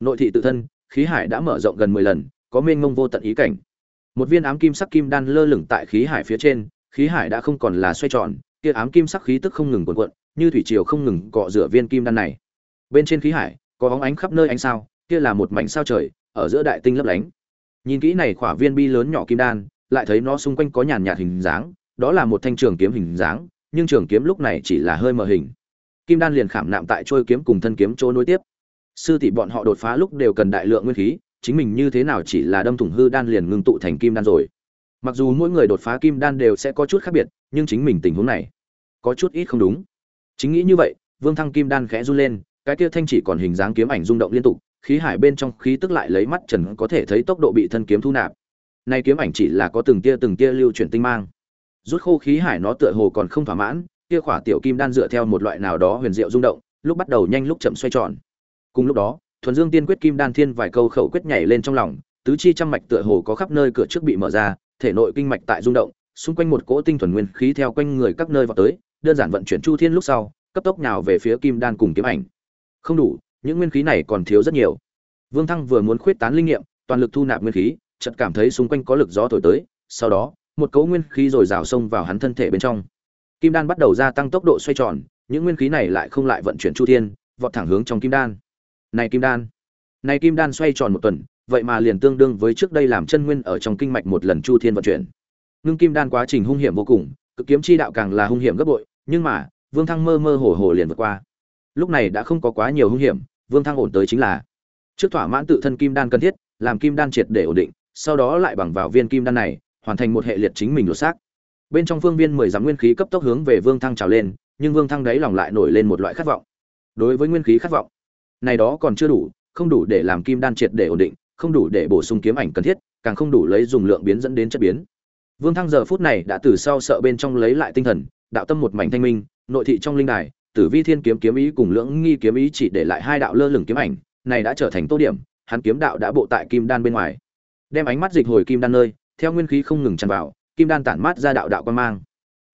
Nội thị tự thân, khí hải đã mở rộng gần mười lần, có mênh mông vô tận ý cảnh. Một viên ám kim sắc kim đan lơ lửng tại khí hải phía trên, khí hải đã không còn là xoay tròn, kia ám kim sắc khí tức không ngừng cuộn cuộn, như thủy triều không ngừng cọ rửa viên kim đan này. Bên trên khí hải, có bóng ánh khắp nơi ánh sao, kia là một mảnh sao trời, ở giữa đại tinh lấp lánh nhìn kỹ này khỏa viên bi lớn nhỏ kim đan, lại thấy nó xung quanh có nhàn nhạt hình dáng, đó là một thanh trường kiếm hình dáng, nhưng trường kiếm lúc này chỉ là hơi mờ hình. Kim đan liền khảm nạm tại trôi kiếm cùng thân kiếm chỗ nối tiếp. Sư tỷ bọn họ đột phá lúc đều cần đại lượng nguyên khí, chính mình như thế nào chỉ là đâm thủng hư đan liền ngưng tụ thành kim đan rồi. Mặc dù mỗi người đột phá kim đan đều sẽ có chút khác biệt, nhưng chính mình tình huống này có chút ít không đúng. Chính nghĩ như vậy, vương thăng kim đan khẽ run lên, cái kia thanh chỉ còn hình dáng kiếm ảnh rung động liên tục khí hải bên trong khí tức lại lấy mắt trần có thể thấy tốc độ bị thân kiếm thu nạp. Nay kiếm ảnh chỉ là có từng tia từng tia lưu chuyển tinh mang. Rút khô khí hải nó tựa hồ còn không thỏa mãn, kia khỏa tiểu kim đan dựa theo một loại nào đó huyền diệu rung động, lúc bắt đầu nhanh lúc chậm xoay tròn. Cùng lúc đó, thuần dương tiên quyết kim đan thiên vài câu khẩu quyết nhảy lên trong lòng, tứ chi trăm mạch tựa hồ có khắp nơi cửa trước bị mở ra, thể nội kinh mạch tại rung động, xung quanh một cỗ tinh thuần nguyên khí theo quanh người các nơi vào tới, đơn giản vận chuyển chu thiên lúc sau, cấp tốc nào về phía kim đan cùng kiếm ảnh. Không đủ những nguyên khí này còn thiếu rất nhiều. Vương thăng vừa muốn khuyết tán linh nghiệm, toàn lực thu nạp nguyên khí, chợt cảm thấy xung quanh có lực gió thổi tới, sau đó, một cỗ nguyên khí rồi rào xông vào hắn thân thể bên trong. Kim đan bắt đầu gia tăng tốc độ xoay tròn, những nguyên khí này lại không lại vận chuyển chu thiên, vọt thẳng hướng trong kim đan. Này kim đan, này kim đan xoay tròn một tuần, vậy mà liền tương đương với trước đây làm chân nguyên ở trong kinh mạch một lần chu thiên vận chuyển. Ngưng kim đan quá trình hung hiểm vô cùng, cực kiếm chi đạo càng là hung hiểm gấp bội, nhưng mà, vương thăng mơ mơ hồ hồ liền vượt qua. Lúc này đã không có quá nhiều hung hiểm vương thăng ổn tới chính là, trước thỏa mãn tự thân kim đan cần thiết, làm kim đan triệt để ổn định, sau đó lại bằng vào viên kim đan này, hoàn thành một hệ liệt chính mình đột xác. Bên trong phương viên mười dặm nguyên khí cấp tốc hướng về vương thăng trào lên, nhưng vương thăng đáy lòng lại nổi lên một loại khát vọng. Đối với nguyên khí khát vọng, này đó còn chưa đủ, không đủ để làm kim đan triệt để ổn định, không đủ để bổ sung kiếm ảnh cần thiết, càng không đủ lấy dùng lượng biến dẫn đến chất biến. Vương thăng giờ phút này đã từ sau sợ bên trong lấy lại tinh thần, đạo tâm một mảnh thanh minh, nội thị trong linh đài tử vi thiên kiếm kiếm ý cùng lưỡng nghi kiếm ý chỉ để lại hai đạo lơ lửng kiếm ảnh, này đã trở thành tô điểm, hắn kiếm đạo đã bộ tại kim đan bên ngoài. Đem ánh mắt dịch hồi kim đan nơi, theo nguyên khí không ngừng tràn vào, kim đan tản mát ra đạo đạo quang mang.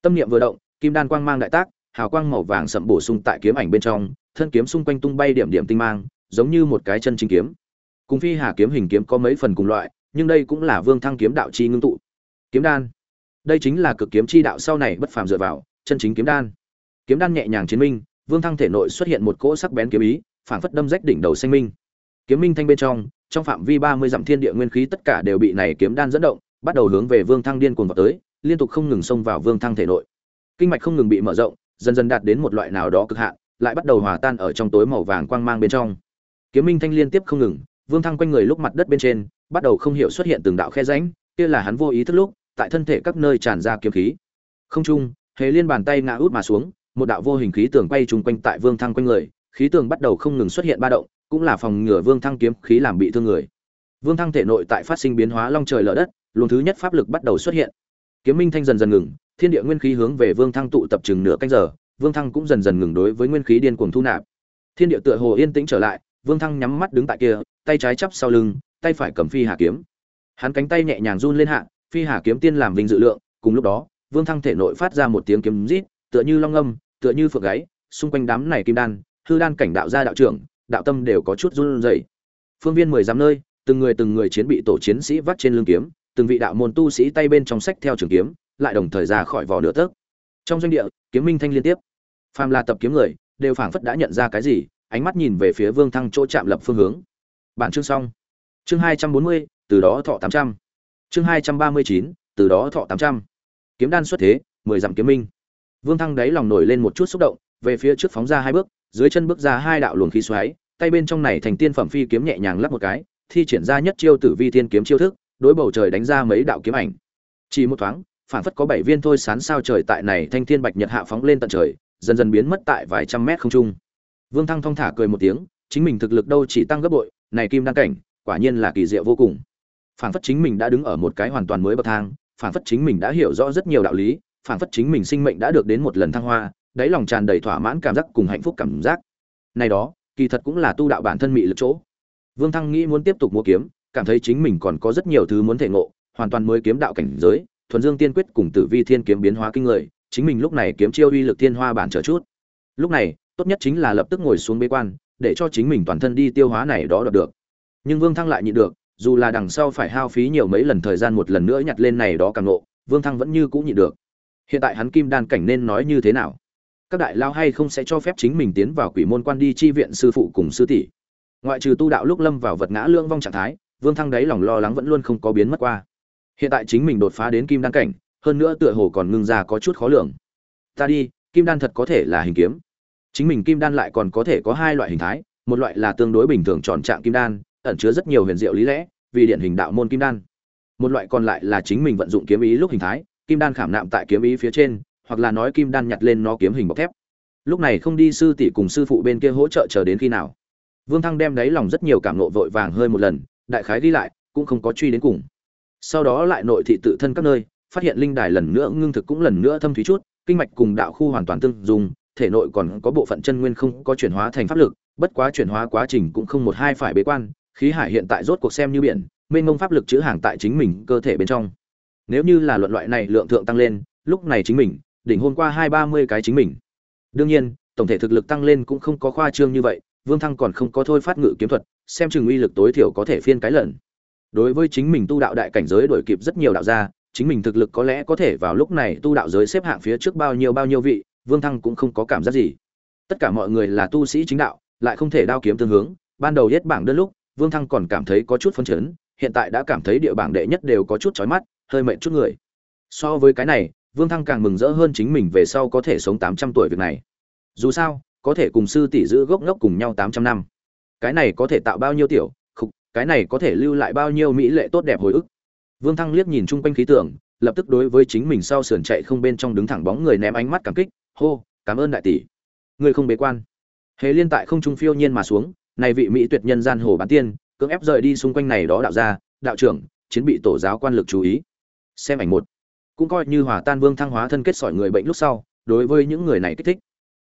Tâm niệm vừa động, kim đan quang mang đại tác, hào quang màu vàng sậm bổ sung tại kiếm ảnh bên trong, thân kiếm xung quanh tung bay điểm điểm tinh mang, giống như một cái chân chính kiếm. Cùng phi hà kiếm hình kiếm có mấy phần cùng loại, nhưng đây cũng là vương thăng kiếm đạo chi ngưng tụ. Kiếm đan. Đây chính là cực kiếm chi đạo sau này bất phàm dựa vào, chân chính kiếm đan kiếm đan nhẹ nhàng chiến minh, vương thăng thể nội xuất hiện một cỗ sắc bén kiếm ý, phảng phất đâm rách đỉnh đầu xanh minh. Kiếm minh thanh bên trong trong phạm vi ba mươi dặm thiên địa nguyên khí tất cả đều bị này kiếm đan dẫn động, bắt đầu hướng về vương thăng điên cuồng vào tới, liên tục không ngừng xông vào vương thăng thể nội. Kinh mạch không ngừng bị mở rộng, dần dần đạt đến một loại nào đó cực hạn, lại bắt đầu hòa tan ở trong tối màu vàng quang mang bên trong. Kiếm minh thanh liên tiếp không ngừng, vương thăng quanh người lúc mặt đất bên trên, bắt đầu không hiểu xuất hiện từng đạo khe rãnh, kia là hắn vô ý thức lúc, tại thân thể các nơi tràn ra kiếm khí. Không trung, hề liên bàn tay ngã út mà xuống một đạo vô hình khí tường quay trùng quanh tại vương thăng quanh người, khí tường bắt đầu không ngừng xuất hiện ba động, cũng là phòng ngừa vương thăng kiếm khí làm bị thương người. Vương thăng thể nội tại phát sinh biến hóa long trời lở đất, luồng thứ nhất pháp lực bắt đầu xuất hiện. Kiếm minh thanh dần dần ngừng, thiên địa nguyên khí hướng về vương thăng tụ tập chừng nửa canh giờ, vương thăng cũng dần dần ngừng đối với nguyên khí điên cuồng thu nạp. Thiên địa tựa hồ yên tĩnh trở lại, vương thăng nhắm mắt đứng tại kia, tay trái chắp sau lưng, tay phải cầm phi hà kiếm. Hắn cánh tay nhẹ nhàng run lên hạ, phi hà kiếm tiên làm vinh dự lượng, cùng lúc đó, vương thăng thể nội phát ra một tiếng kiếm rít, tựa như long âm tựa như phượng gáy, xung quanh đám này kim đan, hư đan cảnh đạo gia đạo trưởng, đạo tâm đều có chút run rẩy. Phương viên mười dặm nơi, từng người từng người chiến bị tổ chiến sĩ vắt trên lưng kiếm, từng vị đạo môn tu sĩ tay bên trong sách theo trường kiếm, lại đồng thời ra khỏi vỏ nửa tấc. Trong doanh địa, kiếm minh thanh liên tiếp. Phàm là tập kiếm người, đều phảng phất đã nhận ra cái gì, ánh mắt nhìn về phía vương thăng chỗ chạm lập phương hướng. Bản chương xong. Chương hai trăm bốn mươi, từ đó thọ tám trăm. Chương hai trăm ba mươi chín, từ đó thọ tám trăm. Kiếm đan xuất thế, mười dặm kiếm minh vương thăng đáy lòng nổi lên một chút xúc động, về phía trước phóng ra hai bước, dưới chân bước ra hai đạo luồng khí xoáy, tay bên trong này thành tiên phẩm phi kiếm nhẹ nhàng lắp một cái, thi triển ra nhất chiêu tử vi thiên kiếm chiêu thức, đối bầu trời đánh ra mấy đạo kiếm ảnh. Chỉ một thoáng phản phất có bảy viên thôi sán sao trời tại này thanh thiên bạch nhật hạ phóng lên tận trời, dần dần biến mất tại vài trăm mét không trung. Vương thăng thong thả cười một tiếng, chính mình thực lực đâu chỉ tăng gấp bội, này kim đăng cảnh, quả nhiên là kỳ diệu vô cùng. Phản phất chính mình đã đứng ở một cái hoàn toàn mới bậc thang phản phất chính mình đã hiểu rõ rất nhiều đạo lý phản phất chính mình sinh mệnh đã được đến một lần thăng hoa, đáy lòng tràn đầy thỏa mãn cảm giác cùng hạnh phúc cảm giác. Này đó, kỳ thật cũng là tu đạo bản thân mị lực chỗ. Vương thăng nghĩ muốn tiếp tục mua kiếm, cảm thấy chính mình còn có rất nhiều thứ muốn thể ngộ, hoàn toàn mới kiếm đạo cảnh giới, thuần dương tiên quyết cùng tử vi thiên kiếm biến hóa kinh người, chính mình lúc này kiếm chiêu uy lực thiên hoa bản trở chút. Lúc này, tốt nhất chính là lập tức ngồi xuống bế quan, để cho chính mình toàn thân đi tiêu hóa này đó được. Nhưng vương thăng lại nhịn được, dù là đằng sau phải hao phí nhiều mấy lần thời gian một lần nữa nhặt lên này đó càng ngộ, vương thăng vẫn như cũ nhịn được hiện tại hắn kim đan cảnh nên nói như thế nào? Các đại lao hay không sẽ cho phép chính mình tiến vào quỷ môn quan đi chi viện sư phụ cùng sư tỷ? Ngoại trừ tu đạo lúc lâm vào vật ngã lương vong trạng thái, vương thăng đáy lòng lo lắng vẫn luôn không có biến mất qua. Hiện tại chính mình đột phá đến kim đan cảnh, hơn nữa tựa hồ còn ngưng ra có chút khó lường. Ta đi, kim đan thật có thể là hình kiếm. Chính mình kim đan lại còn có thể có hai loại hình thái, một loại là tương đối bình thường tròn trạng kim đan, ẩn chứa rất nhiều huyền diệu lý lẽ, vì điển hình đạo môn kim đan. Một loại còn lại là chính mình vận dụng kiếm ý lúc hình thái kim đan khảm nạm tại kiếm ý phía trên, hoặc là nói kim đan nhặt lên nó kiếm hình bọc thép. Lúc này không đi sư tỷ cùng sư phụ bên kia hỗ trợ chờ đến khi nào. Vương thăng đem đáy lòng rất nhiều cảm nộ vội vàng hơi một lần, đại khái đi lại, cũng không có truy đến cùng. Sau đó lại nội thị tự thân các nơi, phát hiện linh đài lần nữa ngưng thực cũng lần nữa thâm thúy chút, kinh mạch cùng đạo khu hoàn toàn tương dùng thể nội còn có bộ phận chân nguyên không có chuyển hóa thành pháp lực, bất quá chuyển hóa quá trình cũng không một hai phải bế quan, khí hải hiện tại rốt cuộc xem như biển, mênh mông pháp lực chữ hàng tại chính mình cơ thể bên trong nếu như là luận loại này lượng thượng tăng lên, lúc này chính mình, đỉnh hôm qua hai ba mươi cái chính mình. Đương nhiên, tổng thể thực lực tăng lên cũng không có khoa trương như vậy, vương thăng còn không có thôi phát ngự kiếm thuật, xem chừng uy lực tối thiểu có thể phiên cái lần. Đối với chính mình tu đạo đại cảnh giới đổi kịp rất nhiều đạo gia, chính mình thực lực có lẽ có thể vào lúc này tu đạo giới xếp hạng phía trước bao nhiêu bao nhiêu vị, vương thăng cũng không có cảm giác gì. Tất cả mọi người là tu sĩ chính đạo, lại không thể đao kiếm tương hướng, ban đầu hết bảng đơn lúc, vương thăng còn cảm thấy có chút phân chấn, hiện tại đã cảm thấy địa bảng đệ nhất đều có chút chói mắt hơi mệt chút người. So với cái này, vương thăng càng mừng rỡ hơn chính mình về sau có thể sống tám trăm tuổi việc này. Dù sao, có thể cùng sư tỷ giữ gốc ngốc cùng nhau tám trăm năm. Cái này có thể tạo bao nhiêu tiểu, khục, cái này có thể lưu lại bao nhiêu mỹ lệ tốt đẹp hồi ức. Vương thăng liếc nhìn chung quanh khí tượng, lập tức đối với chính mình sau sườn chạy không bên trong đứng thẳng bóng người ném ánh mắt cảm kích, hô, cảm ơn đại tỷ. Ngươi không bế quan. Hề liên tại không trung phiêu nhiên mà xuống, này vị mỹ tuyệt nhân gian hồ bán tiên, cưỡng ép rời đi xung quanh này đó đạo ra đạo trưởng, chiến bị tổ giáo quan lực chú ý xem ảnh một. Cũng coi như hòa tan vương thăng hóa thân kết sỏi người bệnh lúc sau, đối với những người này kích thích.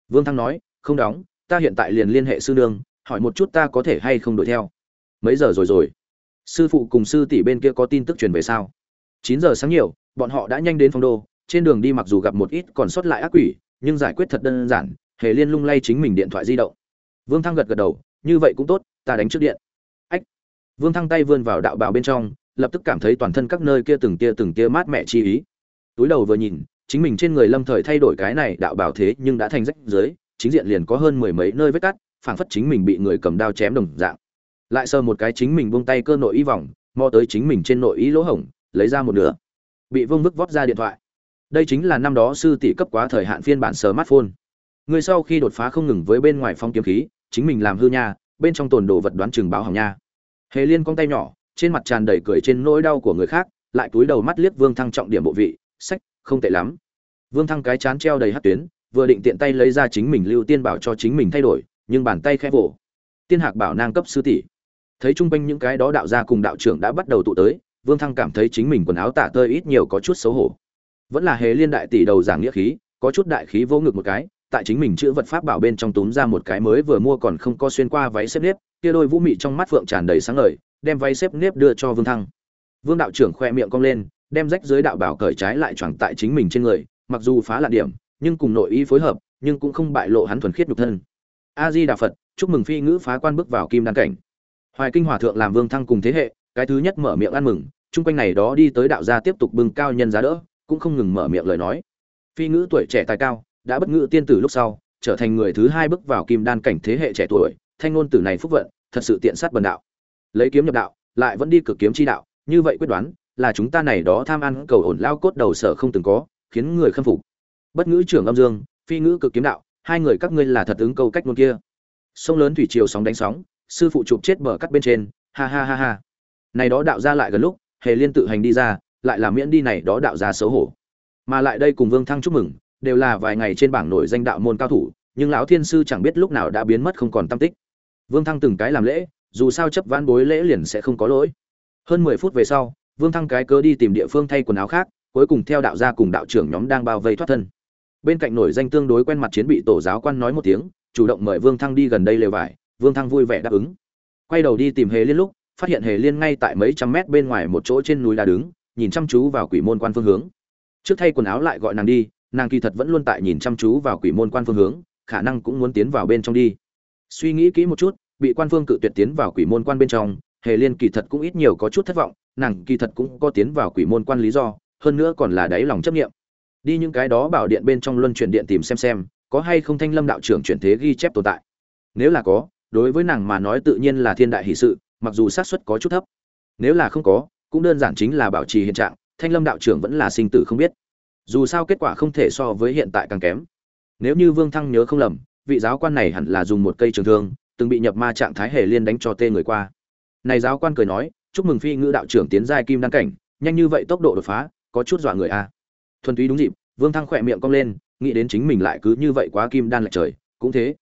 Vương thăng nói, không đóng, ta hiện tại liền liên hệ sư nương, hỏi một chút ta có thể hay không đuổi theo. Mấy giờ rồi rồi? Sư phụ cùng sư tỷ bên kia có tin tức truyền về sao? Chín giờ sáng nhiều, bọn họ đã nhanh đến phong đô, trên đường đi mặc dù gặp một ít còn sót lại ác quỷ, nhưng giải quyết thật đơn giản, hề liên lung lay chính mình điện thoại di động. Vương thăng gật gật đầu, như vậy cũng tốt, ta đánh trước điện. Ách! Vương thăng tay vươn vào đạo bào bên trong lập tức cảm thấy toàn thân các nơi kia từng tia từng tia mát mẻ chi ý. Túi đầu vừa nhìn, chính mình trên người lâm thời thay đổi cái này đạo bảo thế nhưng đã thành rách dưới chính diện liền có hơn mười mấy nơi vết cắt, phảng phất chính mình bị người cầm đao chém đồng dạng. Lại sờ một cái chính mình buông tay cơ nội y vòng mò tới chính mình trên nội y lỗ hổng, lấy ra một nửa. Bị vương vức vót ra điện thoại. Đây chính là năm đó sư tỷ cấp quá thời hạn phiên bản smartphone. Người sau khi đột phá không ngừng với bên ngoài phong kiếm khí, chính mình làm hư nha, bên trong tồn đồ vật đoán chừng báo hỏng nha. Hề liên cong tay nhỏ trên mặt tràn đầy cười trên nỗi đau của người khác, lại cúi đầu mắt liếc vương thăng trọng điểm bộ vị, sách, không tệ lắm. Vương thăng cái chán treo đầy hát tuyến, vừa định tiện tay lấy ra chính mình lưu tiên bảo cho chính mình thay đổi, nhưng bàn tay khẽ vỗ. Tiên hạc bảo nang cấp sư tỷ. Thấy chung quanh những cái đó đạo gia cùng đạo trưởng đã bắt đầu tụ tới, vương thăng cảm thấy chính mình quần áo tả tơi ít nhiều có chút xấu hổ. Vẫn là hề liên đại tỷ đầu giảng nghĩa khí, có chút đại khí vô ngực một cái, tại chính mình chữ vật pháp bảo bên trong túm ra một cái mới vừa mua còn không có xuyên qua váy xếp nếp kia đôi vũ mị trong mắt phượng tràn đầy sáng ngời đem váy xếp nếp đưa cho vương thăng. Vương đạo trưởng khoe miệng cong lên, đem rách dưới đạo bảo cởi trái lại choàng tại chính mình trên người, mặc dù phá lạ điểm, nhưng cùng nội ý phối hợp, nhưng cũng không bại lộ hắn thuần khiết nhục thân. A di đà phật, chúc mừng phi ngữ phá quan bước vào kim đan cảnh. Hoài kinh hòa thượng làm vương thăng cùng thế hệ, cái thứ nhất mở miệng ăn mừng, chung quanh này đó đi tới đạo gia tiếp tục bưng cao nhân giá đỡ, cũng không ngừng mở miệng lời nói. Phi ngữ tuổi trẻ tài cao, đã bất ngữ tiên tử lúc sau, trở thành người thứ hai bước vào kim đan cảnh thế hệ trẻ tuổi, thanh ngôn tử này phúc vận, thật sự tiện sát bần đạo lấy kiếm nhập đạo, lại vẫn đi cực kiếm chi đạo, như vậy quyết đoán là chúng ta này đó tham ăn cầu ổn lao cốt đầu sở không từng có, khiến người khâm phục. Bất ngữ trưởng âm dương, phi ngữ cực kiếm đạo, hai người các ngươi là thật ứng câu cách ngôn kia. Sông lớn thủy triều sóng đánh sóng, sư phụ chụp chết bờ cắt bên trên, ha ha ha ha. Này đó đạo ra lại gần lúc, hề liên tự hành đi ra, lại là miễn đi này đó đạo ra xấu hổ. Mà lại đây cùng vương thăng chúc mừng, đều là vài ngày trên bảng nổi danh đạo môn cao thủ, nhưng lão thiên sư chẳng biết lúc nào đã biến mất không còn tâm tích. Vương thăng từng cái làm lễ dù sao chấp vãn bối lễ liền sẽ không có lỗi. Hơn mười phút về sau, vương thăng cái cớ đi tìm địa phương thay quần áo khác, cuối cùng theo đạo gia cùng đạo trưởng nhóm đang bao vây thoát thân. Bên cạnh nổi danh tương đối quen mặt chiến bị tổ giáo quan nói một tiếng, chủ động mời vương thăng đi gần đây lều vải, vương thăng vui vẻ đáp ứng. Quay đầu đi tìm hề liên lúc, phát hiện hề liên ngay tại mấy trăm mét bên ngoài một chỗ trên núi đá đứng, nhìn chăm chú vào quỷ môn quan phương hướng. Trước thay quần áo lại gọi nàng đi, nàng kỳ thật vẫn luôn tại nhìn chăm chú vào quỷ môn quan phương hướng, khả năng cũng muốn tiến vào bên trong đi. Suy nghĩ kỹ một chút bị quan phương cự tuyệt tiến vào quỷ môn quan bên trong, hề liên kỳ thật cũng ít nhiều có chút thất vọng, nàng kỳ thật cũng có tiến vào quỷ môn quan lý do, hơn nữa còn là đáy lòng chấp nghiệm đi những cái đó bảo điện bên trong luân chuyển điện tìm xem xem, có hay không thanh lâm đạo trưởng chuyển thế ghi chép tồn tại. Nếu là có, đối với nàng mà nói tự nhiên là thiên đại hỷ sự, mặc dù xác suất có chút thấp. Nếu là không có, cũng đơn giản chính là bảo trì hiện trạng, thanh lâm đạo trưởng vẫn là sinh tử không biết. Dù sao kết quả không thể so với hiện tại càng kém. Nếu như vương thăng nhớ không lầm, vị giáo quan này hẳn là dùng một cây trường thương từng bị nhập ma trạng thái hề liên đánh cho tê người qua. Này giáo quan cười nói, chúc mừng phi ngữ đạo trưởng tiến giai kim đăng cảnh, nhanh như vậy tốc độ đột phá, có chút dọa người a. Thuần túy đúng dịp, vương thăng khỏe miệng cong lên, nghĩ đến chính mình lại cứ như vậy quá kim đan lệch trời, cũng thế.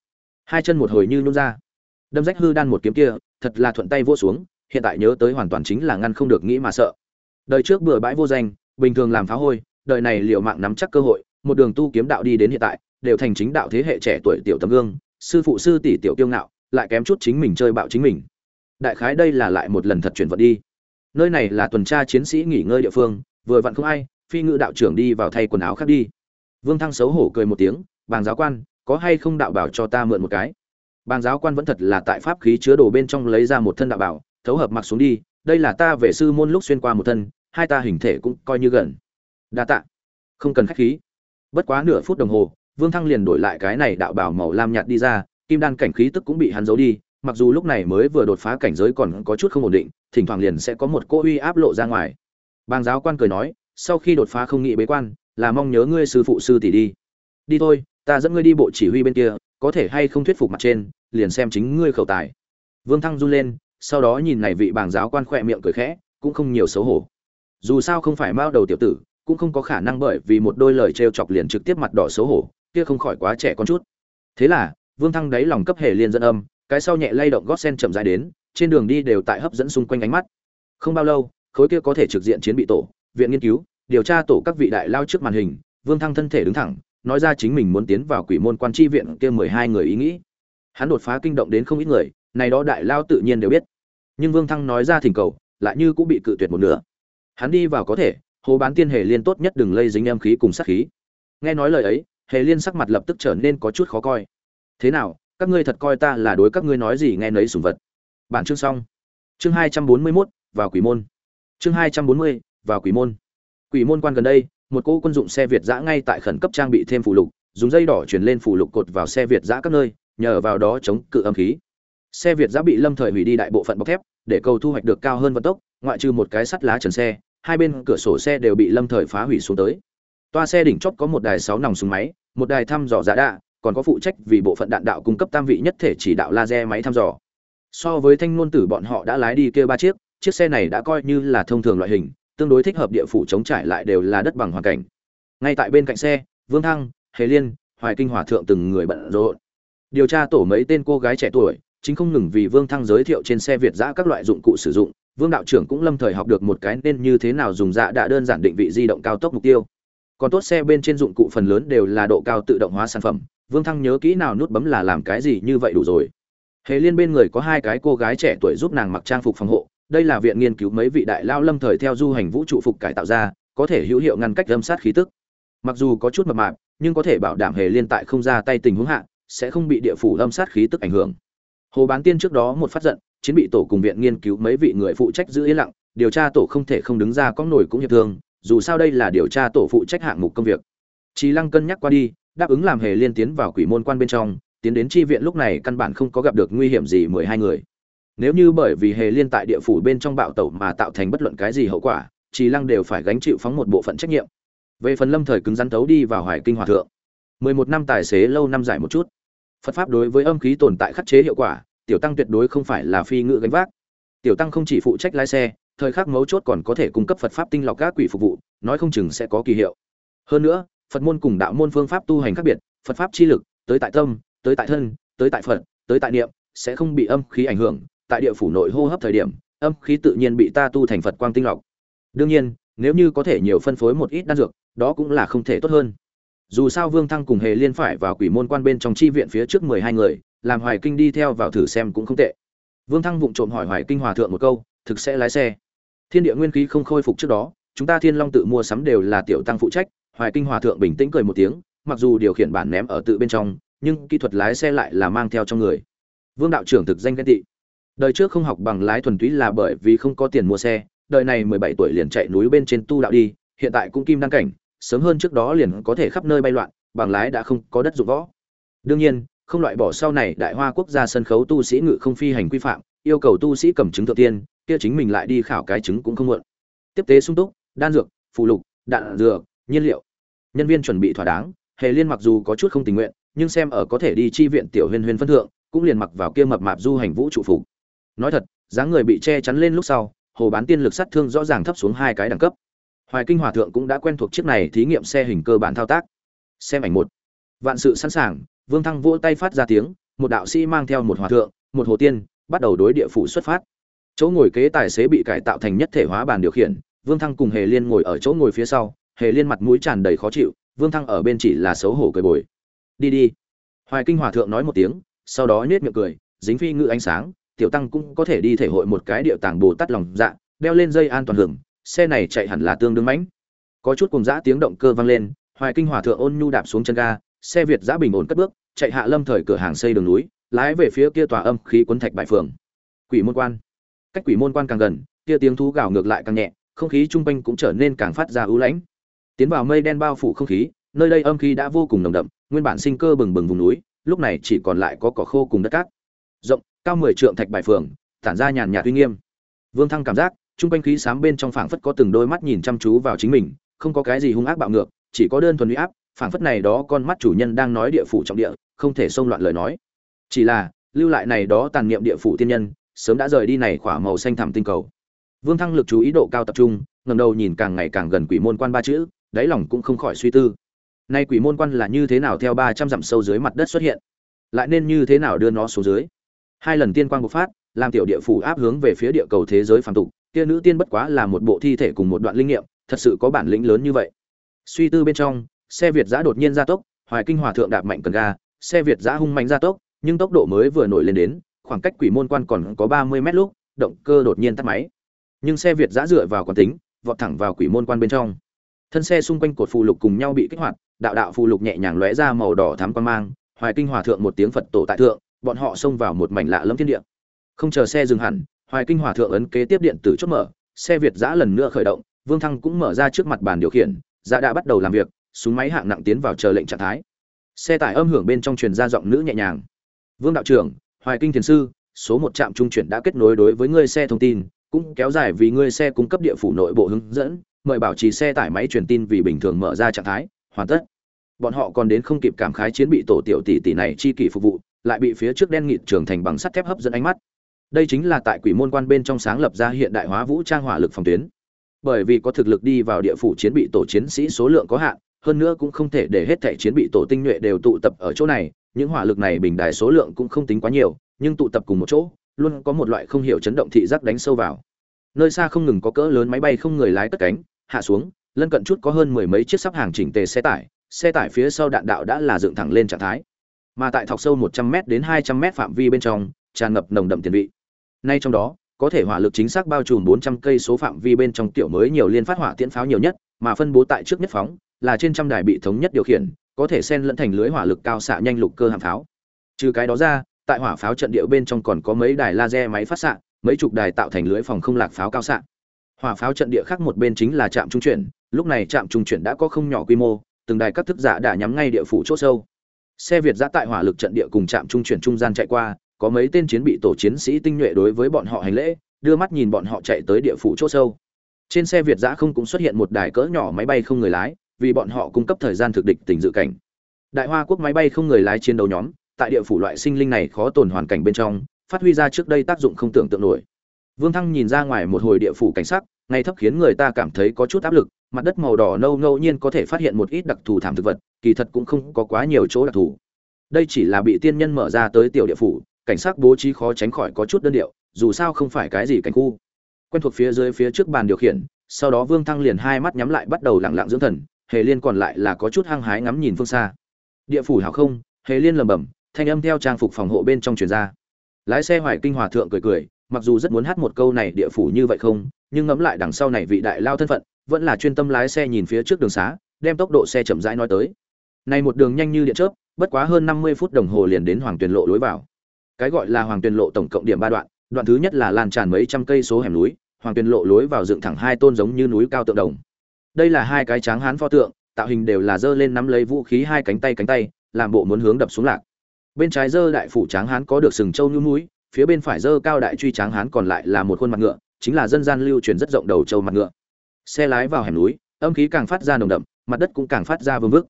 Hai chân một hồi như nôn ra. Đâm rách hư đan một kiếm kia, thật là thuận tay vô xuống, hiện tại nhớ tới hoàn toàn chính là ngăn không được nghĩ mà sợ. Đời trước bừa bãi vô danh, bình thường làm phá hôi, đời này liệu mạng nắm chắc cơ hội, một đường tu kiếm đạo đi đến hiện tại, đều thành chính đạo thế hệ trẻ tuổi tiểu tấm gương, sư phụ sư tỷ tiểu kiêu ngạo lại kém chút chính mình chơi bạo chính mình. Đại khái đây là lại một lần thật chuyển vận đi. Nơi này là tuần tra chiến sĩ nghỉ ngơi địa phương, vừa vặn không ai, phi ngự đạo trưởng đi vào thay quần áo khác đi. Vương thăng xấu hổ cười một tiếng, bàng giáo quan, có hay không đạo bảo cho ta mượn một cái? Bàng giáo quan vẫn thật là tại pháp khí chứa đồ bên trong lấy ra một thân đạo bảo, thấu hợp mặc xuống đi, đây là ta về sư môn lúc xuyên qua một thân, hai ta hình thể cũng coi như gần. Đa tạ. Không cần khách khí. Bất quá nửa phút đồng hồ, vương thăng liền đổi lại cái này đạo bảo màu lam nhạt đi ra kim đan cảnh khí tức cũng bị hắn giấu đi, mặc dù lúc này mới vừa đột phá cảnh giới còn có chút không ổn định, thỉnh thoảng liền sẽ có một cô uy áp lộ ra ngoài. Bàng giáo quan cười nói, sau khi đột phá không nghị bế quan, là mong nhớ ngươi sư phụ sư tỷ đi. Đi thôi, ta dẫn ngươi đi bộ chỉ huy bên kia, có thể hay không thuyết phục mặt trên, liền xem chính ngươi khẩu tài. Vương thăng run lên, sau đó nhìn này vị bàng giáo quan khỏe miệng cười khẽ, cũng không nhiều xấu hổ. Dù sao không phải mao đầu tiểu tử, cũng không có khả năng bởi vì một đôi lời trêu chọc liền trực tiếp mặt đỏ xấu hổ, kia không khỏi quá trẻ con chút. Thế là vương thăng đáy lòng cấp hề liên dẫn âm, cái sau nhẹ lay động gót sen chậm dài đến, trên đường đi đều tại hấp dẫn xung quanh ánh mắt. Không bao lâu, khối kia có thể trực diện chiến bị tổ, viện nghiên cứu, điều tra tổ các vị đại lao trước màn hình, vương thăng thân thể đứng thẳng, nói ra chính mình muốn tiến vào quỷ môn quan tri viện kia mười hai người ý nghĩ. Hắn đột phá kinh động đến không ít người, này đó đại lao tự nhiên đều biết. Nhưng vương thăng nói ra thỉnh cầu, lại như cũng bị cự tuyệt một nửa. Hắn đi vào có thể, hồ bán tiên hề liên tốt nhất đừng lây dính em khí cùng sát khí. Nghe nói lời ấy, hề liên sắc mặt lập tức trở nên có chút khó coi thế nào các ngươi thật coi ta là đối các ngươi nói gì nghe nấy sùng vật. Bản chương xong. Chương hai trăm bốn mươi 241, vào quỷ môn. Chương hai trăm bốn mươi vào quỷ môn. Quỷ môn quan gần đây một cô quân dụng xe việt giã ngay tại khẩn cấp trang bị thêm phụ lục dùng dây đỏ chuyển lên phụ lục cột vào xe việt giã các nơi nhờ vào đó chống cự âm khí. Xe việt giã bị lâm thời hủy đi đại bộ phận bọc thép để cầu thu hoạch được cao hơn vận tốc ngoại trừ một cái sắt lá trần xe hai bên cửa sổ xe đều bị lâm thời phá hủy xuống tới. Toa xe đỉnh chót có một đài sáu nòng súng máy một đài thăm dò giả đạ còn có phụ trách vì bộ phận đạn đạo cung cấp tam vị nhất thể chỉ đạo laser máy thăm dò. So với thanh ngôn tử bọn họ đã lái đi kia ba chiếc chiếc xe này đã coi như là thông thường loại hình, tương đối thích hợp địa phủ chống trải lại đều là đất bằng hoàn cảnh. Ngay tại bên cạnh xe, vương thăng, hề liên, hoài kinh hòa thượng từng người bận rộn. Điều tra tổ mấy tên cô gái trẻ tuổi, chính không ngừng vì vương thăng giới thiệu trên xe việt giã các loại dụng cụ sử dụng, vương đạo trưởng cũng lâm thời học được một cái nên như thế nào dùng dạ đã đơn giản định vị di động cao tốc mục tiêu. Còn tốt xe bên trên dụng cụ phần lớn đều là độ cao tự động hóa sản phẩm vương thăng nhớ kỹ nào nút bấm là làm cái gì như vậy đủ rồi. Hề liên bên người có hai cái cô gái trẻ tuổi giúp nàng mặc trang phục phòng hộ đây là viện nghiên cứu mấy vị đại lao lâm thời theo du hành vũ trụ phục cải tạo ra có thể hữu hiệu ngăn cách âm sát khí tức. Mặc dù có chút mập mạp nhưng có thể bảo đảm hề liên tại không ra tay tình huống hạ sẽ không bị địa phủ âm sát khí tức ảnh hưởng. Hồ bán tiên trước đó một phát giận chiến bị tổ cùng viện nghiên cứu mấy vị người phụ trách giữ yên lặng điều tra tổ không thể không đứng ra có nổi cũng hiệp thương dù sao đây là điều tra tổ phụ trách hạng mục công việc. Trí Lăng cân nhắc qua đi, đáp ứng làm hề liên tiến vào quỷ môn quan bên trong, tiến đến tri viện lúc này căn bản không có gặp được nguy hiểm gì mười hai người. Nếu như bởi vì hề liên tại địa phủ bên trong bạo tẩu mà tạo thành bất luận cái gì hậu quả, trì Lăng đều phải gánh chịu phóng một bộ phận trách nhiệm. Về phần Lâm thời cứng rắn tấu đi vào Hoài Kinh Hòa thượng, mười một năm tài xế lâu năm giải một chút. Phật pháp đối với âm khí tồn tại khắc chế hiệu quả, tiểu tăng tuyệt đối không phải là phi ngự gánh vác. Tiểu tăng không chỉ phụ trách lái xe, thời khắc mấu chốt còn có thể cung cấp Phật pháp tinh lọc các quỷ phục vụ, nói không chừng sẽ có kỳ hiệu. Hơn nữa, Phật môn cùng đạo môn phương pháp tu hành khác biệt, Phật pháp chi lực, tới tại tâm, tới tại thân, tới tại Phật, tới tại niệm, sẽ không bị âm khí ảnh hưởng, tại địa phủ nội hô hấp thời điểm, âm khí tự nhiên bị ta tu thành Phật quang tinh lọc. Đương nhiên, nếu như có thể nhiều phân phối một ít đan dược, đó cũng là không thể tốt hơn. Dù sao Vương Thăng cùng Hề Liên phải vào Quỷ môn quan bên trong chi viện phía trước mười hai người, làm Hoài Kinh đi theo vào thử xem cũng không tệ. Vương Thăng vụng trộm hỏi Hoài Kinh hòa thượng một câu, thực sẽ lái xe. Thiên địa nguyên khí không khôi phục trước đó, chúng ta Thiên Long tự mua sắm đều là tiểu tăng phụ trách, Hoài Kinh Hòa thượng bình tĩnh cười một tiếng, mặc dù điều khiển bản ném ở tự bên trong, nhưng kỹ thuật lái xe lại là mang theo trong người. Vương đạo trưởng thực danh ghen tị. Đời trước không học bằng lái thuần túy là bởi vì không có tiền mua xe, đời này 17 tuổi liền chạy núi bên trên tu đạo đi, hiện tại cũng kim đăng cảnh, sớm hơn trước đó liền có thể khắp nơi bay loạn, bằng lái đã không có đất dụng võ. Đương nhiên, không loại bỏ sau này Đại Hoa quốc gia sân khấu tu sĩ ngự không phi hành quy phạm, yêu cầu tu sĩ cầm chứng thượng tiên, kia chính mình lại đi khảo cái chứng cũng không muộn. Tiếp tế sung túc, đan dược, phụ lục, đạn dược, nhiên liệu. Nhân viên chuẩn bị thỏa đáng, hề liên mặc dù có chút không tình nguyện, nhưng xem ở có thể đi chi viện tiểu huyên huyên phân thượng, cũng liền mặc vào kia mập mạp du hành vũ trụ phục. Nói thật, dáng người bị che chắn lên lúc sau, hồ bán tiên lực sát thương rõ ràng thấp xuống hai cái đẳng cấp. Hoài kinh hòa thượng cũng đã quen thuộc chiếc này thí nghiệm xe hình cơ bản thao tác. Xem ảnh một. Vạn sự sẵn sàng, vương thăng vỗ tay phát ra tiếng, một đạo sĩ mang theo một hòa thượng, một hồ tiên, bắt đầu đối địa phủ xuất phát. Chỗ ngồi kế tài xế bị cải tạo thành nhất thể hóa bàn điều khiển, vương thăng cùng hề liên ngồi ở chỗ ngồi phía sau hề liên mặt mũi tràn đầy khó chịu, vương thăng ở bên chỉ là xấu hổ cười bồi. Đi đi. Hoài kinh hòa thượng nói một tiếng, sau đó nhếch miệng cười, dính phi ngự ánh sáng, tiểu tăng cũng có thể đi thể hội một cái điệu tàng bồ tát lòng dạ đeo lên dây an toàn hưởng, xe này chạy hẳn là tương đương mãnh. Có chút cùng dã tiếng động cơ vang lên, hoài kinh hòa thượng ôn nhu đạp xuống chân ga, xe việt giã bình ổn cất bước, chạy hạ lâm thời cửa hàng xây đường núi, lái về phía kia tòa âm khí quấn thạch bại phường. Quỷ môn quan. Cách quỷ môn quan càng gần, kia tiếng thú gào ngược lại càng nhẹ, không khí trung quanh cũng trở nên càng phát ra ưu lãnh tiến vào mây đen bao phủ không khí, nơi đây âm khí đã vô cùng nồng đậm, nguyên bản sinh cơ bừng bừng vùng núi, lúc này chỉ còn lại có cỏ khô cùng đất cát. Rộng, cao mười trượng thạch bài phường, tản ra nhàn nhạt uy nghiêm. Vương thăng cảm giác trung quanh khí sám bên trong phảng phất có từng đôi mắt nhìn chăm chú vào chính mình, không có cái gì hung ác bạo ngược, chỉ có đơn thuần uy áp, phảng phất này đó con mắt chủ nhân đang nói địa phủ trọng địa, không thể xông loạn lời nói. Chỉ là, lưu lại này đó tàn niệm địa phủ tiên nhân, sớm đã rời đi này khỏa màu xanh thẳm tinh cầu. Vương thăng lực chú ý độ cao tập trung ngầm đầu nhìn càng ngày càng gần quỷ môn quan ba chữ đáy lòng cũng không khỏi suy tư. Nay quỷ môn quan là như thế nào theo ba trăm dặm sâu dưới mặt đất xuất hiện? Lại nên như thế nào đưa nó xuống dưới? Hai lần tiên quang bộc phát, làm tiểu địa phủ áp hướng về phía địa cầu thế giới phàm tục, kia nữ tiên bất quá là một bộ thi thể cùng một đoạn linh nghiệm, thật sự có bản lĩnh lớn như vậy. Suy tư bên trong, xe việt giã đột nhiên gia tốc, hoài kinh hòa thượng đạp mạnh cần ga, xe việt giã hung mạnh gia tốc, nhưng tốc độ mới vừa nổi lên đến, khoảng cách quỷ môn quan còn có ba mươi mét lúc, động cơ đột nhiên tắt máy. Nhưng xe việt giã dựa vào quán tính, vọt thẳng vào quỷ môn quan bên trong thân xe xung quanh cột phù lục cùng nhau bị kích hoạt, đạo đạo phù lục nhẹ nhàng lóe ra màu đỏ thắm quan mang, hoài kinh hòa thượng một tiếng phật tổ tại thượng, bọn họ xông vào một mảnh lạ lẫm thiên địa. Không chờ xe dừng hẳn, hoài kinh hòa thượng ấn kế tiếp điện tử chốt mở, xe việt giã lần nữa khởi động, vương thăng cũng mở ra trước mặt bàn điều khiển dạ đã bắt đầu làm việc, súng máy hạng nặng tiến vào chờ lệnh trạng thái. Xe tải âm hưởng bên trong truyền ra giọng nữ nhẹ nhàng. Vương đạo trưởng, hoài kinh thiền sư, số một trạm trung chuyển đã kết nối đối với ngươi xe thông tin, cũng kéo dài vì ngươi xe cung cấp địa phủ nội bộ hướng dẫn mời bảo trì xe tải máy truyền tin vì bình thường mở ra trạng thái, hoàn tất. Bọn họ còn đến không kịp cảm khái chiến bị tổ tiểu tỷ tỷ này chi kỷ phục vụ, lại bị phía trước đen nghịt trường thành bằng sắt thép hấp dẫn ánh mắt. Đây chính là tại quỷ môn quan bên trong sáng lập ra hiện đại hóa vũ trang hỏa lực phòng tuyến. Bởi vì có thực lực đi vào địa phủ chiến bị tổ chiến sĩ số lượng có hạn, hơn nữa cũng không thể để hết thảy chiến bị tổ tinh nhuệ đều tụ tập ở chỗ này, những hỏa lực này bình đài số lượng cũng không tính quá nhiều, nhưng tụ tập cùng một chỗ, luôn có một loại không hiểu chấn động thị giác đánh sâu vào. Nơi xa không ngừng có cỡ lớn máy bay không người lái cất cánh hạ xuống, lân cận chút có hơn mười mấy chiếc sắp hàng chỉnh tề xe tải xe tải phía sau đạn đạo đã là dựng thẳng lên trạng thái. Mà tại thọc sâu một trăm m đến hai trăm m phạm vi bên trong, tràn ngập nồng đậm tiền vị. Nay trong đó, có thể hỏa lực chính xác bao trùm bốn trăm cây số phạm vi bên trong tiểu mới nhiều liên phát hỏa tiễn pháo nhiều nhất, mà phân bố tại trước nhất phóng, là trên trăm đài bị thống nhất điều khiển, có thể xen lẫn thành lưới hỏa lực cao xạ nhanh lục cơ hạm pháo. Trừ cái đó ra, tại hỏa pháo trận địa bên trong còn có mấy đài laser máy phát xạ, mấy chục đài tạo thành lưới phòng không lạc pháo cao xạ hỏa pháo trận địa khác một bên chính là trạm trung chuyển, lúc này trạm trung chuyển đã có không nhỏ quy mô, từng đài các thức giả đã nhắm ngay địa phủ chỗ sâu. Xe việt giã tại hỏa lực trận địa cùng trạm trung chuyển trung gian chạy qua, có mấy tên chiến bị tổ chiến sĩ tinh nhuệ đối với bọn họ hành lễ, đưa mắt nhìn bọn họ chạy tới địa phủ chỗ sâu. Trên xe việt giã không cũng xuất hiện một đài cỡ nhỏ máy bay không người lái, vì bọn họ cung cấp thời gian thực địch tình dự cảnh. Đại hoa quốc máy bay không người lái chiến đấu nhóm, tại địa phủ loại sinh linh này khó tồn hoàn cảnh bên trong, phát huy ra trước đây tác dụng không tưởng tượng nổi vương thăng nhìn ra ngoài một hồi địa phủ cảnh sắc ngay thấp khiến người ta cảm thấy có chút áp lực, mặt đất màu đỏ nâu ngẫu nhiên có thể phát hiện một ít đặc thù thảm thực vật, kỳ thật cũng không có quá nhiều chỗ đặc thù. Đây chỉ là bị tiên nhân mở ra tới tiểu địa phủ, cảnh sắc bố trí khó tránh khỏi có chút đơn điệu, dù sao không phải cái gì cảnh khu. Quen thuộc phía dưới phía trước bàn điều khiển, sau đó vương thăng liền hai mắt nhắm lại bắt đầu lặng lặng dưỡng thần, hề liên còn lại là có chút hăng hái ngắm nhìn phương xa. Địa phủ hảo không? Hề liên lầm bầm thanh âm theo trang phục phòng hộ bên trong truyền ra. Lái xe hoài kinh hòa thượng cười cười mặc dù rất muốn hát một câu này địa phủ như vậy không, nhưng ngẫm lại đằng sau này vị đại lao thân phận, vẫn là chuyên tâm lái xe nhìn phía trước đường xá, đem tốc độ xe chậm rãi nói tới. Này một đường nhanh như điện chớp, bất quá hơn năm mươi phút đồng hồ liền đến hoàng tuyền lộ lối vào. Cái gọi là hoàng tuyền lộ tổng cộng điểm ba đoạn đoạn thứ nhất là lan tràn mấy trăm cây số hẻm núi, hoàng tuyền lộ lối vào dựng thẳng hai tôn giống như núi cao tượng đồng. Đây là hai cái tráng hán pho tượng, tạo hình đều là dơ lên nắm lấy vũ khí hai cánh tay cánh tay, làm bộ muốn hướng đập xuống lạc. Bên trái dơ đại phủ tráng hán có được sừng trâu như núi phía bên phải dơ cao đại truy tráng hán còn lại là một khuôn mặt ngựa, chính là dân gian lưu truyền rất rộng đầu trâu mặt ngựa. Xe lái vào hẻm núi, âm khí càng phát ra nồng đậm, mặt đất cũng càng phát ra vương vức.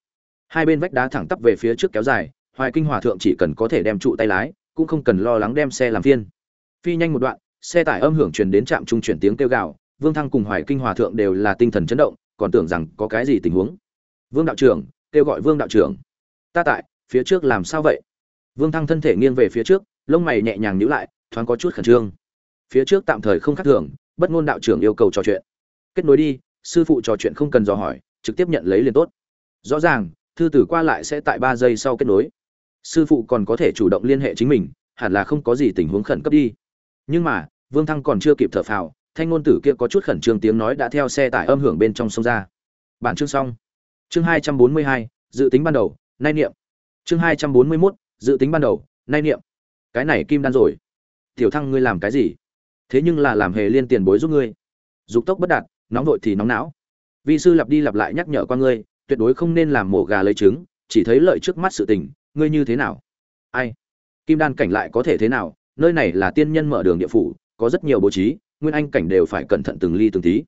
Hai bên vách đá thẳng tắp về phía trước kéo dài, hoài kinh hòa thượng chỉ cần có thể đem trụ tay lái, cũng không cần lo lắng đem xe làm phiên. Phi nhanh một đoạn, xe tải âm hưởng truyền đến trạm trung chuyển tiếng kêu gào, vương thăng cùng hoài kinh hòa thượng đều là tinh thần chấn động, còn tưởng rằng có cái gì tình huống. Vương đạo trưởng, kêu gọi vương đạo trưởng. Ta tại, phía trước làm sao vậy? Vương thăng thân thể nghiêng về phía trước lông mày nhẹ nhàng nhíu lại, thoáng có chút khẩn trương. Phía trước tạm thời không khác thường, bất ngôn đạo trưởng yêu cầu trò chuyện. Kết nối đi, sư phụ trò chuyện không cần dò hỏi, trực tiếp nhận lấy liền tốt. Rõ ràng, thư tử qua lại sẽ tại ba giây sau kết nối. Sư phụ còn có thể chủ động liên hệ chính mình, hẳn là không có gì tình huống khẩn cấp đi. Nhưng mà, vương thăng còn chưa kịp thở phào, thanh ngôn tử kia có chút khẩn trương tiếng nói đã theo xe tải âm hưởng bên trong sông ra. Bản chương xong. Chương hai trăm bốn mươi hai, dự tính ban đầu, nay niệm. Chương hai trăm bốn mươi mốt, dự tính ban đầu, nay niệm cái này kim đan rồi. Tiểu thăng, ngươi làm cái gì? Thế nhưng là làm hề liên tiền bối giúp ngươi. Dục tốc bất đạt, nóng vội thì nóng não. Vị sư lặp đi lặp lại nhắc nhở qua ngươi, tuyệt đối không nên làm mổ gà lấy trứng, chỉ thấy lợi trước mắt sự tình, ngươi như thế nào? Ai? Kim đan cảnh lại có thể thế nào? Nơi này là tiên nhân mở đường địa phủ, có rất nhiều bố trí, nguyên anh cảnh đều phải cẩn thận từng ly từng tí.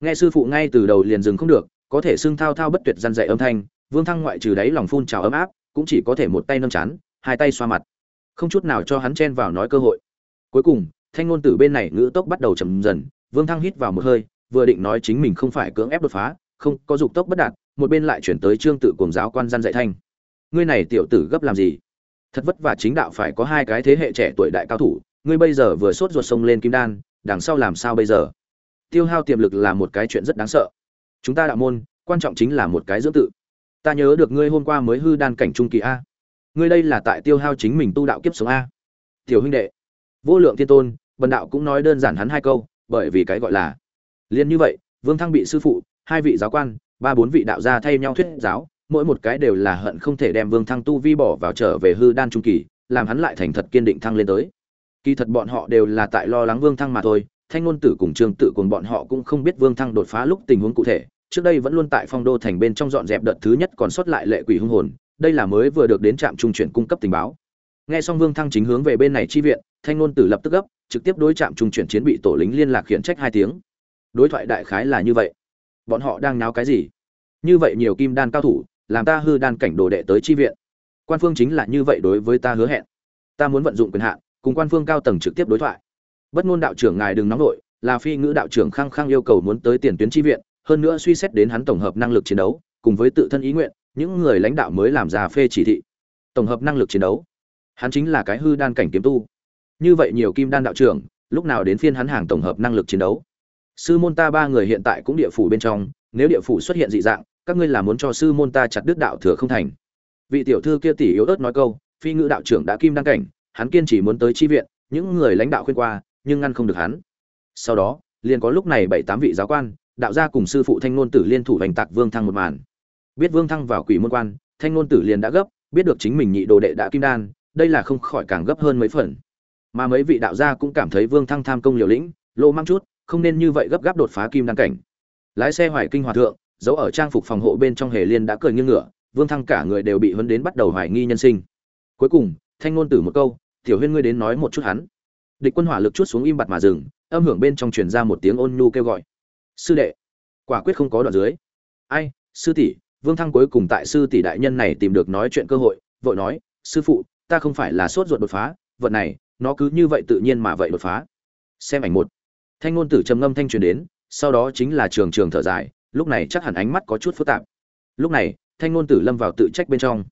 Nghe sư phụ ngay từ đầu liền dừng không được, có thể xưng thao thao bất tuyệt răn dạy âm thanh, vương thăng ngoại trừ đáy lòng phun trào ấm áp, cũng chỉ có thể một tay nâm chán, hai tay xoa mặt không chút nào cho hắn chen vào nói cơ hội. Cuối cùng, thanh ngôn tử bên này ngữ tốc bắt đầu chậm dần, vương thăng hít vào một hơi, vừa định nói chính mình không phải cưỡng ép đột phá, không, có dục tốc bất đạt, một bên lại chuyển tới trương tự cùng giáo quan gian dạy thanh. Ngươi này tiểu tử gấp làm gì? Thật vất vả chính đạo phải có hai cái thế hệ trẻ tuổi đại cao thủ, ngươi bây giờ vừa sốt ruột sông lên kim đan, đằng sau làm sao bây giờ? Tiêu hao tiềm lực là một cái chuyện rất đáng sợ. Chúng ta đạo môn, quan trọng chính là một cái dưỡng tự. Ta nhớ được ngươi hôm qua mới hư đan cảnh trung kỳ a ngươi đây là tại tiêu hao chính mình tu đạo kiếp sống a. Tiểu huynh đệ, vô lượng thiên tôn, bần đạo cũng nói đơn giản hắn hai câu, bởi vì cái gọi là. Liên như vậy, vương thăng bị sư phụ, hai vị giáo quan, ba bốn vị đạo gia thay nhau thuyết giáo, mỗi một cái đều là hận không thể đem vương thăng tu vi bỏ vào trở về hư đan trung kỳ, làm hắn lại thành thật kiên định thăng lên tới. Kỳ thật bọn họ đều là tại lo lắng vương thăng mà thôi, thanh ngôn tử cùng trương tự cùng bọn họ cũng không biết vương thăng đột phá lúc tình huống cụ thể, trước đây vẫn luôn tại phong đô thành bên trong dọn dẹp đợt thứ nhất còn sót lại lệ quỷ hung hồn đây là mới vừa được đến trạm trung chuyển cung cấp tình báo. Nghe xong vương thăng chính hướng về bên này chi viện, thanh ngôn tử lập tức gấp, trực tiếp đối trạm trung chuyển chiến bị tổ lính liên lạc khiển trách hai tiếng. Đối thoại đại khái là như vậy. Bọn họ đang náo cái gì? Như vậy nhiều kim đan cao thủ, làm ta hư đan cảnh đồ đệ tới chi viện. Quan phương chính là như vậy đối với ta hứa hẹn. Ta muốn vận dụng quyền hạn, cùng quan phương cao tầng trực tiếp đối thoại. Bất ngôn đạo trưởng ngài đừng nóng nổi là phi ngữ đạo trưởng khăng khăng yêu cầu muốn tới tiền tuyến chi viện, hơn nữa suy xét đến hắn tổng hợp năng lực chiến đấu, cùng với tự thân ý nguyện những người lãnh đạo mới làm ra phê chỉ thị, tổng hợp năng lực chiến đấu. Hắn chính là cái hư đan cảnh kiếm tu. Như vậy nhiều kim đan đạo trưởng, lúc nào đến phiên hắn hàng tổng hợp năng lực chiến đấu? Sư môn ta ba người hiện tại cũng địa phủ bên trong, nếu địa phủ xuất hiện dị dạng, các ngươi là muốn cho sư môn ta chặt đứt đạo thừa không thành. Vị tiểu thư kia tỷ yếu ớt nói câu, phi ngữ đạo trưởng đã kim đăng cảnh, hắn kiên chỉ muốn tới chi viện, những người lãnh đạo khuyên qua, nhưng ngăn không được hắn. Sau đó, liền có lúc này bảy tám vị giáo quan, đạo gia cùng sư phụ thanh ngôn tử liên thủ hành tạc vương thăng một màn biết vương thăng vào quỷ môn quan, thanh ngôn tử liền đã gấp, biết được chính mình nhị đồ đệ đã kim đan, đây là không khỏi càng gấp hơn mấy phần. Mà mấy vị đạo gia cũng cảm thấy vương thăng tham công liều lĩnh lộ mang chút, không nên như vậy gấp gáp đột phá kim đan cảnh. Lái xe hoài kinh hòa thượng, giấu ở trang phục phòng hộ bên trong hề liên đã cười nghiêng ngựa vương thăng cả người đều bị huấn đến bắt đầu hoài nghi nhân sinh. Cuối cùng, thanh ngôn tử một câu, tiểu huyên ngươi đến nói một chút hắn. Địch quân hỏa lực chút xuống im bặt mà dừng, âm hưởng bên trong truyền ra một tiếng ôn nhu kêu gọi. Sư đệ, quả quyết không có đoạn dưới. Ai, sư tỷ vương thăng cuối cùng tại sư tỷ đại nhân này tìm được nói chuyện cơ hội vội nói sư phụ ta không phải là sốt ruột đột phá vật này nó cứ như vậy tự nhiên mà vậy đột phá. Xem ảnh một. Thanh ngôn tử trầm ngâm thanh truyền đến sau đó chính là trường trường thở dài lúc này chắc hẳn ánh mắt có chút phức tạp. Lúc này thanh ngôn tử lâm vào tự trách bên trong.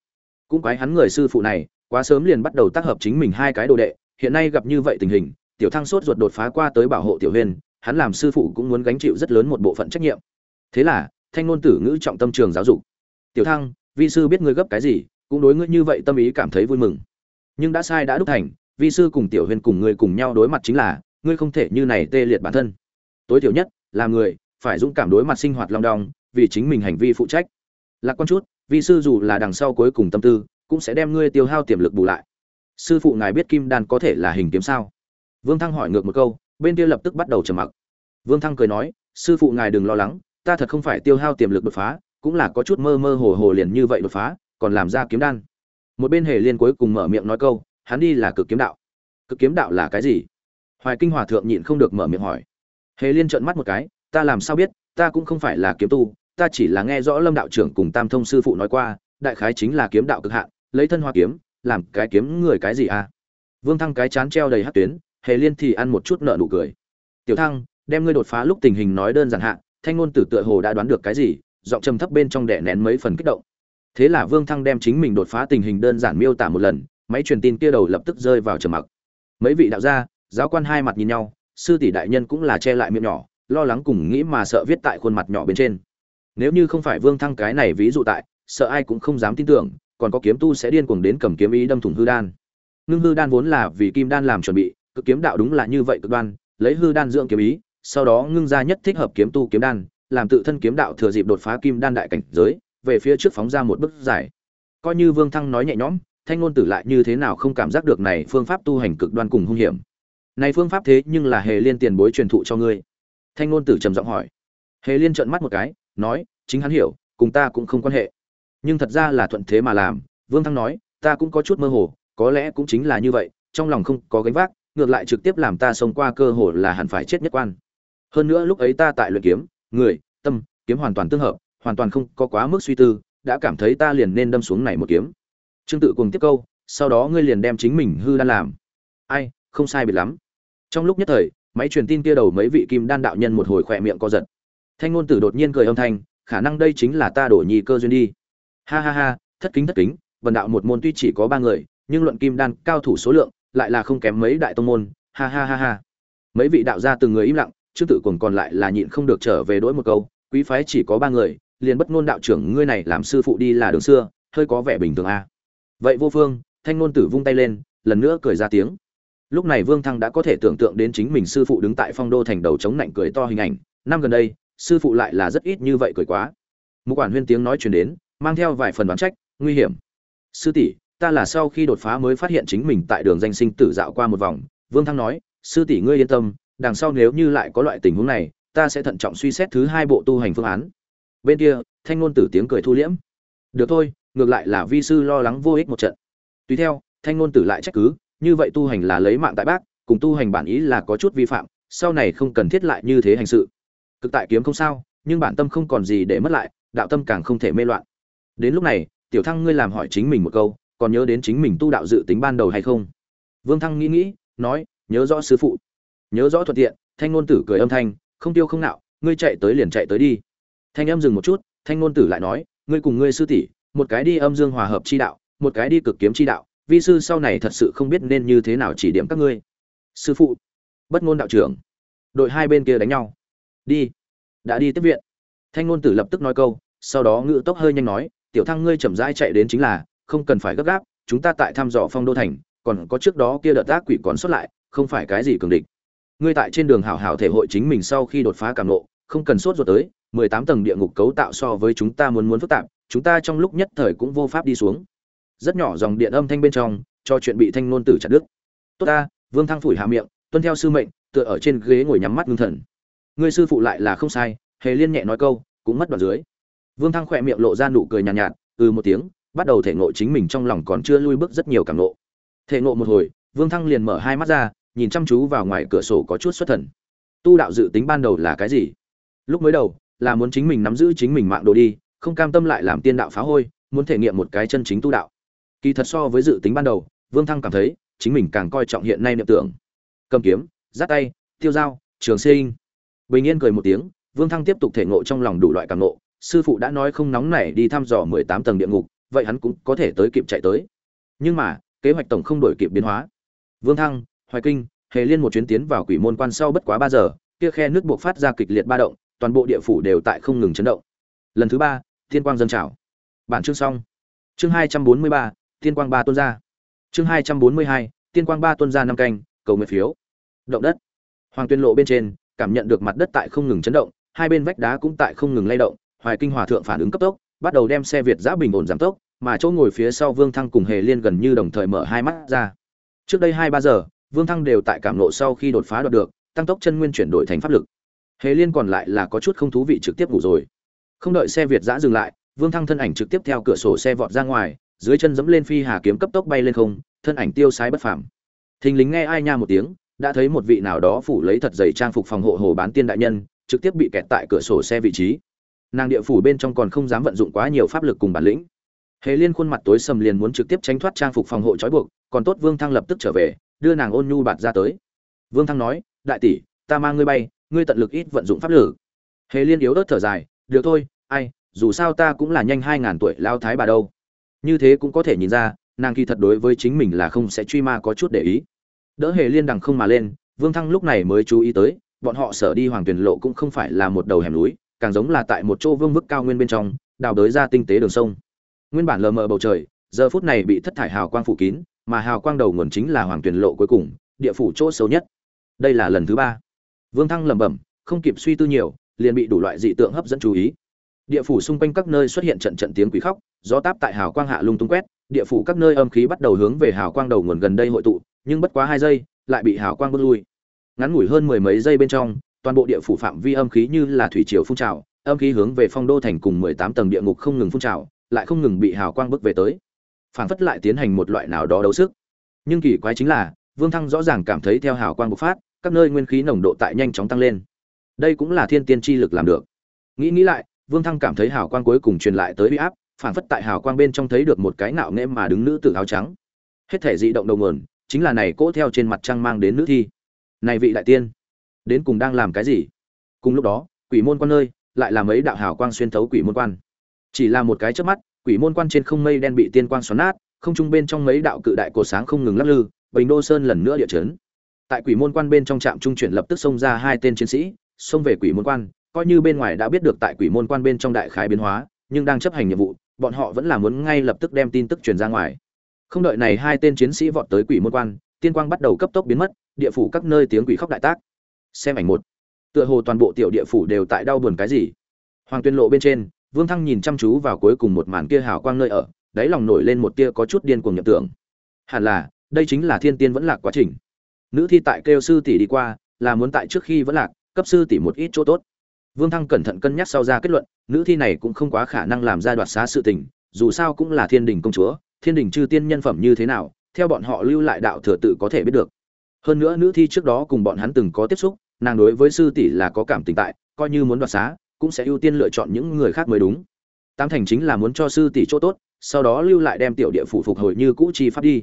Cũng quái hắn người sư phụ này quá sớm liền bắt đầu tác hợp chính mình hai cái đồ đệ hiện nay gặp như vậy tình hình tiểu thăng sốt ruột đột phá qua tới bảo hộ tiểu huyền, hắn làm sư phụ cũng muốn gánh chịu rất lớn một bộ phận trách nhiệm. Thế là thanh ngôn tử ngữ trọng tâm trường giáo dục. Tiểu thăng, vi sư biết ngươi gấp cái gì, cũng đối ngươi như vậy tâm ý cảm thấy vui mừng. Nhưng đã sai đã đúc thành, vi sư cùng tiểu huyền cùng ngươi cùng nhau đối mặt chính là, ngươi không thể như này tê liệt bản thân. Tối thiểu nhất, là người, phải dũng cảm đối mặt sinh hoạt long đong, vì chính mình hành vi phụ trách. Lạc quan chút, vi sư dù là đằng sau cuối cùng tâm tư, cũng sẽ đem ngươi tiêu hao tiềm lực bù lại. Sư phụ ngài biết kim đan có thể là hình kiếm sao? Vương thăng hỏi ngược một câu, bên kia lập tức bắt đầu trầm mặc. Vương thăng cười nói, sư phụ ngài đừng lo lắng ta thật không phải tiêu hao tiềm lực đột phá, cũng là có chút mơ mơ hồ hồ liền như vậy đột phá, còn làm ra kiếm đan. Một bên hề liên cuối cùng mở miệng nói câu, hắn đi là cực kiếm đạo. Cực kiếm đạo là cái gì? Hoài kinh hòa thượng nhịn không được mở miệng hỏi. Hề liên trợn mắt một cái, ta làm sao biết, ta cũng không phải là kiếm tu, ta chỉ là nghe rõ lâm đạo trưởng cùng tam thông sư phụ nói qua, đại khái chính là kiếm đạo cực hạn, lấy thân hoa kiếm, làm cái kiếm người cái gì à? Vương thăng cái chán treo đầy hát tuyến, hề liên thì ăn một chút nợ nụ cười. Tiểu thăng, đem ngươi đột phá lúc tình hình nói đơn giản hạ thanh ngôn tử tựa hồ đã đoán được cái gì, giọng trầm thấp bên trong đẻ nén mấy phần kích động. Thế là vương thăng đem chính mình đột phá tình hình đơn giản miêu tả một lần, máy truyền tin kia đầu lập tức rơi vào trầm mặc. Mấy vị đạo gia, giáo quan hai mặt nhìn nhau, sư tỷ đại nhân cũng là che lại miệng nhỏ, lo lắng cùng nghĩ mà sợ viết tại khuôn mặt nhỏ bên trên. Nếu như không phải vương thăng cái này ví dụ tại, sợ ai cũng không dám tin tưởng, còn có kiếm tu sẽ điên cuồng đến cầm kiếm ý đâm thủng hư đan. Ngưng hư đan vốn là vì kim đan làm chuẩn bị, cực kiếm đạo đúng là như vậy cực đoan, lấy hư đan dưỡng kiếm ý sau đó ngưng ra nhất thích hợp kiếm tu kiếm đan, làm tự thân kiếm đạo thừa dịp đột phá kim đan đại cảnh giới, về phía trước phóng ra một bước dài. Coi như vương thăng nói nhẹ nhõm, thanh ngôn tử lại như thế nào không cảm giác được này phương pháp tu hành cực đoan cùng hung hiểm. Này phương pháp thế nhưng là hề liên tiền bối truyền thụ cho ngươi. Thanh ngôn tử trầm giọng hỏi. Hề liên trợn mắt một cái, nói, chính hắn hiểu, cùng ta cũng không quan hệ. Nhưng thật ra là thuận thế mà làm, vương thăng nói, ta cũng có chút mơ hồ, có lẽ cũng chính là như vậy, trong lòng không có gánh vác, ngược lại trực tiếp làm ta sống qua cơ hội là hẳn phải chết nhất quan hơn nữa lúc ấy ta tại luyện kiếm, người, tâm, kiếm hoàn toàn tương hợp, hoàn toàn không có quá mức suy tư, đã cảm thấy ta liền nên đâm xuống này một kiếm. Trương tự cùng tiếp câu, sau đó ngươi liền đem chính mình hư đan làm. Ai, không sai biệt lắm. Trong lúc nhất thời, máy truyền tin kia đầu mấy vị kim đan đạo nhân một hồi khỏe miệng co giật. Thanh ngôn tử đột nhiên cười âm thanh, khả năng đây chính là ta đổ nhì cơ duyên đi. Ha ha ha, thất kính thất kính, vần đạo một môn tuy chỉ có ba người, nhưng luận kim đan cao thủ số lượng, lại là không kém mấy đại tông môn. Ha ha ha ha. Mấy vị đạo gia từng người im lặng trương tự cùng còn lại là nhịn không được trở về đối một câu, quý phái chỉ có ba người, liền bất ngôn đạo trưởng ngươi này làm sư phụ đi là đường xưa, hơi có vẻ bình thường a. À. vậy vô phương, thanh ngôn tử vung tay lên, lần nữa cười ra tiếng. Lúc này vương thăng đã có thể tưởng tượng đến chính mình sư phụ đứng tại phong đô thành đầu chống nạnh cười to hình ảnh. Năm gần đây, sư phụ lại là rất ít như vậy cười quá. Một quản huyên tiếng nói truyền đến, mang theo vài phần đoán trách, nguy hiểm. Sư tỷ, ta là sau khi đột phá mới phát hiện chính mình tại đường danh sinh tử dạo qua một vòng. Vương thăng nói, sư tỷ ngươi yên tâm đằng sau nếu như lại có loại tình huống này, ta sẽ thận trọng suy xét thứ hai bộ tu hành phương án. Bên kia, thanh ngôn tử tiếng cười thu liễm. Được thôi, ngược lại là vi sư lo lắng vô ích một trận. Tùy theo, thanh ngôn tử lại trách cứ, như vậy tu hành là lấy mạng tại bác, cùng tu hành bản ý là có chút vi phạm, sau này không cần thiết lại như thế hành sự. Cực tại kiếm không sao, nhưng bản tâm không còn gì để mất lại, đạo tâm càng không thể mê loạn. Đến lúc này, tiểu thăng ngươi làm hỏi chính mình một câu, còn nhớ đến chính mình tu đạo dự tính ban đầu hay không? Vương thăng nghĩ nghĩ, nói, nhớ rõ sư phụ nhớ rõ thuận tiện, thanh ngôn tử cười âm thanh, không tiêu không nạo, ngươi chạy tới liền chạy tới đi. Thanh em dừng một chút, thanh ngôn tử lại nói, ngươi cùng ngươi sư tỷ, một cái đi âm dương hòa hợp chi đạo, một cái đi cực kiếm chi đạo, vi sư sau này thật sự không biết nên như thế nào chỉ điểm các ngươi. Sư phụ, bất ngôn đạo trưởng, đội hai bên kia đánh nhau. Đi, đã đi tiếp viện. Thanh ngôn tử lập tức nói câu, sau đó ngự tốc hơi nhanh nói, tiểu thăng ngươi chậm rãi chạy đến chính là, không cần phải gấp gáp, chúng ta tại thăm dò phong đô thành, còn có trước đó kia đợt ác quỷ còn xuất lại, không phải cái gì cường địch ngươi tại trên đường hảo hảo thể hội chính mình sau khi đột phá cảm nộ không cần sốt ruột tới mười tám tầng địa ngục cấu tạo so với chúng ta muốn muốn phức tạp chúng ta trong lúc nhất thời cũng vô pháp đi xuống. Rất nhỏ dòng điện âm thanh bên trong cho chuyện bị thanh ngôn tử chặt đứt. Tốt ta vương thăng phủi hạ miệng tuân theo sư mệnh tựa ở trên ghế ngồi nhắm mắt ngưng thần. Ngươi sư phụ lại là không sai hề liên nhẹ nói câu cũng mất đoạn dưới. Vương thăng khỏe miệng lộ ra nụ cười nhàn nhạt, nhạt ừ một tiếng bắt đầu thể ngộ chính mình trong lòng còn chưa lui bước rất nhiều cảm ngộ. Thể ngộ một hồi vương thăng liền mở hai mắt ra nhìn chăm chú vào ngoài cửa sổ có chút xuất thần. Tu đạo dự tính ban đầu là cái gì? Lúc mới đầu, là muốn chính mình nắm giữ chính mình mạng đồ đi, không cam tâm lại làm tiên đạo phá hôi, muốn thể nghiệm một cái chân chính tu đạo. Kỳ thật so với dự tính ban đầu, vương thăng cảm thấy, chính mình càng coi trọng hiện nay niệm tưởng. Cầm kiếm giắt tay, tiêu dao, trường sinh. Bình yên cười một tiếng, vương thăng tiếp tục thể ngộ trong lòng đủ loại cảm ngộ. Sư phụ đã nói không nóng nảy đi thăm dò mười tám tầng địa ngục, vậy hắn cũng có thể tới kịp chạy tới. Nhưng mà, kế hoạch tổng không đổi kịp biến hóa. Vương thăng hoài kinh, hề liên một chuyến tiến vào quỷ môn quan sau bất quá ba giờ, kia khe nước buộc phát ra kịch liệt ba động, toàn bộ địa phủ đều tại không ngừng chấn động. Lần thứ ba, thiên quang dân trào. Bản chương xong. Chương hai trăm bốn mươi ba, thiên quang ba tuân ra. Chương hai trăm bốn mươi hai, thiên quang ba tuân ra năm canh, cầu nguyện phiếu. Động đất. Hoàng tuyên lộ bên trên, cảm nhận được mặt đất tại không ngừng chấn động, hai bên vách đá cũng tại không ngừng lay động, hoài kinh hòa thượng phản ứng cấp tốc, bắt đầu đem xe việt giã bình ổn giảm tốc, mà chỗ ngồi phía sau vương thăng cùng hề liên gần như đồng thời mở hai mắt ra. Trước đây hai ba giờ vương thăng đều tại cảm nộ sau khi đột phá đoạt được, tăng tốc chân nguyên chuyển đổi thành pháp lực. Hề liên còn lại là có chút không thú vị trực tiếp ngủ rồi. Không đợi xe việt giã dừng lại, vương thăng thân ảnh trực tiếp theo cửa sổ xe vọt ra ngoài, dưới chân dẫm lên phi hà kiếm cấp tốc bay lên không, thân ảnh tiêu sái bất phàm. Thình lính nghe ai nha một tiếng, đã thấy một vị nào đó phủ lấy thật dày trang phục phòng hộ hồ bán tiên đại nhân, trực tiếp bị kẹt tại cửa sổ xe vị trí. Nàng địa phủ bên trong còn không dám vận dụng quá nhiều pháp lực cùng bản lĩnh. Hề liên khuôn mặt tối sầm liền muốn trực tiếp tránh thoát trang phục phòng hộ trói buộc, còn tốt vương thăng lập tức trở về đưa nàng ôn nhu bạt ra tới. Vương thăng nói, đại tỷ, ta mang ngươi bay, ngươi tận lực ít vận dụng pháp lực hề liên yếu ớt thở dài, được thôi, ai, dù sao ta cũng là nhanh hai ngàn tuổi lao thái bà đâu. Như thế cũng có thể nhìn ra, nàng kỳ thật đối với chính mình là không sẽ truy ma có chút để ý. Đỡ hề liên đằng không mà lên, vương thăng lúc này mới chú ý tới, bọn họ sở đi hoàng tuyền lộ cũng không phải là một đầu hẻm núi, càng giống là tại một chỗ vương vức cao nguyên bên trong, đào đới ra tinh tế đường sông. Nguyên bản lờ mờ bầu trời, giờ phút này bị thất thải hào quang phủ kín mà hào quang đầu nguồn chính là hoàng tuyển lộ cuối cùng, địa phủ chỗ xấu nhất. Đây là lần thứ ba. Vương thăng lẩm bẩm, không kịp suy tư nhiều, liền bị đủ loại dị tượng hấp dẫn chú ý. Địa phủ xung quanh các nơi xuất hiện trận trận tiếng quỷ khóc, gió táp tại hào quang hạ lung tung quét, địa phủ các nơi âm khí bắt đầu hướng về hào quang đầu nguồn gần đây hội tụ, nhưng bất quá hai giây, lại bị hào quang bước lui. Ngắn ngủi hơn mười mấy giây bên trong, toàn bộ địa phủ phạm vi âm khí như là thủy triều phun trào, âm khí hướng về phong đô thành cùng mười tám tầng địa ngục không ngừng phun trào, lại không ngừng bị hào quang bước về tới phản phất lại tiến hành một loại nào đó đấu sức. Nhưng kỳ quái chính là, vương thăng rõ ràng cảm thấy theo hào quang bộc phát, các nơi nguyên khí nồng độ tại nhanh chóng tăng lên. Đây cũng là thiên tiên chi lực làm được. Nghĩ nghĩ lại, vương thăng cảm thấy hào quang cuối cùng truyền lại tới uy áp phản phất tại hào quang bên trong thấy được một cái nạo nghễ mà đứng nữ tử áo trắng. Hết thể dị động đầu nguồn, chính là này cỗ theo trên mặt trăng mang đến nữ thi. Này vị đại tiên, đến cùng đang làm cái gì? Cùng lúc đó, quỷ môn quan nơi, lại là mấy đạo hào quang xuyên thấu quỷ môn quan. Chỉ là một cái chớp mắt quỷ môn quan trên không mây đen bị tiên quang xoắn nát, không trung bên trong mấy đạo cự đại cổ sáng không ngừng lắc lư, bình đô sơn lần nữa địa chấn. Tại quỷ môn quan bên trong trạm trung chuyển lập tức xông ra hai tên chiến sĩ, xông về quỷ môn quan, coi như bên ngoài đã biết được tại quỷ môn quan bên trong đại khái biến hóa, nhưng đang chấp hành nhiệm vụ, bọn họ vẫn là muốn ngay lập tức đem tin tức truyền ra ngoài. Không đợi này hai tên chiến sĩ vọt tới quỷ môn quan, tiên quang bắt đầu cấp tốc biến mất, địa phủ các nơi tiếng quỷ khóc đại tác. Xem ảnh một. Tựa hồ toàn bộ tiểu địa phủ đều tại đau buồn cái gì. Hoàng tuyên lộ bên trên vương thăng nhìn chăm chú vào cuối cùng một màn kia hào quang nơi ở, đáy lòng nổi lên một tia có chút điên cuồng nhập tưởng. Hẳn là, đây chính là thiên tiên vẫn lạc quá trình. Nữ thi tại kêu sư tỷ đi qua, là muốn tại trước khi vẫn lạc, cấp sư tỷ một ít chỗ tốt. Vương thăng cẩn thận cân nhắc sau ra kết luận, nữ thi này cũng không quá khả năng làm ra đoạt xá sự tình, dù sao cũng là thiên đình công chúa, thiên đình chư tiên nhân phẩm như thế nào, theo bọn họ lưu lại đạo thừa tự có thể biết được. Hơn nữa nữ thi trước đó cùng bọn hắn từng có tiếp xúc, nàng đối với sư tỷ là có cảm tình tại, coi như muốn đoạt xá cũng sẽ ưu tiên lựa chọn những người khác mới đúng. Tam thành chính là muốn cho sư tỷ chỗ tốt, sau đó lưu lại đem tiểu địa phủ phục hồi như cũ chi pháp đi.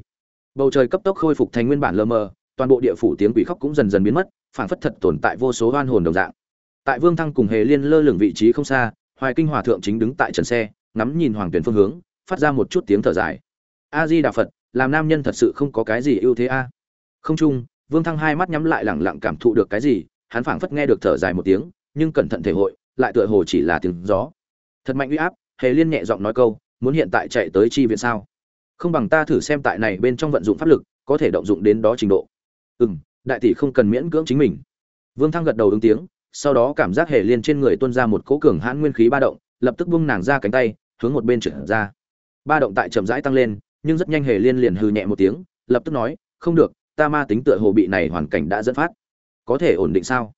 Bầu trời cấp tốc khôi phục thành nguyên bản lơ mờ, toàn bộ địa phủ tiếng quỷ khóc cũng dần dần biến mất, phảng phất thật tồn tại vô số oan hồn đồng dạng. Tại vương thăng cùng hề liên lơ lửng vị trí không xa, hoài kinh hòa thượng chính đứng tại trần xe, ngắm nhìn hoàng tuyển phương hướng, phát ra một chút tiếng thở dài. A di đà phật làm nam nhân thật sự không có cái gì ưu thế a. Không chung, vương thăng hai mắt nhắm lại lẳng lặng cảm thụ được cái gì, hắn phảng phất nghe được thở dài một tiếng, nhưng cẩn thận thể hội lại tựa hồ chỉ là tiếng gió. Thật mạnh uy áp, hề liên nhẹ giọng nói câu, muốn hiện tại chạy tới chi viện sao? Không bằng ta thử xem tại này bên trong vận dụng pháp lực, có thể động dụng đến đó trình độ. Ừ m đại tỷ không cần miễn cưỡng chính mình. Vương thăng gật đầu ứng tiếng, sau đó cảm giác hề liên trên người tuân ra một cỗ cường hãn nguyên khí ba động, lập tức bung nàng ra cánh tay, hướng một bên trở ra. Ba động tại chậm rãi tăng lên, nhưng rất nhanh hề liên liền hư nhẹ một tiếng, lập tức nói, không được, ta ma tính tựa hồ bị này hoàn cảnh đã dẫn phát. Có thể ổn định sao?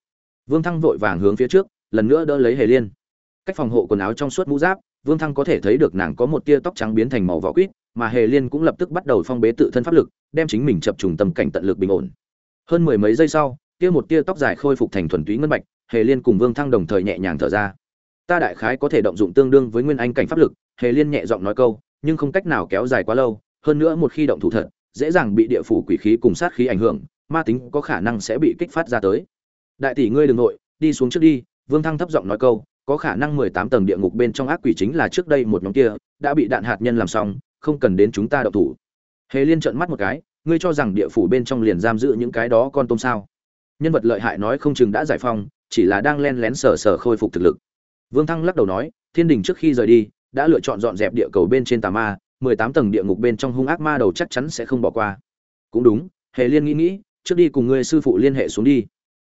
Vương thăng vội vàng hướng phía trước lần nữa đỡ lấy hề liên. Cách phòng hộ quần áo trong suốt mũ giáp, vương thăng có thể thấy được nàng có một tia tóc trắng biến thành màu vỏ quýt, mà hề liên cũng lập tức bắt đầu phong bế tự thân pháp lực, đem chính mình chập trùng tâm cảnh tận lực bình ổn. Hơn mười mấy giây sau tia một tia tóc dài khôi phục thành thuần túy ngân bạch, hề liên cùng vương thăng đồng thời nhẹ nhàng thở ra. Ta đại khái có thể động dụng tương đương với nguyên anh cảnh pháp lực, hề liên nhẹ giọng nói câu, nhưng không cách nào kéo dài quá lâu, hơn nữa một khi động thủ thật, dễ dàng bị địa phủ quỷ khí cùng sát khí ảnh hưởng, ma tính có khả năng sẽ bị kích phát ra tới. Đại tỷ ngươi đừng nội, đi xuống trước đi vương thăng thấp giọng nói câu, có khả năng mười tám tầng địa ngục bên trong ác quỷ chính là trước đây một nhóm kia, đã bị đạn hạt nhân làm xong, không cần đến chúng ta động thủ. Hề liên trợn mắt một cái, ngươi cho rằng địa phủ bên trong liền giam giữ những cái đó con tôm sao? Nhân vật lợi hại nói không chừng đã giải phong chỉ là đang len lén sờ sờ khôi phục thực lực. Vương thăng lắc đầu nói, thiên đình trước khi rời đi, đã lựa chọn dọn dẹp địa cầu bên trên tà ma, mười tám tầng địa ngục bên trong hung ác ma đầu chắc chắn sẽ không bỏ qua. Cũng đúng, hề liên nghĩ nghĩ, trước đi cùng ngươi sư phụ liên hệ xuống đi.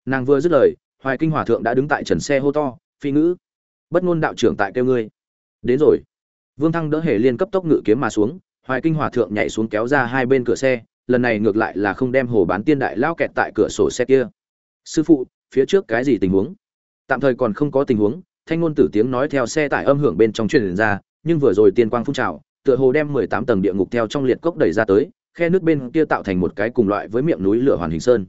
Nàng vừa dứt lời hoài kinh hòa thượng đã đứng tại trần xe hô to, phi ngữ, bất ngôn đạo trưởng tại kêu ngươi. Đến rồi. Vương thăng đỡ hề liên cấp tốc ngự kiếm mà xuống, hoài kinh hòa thượng nhảy xuống kéo ra hai bên cửa xe, lần này ngược lại là không đem hồ bán tiên đại lao kẹt tại cửa sổ xe kia. Sư phụ, phía trước cái gì tình huống? Tạm thời còn không có tình huống, thanh ngôn tử tiếng nói theo xe tải âm hưởng bên trong truyền ra, nhưng vừa rồi tiên quang phun trào, tựa hồ đem mười tám tầng địa ngục theo trong liệt cốc đẩy ra tới, khe nước bên kia tạo thành một cái cùng loại với miệng núi lửa hoàn hình sơn.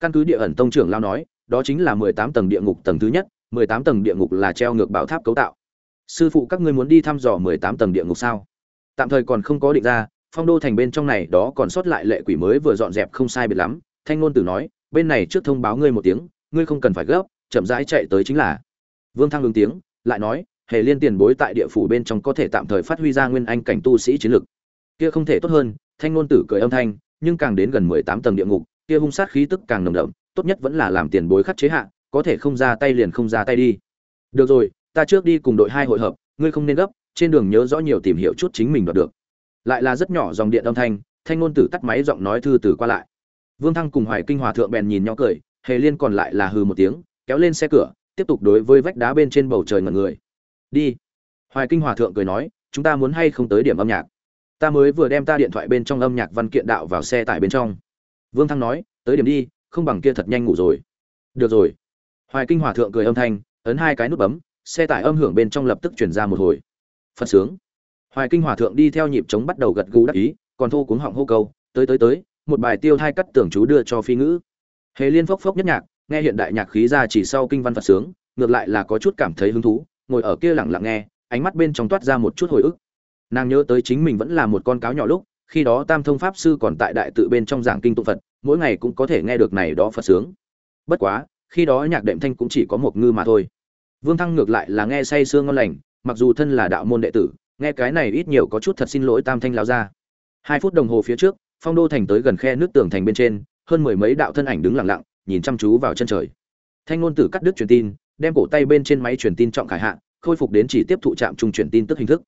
Căn cứ địa ẩn tông trưởng lao nói đó chính là mười tám tầng địa ngục tầng thứ nhất, mười tám tầng địa ngục là treo ngược bảo tháp cấu tạo. Sư phụ, các ngươi muốn đi thăm dò mười tám tầng địa ngục sao? Tạm thời còn không có định ra, phong đô thành bên trong này đó còn sót lại lệ quỷ mới vừa dọn dẹp không sai biệt lắm. Thanh ngôn tử nói, bên này trước thông báo ngươi một tiếng, ngươi không cần phải gấp, chậm rãi chạy tới chính là. Vương thăng ứng tiếng, lại nói, hề liên tiền bối tại địa phủ bên trong có thể tạm thời phát huy ra nguyên anh cảnh tu sĩ chiến lực. Kia không thể tốt hơn, thanh ngôn tử cười âm thanh, nhưng càng đến gần mười tám tầng địa ngục kia hung sát khí tức càng nồng đậm, tốt nhất vẫn là làm tiền bối khắc chế hạ, có thể không ra tay liền không ra tay đi. Được rồi, ta trước đi cùng đội hai hội hợp, ngươi không nên gấp, trên đường nhớ rõ nhiều tìm hiểu chút chính mình đoạt được. Lại là rất nhỏ dòng điện âm thanh thanh ngôn tử tắt máy giọng nói thư từ qua lại. Vương thăng cùng hoài kinh hòa thượng bèn nhìn nhau cười, hề liên còn lại là hừ một tiếng, kéo lên xe cửa, tiếp tục đối với vách đá bên trên bầu trời ngẩn người. Đi. Hoài kinh hòa thượng cười nói, chúng ta muốn hay không tới điểm âm nhạc? Ta mới vừa đem ta điện thoại bên trong âm nhạc văn kiện đạo vào xe tải bên trong vương thăng nói, tới điểm đi, không bằng kia thật nhanh ngủ rồi. Được rồi. Hoài kinh hòa thượng cười âm thanh, ấn hai cái nút bấm, xe tải âm hưởng bên trong lập tức chuyển ra một hồi. Phật sướng. Hoài kinh hòa thượng đi theo nhịp trống bắt đầu gật gù đắc ý, còn thô cuống họng hô câu, tới tới tới, một bài tiêu thai cắt tưởng chú đưa cho phi ngữ. Hề liên phốc phốc nhất nhạc, nghe hiện đại nhạc khí ra chỉ sau kinh văn phật sướng, ngược lại là có chút cảm thấy hứng thú, ngồi ở kia lặng lặng nghe, ánh mắt bên trong toát ra một chút hồi ức. Nàng nhớ tới chính mình vẫn là một con cáo nhỏ lúc khi đó tam thông pháp sư còn tại đại tự bên trong giảng kinh tụng phật, mỗi ngày cũng có thể nghe được này đó phật sướng. Bất quá, khi đó nhạc đệm thanh cũng chỉ có một ngư mà thôi. Vương thăng ngược lại là nghe say sương ngon lành, mặc dù thân là đạo môn đệ tử, nghe cái này ít nhiều có chút thật xin lỗi tam thanh lao ra hai phút đồng hồ phía trước, phong đô thành tới gần khe nước tường thành bên trên, hơn mười mấy đạo thân ảnh đứng lặng lặng, nhìn chăm chú vào chân trời. Thanh ngôn tử cắt đứt truyền tin, đem cổ tay bên trên máy truyền tin trọng khải hạ, khôi phục đến chỉ tiếp thụ trạm trung truyền tin tức hình thức.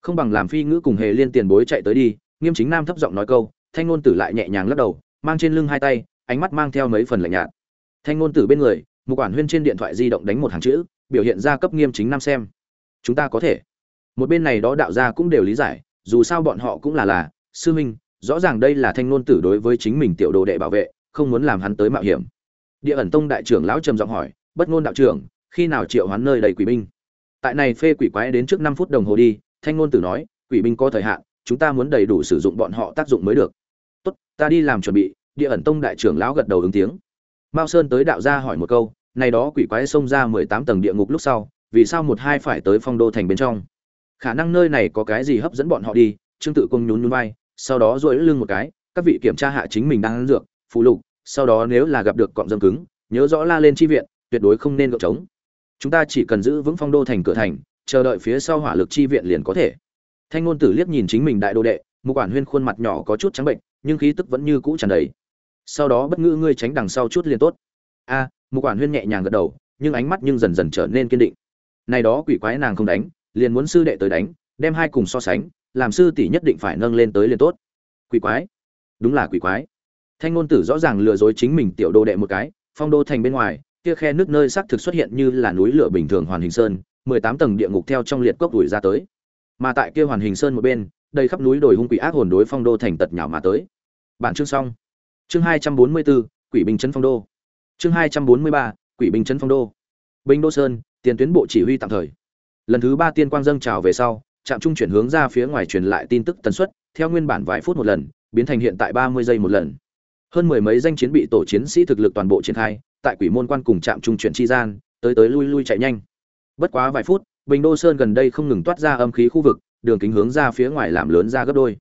Không bằng làm phi ngữ cùng hề liên tiền bối chạy tới đi nghiêm chính nam thấp giọng nói câu, thanh ngôn tử lại nhẹ nhàng lắc đầu, mang trên lưng hai tay, ánh mắt mang theo mấy phần lạnh nhạt. Thanh ngôn tử bên người một quản huyên trên điện thoại di động đánh một hàng chữ, biểu hiện ra cấp nghiêm chính nam xem. Chúng ta có thể. Một bên này đó đạo gia cũng đều lý giải, dù sao bọn họ cũng là là, sư minh rõ ràng đây là thanh ngôn tử đối với chính mình tiểu đồ đệ bảo vệ, không muốn làm hắn tới mạo hiểm. Địa ẩn tông đại trưởng lão trầm giọng hỏi, bất ngôn đạo trưởng, khi nào triệu hoán nơi đầy quỷ binh? Tại này phê quỷ quái đến trước năm phút đồng hồ đi, thanh ngôn tử nói, quỷ binh có thời hạn chúng ta muốn đầy đủ sử dụng bọn họ tác dụng mới được. Tốt, ta đi làm chuẩn bị, địa ẩn tông đại trưởng lão gật đầu ứng tiếng. Mao sơn tới đạo gia hỏi một câu, này đó quỷ quái xông ra mười tám tầng địa ngục lúc sau, vì sao một hai phải tới phong đô thành bên trong? Khả năng nơi này có cái gì hấp dẫn bọn họ đi, trương tự công nhún nhún vai, sau đó duỗi lưng một cái, các vị kiểm tra hạ chính mình đang ăn dược, phụ lục, sau đó nếu là gặp được cọng dâm cứng, nhớ rõ la lên chi viện, tuyệt đối không nên gượng trống. Chúng ta chỉ cần giữ vững phong đô thành cửa thành, chờ đợi phía sau hỏa lực chi viện liền có thể thanh ngôn tử liếc nhìn chính mình đại đô đệ một quản huyên khuôn mặt nhỏ có chút trắng bệnh, nhưng khí tức vẫn như cũ tràn đầy. Sau đó bất ngữ ngươi tránh đằng sau chút liền tốt. A một quản huyên nhẹ nhàng gật đầu, nhưng ánh mắt nhưng dần dần trở nên kiên định. Này đó quỷ quái nàng không đánh, liền muốn sư đệ tới đánh, đem hai cùng so sánh, làm sư tỷ nhất định phải nâng lên tới liền tốt. Quỷ quái? Đúng là quỷ quái. Thanh ngôn tử rõ ràng lừa dối chính mình tiểu đô đệ một cái, phong đô thành bên ngoài, kia khe nước nơi xác thực xuất hiện như là núi lửa bình thường hoàn hình sơn, mười tám tầng địa ngục theo trong liệt cốc đuổi ra tới mà tại kia hoàn hình sơn một bên, đầy khắp núi đồi hung quỷ ác hồn đối phong đô thành tật nhảo mà tới. Bản chương xong. Chương hai trăm bốn mươi bốn quỷ binh chấn phong đô. Chương hai trăm bốn mươi ba, quỷ binh chấn phong đô. Binh đô sơn, tiền tuyến bộ chỉ huy tạm thời. Lần thứ ba tiên quang dâng trào về sau, trạm trung chuyển hướng ra phía ngoài truyền lại tin tức tần suất, theo nguyên bản vài phút một lần, biến thành hiện tại ba mươi giây một lần. Hơn mười mấy danh chiến bị tổ chiến sĩ thực lực toàn bộ triển khai, tại quỷ môn quan cùng trạm trung chuyển chi gian, tới tới lui lui chạy nhanh. Bất quá vài phút bình đô sơn gần đây không ngừng toát ra âm khí khu vực, đường kính hướng ra phía ngoài làm lớn ra gấp đôi.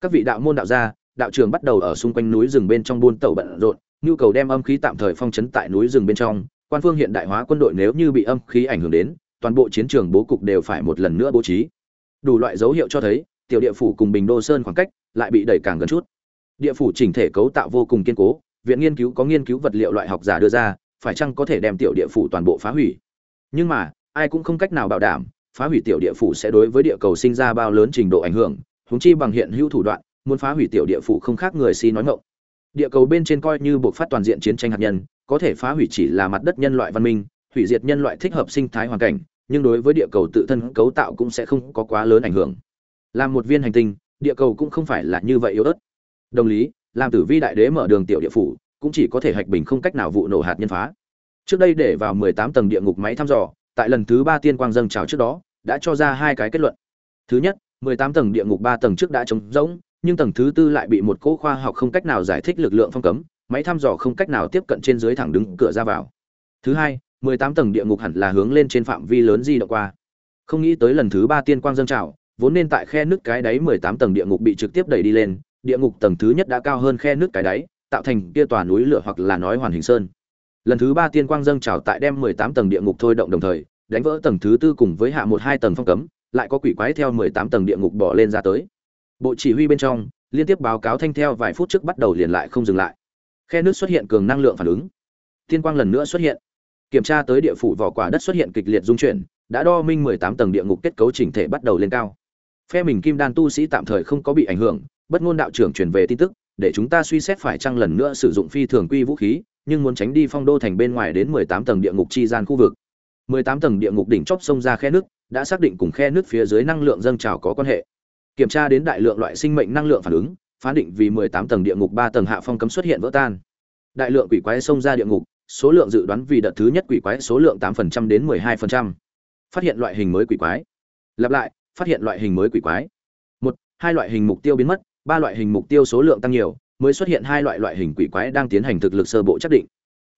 Các vị đạo môn đạo gia, đạo trường bắt đầu ở xung quanh núi rừng bên trong buôn tẩu bận rộn, nhu cầu đem âm khí tạm thời phong trấn tại núi rừng bên trong. Quan phương hiện đại hóa quân đội nếu như bị âm khí ảnh hưởng đến, toàn bộ chiến trường bố cục đều phải một lần nữa bố trí. Đủ loại dấu hiệu cho thấy, tiểu địa phủ cùng bình đô sơn khoảng cách lại bị đẩy càng gần chút. Địa phủ chỉnh thể cấu tạo vô cùng kiên cố, viện nghiên cứu có nghiên cứu vật liệu loại học giả đưa ra, phải chăng có thể đem tiểu địa phủ toàn bộ phá hủy? Nhưng mà ai cũng không cách nào bảo đảm, phá hủy tiểu địa phủ sẽ đối với địa cầu sinh ra bao lớn trình độ ảnh hưởng, huống chi bằng hiện hữu thủ đoạn, muốn phá hủy tiểu địa phủ không khác người si nói ngộng địa cầu bên trên coi như buộc phát toàn diện chiến tranh hạt nhân, có thể phá hủy chỉ là mặt đất nhân loại văn minh, hủy diệt nhân loại thích hợp sinh thái hoàn cảnh, nhưng đối với địa cầu tự thân cấu tạo cũng sẽ không có quá lớn ảnh hưởng. Làm một viên hành tinh, địa cầu cũng không phải là như vậy yếu ớt. Đồng lý, làm tử vi đại đế mở đường tiểu địa phủ, cũng chỉ có thể hạch bình không cách nào vụ nổ hạt nhân phá. Trước đây để vào 18 tầng địa ngục máy thăm dò tại lần thứ ba tiên quang dâng trào trước đó, đã cho ra hai cái kết luận. Thứ nhất 18 tầng địa ngục ba tầng trước đã trống rỗng, nhưng tầng thứ tư lại bị một cỗ khoa học không cách nào giải thích lực lượng phong cấm, máy thăm dò không cách nào tiếp cận trên dưới thẳng đứng cửa ra vào. Thứ hai 18 tầng địa ngục hẳn là hướng lên trên phạm vi lớn di động qua. Không nghĩ tới lần thứ ba tiên quang dâng trào, vốn nên tại khe nước cái đáy 18 tầng địa ngục bị trực tiếp đẩy đi lên, địa ngục tầng thứ nhất đã cao hơn khe nước cái đáy, tạo thành kia tòa núi lửa hoặc là nói hoàn hình sơn lần thứ ba tiên quang dâng trào tại đem 18 tầng địa ngục thôi động đồng thời, đánh vỡ tầng thứ tư cùng với hạ một hai tầng phong cấm, lại có quỷ quái theo 18 tầng địa ngục bỏ lên ra tới. Bộ chỉ huy bên trong, liên tiếp báo cáo thanh theo vài phút trước bắt đầu liền lại không dừng lại. Khe nước xuất hiện cường năng lượng phản ứng. Tiên quang lần nữa xuất hiện. Kiểm tra tới địa phủ vỏ quả đất xuất hiện kịch liệt dung chuyển, đã đo minh 18 tầng địa ngục kết cấu chỉnh thể bắt đầu lên cao. Phe mình kim đan tu sĩ tạm thời không có bị ảnh hưởng, bất ngôn đạo trưởng truyền về tin tức, để chúng ta suy xét phải chăng lần nữa sử dụng phi thường quy vũ khí nhưng muốn tránh đi phong đô thành bên ngoài đến 18 tầng địa ngục chi gian khu vực. 18 tầng địa ngục đỉnh chóp sông ra khe nước, đã xác định cùng khe nước phía dưới năng lượng dâng trào có quan hệ. Kiểm tra đến đại lượng loại sinh mệnh năng lượng phản ứng, phán định vì 18 tầng địa ngục 3 tầng hạ phong cấm xuất hiện vỡ tan. Đại lượng quỷ quái sông ra địa ngục, số lượng dự đoán vì đợt thứ nhất quỷ quái số lượng 8% đến 12%. phát hiện loại hình mới quỷ quái. Lặp lại, phát hiện loại hình mới quỷ quái. Một, hai loại hình mục tiêu biến mất, ba loại hình mục tiêu số lượng tăng nhiều mới xuất hiện hai loại loại hình quỷ quái đang tiến hành thực lực sơ bộ chắc định.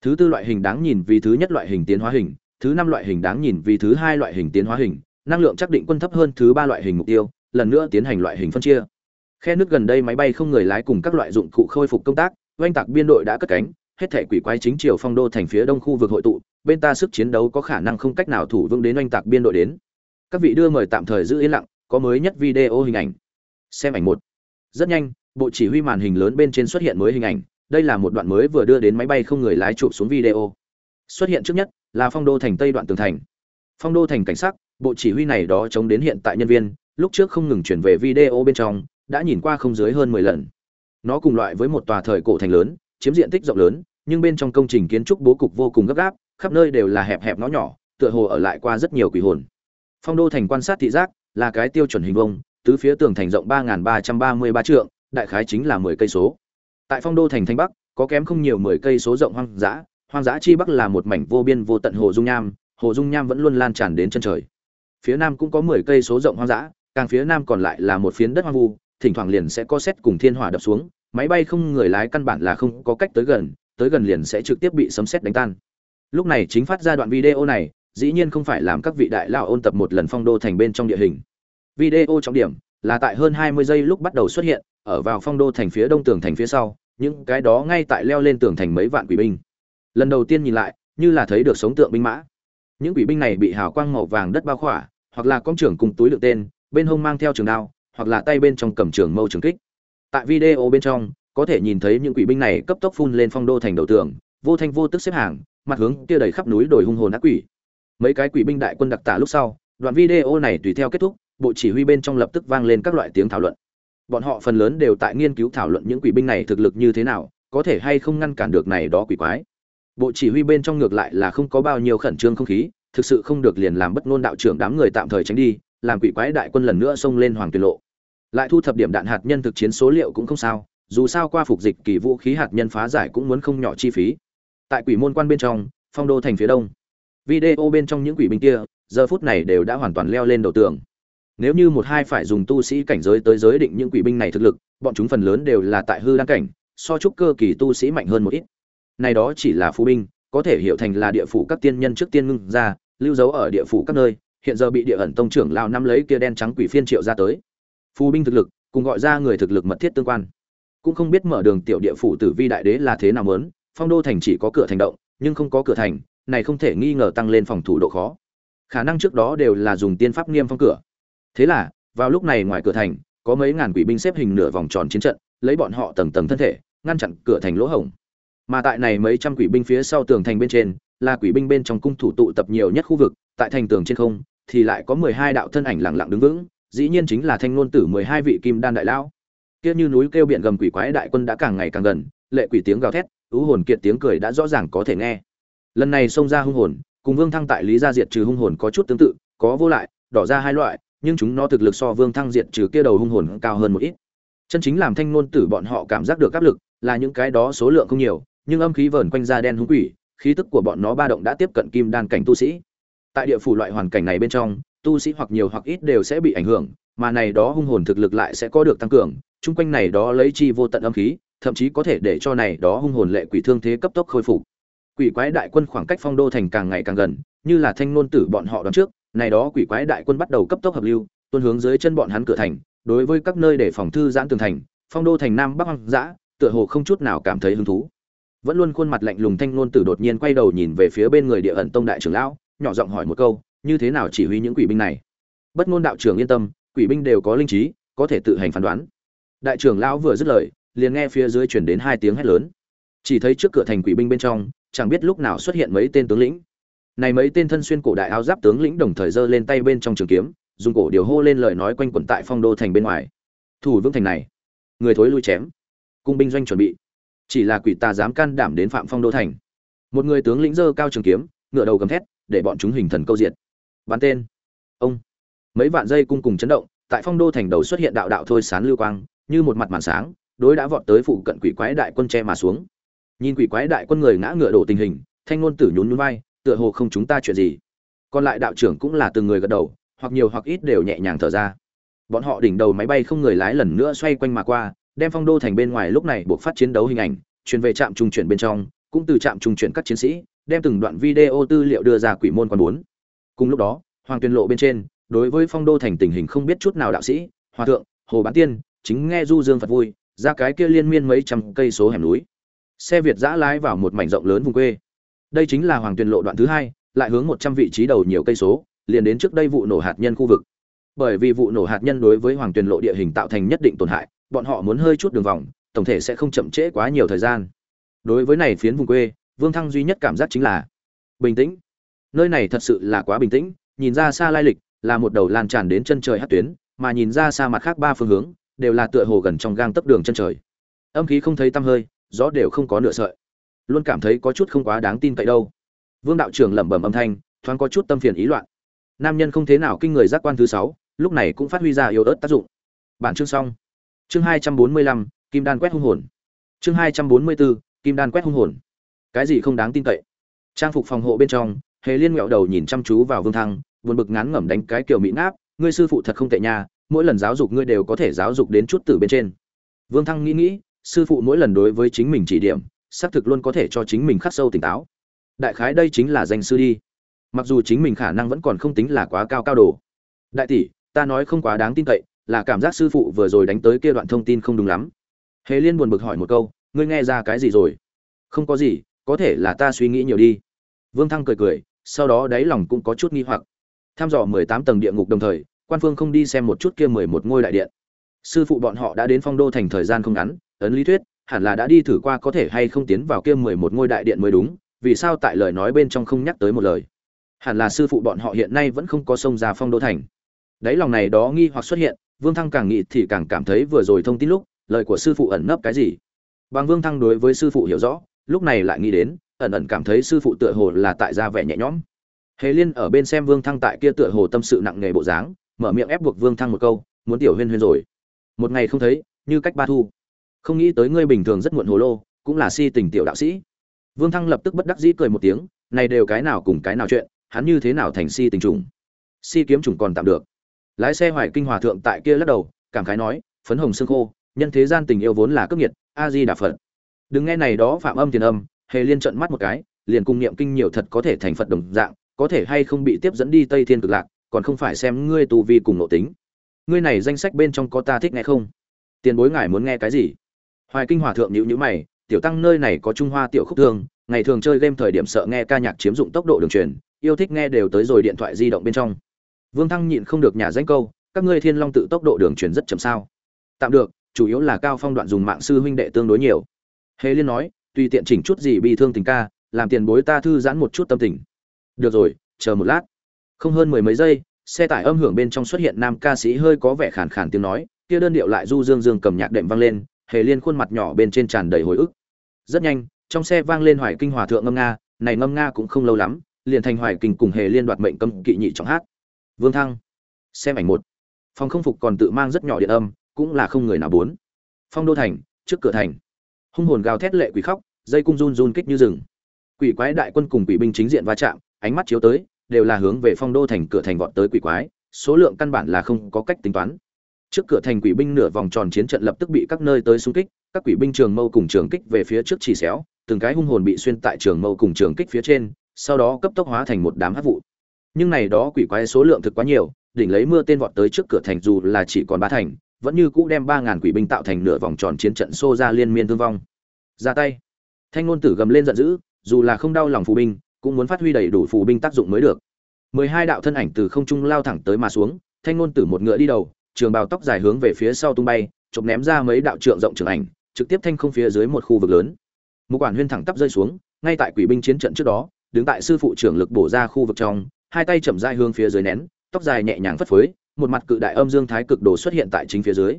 Thứ tư loại hình đáng nhìn vì thứ nhất loại hình tiến hóa hình, thứ năm loại hình đáng nhìn vì thứ hai loại hình tiến hóa hình, năng lượng chắc định quân thấp hơn thứ ba loại hình mục tiêu, lần nữa tiến hành loại hình phân chia. Khe nước gần đây máy bay không người lái cùng các loại dụng cụ khôi phục công tác, oanh tạc biên đội đã cất cánh, hết thể quỷ quái chính chiều phong đô thành phía đông khu vực hội tụ, bên ta sức chiến đấu có khả năng không cách nào thủ vững đến oanh tạc biên đội đến. Các vị đưa mời tạm thời giữ yên lặng, có mới nhất video hình ảnh. Xem ảnh một. Rất nhanh bộ chỉ huy màn hình lớn bên trên xuất hiện mới hình ảnh đây là một đoạn mới vừa đưa đến máy bay không người lái chụp xuống video. Xuất hiện trước nhất là phong đô thành tây đoạn tường thành. Phong đô thành cảnh sắc, bộ chỉ huy này đó chống đến hiện tại nhân viên lúc trước không ngừng chuyển về video bên trong đã nhìn qua không dưới hơn mười lần. Nó cùng loại với một tòa thời cổ thành lớn chiếm diện tích rộng lớn nhưng bên trong công trình kiến trúc bố cục vô cùng gấp gáp khắp nơi đều là hẹp hẹp ngõ nhỏ tựa hồ ở lại qua rất nhiều quỷ hồn. Phong đô thành quan sát thị giác là cái tiêu chuẩn hình vông tứ phía tường thành rộng ba ba trăm ba mươi ba trượng đại khái chính là mười cây số. Tại phong đô thành thanh bắc, có kém không nhiều mười cây số rộng hoang dã hoang dã chi bắc là một mảnh vô biên vô tận hồ dung nham, hồ dung nham vẫn luôn lan tràn đến chân trời. Phía nam cũng có mười cây số rộng hoang dã, càng phía nam còn lại là một phiến đất hoang vu, thỉnh thoảng liền sẽ có xét cùng thiên hỏa đập xuống, máy bay không người lái căn bản là không có cách tới gần tới gần liền sẽ trực tiếp bị sấm xét đánh tan. Lúc này chính phát ra đoạn video này, dĩ nhiên không phải làm các vị đại lão ôn tập một lần phong đô thành bên trong địa hình. Video trọng điểm là tại hơn 20 giây lúc bắt đầu xuất hiện, ở vào phong đô thành phía đông tường thành phía sau, những cái đó ngay tại leo lên tường thành mấy vạn quỷ binh. Lần đầu tiên nhìn lại, như là thấy được sống tượng binh mã. Những quỷ binh này bị hào quang màu vàng đất bao khỏa, hoặc là công trưởng cùng túi lượng tên, bên hông mang theo trường đao, hoặc là tay bên trong cầm trường mâu trường kích. Tại video bên trong, có thể nhìn thấy những quỷ binh này cấp tốc phun lên phong đô thành đầu tường, vô thanh vô tức xếp hàng, mặt hướng kia đầy khắp núi đồi hung hồn ác quỷ. Mấy cái quỷ binh đại quân đặc tả lúc sau, đoạn video này tùy theo kết thúc bộ chỉ huy bên trong lập tức vang lên các loại tiếng thảo luận. Bọn họ phần lớn đều tại nghiên cứu thảo luận những quỷ binh này thực lực như thế nào, có thể hay không ngăn cản được này đó quỷ quái. Bộ chỉ huy bên trong ngược lại là không có bao nhiêu khẩn trương không khí, thực sự không được liền làm bất ngôn đạo trưởng đám người tạm thời tránh đi, làm quỷ quái đại quân lần nữa xông lên hoàng tuyệt lộ. Lại thu thập điểm đạn hạt nhân thực chiến số liệu cũng không sao, dù sao qua phục dịch kỳ vũ khí hạt nhân phá giải cũng muốn không nhỏ chi phí. Tại quỷ môn quan bên trong, phong đô thành phía đông. Video bên trong những quỷ binh kia, giờ phút này đều đã hoàn toàn leo lên đầu tường nếu như một hai phải dùng tu sĩ cảnh giới tới giới định những quỷ binh này thực lực bọn chúng phần lớn đều là tại hư đan cảnh so chúc cơ kỳ tu sĩ mạnh hơn một ít. Này đó chỉ là phù binh có thể hiểu thành là địa phủ các tiên nhân trước tiên ngưng ra lưu dấu ở địa phủ các nơi hiện giờ bị địa ẩn tông trưởng lao năm lấy kia đen trắng quỷ phiên triệu ra tới. Phù binh thực lực cùng gọi ra người thực lực mật thiết tương quan. Cũng không biết mở đường tiểu địa phủ tử vi đại đế là thế nào muốn, phong đô thành chỉ có cửa thành động nhưng không có cửa thành này không thể nghi ngờ tăng lên phòng thủ độ khó. Khả năng trước đó đều là dùng tiên pháp niêm phong cửa thế là, vào lúc này ngoài cửa thành, có mấy ngàn quỷ binh xếp hình nửa vòng tròn chiến trận, lấy bọn họ tầng tầng thân thể, ngăn chặn cửa thành lỗ hổng. Mà tại này mấy trăm quỷ binh phía sau tường thành bên trên, là quỷ binh bên trong cung thủ tụ tập nhiều nhất khu vực, tại thành tường trên không, thì lại có mười hai đạo thân ảnh lặng lặng đứng vững, dĩ nhiên chính là thanh ngôn tử mười hai vị kim đan đại lão. Kia như núi kêu biển gầm quỷ quái đại quân đã càng ngày càng gần, lệ quỷ tiếng gào thét, ứ hồn kiệt tiếng cười đã rõ ràng có thể nghe. Lần này xông ra hung hồn, cùng vương thăng tại lý gia diệt trừ hung hồn có chút tương tự, có vô lại, đỏ ra hai loại nhưng chúng nó thực lực so vương thăng diệt trừ kia đầu hung hồn cao hơn một ít. Chân chính làm thanh ngôn tử bọn họ cảm giác được áp lực là những cái đó số lượng không nhiều, nhưng âm khí vờn quanh ra đen hung quỷ, khí tức của bọn nó ba động đã tiếp cận kim đan cảnh tu sĩ. Tại địa phủ loại hoàn cảnh này bên trong, tu sĩ hoặc nhiều hoặc ít đều sẽ bị ảnh hưởng, mà này đó hung hồn thực lực lại sẽ có được tăng cường, chung quanh này đó lấy chi vô tận âm khí, thậm chí có thể để cho này đó hung hồn lệ quỷ thương thế cấp tốc khôi phục. Quỷ quái đại quân khoảng cách phong đô thành càng ngày càng gần, như là thanh ngôn tử bọn họ đón trước này đó quỷ quái đại quân bắt đầu cấp tốc hợp lưu tuôn hướng dưới chân bọn hắn cửa thành, đối với các nơi để phòng thư giãn tường thành, phong đô thành nam bắc hoang dã, tựa hồ không chút nào cảm thấy hứng thú. Vẫn luôn khuôn mặt lạnh lùng thanh ngôn tử đột nhiên quay đầu nhìn về phía bên người địa ẩn tông đại trưởng lão, nhỏ giọng hỏi một câu, như thế nào chỉ huy những quỷ binh này? Bất ngôn đạo trưởng yên tâm, quỷ binh đều có linh trí, có thể tự hành phán đoán. Đại trưởng lão vừa dứt lời, liền nghe phía dưới chuyển đến hai tiếng hét lớn. Chỉ thấy trước cửa thành quỷ binh bên trong, chẳng biết lúc nào xuất hiện mấy tên tướng lĩnh này mấy tên thân xuyên cổ đại áo giáp tướng lĩnh đồng thời giơ lên tay bên trong trường kiếm, dùng cổ điều hô lên lời nói quanh quẩn tại phong đô thành bên ngoài. Thủ vững thành này, người thối lui chém. Cung binh doanh chuẩn bị. Chỉ là quỷ tà dám can đảm đến phạm phong đô thành. Một người tướng lĩnh dơ cao trường kiếm, ngựa đầu gầm thét, để bọn chúng hình thần câu diệt. Bắn tên. Ông. Mấy vạn dây cung cùng chấn động, tại phong đô thành đầu xuất hiện đạo đạo thôi sán lưu quang, như một mặt màn sáng, đối đã vọt tới phụ cận quỷ quái đại quân che mà xuống. Nhìn quỷ quái đại quân người ngã ngựa đổ tình hình, thanh ngôn tử nhún nhún vai tựa hồ không chúng ta chuyện gì. Còn lại đạo trưởng cũng là từng người gật đầu, hoặc nhiều hoặc ít đều nhẹ nhàng thở ra. Bọn họ đỉnh đầu máy bay không người lái lần nữa xoay quanh mà qua, đem phong đô thành bên ngoài lúc này buộc phát chiến đấu hình ảnh, truyền về trạm trung chuyển bên trong, cũng từ trạm trung chuyển các chiến sĩ, đem từng đoạn video tư liệu đưa ra quỷ môn quan bốn. Cùng lúc đó, hoàng tuyên lộ bên trên, đối với phong đô thành tình hình không biết chút nào đạo sĩ, hòa thượng, hồ bán tiên, chính nghe du dương phật vui, ra cái kia liên miên mấy trăm cây số hẻm núi. Xe việt giã lái vào một mảnh rộng lớn vùng quê đây chính là hoàng tuyền lộ đoạn thứ hai, lại hướng một trăm vị trí đầu nhiều cây số, liền đến trước đây vụ nổ hạt nhân khu vực. Bởi vì vụ nổ hạt nhân đối với hoàng tuyền lộ địa hình tạo thành nhất định tổn hại, bọn họ muốn hơi chút đường vòng, tổng thể sẽ không chậm trễ quá nhiều thời gian. Đối với này phiến vùng quê, vương thăng duy nhất cảm giác chính là bình tĩnh. Nơi này thật sự là quá bình tĩnh, nhìn ra xa lai lịch, là một đầu lan tràn đến chân trời hát tuyến, mà nhìn ra xa mặt khác ba phương hướng, đều là tựa hồ gần trong gang tấc đường chân trời. Âm khí không thấy tăm hơi, gió đều không có nửa sợi luôn cảm thấy có chút không quá đáng tin cậy đâu. Vương đạo trưởng lẩm bẩm âm thanh, thoáng có chút tâm phiền ý loạn. Nam nhân không thế nào kinh người giác quan thứ sáu, lúc này cũng phát huy ra yếu ớt tác dụng. Bản chương xong. Chương hai trăm bốn mươi lăm, kim đan quét hung hồn. Chương hai trăm bốn mươi bốn kim đan quét hung hồn. Cái gì không đáng tin cậy? Trang phục phòng hộ bên trong, hề liên nghẹo đầu nhìn chăm chú vào vương thăng, buồn bực ngán ngẩm đánh cái kiểu mỹ ngáp, ngươi sư phụ thật không tệ nha, mỗi lần giáo dục ngươi đều có thể giáo dục đến chút từ bên trên. Vương thăng nghĩ nghĩ, sư phụ mỗi lần đối với chính mình chỉ điểm xác thực luôn có thể cho chính mình khắc sâu tỉnh táo. Đại khái đây chính là danh sư đi. Mặc dù chính mình khả năng vẫn còn không tính là quá cao cao đồ. Đại tỷ, ta nói không quá đáng tin cậy, là cảm giác sư phụ vừa rồi đánh tới kia đoạn thông tin không đúng lắm. Hề liên buồn bực hỏi một câu, ngươi nghe ra cái gì rồi? Không có gì, có thể là ta suy nghĩ nhiều đi. Vương thăng cười cười, sau đó đáy lòng cũng có chút nghi hoặc. Tham dò mười tám tầng địa ngục đồng thời, quan phương không đi xem một chút kia mười một ngôi đại điện. Sư phụ bọn họ đã đến phong đô thành thời gian không ngắn, ấn lý thuyết hẳn là đã đi thử qua có thể hay không tiến vào kia mười một ngôi đại điện mới đúng, vì sao tại lời nói bên trong không nhắc tới một lời? Hẳn là sư phụ bọn họ hiện nay vẫn không có sông ra phong đô thành. Đáy lòng này đó nghi hoặc xuất hiện, vương thăng càng nghĩ thì càng cảm thấy vừa rồi thông tin lúc, lời của sư phụ ẩn nấp cái gì? Bằng vương thăng đối với sư phụ hiểu rõ, lúc này lại nghĩ đến, ẩn ẩn cảm thấy sư phụ tựa hồ là tại gia vẻ nhẹ nhõm. Hề liên ở bên xem vương thăng tại kia tựa hồ tâm sự nặng nề bộ dáng, mở miệng ép buộc vương thăng một câu, muốn tiểu huyên huyên rồi. Một ngày không thấy, như cách ba thu không nghĩ tới ngươi bình thường rất muộn hồ lô, cũng là si tình tiểu đạo sĩ. Vương thăng lập tức bất đắc dĩ cười một tiếng, này đều cái nào cùng cái nào chuyện, hắn như thế nào thành si tình trùng? Si kiếm trùng còn tạm được. Lái xe hoài kinh hòa thượng tại kia lắc đầu, cảm khái nói, phấn hồng xương khô, nhân thế gian tình yêu vốn là cướp nhiệt a di đà phật. Đừng nghe này đó phạm âm tiền âm, hề liên trận mắt một cái, liền cung niệm kinh nhiều thật có thể thành phật đồng dạng, có thể hay không bị tiếp dẫn đi tây thiên cực lạc, còn không phải xem ngươi tu vi cùng nội tính. Ngươi này danh sách bên trong có ta thích nghe không? Tiền bối ngài muốn nghe cái gì? Hoài kinh hòa thượng nhữ nhữ mày, tiểu tăng nơi này có trung hoa tiểu khúc thương, ngày thường chơi game thời điểm sợ nghe ca nhạc chiếm dụng tốc độ đường truyền, yêu thích nghe đều tới rồi điện thoại di động bên trong. Vương thăng nhịn không được nhà danh câu, các ngươi thiên long tự tốc độ đường truyền rất chậm sao? Tạm được, chủ yếu là cao phong đoạn dùng mạng sư huynh đệ tương đối nhiều. Hề liên nói, tùy tiện chỉnh chút gì bị thương tình ca, làm tiền bối ta thư giãn một chút tâm tình. Được rồi, chờ một lát. Không hơn mười mấy giây, xe tải âm hưởng bên trong xuất hiện nam ca sĩ hơi có vẻ khàn khàn tiếng nói, kia đơn điệu lại du dương dương cầm nhạc đệm vang lên hề liên khuôn mặt nhỏ bên trên tràn đầy hồi ức. Rất nhanh, trong xe vang lên hoài kinh hòa thượng ngâm nga, này ngâm nga cũng không lâu lắm, liền thành hoài kinh cùng hề liên đoạt mệnh cầm kỵ nhị trọng hát. Vương thăng, xem ảnh một. Phòng không phục còn tự mang rất nhỏ điện âm, cũng là không người nào muốn. Phong đô thành, trước cửa thành. Hung hồn gào thét lệ quỷ khóc, dây cung run run kích như rừng. Quỷ quái đại quân cùng quỷ binh chính diện va chạm, ánh mắt chiếu tới, đều là hướng về phong đô thành cửa thành vọt tới quỷ quái, số lượng căn bản là không có cách tính toán trước cửa thành quỷ binh nửa vòng tròn chiến trận lập tức bị các nơi tới xung kích, các quỷ binh trường mâu cùng trường kích về phía trước chỉ xéo, từng cái hung hồn bị xuyên tại trường mâu cùng trường kích phía trên, sau đó cấp tốc hóa thành một đám hát vụ. Nhưng này đó quỷ quái số lượng thực quá nhiều, đỉnh lấy mưa tên vọt tới trước cửa thành dù là chỉ còn ba thành, vẫn như cũ đem ba ngàn quỷ binh tạo thành nửa vòng tròn chiến trận xô ra liên miên thương vong. Ra tay. Thanh ngôn tử gầm lên giận dữ, dù là không đau lòng phù binh, cũng muốn phát huy đầy đủ phù binh tác dụng mới được. Mười hai đạo thân ảnh từ không trung lao thẳng tới mà xuống, thanh ngôn tử một ngựa đi đầu trường bào tóc dài hướng về phía sau tung bay, chụp ném ra mấy đạo trượng rộng trường ảnh, trực tiếp thanh không phía dưới một khu vực lớn. Một quản huyên thẳng tắp rơi xuống, ngay tại quỷ binh chiến trận trước đó, đứng tại sư phụ trưởng lực bổ ra khu vực trong, hai tay chậm dai hướng phía dưới nén, tóc dài nhẹ nhàng phất phới, một mặt cự đại âm dương thái cực đồ xuất hiện tại chính phía dưới.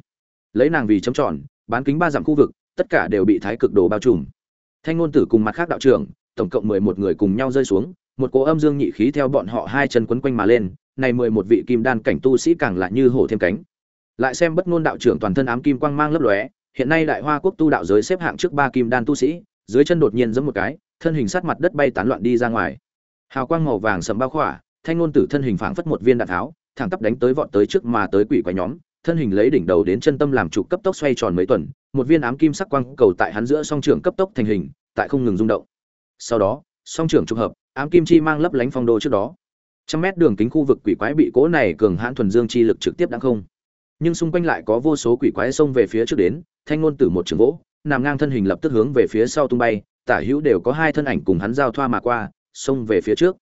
Lấy nàng vì chấm tròn, bán kính ba dặm khu vực, tất cả đều bị thái cực đồ bao trùm. Thanh ngôn tử cùng mặt khác đạo trưởng, tổng cộng mười một người cùng nhau rơi xuống, một cỗ âm dương nhị khí theo bọn họ hai chân quấn quanh mà lên này mười một vị kim đan cảnh tu sĩ càng là như hổ thêm cánh. Lại xem bất ngôn đạo trưởng toàn thân ám kim quang mang lấp lóe, hiện nay đại hoa quốc tu đạo giới xếp hạng trước ba kim đan tu sĩ, dưới chân đột nhiên giẫm một cái, thân hình sát mặt đất bay tán loạn đi ra ngoài. Hào quang màu vàng sẫm bao khỏa, thanh ngôn tử thân hình phảng phất một viên đạn tháo, thẳng tắp đánh tới vọt tới trước mà tới quỷ quái nhóm, thân hình lấy đỉnh đầu đến chân tâm làm trụ cấp tốc xoay tròn mấy tuần, một viên ám kim sắc quang cầu tại hắn giữa song trưởng cấp tốc thành hình, tại không ngừng rung động. Sau đó, song trưởng trùng hợp, ám kim chi mang lấp lánh phong đô trước đó trăm mét đường kính khu vực quỷ quái bị cố này cường hãn thuần dương chi lực trực tiếp đáng không. Nhưng xung quanh lại có vô số quỷ quái xông về phía trước đến, thanh ngôn từ một trường gỗ nằm ngang thân hình lập tức hướng về phía sau tung bay, tả hữu đều có hai thân ảnh cùng hắn giao thoa mà qua, xông về phía trước.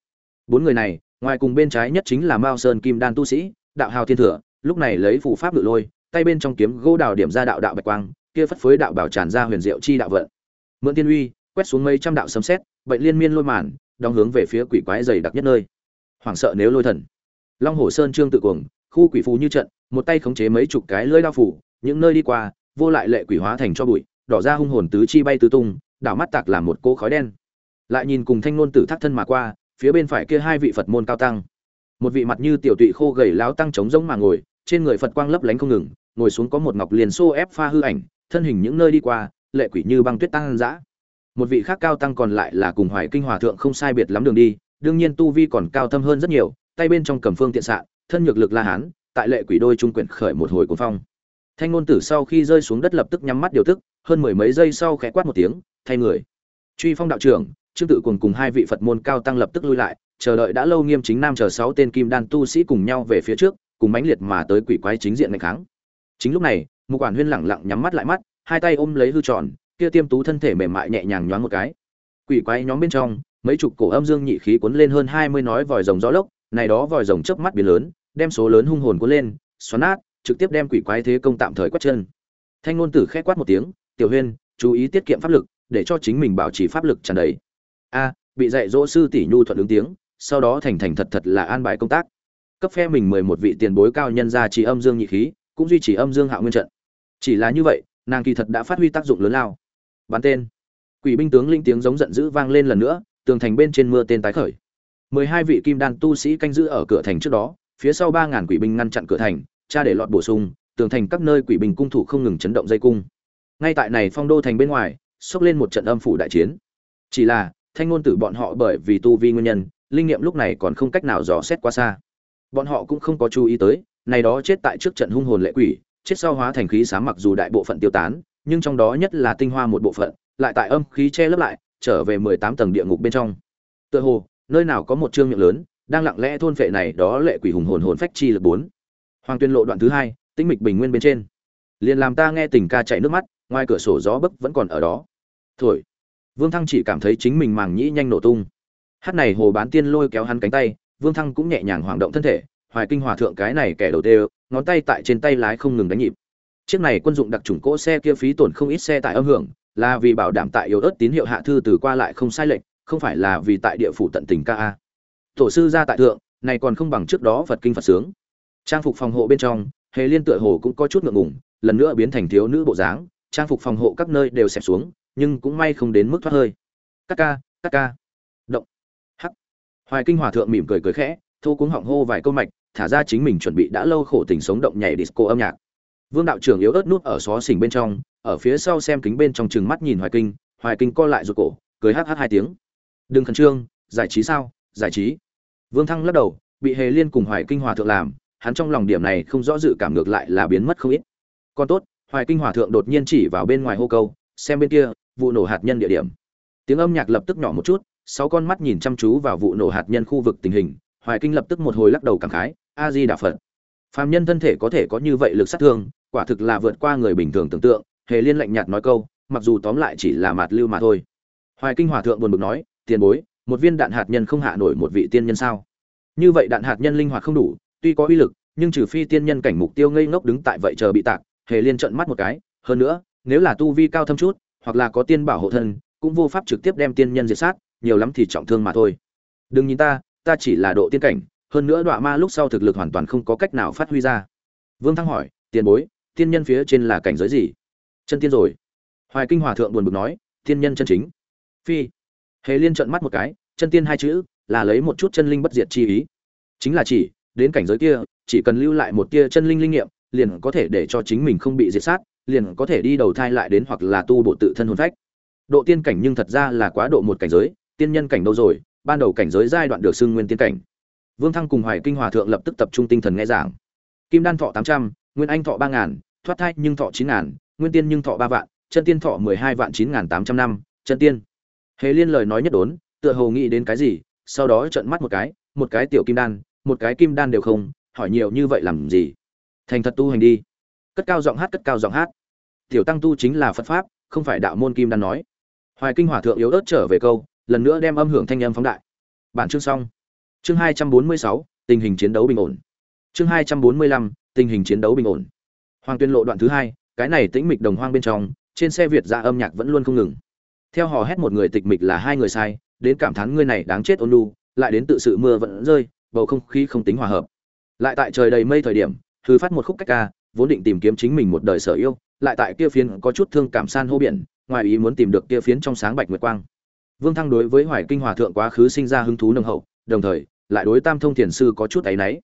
Bốn người này, ngoài cùng bên trái nhất chính là mao sơn kim đan tu sĩ, đạo hào thiên thừa, lúc này lấy phù pháp ngự lôi, tay bên trong kiếm gỗ đào điểm ra đạo đạo bạch quang, kia phất phới đạo bảo tràn ra huyền diệu chi đạo vận. Mượn tiên uy, quét xuống mấy trăm đạo sấm sét, bệnh liên miên lôi màn, đóng hướng về phía quỷ quái dày đặc nhất nơi hoảng sợ nếu lôi thần. Long hồ sơn trương tự cuồng, khu quỷ phù như trận, một tay khống chế mấy chục cái lưỡi đao phủ, những nơi đi qua, vô lại lệ quỷ hóa thành cho bụi, đỏ ra hung hồn tứ chi bay tứ tung, đảo mắt tạc làm một cỗ khói đen. Lại nhìn cùng thanh ngôn tử thác thân mà qua, phía bên phải kia hai vị phật môn cao tăng. Một vị mặt như tiểu tụy khô gầy láo tăng trống rỗng mà ngồi, trên người phật quang lấp lánh không ngừng, ngồi xuống có một ngọc liền xô ép pha hư ảnh, thân hình những nơi đi qua, lệ quỷ như băng tuyết tăng dã. Một vị khác cao tăng còn lại là cùng hoài kinh hòa thượng không sai biệt lắm đường đi đương nhiên tu vi còn cao thâm hơn rất nhiều, tay bên trong cầm phương tiện xạ, thân nhược lực la hán, tại lệ quỷ đôi trung quyển khởi một hồi cuồng phong. Thanh ngôn tử sau khi rơi xuống đất lập tức nhắm mắt điều tức, hơn mười mấy giây sau khẽ quát một tiếng, thay người. Truy phong đạo trưởng, trương tự cùng cùng hai vị phật môn cao tăng lập tức lui lại, chờ đợi đã lâu nghiêm chính nam chờ sáu tên kim đan tu sĩ cùng nhau về phía trước, cùng mãnh liệt mà tới quỷ quái chính diện ngày kháng. Chính lúc này một quản huyên lẳng lặng nhắm mắt lại mắt, hai tay ôm lấy hư tròn, kia tiêm tú thân thể mềm mại nhẹ nhàng nhoáng một cái. Quỷ quái nhóm bên trong mấy chục cổ âm dương nhị khí cuốn lên hơn hai mươi nói vòi rồng gió lốc, này đó vòi rồng chớp mắt biến lớn, đem số lớn hung hồn cuốn lên, xoắn nát, trực tiếp đem quỷ quái thế công tạm thời quát chân. Thanh ngôn tử khẽ quát một tiếng, tiểu huyên, chú ý tiết kiệm pháp lực, để cho chính mình bảo trì pháp lực tràn đầy. A, bị dạy dỗ sư tỷ nhu thuận ứng tiếng, sau đó thành thành thật thật là an bài công tác. Cấp phe mình mười một vị tiền bối cao nhân ra chỉ âm dương nhị khí, cũng duy trì âm dương hạ nguyên trận. Chỉ là như vậy, nàng kỳ thật đã phát huy tác dụng lớn lao. Bắn tên, quỷ binh tướng linh tiếng giống giận dữ vang lên lần nữa tường thành bên trên mưa tên tái khởi. Mười hai vị kim đan tu sĩ canh giữ ở cửa thành trước đó, phía sau ba ngàn quỷ binh ngăn chặn cửa thành cha để lọt bổ sung, tường thành các nơi quỷ binh cung thủ không ngừng chấn động dây cung. Ngay tại này phong đô thành bên ngoài, xốc lên một trận âm phủ đại chiến. Chỉ là, thanh ngôn tử bọn họ bởi vì tu vi nguyên nhân, linh nghiệm lúc này còn không cách nào dò xét quá xa. Bọn họ cũng không có chú ý tới, này đó chết tại trước trận hung hồn lệ quỷ, chết sau hóa thành khí xám mặc dù đại bộ phận tiêu tán, nhưng trong đó nhất là tinh hoa một bộ phận, lại tại âm khí che lấp lại trở về mười tám tầng địa ngục bên trong. Tựa hồ, nơi nào có một trương miệng lớn, đang lặng lẽ thôn phệ này đó lệ quỷ hùng hồn hồn phách chi lực bốn. Hoàng tuyên lộ đoạn thứ hai, tĩnh mịch bình nguyên bên trên. Liền làm ta nghe tình ca chạy nước mắt, ngoài cửa sổ gió bấc vẫn còn ở đó. Thổi. Vương thăng chỉ cảm thấy chính mình màng nhĩ nhanh nổ tung. Hát này hồ bán tiên lôi kéo hắn cánh tay, vương thăng cũng nhẹ nhàng hoảng động thân thể, hoài kinh hòa thượng cái này kẻ đầu tê, ngón tay tại trên tay lái không ngừng đánh nhịp. Chiếc này quân dụng đặc trùng cỗ xe kia phí tổn không ít xe tại âm hưởng là vì bảo đảm tại yếu ớt tín hiệu hạ thư từ qua lại không sai lệch, không phải là vì tại địa phủ tận tình ca a. Tổ sư ra tại thượng, này còn không bằng trước đó phật kinh phật sướng. Trang phục phòng hộ bên trong, hề liên tựa hồ cũng có chút ngượng ngùng, lần nữa biến thành thiếu nữ bộ dáng, trang phục phòng hộ các nơi đều xẹp xuống, nhưng cũng may không đến mức thoát hơi. Các ca các ca. Động. Hắc. Hoài kinh hòa thượng mỉm cười cười khẽ thu cuống họng hô vài câu mạch, thả ra chính mình chuẩn bị đã lâu khổ tình sống động nhảy disco âm nhạc. Vương đạo trưởng yếu ớt nút ở xó xỉnh bên trong ở phía sau xem kính bên trong chừng mắt nhìn hoài kinh hoài kinh co lại rụt cổ, cười hh hai tiếng. Đừng khẩn trương, giải trí sao? Giải trí? Vương thăng lắc đầu, bị hề liên cùng hoài kinh hòa thượng làm, hắn trong lòng điểm này không rõ dự cảm ngược lại là biến mất không ít. Còn tốt, hoài kinh hòa thượng đột nhiên chỉ vào bên ngoài hô câu, xem bên kia, vụ nổ hạt nhân địa điểm. Tiếng âm nhạc lập tức nhỏ một chút, sáu con mắt nhìn chăm chú vào vụ nổ hạt nhân khu vực tình hình, hoài kinh lập tức một hồi lắc đầu cảm khái, a di đà phật. Phàm nhân thân thể có thể có như vậy lực sát thương, quả thực là vượt qua người bình thường tưởng tượng hề liên lạnh nhạt nói câu, mặc dù tóm lại chỉ là mạt lưu mà thôi. Hoài kinh hòa thượng buồn bực nói, tiền bối, một viên đạn hạt nhân không hạ nổi một vị tiên nhân sao? Như vậy đạn hạt nhân linh hoạt không đủ, tuy có uy lực, nhưng trừ phi tiên nhân cảnh mục tiêu ngây ngốc đứng tại vậy chờ bị tạc. Hề liên trợn mắt một cái, hơn nữa, nếu là tu vi cao thâm chút, hoặc là có tiên bảo hộ thân, cũng vô pháp trực tiếp đem tiên nhân diệt sát, nhiều lắm thì trọng thương mà thôi. Đừng nhìn ta ta chỉ là độ tiên cảnh, hơn nữa đọa ma lúc sau thực lực hoàn toàn không có cách nào phát huy ra. Vương thăng hỏi, tiền bối, tiên nhân phía trên là cảnh giới gì? Chân tiên rồi. Hoài kinh hòa thượng buồn bực nói, thiên nhân chân chính. Phi. Hề liên trợn mắt một cái, chân tiên hai chữ, là lấy một chút chân linh bất diệt chi ý. Chính là chỉ, đến cảnh giới kia, chỉ cần lưu lại một tia chân linh linh nghiệm, liền có thể để cho chính mình không bị diệt sát, liền có thể đi đầu thai lại đến hoặc là tu bộ tự thân hồn phách. Độ tiên cảnh nhưng thật ra là quá độ một cảnh giới, tiên nhân cảnh đâu rồi, ban đầu cảnh giới giai đoạn được xưng nguyên tiên cảnh. Vương thăng cùng hoài kinh hòa thượng lập tức tập trung tinh thần nghe giảng. Kim đan thọ tám trăm, nguyên anh thọ ba ngàn, thoát thai nhưng thọ chín ngàn nguyên tiên nhưng thọ ba vạn, chân tiên thọ mười hai vạn chín ngàn tám trăm năm, chân tiên. Hề liên lời nói nhất đốn, tựa hồ nghĩ đến cái gì, sau đó trợn mắt một cái một cái tiểu kim đan, một cái kim đan đều không, hỏi nhiều như vậy làm gì? Thành thật tu hành đi. Cất cao giọng hát, cất cao giọng hát. Tiểu tăng tu chính là phật pháp, không phải đạo môn kim đan nói. Hoài kinh hòa thượng yếu ớt trở về câu, lần nữa đem âm hưởng thanh âm phóng đại. Bản chương xong. Chương hai trăm bốn mươi sáu, tình hình chiến đấu bình ổn. Chương hai trăm bốn mươi lăm, tình hình chiến đấu bình ổn. Hoàng tuyên lộ đoạn thứ hai cái này tĩnh mịch đồng hoang bên trong, trên xe việt ra âm nhạc vẫn luôn không ngừng. Theo hò hét một người tịch mịch là hai người sai, đến cảm thán ngươi này đáng chết ôn lu lại đến tự sự mưa vẫn rơi, bầu không khí không tính hòa hợp. Lại tại trời đầy mây thời điểm thư phát một khúc cách ca, vốn định tìm kiếm chính mình một đời sở yêu, lại tại kia phiến có chút thương cảm san hô biển, ngoài ý muốn tìm được kia phiến trong sáng bạch nguyệt quang. Vương thăng đối với hoài kinh hòa thượng quá khứ sinh ra hứng thú nồng hậu, đồng thời, lại đối tam thông thiền sư có chút áy náy.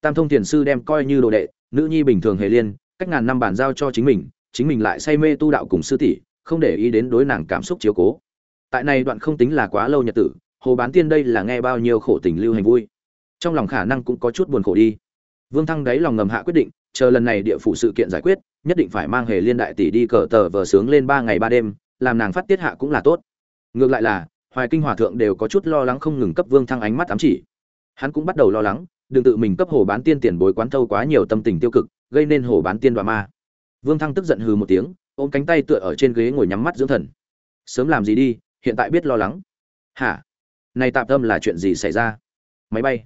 Tam thông thiền sư đem coi như đồ đệ, nữ nhi bình thường hề liên cách ngàn năm bàn giao cho chính mình chính mình lại say mê tu đạo cùng sư tỷ, không để ý đến đối nàng cảm xúc chiếu cố. Tại này đoạn không tính là quá lâu nhật tử, hồ bán tiên đây là nghe bao nhiêu khổ tình lưu hành vui. Trong lòng khả năng cũng có chút buồn khổ đi. Vương thăng đáy lòng ngầm hạ quyết định, chờ lần này địa phủ sự kiện giải quyết, nhất định phải mang hề liên đại tỷ đi cờ tờ vờ sướng lên ba ngày ba đêm, làm nàng phát tiết hạ cũng là tốt. Ngược lại là, hoài kinh hòa thượng đều có chút lo lắng không ngừng cấp vương thăng ánh mắt ám chỉ. Hắn cũng bắt đầu lo lắng, đừng tự mình cấp hồ bán tiên tiền bối quán thâu quá nhiều tâm tình tiêu cực gây nên hổ bán tiên đoạ ma. Vương thăng tức giận hừ một tiếng, ôm cánh tay tựa ở trên ghế ngồi nhắm mắt dưỡng thần. Sớm làm gì đi, hiện tại biết lo lắng. Hả? Này tạm tâm là chuyện gì xảy ra? Máy bay.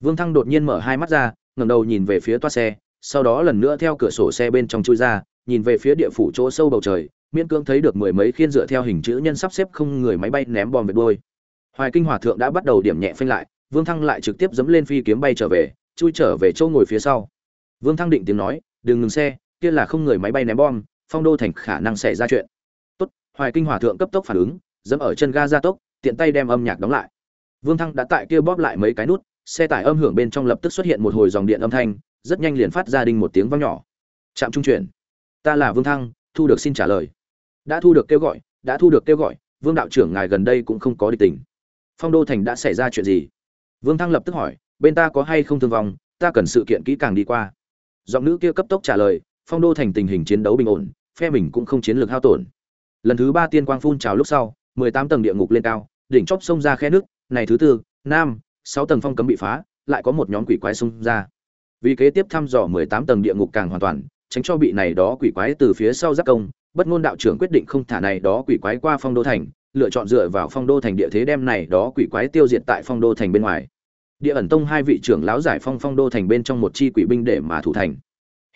Vương thăng đột nhiên mở hai mắt ra, ngẩng đầu nhìn về phía toa xe, sau đó lần nữa theo cửa sổ xe bên trong chui ra, nhìn về phía địa phủ chỗ sâu bầu trời, miễn cưỡng thấy được mười mấy khiên dựa theo hình chữ nhân sắp xếp không người máy bay ném bom về đuôi hoài kinh hòa thượng đã bắt đầu điểm nhẹ phanh lại, vương thăng lại trực tiếp dẫm lên phi kiếm bay trở về, chui trở về chỗ ngồi phía sau vương thăng định tiếng nói, đừng ngừng xe, kia là không người máy bay ném bom, phong đô thành khả năng xảy ra chuyện. Tốt, hoài kinh hòa thượng cấp tốc phản ứng, dẫm ở chân ga gia tốc, tiện tay đem âm nhạc đóng lại. Vương thăng đã tại kia bóp lại mấy cái nút, xe tải âm hưởng bên trong lập tức xuất hiện một hồi dòng điện âm thanh, rất nhanh liền phát ra đinh một tiếng vang nhỏ. Trạm trung chuyển. Ta là vương thăng, thu được xin trả lời. Đã thu được kêu gọi, đã thu được kêu gọi, vương đạo trưởng ngài gần đây cũng không có đi tình phong đô thành đã xảy ra chuyện gì? Vương thăng lập tức hỏi, bên ta có hay không thương vong, ta cần sự kiện kỹ càng đi qua giọng nữ kia cấp tốc trả lời, phong đô thành tình hình chiến đấu bình ổn, phe mình cũng không chiến lược hao tổn. Lần thứ ba tiên quang phun trào lúc sau, mười tám tầng địa ngục lên cao, đỉnh chóp sông ra khe nước, này thứ tư, nam, sáu tầng phong cấm bị phá, lại có một nhóm quỷ quái xông ra. Vì kế tiếp thăm dò mười tám tầng địa ngục càng hoàn toàn, tránh cho bị này đó quỷ quái từ phía sau giáp công, bất ngôn đạo trưởng quyết định không thả này đó quỷ quái qua phong đô thành, lựa chọn dựa vào phong đô thành địa thế đem này đó quỷ quái tiêu diệt tại phong đô thành bên ngoài địa ẩn tông hai vị trưởng lão giải phong phong đô thành bên trong một chi quỷ binh để mà thủ thành.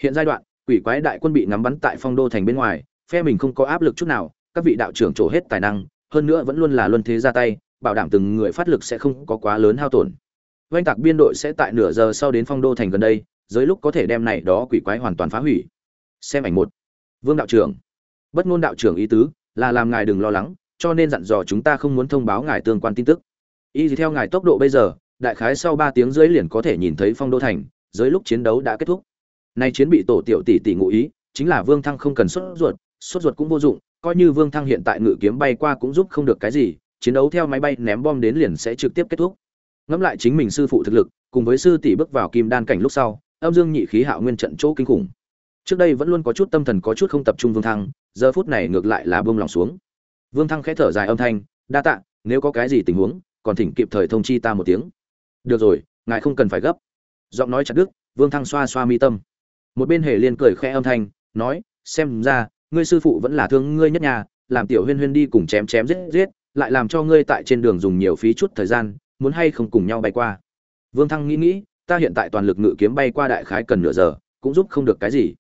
Hiện giai đoạn, quỷ quái đại quân bị ngắm bắn tại phong đô thành bên ngoài, phe mình không có áp lực chút nào, các vị đạo trưởng trổ hết tài năng, hơn nữa vẫn luôn là luân thế ra tay, bảo đảm từng người phát lực sẽ không có quá lớn hao tổn. Oanh tạc biên đội sẽ tại nửa giờ sau đến phong đô thành gần đây, dưới lúc có thể đem này đó quỷ quái hoàn toàn phá hủy. Xem ảnh một. Vương đạo trưởng. Bất ngôn đạo trưởng ý tứ, là làm ngài đừng lo lắng, cho nên dặn dò chúng ta không muốn thông báo ngài tương quan tin tức. Y theo ngài tốc độ bây giờ đại khái sau ba tiếng dưới liền có thể nhìn thấy phong đô thành dưới lúc chiến đấu đã kết thúc. Nay chiến bị tổ tiểu tỷ tỷ ngụ ý, chính là vương thăng không cần xuất ruột xuất ruột cũng vô dụng, coi như vương thăng hiện tại ngự kiếm bay qua cũng giúp không được cái gì, chiến đấu theo máy bay ném bom đến liền sẽ trực tiếp kết thúc. Ngẫm lại chính mình sư phụ thực lực, cùng với sư tỷ bước vào kim đan cảnh lúc sau, âm dương nhị khí hạo nguyên trận chỗ kinh khủng. Trước đây vẫn luôn có chút tâm thần có chút không tập trung vương thăng, giờ phút này ngược lại là buông lòng xuống. Vương thăng khẽ thở dài âm thanh, đa tạ, nếu có cái gì tình huống, còn thỉnh kịp thời thông chi ta một tiếng được rồi, ngài không cần phải gấp. Giọng nói chặt đứt, vương thăng xoa xoa mi tâm. Một bên hề liên cười khẽ âm thanh, nói, xem ra, ngươi sư phụ vẫn là thương ngươi nhất nhà, làm tiểu huyên huyên đi cùng chém chém giết giết, lại làm cho ngươi tại trên đường dùng nhiều phí chút thời gian, muốn hay không cùng nhau bay qua. Vương thăng nghĩ nghĩ, ta hiện tại toàn lực ngự kiếm bay qua đại khái cần nửa giờ, cũng giúp không được cái gì.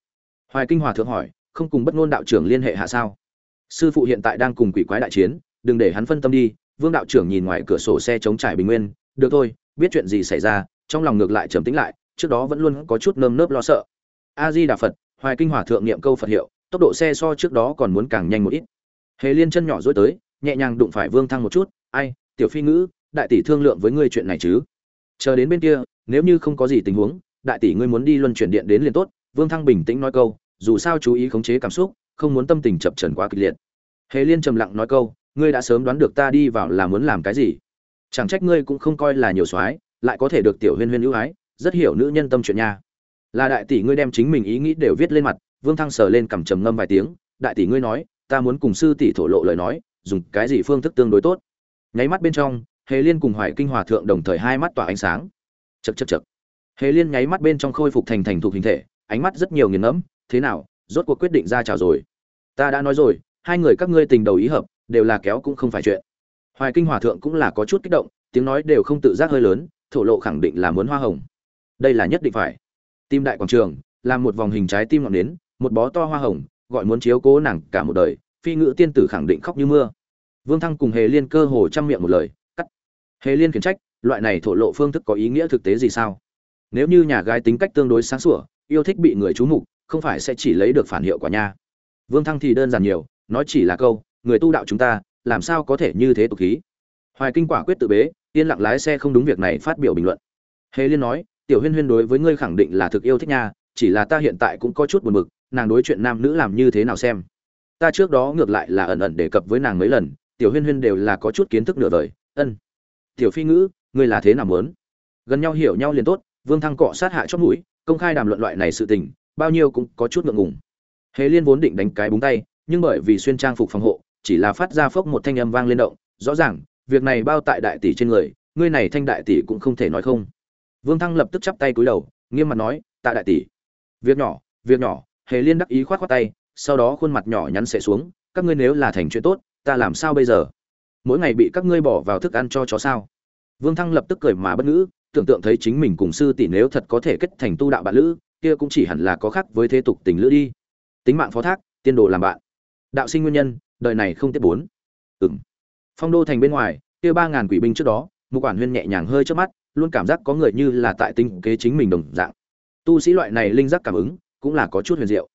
Hoài kinh hòa thượng hỏi, không cùng bất ngôn đạo trưởng liên hệ hạ sao? Sư phụ hiện tại đang cùng quỷ quái đại chiến, đừng để hắn phân tâm đi, vương đạo trưởng nhìn ngoài cửa sổ xe chống trải bình nguyên, được thôi biết chuyện gì xảy ra, trong lòng ngược lại trầm tĩnh lại, trước đó vẫn luôn có chút nơm nớp lo sợ. A di đà phật, hoài kinh hòa thượng niệm câu phật hiệu, tốc độ xe so trước đó còn muốn càng nhanh một ít. Hề liên chân nhỏ dối tới, nhẹ nhàng đụng phải vương thăng một chút, ai, tiểu phi ngữ, đại tỷ thương lượng với ngươi chuyện này chứ? Chờ đến bên kia, nếu như không có gì tình huống, đại tỷ ngươi muốn đi luân chuyển điện đến liền tốt. Vương thăng bình tĩnh nói câu, dù sao chú ý khống chế cảm xúc, không muốn tâm tình chập trần quá kịch liệt. Hề liên trầm lặng nói câu, ngươi đã sớm đoán được ta đi vào là muốn làm cái gì? Chẳng trách ngươi cũng không coi là nhiều soái, lại có thể được tiểu huyên huyên ưu ái, rất hiểu nữ nhân tâm chuyện nha. Là đại tỷ ngươi đem chính mình ý nghĩ đều viết lên mặt, vương thăng sờ lên cằm trầm ngâm vài tiếng, đại tỷ ngươi nói, ta muốn cùng sư tỷ thổ lộ lời nói, dùng cái gì phương thức tương đối tốt. Nháy mắt bên trong, hề liên cùng hoài kinh hòa thượng đồng thời hai mắt tỏa ánh sáng. Chật chật chật hề liên nháy mắt bên trong khôi phục thành thành thục hình thể, ánh mắt rất nhiều nghiền ngẫm, thế nào, rốt cuộc quyết định ra chào rồi. Ta đã nói rồi, hai người các ngươi tình đầu ý hợp, đều là kéo cũng không phải chuyện hoài kinh hòa thượng cũng là có chút kích động, tiếng nói đều không tự giác hơi lớn, thổ lộ khẳng định là muốn hoa hồng. Đây là nhất định phải. Tim đại quảng trường làm một vòng hình trái tim ngọn nến, một bó to hoa hồng, gọi muốn chiếu cố nàng cả một đời, phi ngữ tiên tử khẳng định khóc như mưa. Vương thăng cùng hề liên cơ hồ chăm miệng một lời, cắt. Hề liên khiển trách, loại này thổ lộ phương thức có ý nghĩa thực tế gì sao? Nếu như nhà gái tính cách tương đối sáng sủa, yêu thích bị người chú mục, không phải sẽ chỉ lấy được phản hiệu quả nha. Vương thăng thì đơn giản nhiều, nói chỉ là câu, người tu đạo chúng ta làm sao có thể như thế tục khí? Hoài kinh quả quyết tự bế, yên lặng lái xe không đúng việc này phát biểu bình luận. Hề liên nói, tiểu huyên huyên đối với ngươi khẳng định là thực yêu thích nha, chỉ là ta hiện tại cũng có chút buồn bực, nàng đối chuyện nam nữ làm như thế nào xem? Ta trước đó ngược lại là ẩn ẩn đề cập với nàng mấy lần, tiểu huyên huyên đều là có chút kiến thức nửa đời, ân. Tiểu phi ngữ, ngươi là thế nào muốn? Gần nhau hiểu nhau liền tốt, vương thăng cọ sát hạ chót mũi, công khai đàm luận loại này sự tình, bao nhiêu cũng có chút ngượng ngùng. Hề liên vốn định đánh cái búng tay, nhưng bởi vì xuyên trang phục phòng hộ chỉ là phát ra phốc một thanh âm vang lên động, rõ ràng, việc này bao tại đại tỷ trên người, ngươi này thanh đại tỷ cũng không thể nói không. Vương thăng lập tức chắp tay cúi đầu, nghiêm mặt nói, tạ đại tỷ. Việc nhỏ việc nhỏ, hề liên đắc ý khoát khoát tay, sau đó khuôn mặt nhỏ nhắn sẽ xuống, các ngươi nếu là thành chuyện tốt, ta làm sao bây giờ? Mỗi ngày bị các ngươi bỏ vào thức ăn cho chó sao? Vương thăng lập tức cười mà bất ngữ, tưởng tượng thấy chính mình cùng sư tỷ nếu thật có thể kết thành tu đạo bạn lữ, kia cũng chỉ hẳn là có khác với thế tục tình lữ đi. Tính mạng phó thác, tiên đồ làm bạn. Đạo sinh nguyên nhân đời này không tiếp bốn. Ừng phong đô thành bên ngoài, kia ba ngàn quỷ binh trước đó, mục quản huyên nhẹ nhàng hơi trước mắt, luôn cảm giác có người như là tại tinh kế chính mình đồng dạng. Tu sĩ loại này linh giác cảm ứng, cũng là có chút huyền diệu.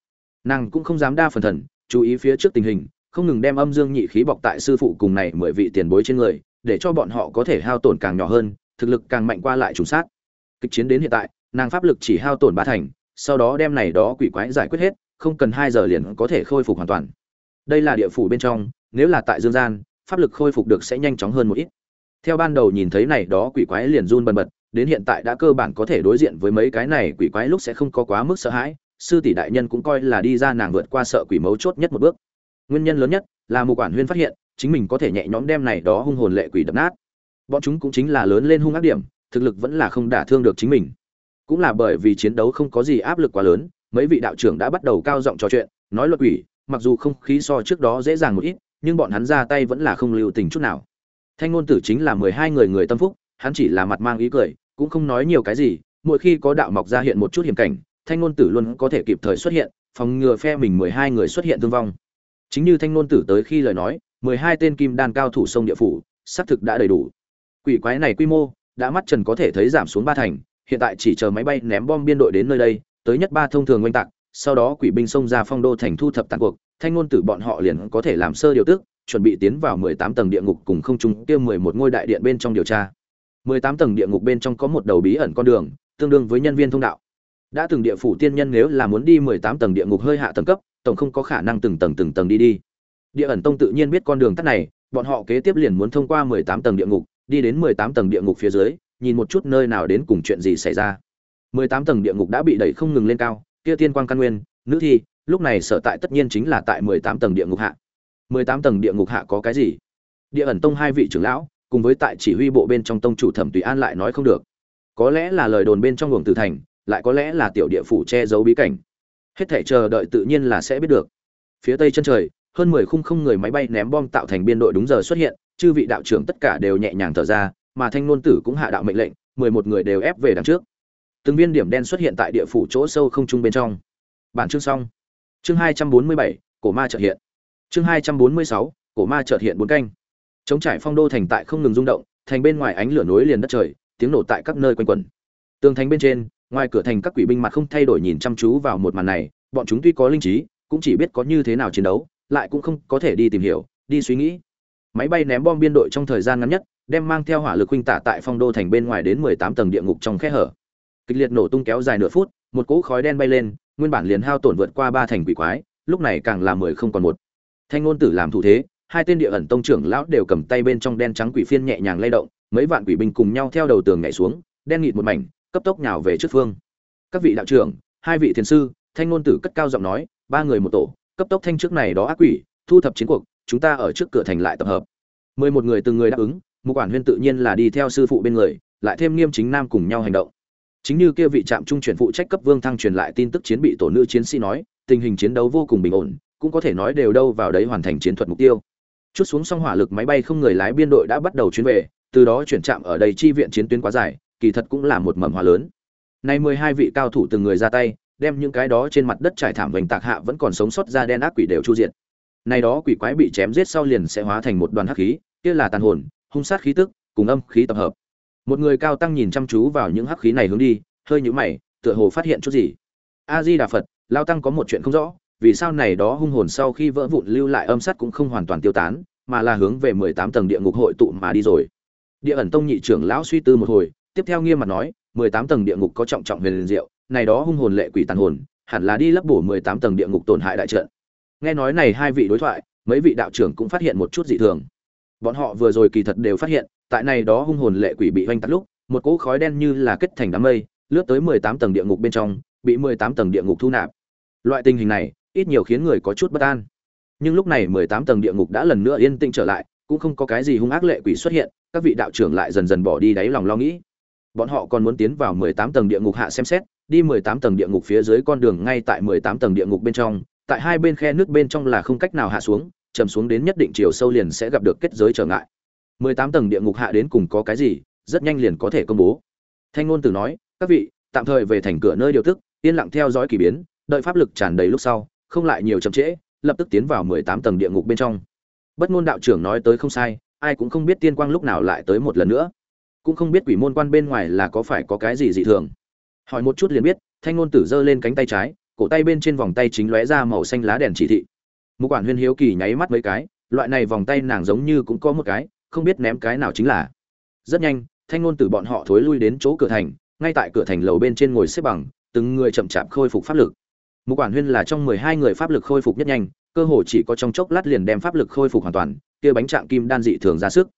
Nàng cũng không dám đa phần thần, chú ý phía trước tình hình, không ngừng đem âm dương nhị khí bọc tại sư phụ cùng này mười vị tiền bối trên người, để cho bọn họ có thể hao tổn càng nhỏ hơn, thực lực càng mạnh qua lại trùng sát. Kịch chiến đến hiện tại, nàng pháp lực chỉ hao tổn ba thành, sau đó đem này đó quỷ quái giải quyết hết, không cần hai giờ liền có thể khôi phục hoàn toàn đây là địa phủ bên trong, nếu là tại dương gian, pháp lực khôi phục được sẽ nhanh chóng hơn một ít. Theo ban đầu nhìn thấy này đó quỷ quái liền run bần bật, đến hiện tại đã cơ bản có thể đối diện với mấy cái này quỷ quái lúc sẽ không có quá mức sợ hãi, sư tỷ đại nhân cũng coi là đi ra nàng vượt qua sợ quỷ mấu chốt nhất một bước. Nguyên nhân lớn nhất là một quản huyên phát hiện, chính mình có thể nhẹ nhõm đem này đó hung hồn lệ quỷ đập nát. Bọn chúng cũng chính là lớn lên hung ác điểm, thực lực vẫn là không đả thương được chính mình. Cũng là bởi vì chiến đấu không có gì áp lực quá lớn, mấy vị đạo trưởng đã bắt đầu cao giọng trò chuyện, nói luật quỷ mặc dù không khí so trước đó dễ dàng một ít, nhưng bọn hắn ra tay vẫn là không lưu tình chút nào. Thanh ngôn tử chính là mười hai người người tâm phúc, hắn chỉ là mặt mang ý cười, cũng không nói nhiều cái gì, mỗi khi có đạo mọc ra hiện một chút hiểm cảnh, thanh ngôn tử luôn có thể kịp thời xuất hiện, phòng ngừa phe mình mười hai người xuất hiện thương vong. Chính như thanh ngôn tử tới khi lời nói, mười hai tên kim đan cao thủ sông địa phủ, xác thực đã đầy đủ. Quỷ quái này quy mô, đã mắt trần có thể thấy giảm xuống ba thành, hiện tại chỉ chờ máy bay ném bom biên đội đến nơi đây, tới nhất ba thông thường oanh tạc sau đó quỷ binh xông ra phong đô thành thu thập tàn cuộc, thanh ngôn tử bọn họ liền có thể làm sơ điều tức, chuẩn bị tiến vào mười tám tầng địa ngục cùng không trung kia mười một ngôi đại điện bên trong điều tra. mười tám tầng địa ngục bên trong có một đầu bí ẩn con đường, tương đương với nhân viên thông đạo. Đã từng địa phủ tiên nhân nếu là muốn đi mười tám tầng địa ngục hơi hạ tầng cấp, tổng không có khả năng từng tầng từng tầng đi đi. Địa ẩn tông tự nhiên biết con đường tắt này, bọn họ kế tiếp liền muốn thông qua mười tám tầng địa ngục, đi đến mười tám tầng địa ngục phía dưới, nhìn một chút nơi nào đến cùng chuyện gì xảy ra. mười tám tầng địa ngục đã bị đẩy không ngừng lên cao kia tiên quang căn nguyên, nữ thi, lúc này sở tại tất nhiên chính là tại mười tám tầng địa ngục hạ. Mười tám tầng địa ngục hạ có cái gì? Địa ẩn tông hai vị trưởng lão, cùng với tại chỉ huy bộ bên trong tông chủ thẩm tùy an lại nói không được. Có lẽ là lời đồn bên trong luồng tử thành, lại có lẽ là tiểu địa phủ che giấu bí cảnh. Hết thể chờ đợi tự nhiên là sẽ biết được. Phía tây chân trời, hơn mười khung không người máy bay ném bom tạo thành biên đội đúng giờ xuất hiện, chư vị đạo trưởng tất cả đều nhẹ nhàng thở ra, mà thanh Nôn tử cũng hạ đạo mệnh lệnh, mười một người đều ép về đằng trước từng viên điểm đen xuất hiện tại địa phủ chỗ sâu không trung bên trong. Bản chương xong. Chương hai trăm bốn mươi bảy, cổ ma chợt hiện. Chương hai trăm bốn mươi sáu, cổ ma chợt hiện bốn canh. Chống trải phong đô thành tại không ngừng rung động, thành bên ngoài ánh lửa nối liền đất trời, tiếng nổ tại các nơi quanh quẩn. Tường thành bên trên, ngoài cửa thành các quỷ binh mặt không thay đổi nhìn chăm chú vào một màn này, bọn chúng tuy có linh trí, cũng chỉ biết có như thế nào chiến đấu, lại cũng không có thể đi tìm hiểu, đi suy nghĩ. Máy bay ném bom biên đội trong thời gian ngắn nhất, đem mang theo hỏa lực huynh tả tại phong đô thành bên ngoài đến 18 tầng địa ngục trong khe hở kịch liệt nổ tung kéo dài nửa phút, một cỗ khói đen bay lên, nguyên bản liền hao tổn vượt qua ba thành quỷ quái, lúc này càng là mười không còn một. Thanh ngôn tử làm thủ thế, hai tên địa ẩn tông trưởng lão đều cầm tay bên trong đen trắng quỷ phiên nhẹ nhàng lay động, mấy vạn quỷ binh cùng nhau theo đầu tường nhảy xuống, đen nghịt một mảnh, cấp tốc nhào về trước phương. Các vị đạo trưởng, hai vị thiền sư, thanh ngôn tử cất cao giọng nói, ba người một tổ, cấp tốc thanh trước này đó ác quỷ, thu thập chiến cuộc, chúng ta ở trước cửa thành lại tập hợp. Mười một người từng người đáp ứng một quản huyên tự nhiên là đi theo sư phụ bên người, lại thêm nghiêm chính nam cùng nhau hành động chính như kia vị trạm trung chuyển phụ trách cấp vương thăng truyền lại tin tức chiến bị tổ nữ chiến sĩ nói, tình hình chiến đấu vô cùng bình ổn, cũng có thể nói đều đâu vào đấy hoàn thành chiến thuật mục tiêu. Chút xuống xong hỏa lực máy bay không người lái biên đội đã bắt đầu chuyến về, từ đó chuyển trạm ở đây chi viện chiến tuyến quá dài, kỳ thật cũng là một mầm hòa lớn. Nay mười hai vị cao thủ từng người ra tay, đem những cái đó trên mặt đất trải thảm vành tạc hạ vẫn còn sống sót ra đen ác quỷ đều chu diệt. Nay đó quỷ quái bị chém giết sau liền sẽ hóa thành một đoàn hắc khí, kia là tàn hồn, hung sát khí tức, cùng âm khí tập hợp một người cao tăng nhìn chăm chú vào những hắc khí này hướng đi, hơi nhũ mày, tựa hồ phát hiện chút gì. A di đà phật lao tăng có một chuyện không rõ, vì sao này đó hung hồn sau khi vỡ vụn lưu lại âm sắt cũng không hoàn toàn tiêu tán, mà là hướng về mười tám tầng địa ngục hội tụ mà đi rồi. Địa ẩn tông nhị trưởng lão suy tư một hồi, tiếp theo nghiêm mặt nói, mười tám tầng địa ngục có trọng trọng huyền diệu, này đó hung hồn lệ quỷ tàn hồn, hẳn là đi lấp bổ mười tám tầng địa ngục tổn hại đại trận. Nghe nói này hai vị đối thoại, mấy vị đạo trưởng cũng phát hiện một chút dị thường bọn họ vừa rồi kỳ thật đều phát hiện, tại này đó hung hồn lệ quỷ bị hoành tắt lúc, một cỗ khói đen như là kết thành đám mây, lướt tới mười tám tầng địa ngục bên trong, bị mười tám tầng địa ngục thu nạp. Loại tình hình này, ít nhiều khiến người có chút bất an. Nhưng lúc này mười tám tầng địa ngục đã lần nữa yên tĩnh trở lại, cũng không có cái gì hung ác lệ quỷ xuất hiện, các vị đạo trưởng lại dần dần bỏ đi đáy lòng lo nghĩ. Bọn họ còn muốn tiến vào mười tám tầng địa ngục hạ xem xét, đi mười tám tầng địa ngục phía dưới con đường ngay tại mười tám tầng địa ngục bên trong, tại hai bên khe nước bên trong là không cách nào hạ xuống chầm xuống đến nhất định chiều sâu liền sẽ gặp được kết giới trở ngại. Mười tám tầng địa ngục hạ đến cùng có cái gì, rất nhanh liền có thể công bố. Thanh ngôn tử nói, các vị, tạm thời về thành cửa nơi điều tức, yên lặng theo dõi kỳ biến, đợi pháp lực tràn đầy lúc sau, không lại nhiều chậm trễ, lập tức tiến vào mười tám tầng địa ngục bên trong. Bất ngôn đạo trưởng nói tới không sai, ai cũng không biết tiên quang lúc nào lại tới một lần nữa. Cũng không biết quỷ môn quan bên ngoài là có phải có cái gì dị thường. Hỏi một chút liền biết, thanh ngôn tử giơ lên cánh tay trái, cổ tay bên trên vòng tay chính lóe ra màu xanh lá đèn chỉ thị một quản huyên hiếu kỳ nháy mắt mấy cái, loại này vòng tay nàng giống như cũng có một cái, không biết ném cái nào chính là. Rất nhanh, thanh ngôn tử bọn họ thối lui đến chỗ cửa thành, ngay tại cửa thành lầu bên trên ngồi xếp bằng, từng người chậm chạp khôi phục pháp lực. Một quản huyên là trong mười hai người pháp lực khôi phục nhất nhanh, cơ hồ chỉ có trong chốc lát liền đem pháp lực khôi phục hoàn toàn, kia bánh trạng kim đan dị thường ra sức.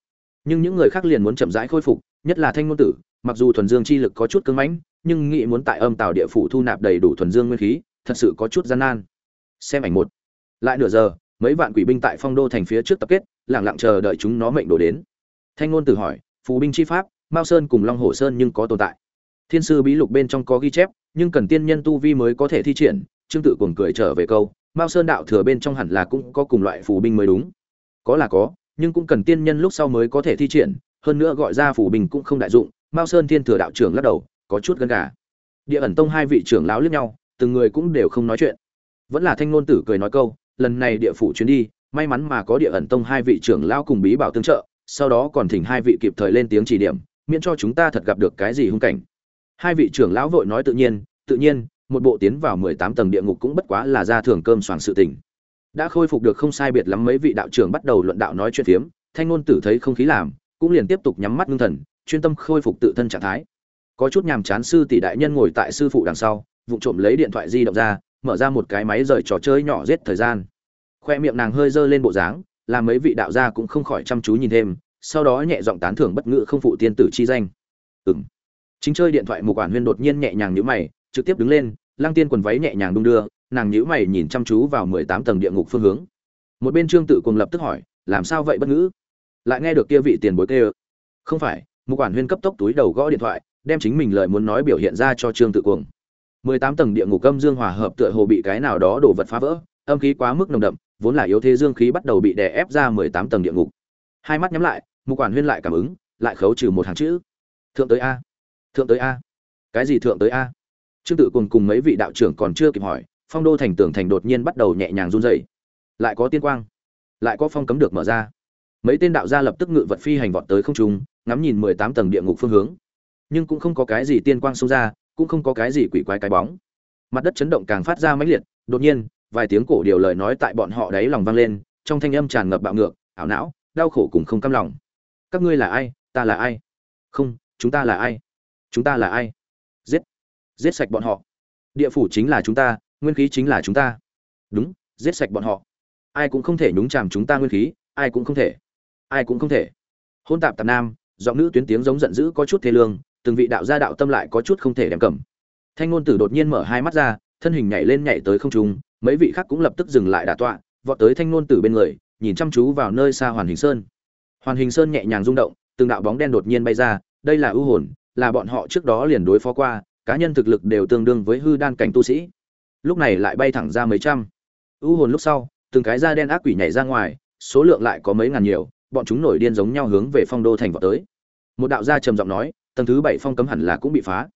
Nhưng những người khác liền muốn chậm rãi khôi phục, nhất là thanh ngôn tử, mặc dù thuần dương chi lực có chút cứng mãnh, nhưng nghĩ muốn tại âm tào địa phủ thu nạp đầy đủ thuần dương nguyên khí, thật sự có chút gian nan. Xem ảnh một lại nửa giờ, mấy vạn quỷ binh tại phong đô thành phía trước tập kết lẳng lặng chờ đợi chúng nó mệnh đổ đến. Thanh ngôn tử hỏi, phù binh chi pháp, mao sơn cùng long hồ sơn nhưng có tồn tại? Thiên sư bí lục bên trong có ghi chép, nhưng cần tiên nhân tu vi mới có thể thi triển. Trương tự cuồng cười trở về câu, mao sơn đạo thừa bên trong hẳn là cũng có cùng loại phù binh mới đúng. Có là có, nhưng cũng cần tiên nhân lúc sau mới có thể thi triển, hơn nữa gọi ra phù binh cũng không đại dụng. Mao sơn thiên thừa đạo trưởng lắc đầu, có chút gần gà. Địa ẩn tông hai vị trưởng lão liếc nhau, từng người cũng đều không nói chuyện. Vẫn là thanh ngôn tử cười nói câu lần này địa phủ chuyến đi, may mắn mà có địa ẩn tông hai vị trưởng lão cùng bí bảo tương trợ, sau đó còn thỉnh hai vị kịp thời lên tiếng chỉ điểm, miễn cho chúng ta thật gặp được cái gì hung cảnh. Hai vị trưởng lão vội nói tự nhiên tự nhiên, một bộ tiến vào mười tám tầng địa ngục cũng bất quá là ra thưởng cơm soàng sự tình. Đã khôi phục được không sai biệt lắm mấy vị đạo trưởng bắt đầu luận đạo nói chuyện phiếm, thanh ngôn tử thấy không khí làm, cũng liền tiếp tục nhắm mắt ngưng thần, chuyên tâm khôi phục tự thân trạng thái. Có chút nhàm chán sư tỷ đại nhân ngồi tại sư phụ đằng sau, vụng trộm lấy điện thoại di động ra mở ra một cái máy rời trò chơi nhỏ giết thời gian. Khoe miệng nàng hơi dơ lên bộ dáng, làm mấy vị đạo gia cũng không khỏi chăm chú nhìn thêm, sau đó nhẹ giọng tán thưởng bất ngữ không phụ tiên tử chi danh. Ừng chính chơi điện thoại một quản huyên đột nhiên nhẹ nhàng nhíu mày, trực tiếp đứng lên, lăng tiên quần váy nhẹ nhàng đung đưa, nàng nhíu mày nhìn chăm chú vào mười tám tầng địa ngục phương hướng. Một bên trương tự cùng lập tức hỏi, làm sao vậy bất ngữ? Lại nghe được kia vị tiền bối kêu, không phải. Một quản huyên cấp tốc túi đầu gõ điện thoại, đem chính mình lời muốn nói biểu hiện ra cho trương tự cuồng mười tám tầng địa ngục âm dương hòa hợp tựa hồ bị cái nào đó đổ vật phá vỡ, âm khí quá mức nồng đậm, vốn là yếu thế dương khí bắt đầu bị đè ép ra mười tám tầng địa ngục. Hai mắt nhắm lại, mục quản huyên lại cảm ứng, lại khấu trừ một hàng chữ. Thượng tới a. Thượng tới a. Cái gì thượng tới a? Trương tự cùng cùng mấy vị đạo trưởng còn chưa kịp hỏi, phong đô thành tường thành đột nhiên bắt đầu nhẹ nhàng run rẩy. Lại có tiên quang, lại có phong cấm được mở ra. Mấy tên đạo gia lập tức ngự vật phi hành vọt tới không trung, ngắm nhìn mười tám tầng địa ngục phương hướng. Nhưng cũng không có cái gì tiên quang xông ra cũng không có cái gì quỷ quái cái bóng. Mặt đất chấn động càng phát ra mãnh liệt, đột nhiên, vài tiếng cổ điều lời nói tại bọn họ đáy lòng vang lên, trong thanh âm tràn ngập bạo ngược, ảo não, đau khổ cùng không cam lòng. Các ngươi là ai? Ta là ai? Không, chúng ta là ai? Chúng ta là ai? Giết. Giết sạch bọn họ. Địa phủ chính là chúng ta, nguyên khí chính là chúng ta. Đúng, giết sạch bọn họ. Ai cũng không thể nhúng chàm chúng ta nguyên khí, ai cũng không thể. Ai cũng không thể. Hôn tạp tạp nam, giọng nữ tuyến tiếng giống giận dữ có chút thế lương từng vị đạo gia đạo tâm lại có chút không thể đem cầm. Thanh ngôn tử đột nhiên mở hai mắt ra, thân hình nhảy lên nhảy tới không trung, mấy vị khác cũng lập tức dừng lại đả tọa, vọt tới thanh ngôn tử bên người, nhìn chăm chú vào nơi xa hoàn hình sơn. Hoàn hình sơn nhẹ nhàng rung động, từng đạo bóng đen đột nhiên bay ra, đây là ưu hồn, là bọn họ trước đó liền đối phó qua, cá nhân thực lực đều tương đương với hư đan cảnh tu sĩ. Lúc này lại bay thẳng ra mấy trăm. Ưu hồn lúc sau, từng cái da đen ác quỷ nhảy ra ngoài, số lượng lại có mấy ngàn nhiều, bọn chúng nổi điên giống nhau hướng về phong đô thành vọt tới. Một đạo gia trầm giọng nói tầng thứ bảy phong cấm hẳn là cũng bị phá.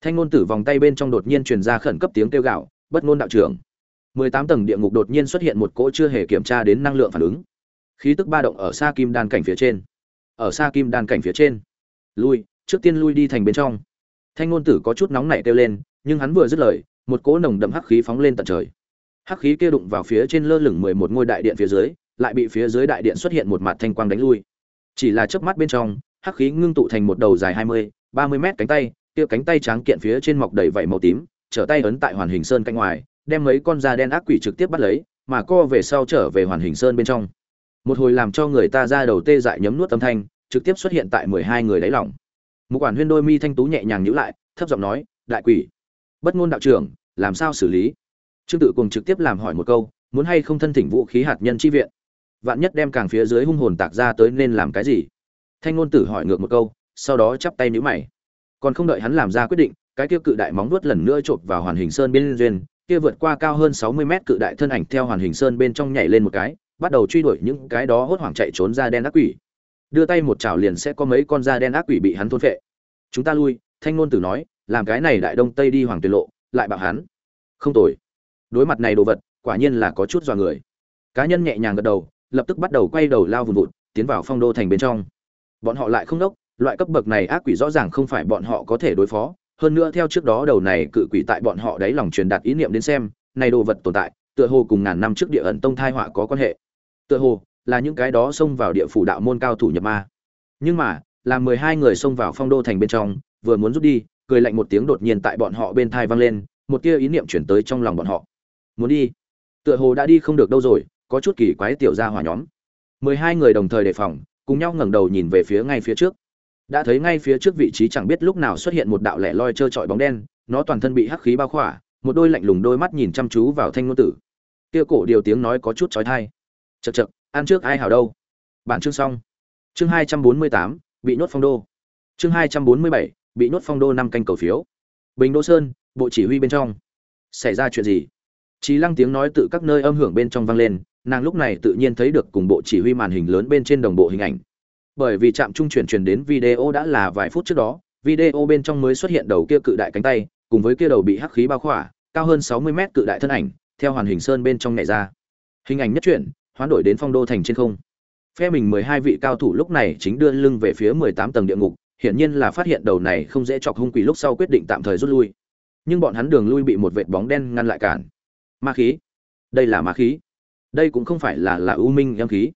Thanh ngôn tử vòng tay bên trong đột nhiên truyền ra khẩn cấp tiếng kêu gạo, bất ngôn đạo trưởng. Mười tám tầng địa ngục đột nhiên xuất hiện một cỗ chưa hề kiểm tra đến năng lượng phản ứng. Khí tức ba động ở xa kim đan cảnh phía trên. Ở xa kim đan cảnh phía trên. Lui, trước tiên lui đi thành bên trong. Thanh ngôn tử có chút nóng nảy kêu lên, nhưng hắn vừa dứt lời, một cỗ nồng đậm hắc khí phóng lên tận trời. Hắc khí kia đụng vào phía trên lơ lửng mười một ngôi đại điện phía dưới, lại bị phía dưới đại điện xuất hiện một mặt thanh quang đánh lui. Chỉ là chớp mắt bên trong hắc khí ngưng tụ thành một đầu dài hai mươi, ba mươi mét cánh tay, kia cánh tay trắng kiện phía trên mọc đầy vảy màu tím, trở tay ấn tại hoàn hình sơn cạnh ngoài, đem mấy con da đen ác quỷ trực tiếp bắt lấy, mà co về sau trở về hoàn hình sơn bên trong. Một hồi làm cho người ta ra đầu tê dại nhấm nuốt âm thanh, trực tiếp xuất hiện tại mười hai người đáy lòng. Một quản huyên đôi mi thanh tú nhẹ nhàng nhữ lại, thấp giọng nói, đại quỷ, bất ngôn đạo trưởng, làm sao xử lý? Trương tự cùng trực tiếp làm hỏi một câu, muốn hay không thân thỉnh vũ khí hạt nhân chi viện? Vạn nhất đem càng phía dưới hung hồn tạc ra tới nên làm cái gì? Thanh ngôn tử hỏi ngược một câu, sau đó chắp tay nhíu mày. Còn không đợi hắn làm ra quyết định, cái kia cự đại móng vuốt lần nữa chộp vào hoàn hình sơn bên duyên, kia vượt qua cao hơn sáu mươi mét cự đại thân ảnh theo hoàn hình sơn bên trong nhảy lên một cái, bắt đầu truy đuổi những cái đó hốt hoảng chạy trốn ra đen ác quỷ. Đưa tay một chảo liền sẽ có mấy con da đen ác quỷ bị hắn thôn phệ. Chúng ta lui, thanh ngôn tử nói, làm cái này đại đông tây đi hoàng tuyệt lộ, lại bảo hắn. Không tồi. Đối mặt này đồ vật, quả nhiên là có chút dọa người. Cá nhân nhẹ nhàng gật đầu, lập tức bắt đầu quay đầu lao vùng vụt, tiến vào phong đô thành bên trong bọn họ lại không đốc, loại cấp bậc này ác quỷ rõ ràng không phải bọn họ có thể đối phó. Hơn nữa theo trước đó đầu này cự quỷ tại bọn họ đáy lòng truyền đạt ý niệm đến xem, này đồ vật tồn tại, tựa hồ cùng ngàn năm trước địa ẩn tông thai họa có quan hệ. Tựa hồ là những cái đó xông vào địa phủ đạo môn cao thủ nhập ma. Nhưng mà, là mười hai người xông vào phong đô thành bên trong, vừa muốn rút đi, cười lạnh một tiếng đột nhiên tại bọn họ bên thai vang lên, một tia ý niệm chuyển tới trong lòng bọn họ. Muốn đi? Tựa hồ đã đi không được đâu rồi, có chút kỳ quái tiểu gia hỏa nhóm. mười hai người đồng thời đề phòng cùng nhau ngẩng đầu nhìn về phía ngay phía trước. Đã thấy ngay phía trước vị trí chẳng biết lúc nào xuất hiện một đạo lẻ loi trơ trọi bóng đen nó toàn thân bị hắc khí bao khỏa một đôi lạnh lùng đôi mắt nhìn chăm chú vào thanh ngôn tử. Kia cổ điều tiếng nói có chút trói thai chật chật ăn trước ai hảo đâu? Bản chương xong. Chương hai trăm bốn mươi tám bị nhốt phong đô. Chương hai trăm bốn mươi bảy bị nhốt phong đô năm canh cầu phiếu. Bình đô sơn bộ chỉ huy bên trong. Xảy ra chuyện gì? Chí Lăng tiếng nói tự các nơi âm hưởng bên trong vang lên, nàng lúc này tự nhiên thấy được cùng bộ chỉ huy màn hình lớn bên trên đồng bộ hình ảnh. Bởi vì trạm trung chuyển truyền đến video đã là vài phút trước đó, video bên trong mới xuất hiện đầu kia cự đại cánh tay, cùng với kia đầu bị hắc khí bao khỏa, cao hơn 60 mét cự đại thân ảnh, theo hoàn hình sơn bên trong nhảy ra. Hình ảnh nhất chuyển, hoán đổi đến phong đô thành trên không. Phe mình 12 vị cao thủ lúc này chính đưa lưng về phía 18 tầng địa ngục, hiển nhiên là phát hiện đầu này không dễ chọc hung quỷ lúc sau quyết định tạm thời rút lui. Nhưng bọn hắn đường lui bị một vệt bóng đen ngăn lại cản ma khí đây là ma khí đây cũng không phải là là ưu minh âm khí.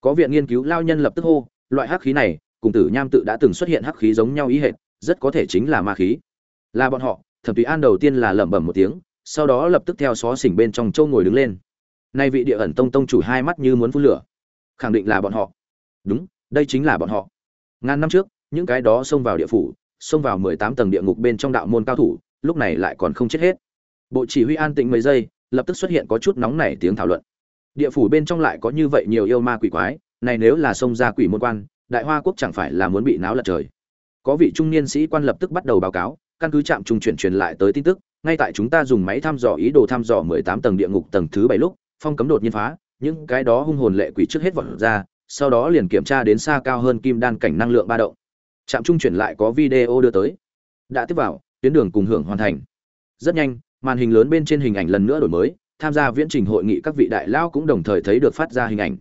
Có viện nghiên cứu lao nhân lập tức hô, loại hắc khí này, cùng tử nham tự đã từng xuất hiện hắc khí giống nhau ý hệt, rất có thể chính là ma khí. Là bọn họ, thẩm tùy an đầu tiên là lẩm bẩm một tiếng, sau đó lập tức theo xó xỉnh bên trong châu ngồi đứng lên. Nay vị địa ẩn tông tông chủ hai mắt như muốn phun lửa. Khẳng định là bọn họ. Đúng, đây chính là bọn họ. Ngàn năm trước, những cái đó xông vào địa phủ, xông vào mười tám tầng địa ngục bên trong đạo môn cao thủ, lúc này lại còn không chết hết. Bộ chỉ huy an tĩnh mấy giây, lập tức xuất hiện có chút nóng nảy tiếng thảo luận địa phủ bên trong lại có như vậy nhiều yêu ma quỷ quái, này nếu là xông ra quỷ môn quan, đại hoa quốc chẳng phải là muốn bị náo lật trời. Có vị trung niên sĩ quan lập tức bắt đầu báo cáo, căn cứ trạm trung chuyển truyền lại tới tin tức, ngay tại chúng ta dùng máy thăm dò ý đồ thăm dò 18 tầng địa ngục tầng thứ bảy lúc, phong cấm đột nhiên phá, những cái đó hung hồn lệ quỷ trước hết vọt ra, sau đó liền kiểm tra đến xa cao hơn kim đan cảnh năng lượng ba động. Trạm trung chuyển lại có video đưa tới. Đã tiếp vào, tuyến đường cùng hưởng hoàn thành. Rất nhanh, màn hình lớn bên trên hình ảnh lần nữa đổi mới tham gia viễn trình hội nghị các vị đại lao cũng đồng thời thấy được phát ra hình ảnh.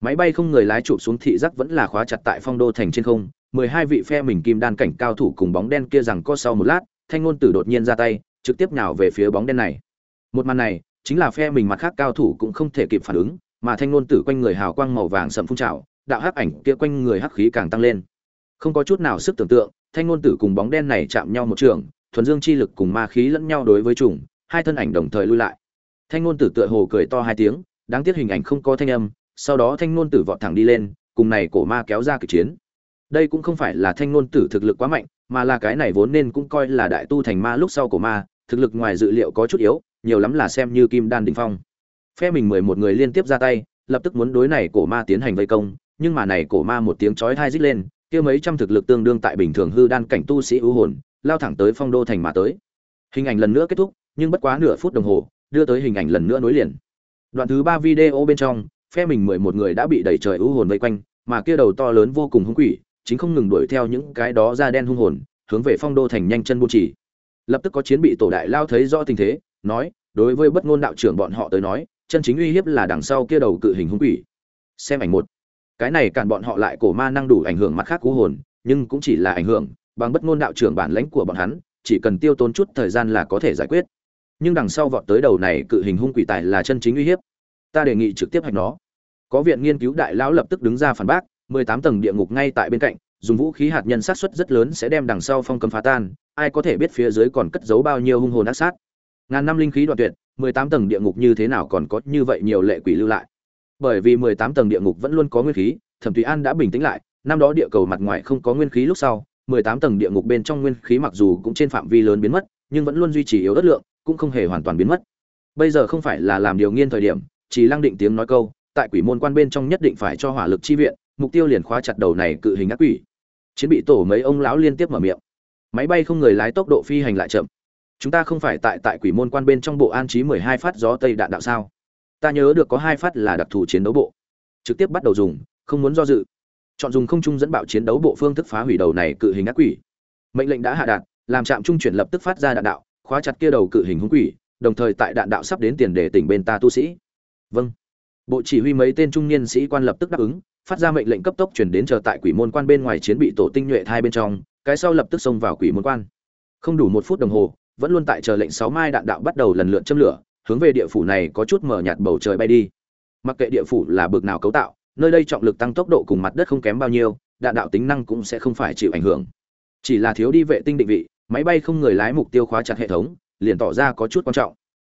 Máy bay không người lái chụp xuống thị giác vẫn là khóa chặt tại phong đô thành trên không, mười hai vị phe mình kim đan cảnh cao thủ cùng bóng đen kia rằng có sau một lát, thanh ngôn tử đột nhiên ra tay, trực tiếp nhào về phía bóng đen này. Một màn này, chính là phe mình mặt khác cao thủ cũng không thể kịp phản ứng, mà thanh ngôn tử quanh người hào quang màu vàng sậm phun trào, đạo hắc ảnh kia quanh người hắc khí càng tăng lên. Không có chút nào sức tưởng tượng, thanh ngôn tử cùng bóng đen này chạm nhau một trường, thuần dương chi lực cùng ma khí lẫn nhau đối với trùng, hai thân ảnh đồng thời lui lại thanh ngôn tử tựa hồ cười to hai tiếng, đáng tiếc hình ảnh không có thanh âm, sau đó thanh ngôn tử vọt thẳng đi lên, cùng này cổ ma kéo ra kịch chiến. Đây cũng không phải là thanh ngôn tử thực lực quá mạnh, mà là cái này vốn nên cũng coi là đại tu thành ma lúc sau cổ ma, thực lực ngoài dự liệu có chút yếu, nhiều lắm là xem như kim đan đỉnh phong. Phe mình mười một người liên tiếp ra tay, lập tức muốn đối này cổ ma tiến hành vây công, nhưng mà này cổ ma một tiếng chói thai rít lên, kia mấy trăm thực lực tương đương tại bình thường hư đan cảnh tu sĩ ưu hồn, lao thẳng tới phong đô thành mà tới. Hình ảnh lần nữa kết thúc, nhưng bất quá nửa phút đồng hồ đưa tới hình ảnh lần nữa nối liền. Đoạn thứ ba video bên trong, phe mình mười một người đã bị đẩy trời u hồn vây quanh, mà kia đầu to lớn vô cùng hung quỷ, chính không ngừng đuổi theo những cái đó da đen hung hồn, hướng về phong đô thành nhanh chân buôn chỉ. Lập tức có chiến bị tổ đại lao thấy rõ tình thế, nói, đối với bất ngôn đạo trưởng bọn họ tới nói, chân chính uy hiếp là đằng sau kia đầu cự hình hung quỷ. Xem ảnh một. Cái này cản bọn họ lại cổ ma năng đủ ảnh hưởng mặt khác cú hồn, nhưng cũng chỉ là ảnh hưởng, bằng bất ngôn đạo trưởng bản lãnh của bọn hắn, chỉ cần tiêu tốn chút thời gian là có thể giải quyết nhưng đằng sau vọt tới đầu này cự hình hung quỷ tài là chân chính uy hiếp. Ta đề nghị trực tiếp hạch nó. Có viện nghiên cứu đại lão lập tức đứng ra phản bác 18 tầng địa ngục ngay tại bên cạnh, dùng vũ khí hạt nhân sát suất rất lớn sẽ đem đằng sau phong cầm phá tan, ai có thể biết phía dưới còn cất giấu bao nhiêu hung hồn ác sát. Ngàn năm linh khí đoạn tuyệt 18 tầng địa ngục như thế nào còn có như vậy nhiều lệ quỷ lưu lại. Bởi vì 18 tầng địa ngục vẫn luôn có nguyên khí, thẩm thủy an đã bình tĩnh lại, năm đó địa cầu mặt ngoài không có nguyên khí lúc sau 18 tầng địa ngục bên trong nguyên khí mặc dù cũng trên phạm vi lớn biến mất, nhưng vẫn luôn duy trì yếu đất lượng cũng không hề hoàn toàn biến mất. Bây giờ không phải là làm điều nghiên thời điểm chỉ lăng định tiếng nói câu, tại quỷ môn quan bên trong nhất định phải cho hỏa lực chi viện, mục tiêu liền khóa chặt đầu này cự hình ác quỷ. Chiến bị tổ mấy ông lão liên tiếp mở miệng. Máy bay không người lái tốc độ phi hành lại chậm. Chúng ta không phải tại tại quỷ môn quan bên trong bộ an trí mười hai phát gió tây đạn đạo sao? Ta nhớ được có hai phát là đặc thù chiến đấu bộ. Trực tiếp bắt đầu dùng, không muốn do dự. Chọn dùng không trung dẫn bạo chiến đấu bộ phương thức phá hủy đầu này cự hình ác quỷ. Mệnh lệnh đã hạ đạt, làm trạm trung chuyển lập tức phát ra đạn đạo khóa chặt kia đầu cự hình hung quỷ, đồng thời tại đạn đạo sắp đến tiền để tỉnh bên ta tu sĩ. Vâng. Bộ chỉ huy mấy tên trung niên sĩ quan lập tức đáp ứng, phát ra mệnh lệnh cấp tốc truyền đến chờ tại quỷ môn quan bên ngoài chiến bị tổ tinh nhuệ thai bên trong, cái sau lập tức xông vào quỷ môn quan. Không đủ một phút đồng hồ, vẫn luôn tại chờ lệnh sáu mai đạn đạo bắt đầu lần lượt châm lửa, hướng về địa phủ này có chút mở nhạt bầu trời bay đi. Mặc kệ địa phủ là bực nào cấu tạo, nơi đây trọng lực tăng tốc độ cùng mặt đất không kém bao nhiêu, đạn đạo tính năng cũng sẽ không phải chịu ảnh hưởng. Chỉ là thiếu đi vệ tinh định vị máy bay không người lái mục tiêu khóa chặt hệ thống, liền tỏ ra có chút quan trọng.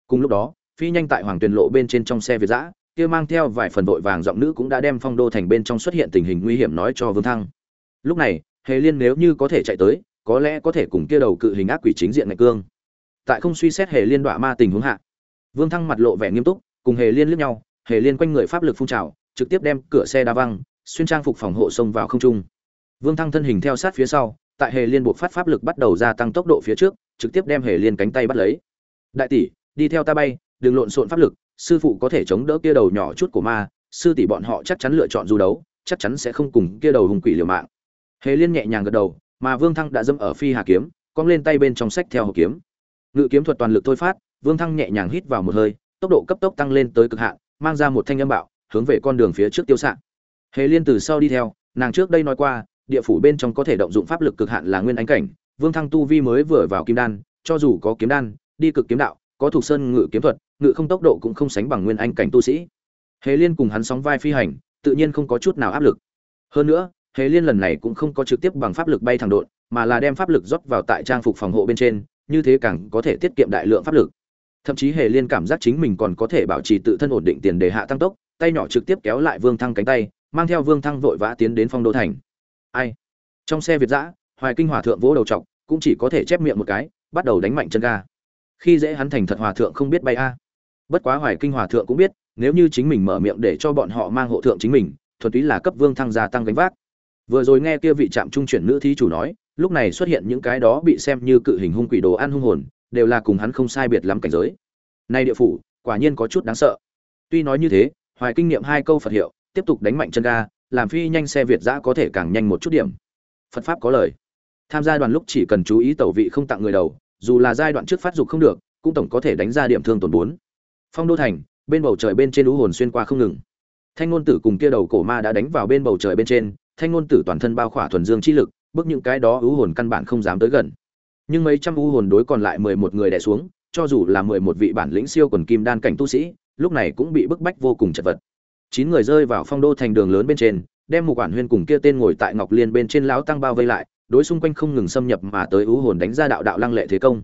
Cùng lúc đó, phi nhanh tại hoàng tuyền lộ bên trên trong xe việt giã, kia mang theo vài phần vội vàng giọng nữ cũng đã đem phong đô thành bên trong xuất hiện tình hình nguy hiểm nói cho vương thăng. Lúc này, hề liên nếu như có thể chạy tới, có lẽ có thể cùng kia đầu cự hình ác quỷ chính diện ngạch cương. Tại không suy xét hề liên đọa ma tình huống hạ, vương thăng mặt lộ vẻ nghiêm túc, cùng hề liên liếc nhau, hề liên quanh người pháp lực phun trào, trực tiếp đem cửa xe đa văng, xuyên trang phục phòng hộ xông vào không trung. Vương thăng thân hình theo sát phía sau tại hề liên buộc phát pháp lực bắt đầu gia tăng tốc độ phía trước, trực tiếp đem hề liên cánh tay bắt lấy. Đại tỷ, đi theo ta bay, đừng lộn xộn pháp lực, sư phụ có thể chống đỡ kia đầu nhỏ chút của ma, sư tỷ bọn họ chắc chắn lựa chọn du đấu, chắc chắn sẽ không cùng kia đầu hùng quỷ liều mạng. Hề liên nhẹ nhàng gật đầu, mà vương thăng đã dâm ở phi hà kiếm, cong lên tay bên trong sách theo hộp kiếm. Ngự kiếm thuật toàn lực thôi phát, vương thăng nhẹ nhàng hít vào một hơi, tốc độ cấp tốc tăng lên tới cực hạn, mang ra một thanh âm bạo, hướng về con đường phía trước tiêu xạ. Hề liên từ sau đi theo, nàng trước đây nói qua địa phủ bên trong có thể động dụng pháp lực cực hạn là nguyên ánh cảnh vương thăng tu vi mới vừa vào kim đan cho dù có kiếm đan đi cực kiếm đạo có thuộc sơn ngự kiếm thuật ngự không tốc độ cũng không sánh bằng nguyên anh cảnh tu sĩ. Hề liên cùng hắn sóng vai phi hành tự nhiên không có chút nào áp lực. Hơn nữa hề liên lần này cũng không có trực tiếp bằng pháp lực bay thẳng độn, mà là đem pháp lực rót vào tại trang phục phòng hộ bên trên như thế càng có thể tiết kiệm đại lượng pháp lực. Thậm chí hề liên cảm giác chính mình còn có thể bảo trì tự thân ổn định tiền đề hạ tăng tốc tay nhỏ trực tiếp kéo lại vương thăng cánh tay mang theo vương thăng vội vã tiến đến phong đô thành ai? Trong xe việt giã hoài kinh hòa thượng vỗ đầu trọc cũng chỉ có thể chép miệng một cái, bắt đầu đánh mạnh chân ga. Khi dễ hắn thành thật hòa thượng không biết bay a. Bất quá hoài kinh hòa thượng cũng biết, nếu như chính mình mở miệng để cho bọn họ mang hộ thượng chính mình, thuần túy là cấp vương thăng gia tăng gánh vác. Vừa rồi nghe kia vị trạm trung chuyển nữ thí chủ nói, lúc này xuất hiện những cái đó bị xem như cự hình hung quỷ đồ ăn hung hồn, đều là cùng hắn không sai biệt lắm cảnh giới. Nay địa phủ, quả nhiên có chút đáng sợ. Tuy nói như thế, hoài kinh nghiệm hai câu phật hiệu, tiếp tục đánh mạnh chân ga làm phi nhanh xe việt giã có thể càng nhanh một chút điểm. Phật pháp có lời. Tham gia đoàn lúc chỉ cần chú ý tẩu vị không tặng người đầu, dù là giai đoạn trước phát dục không được, cũng tổng có thể đánh ra điểm thương tổn bốn. Phong đô thành, bên bầu trời bên trên lũ hồn xuyên qua không ngừng. Thanh ngôn tử cùng kia đầu cổ ma đã đánh vào bên bầu trời bên trên, thanh ngôn tử toàn thân bao khỏa thuần dương chi lực, bước những cái đó ưu hồn căn bản không dám tới gần. Nhưng mấy trăm ưu hồn đối còn lại mười một người đè xuống, cho dù là mười một vị bản lĩnh siêu quần kim đan cảnh tu sĩ, lúc này cũng bị bức bách vô cùng chật vật chín người rơi vào phong đô thành đường lớn bên trên, đem một quản huyên cùng kia tên ngồi tại ngọc liên bên trên lão tăng bao vây lại, đối xung quanh không ngừng xâm nhập mà tới ưu hồn đánh ra đạo đạo lăng lệ thế công.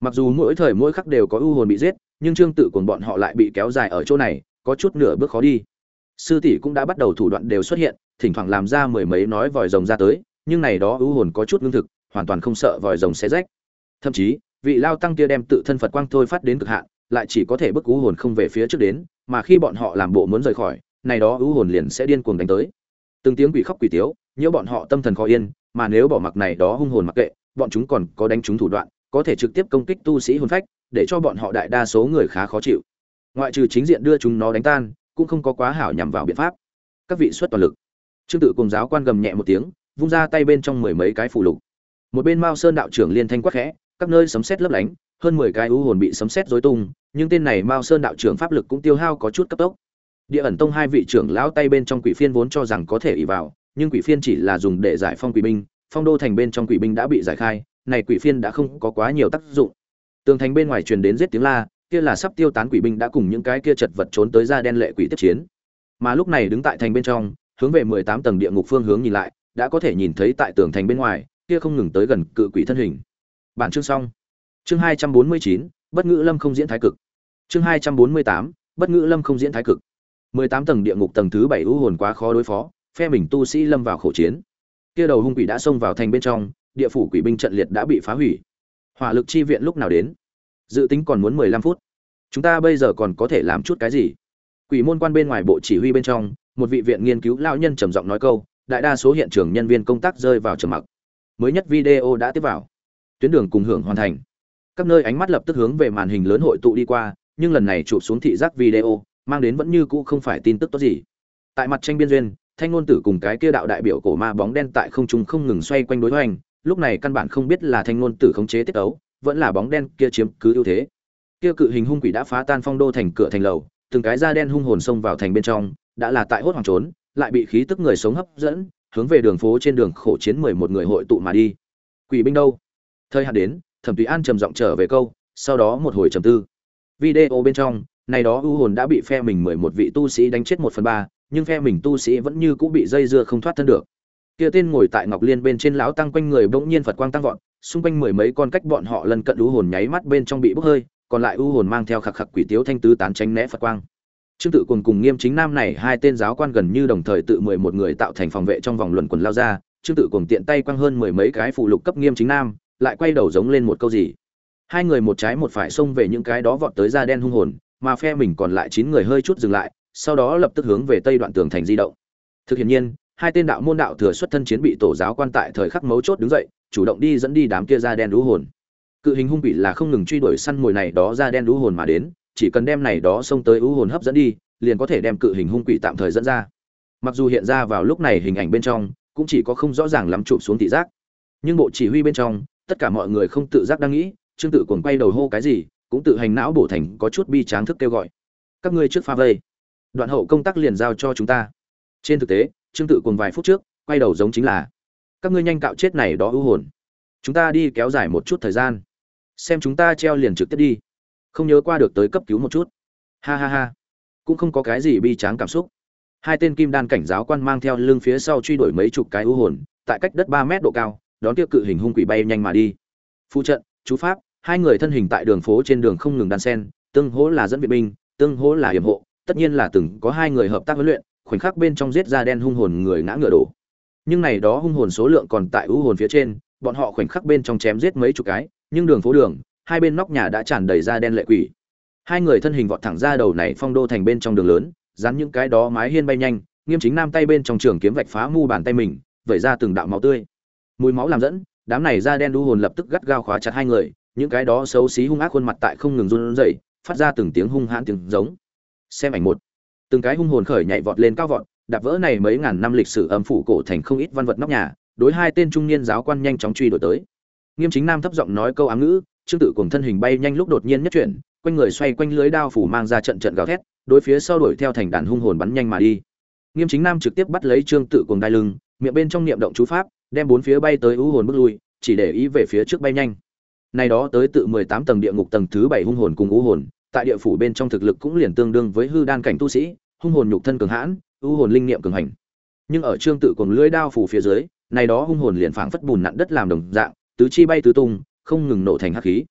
Mặc dù mỗi thời mỗi khắc đều có ưu hồn bị giết, nhưng trương tự của bọn họ lại bị kéo dài ở chỗ này, có chút nửa bước khó đi. Sư tỷ cũng đã bắt đầu thủ đoạn đều xuất hiện, thỉnh thoảng làm ra mười mấy nói vòi rồng ra tới, nhưng này đó ưu hồn có chút ngưng thực, hoàn toàn không sợ vòi rồng xé rách. Thậm chí, vị lao tăng kia đem tự thân phật quang thôi phát đến cực hạn, lại chỉ có thể bức ưu hồn không về phía trước đến mà khi bọn họ làm bộ muốn rời khỏi, này đó ưu hồn liền sẽ điên cuồng đánh tới. Từng tiếng quỷ khóc quỷ tiếu nhiễu bọn họ tâm thần khó yên, mà nếu bỏ mặc này đó hung hồn mặc kệ, bọn chúng còn có đánh chúng thủ đoạn, có thể trực tiếp công kích tu sĩ hồn phách, để cho bọn họ đại đa số người khá khó chịu. Ngoại trừ chính diện đưa chúng nó đánh tan, cũng không có quá hảo nhằm vào biện pháp. Các vị xuất toàn lực. Trương tự cùng giáo quan gầm nhẹ một tiếng, vung ra tay bên trong mười mấy cái phù lục. Một bên mao sơn đạo trưởng liên thanh quát khẽ, các nơi sấm sét lấp lánh hơn mười cái u hồn bị sấm sét rối tung, nhưng tên này mao sơn đạo trưởng pháp lực cũng tiêu hao có chút cấp tốc. Địa ẩn tông hai vị trưởng lão tay bên trong quỷ phiên vốn cho rằng có thể ỷ vào, nhưng quỷ phiên chỉ là dùng để giải phong quỷ binh, phong đô thành bên trong quỷ binh đã bị giải khai, này quỷ phiên đã không có quá nhiều tác dụng. Tường thành bên ngoài truyền đến giết tiếng la, kia là sắp tiêu tán quỷ binh đã cùng những cái kia chật vật trốn tới ra đen lệ quỷ tiếp chiến. Mà lúc này đứng tại thành bên trong, hướng về mười tám tầng địa ngục phương hướng nhìn lại, đã có thể nhìn thấy tại tường thành bên ngoài, kia không ngừng tới gần cự quỷ thân hình. Bản chương xong chương hai trăm bốn mươi chín, bất ngữ lâm không diễn thái cực. Chương hai trăm bốn mươi tám, bất ngữ lâm không diễn thái cực. mười tám tầng địa ngục tầng thứ bảy u hồn quá khó đối phó, phe mình tu sĩ lâm vào khổ chiến. Kia đầu hung quỷ đã xông vào thành bên trong, địa phủ quỷ binh trận liệt đã bị phá hủy. Hỏa lực chi viện lúc nào đến? Dự tính còn muốn mười lăm phút. Chúng ta bây giờ còn có thể làm chút cái gì? Quỷ môn quan bên ngoài bộ chỉ huy bên trong, một vị viện nghiên cứu lão nhân trầm giọng nói câu, đại đa số hiện trường nhân viên công tác rơi vào trầm mặc. Mới nhất video đã tiếp vào. Tuyến đường cùng hưởng hoàn thành các nơi ánh mắt lập tức hướng về màn hình lớn hội tụ đi qua, nhưng lần này chụp xuống thị giác video, mang đến vẫn như cũ không phải tin tức tốt gì. Tại mặt tranh biên duyên, thanh ngôn tử cùng cái kia đạo đại biểu cổ ma bóng đen tại không trung không ngừng xoay quanh đối hoành, lúc này căn bản không biết là thanh ngôn tử khống chế tiết ấu vẫn là bóng đen kia chiếm cứ ưu thế. Kia cự hình hung quỷ đã phá tan phong đô thành cửa thành lầu, từng cái da đen hung hồn xông vào thành bên trong, đã là tại hốt hoảng trốn, lại bị khí tức người sống hấp dẫn, hướng về đường phố trên đường khổ chiến mười một người hội tụ mà đi. Quỷ binh đâu? Thời hạn đến thẩm tùy an trầm giọng trở về câu, sau đó một hồi trầm tư. Video bên trong, này đó ưu hồn đã bị phe mình mười một vị tu sĩ đánh chết một phần ba, nhưng phe mình tu sĩ vẫn như cũng bị dây dưa không thoát thân được. Kia tên ngồi tại ngọc liên bên trên lão tăng quanh người bỗng nhiên phật quang tăng vọt, xung quanh mười mấy con cách bọn họ lần cận ưu hồn nháy mắt bên trong bị bốc hơi, còn lại ưu hồn mang theo khạc khạc quỷ tiếu thanh tứ tán tránh né phật quang. Trương tự cùng cùng nghiêm chính nam này hai tên giáo quan gần như đồng thời tự mười một người tạo thành phòng vệ trong vòng luận quần lao ra, trương tự cùng tiện tay quăng hơn mười mấy cái phụ lục cấp nghiêm chính nam lại quay đầu giống lên một câu gì. Hai người một trái một phải xông về những cái đó vọt tới da đen hung hồn, mà phe mình còn lại chín người hơi chút dừng lại, sau đó lập tức hướng về tây đoạn tường thành di động. Thực hiện nhiên, hai tên đạo môn đạo thừa xuất thân chiến bị tổ giáo quan tại thời khắc mấu chốt đứng dậy, chủ động đi dẫn đi đám kia da đen lũ hồn. Cự hình hung bị là không ngừng truy đuổi săn mồi này đó da đen lũ hồn mà đến, chỉ cần đem này đó xông tới lũ hồn hấp dẫn đi, liền có thể đem cự hình hung quỷ tạm thời dẫn ra. Mặc dù hiện ra vào lúc này hình ảnh bên trong, cũng chỉ có không rõ ràng lắm chụp xuống thị giác. Nhưng bộ chỉ huy bên trong tất cả mọi người không tự giác đang nghĩ, trương tự cuồng quay đầu hô cái gì, cũng tự hành não bổ thành có chút bi tráng thức kêu gọi. Các ngươi trước pha vây. Đoạn hậu công tác liền giao cho chúng ta. Trên thực tế, trương tự cùng vài phút trước, quay đầu giống chính là, các ngươi nhanh cạo chết này đó ưu hồn. Chúng ta đi kéo dài một chút thời gian. Xem chúng ta treo liền trực tiếp đi. Không nhớ qua được tới cấp cứu một chút. Ha ha ha. Cũng không có cái gì bi tráng cảm xúc. Hai tên kim đan cảnh giáo quan mang theo lưng phía sau truy đuổi mấy chục cái ưu hồn, tại cách đất ba mét độ cao đón tiếp cự hình hung quỷ bay nhanh mà đi. Phu trận, chú pháp, hai người thân hình tại đường phố trên đường không ngừng đan sen, tương hỗ là dẫn viện binh, tương hỗ là yểm hộ, tất nhiên là từng có hai người hợp tác huấn luyện, khoảnh khắc bên trong giết ra đen hung hồn người ngã ngựa đổ. Nhưng này đó hung hồn số lượng còn tại u hồn phía trên, bọn họ khoảnh khắc bên trong chém giết mấy chục cái, nhưng đường phố đường, hai bên nóc nhà đã tràn đầy ra đen lệ quỷ. Hai người thân hình vọt thẳng ra đầu này phong đô thành bên trong đường lớn, dán những cái đó mái hiên bay nhanh, nghiêm chính nam tay bên trong trường kiếm vạch phá mu bàn tay mình, vẩy ra từng đạo máu tươi mùi máu làm dẫn, đám này da đen đu hồn lập tức gắt gao khóa chặt hai người, những cái đó xấu xí hung ác khuôn mặt tại không ngừng run rẩy, phát ra từng tiếng hung hãn tiếng giống. Xem ảnh một. Từng cái hung hồn khởi nhảy vọt lên cao vọt, đạp vỡ này mấy ngàn năm lịch sử âm phủ cổ thành không ít văn vật nóc nhà, đối hai tên trung niên giáo quan nhanh chóng truy đuổi tới. Nghiêm chính nam thấp giọng nói câu ám ngữ, trương tự cùng thân hình bay nhanh lúc đột nhiên nhất chuyển, quanh người xoay quanh lưới đao phủ mang ra trận trận gào thét, đối phía sau đuổi theo thành đàn hung hồn bắn nhanh mà đi. Nghiêm chính nam trực tiếp bắt lấy trương tự cùng đai lưng, miệng bên trong niệm động chú pháp đem bốn phía bay tới u hồn bước lui chỉ để ý về phía trước bay nhanh này đó tới tự 18 tầng địa ngục tầng thứ bảy hung hồn cùng u hồn, tại địa phủ bên trong thực lực cũng liền tương đương với hư đan cảnh tu sĩ, hung hồn nhục thân cường hãn, u hồn linh niệm cường hành. Nhưng ở trương tự cùng lưỡi đao phủ phía dưới, này đó hung hồn liền phảng phất bùn nặn đất làm đồng dạng, tứ chi bay tứ tung, không ngừng nổ thành hắc khí.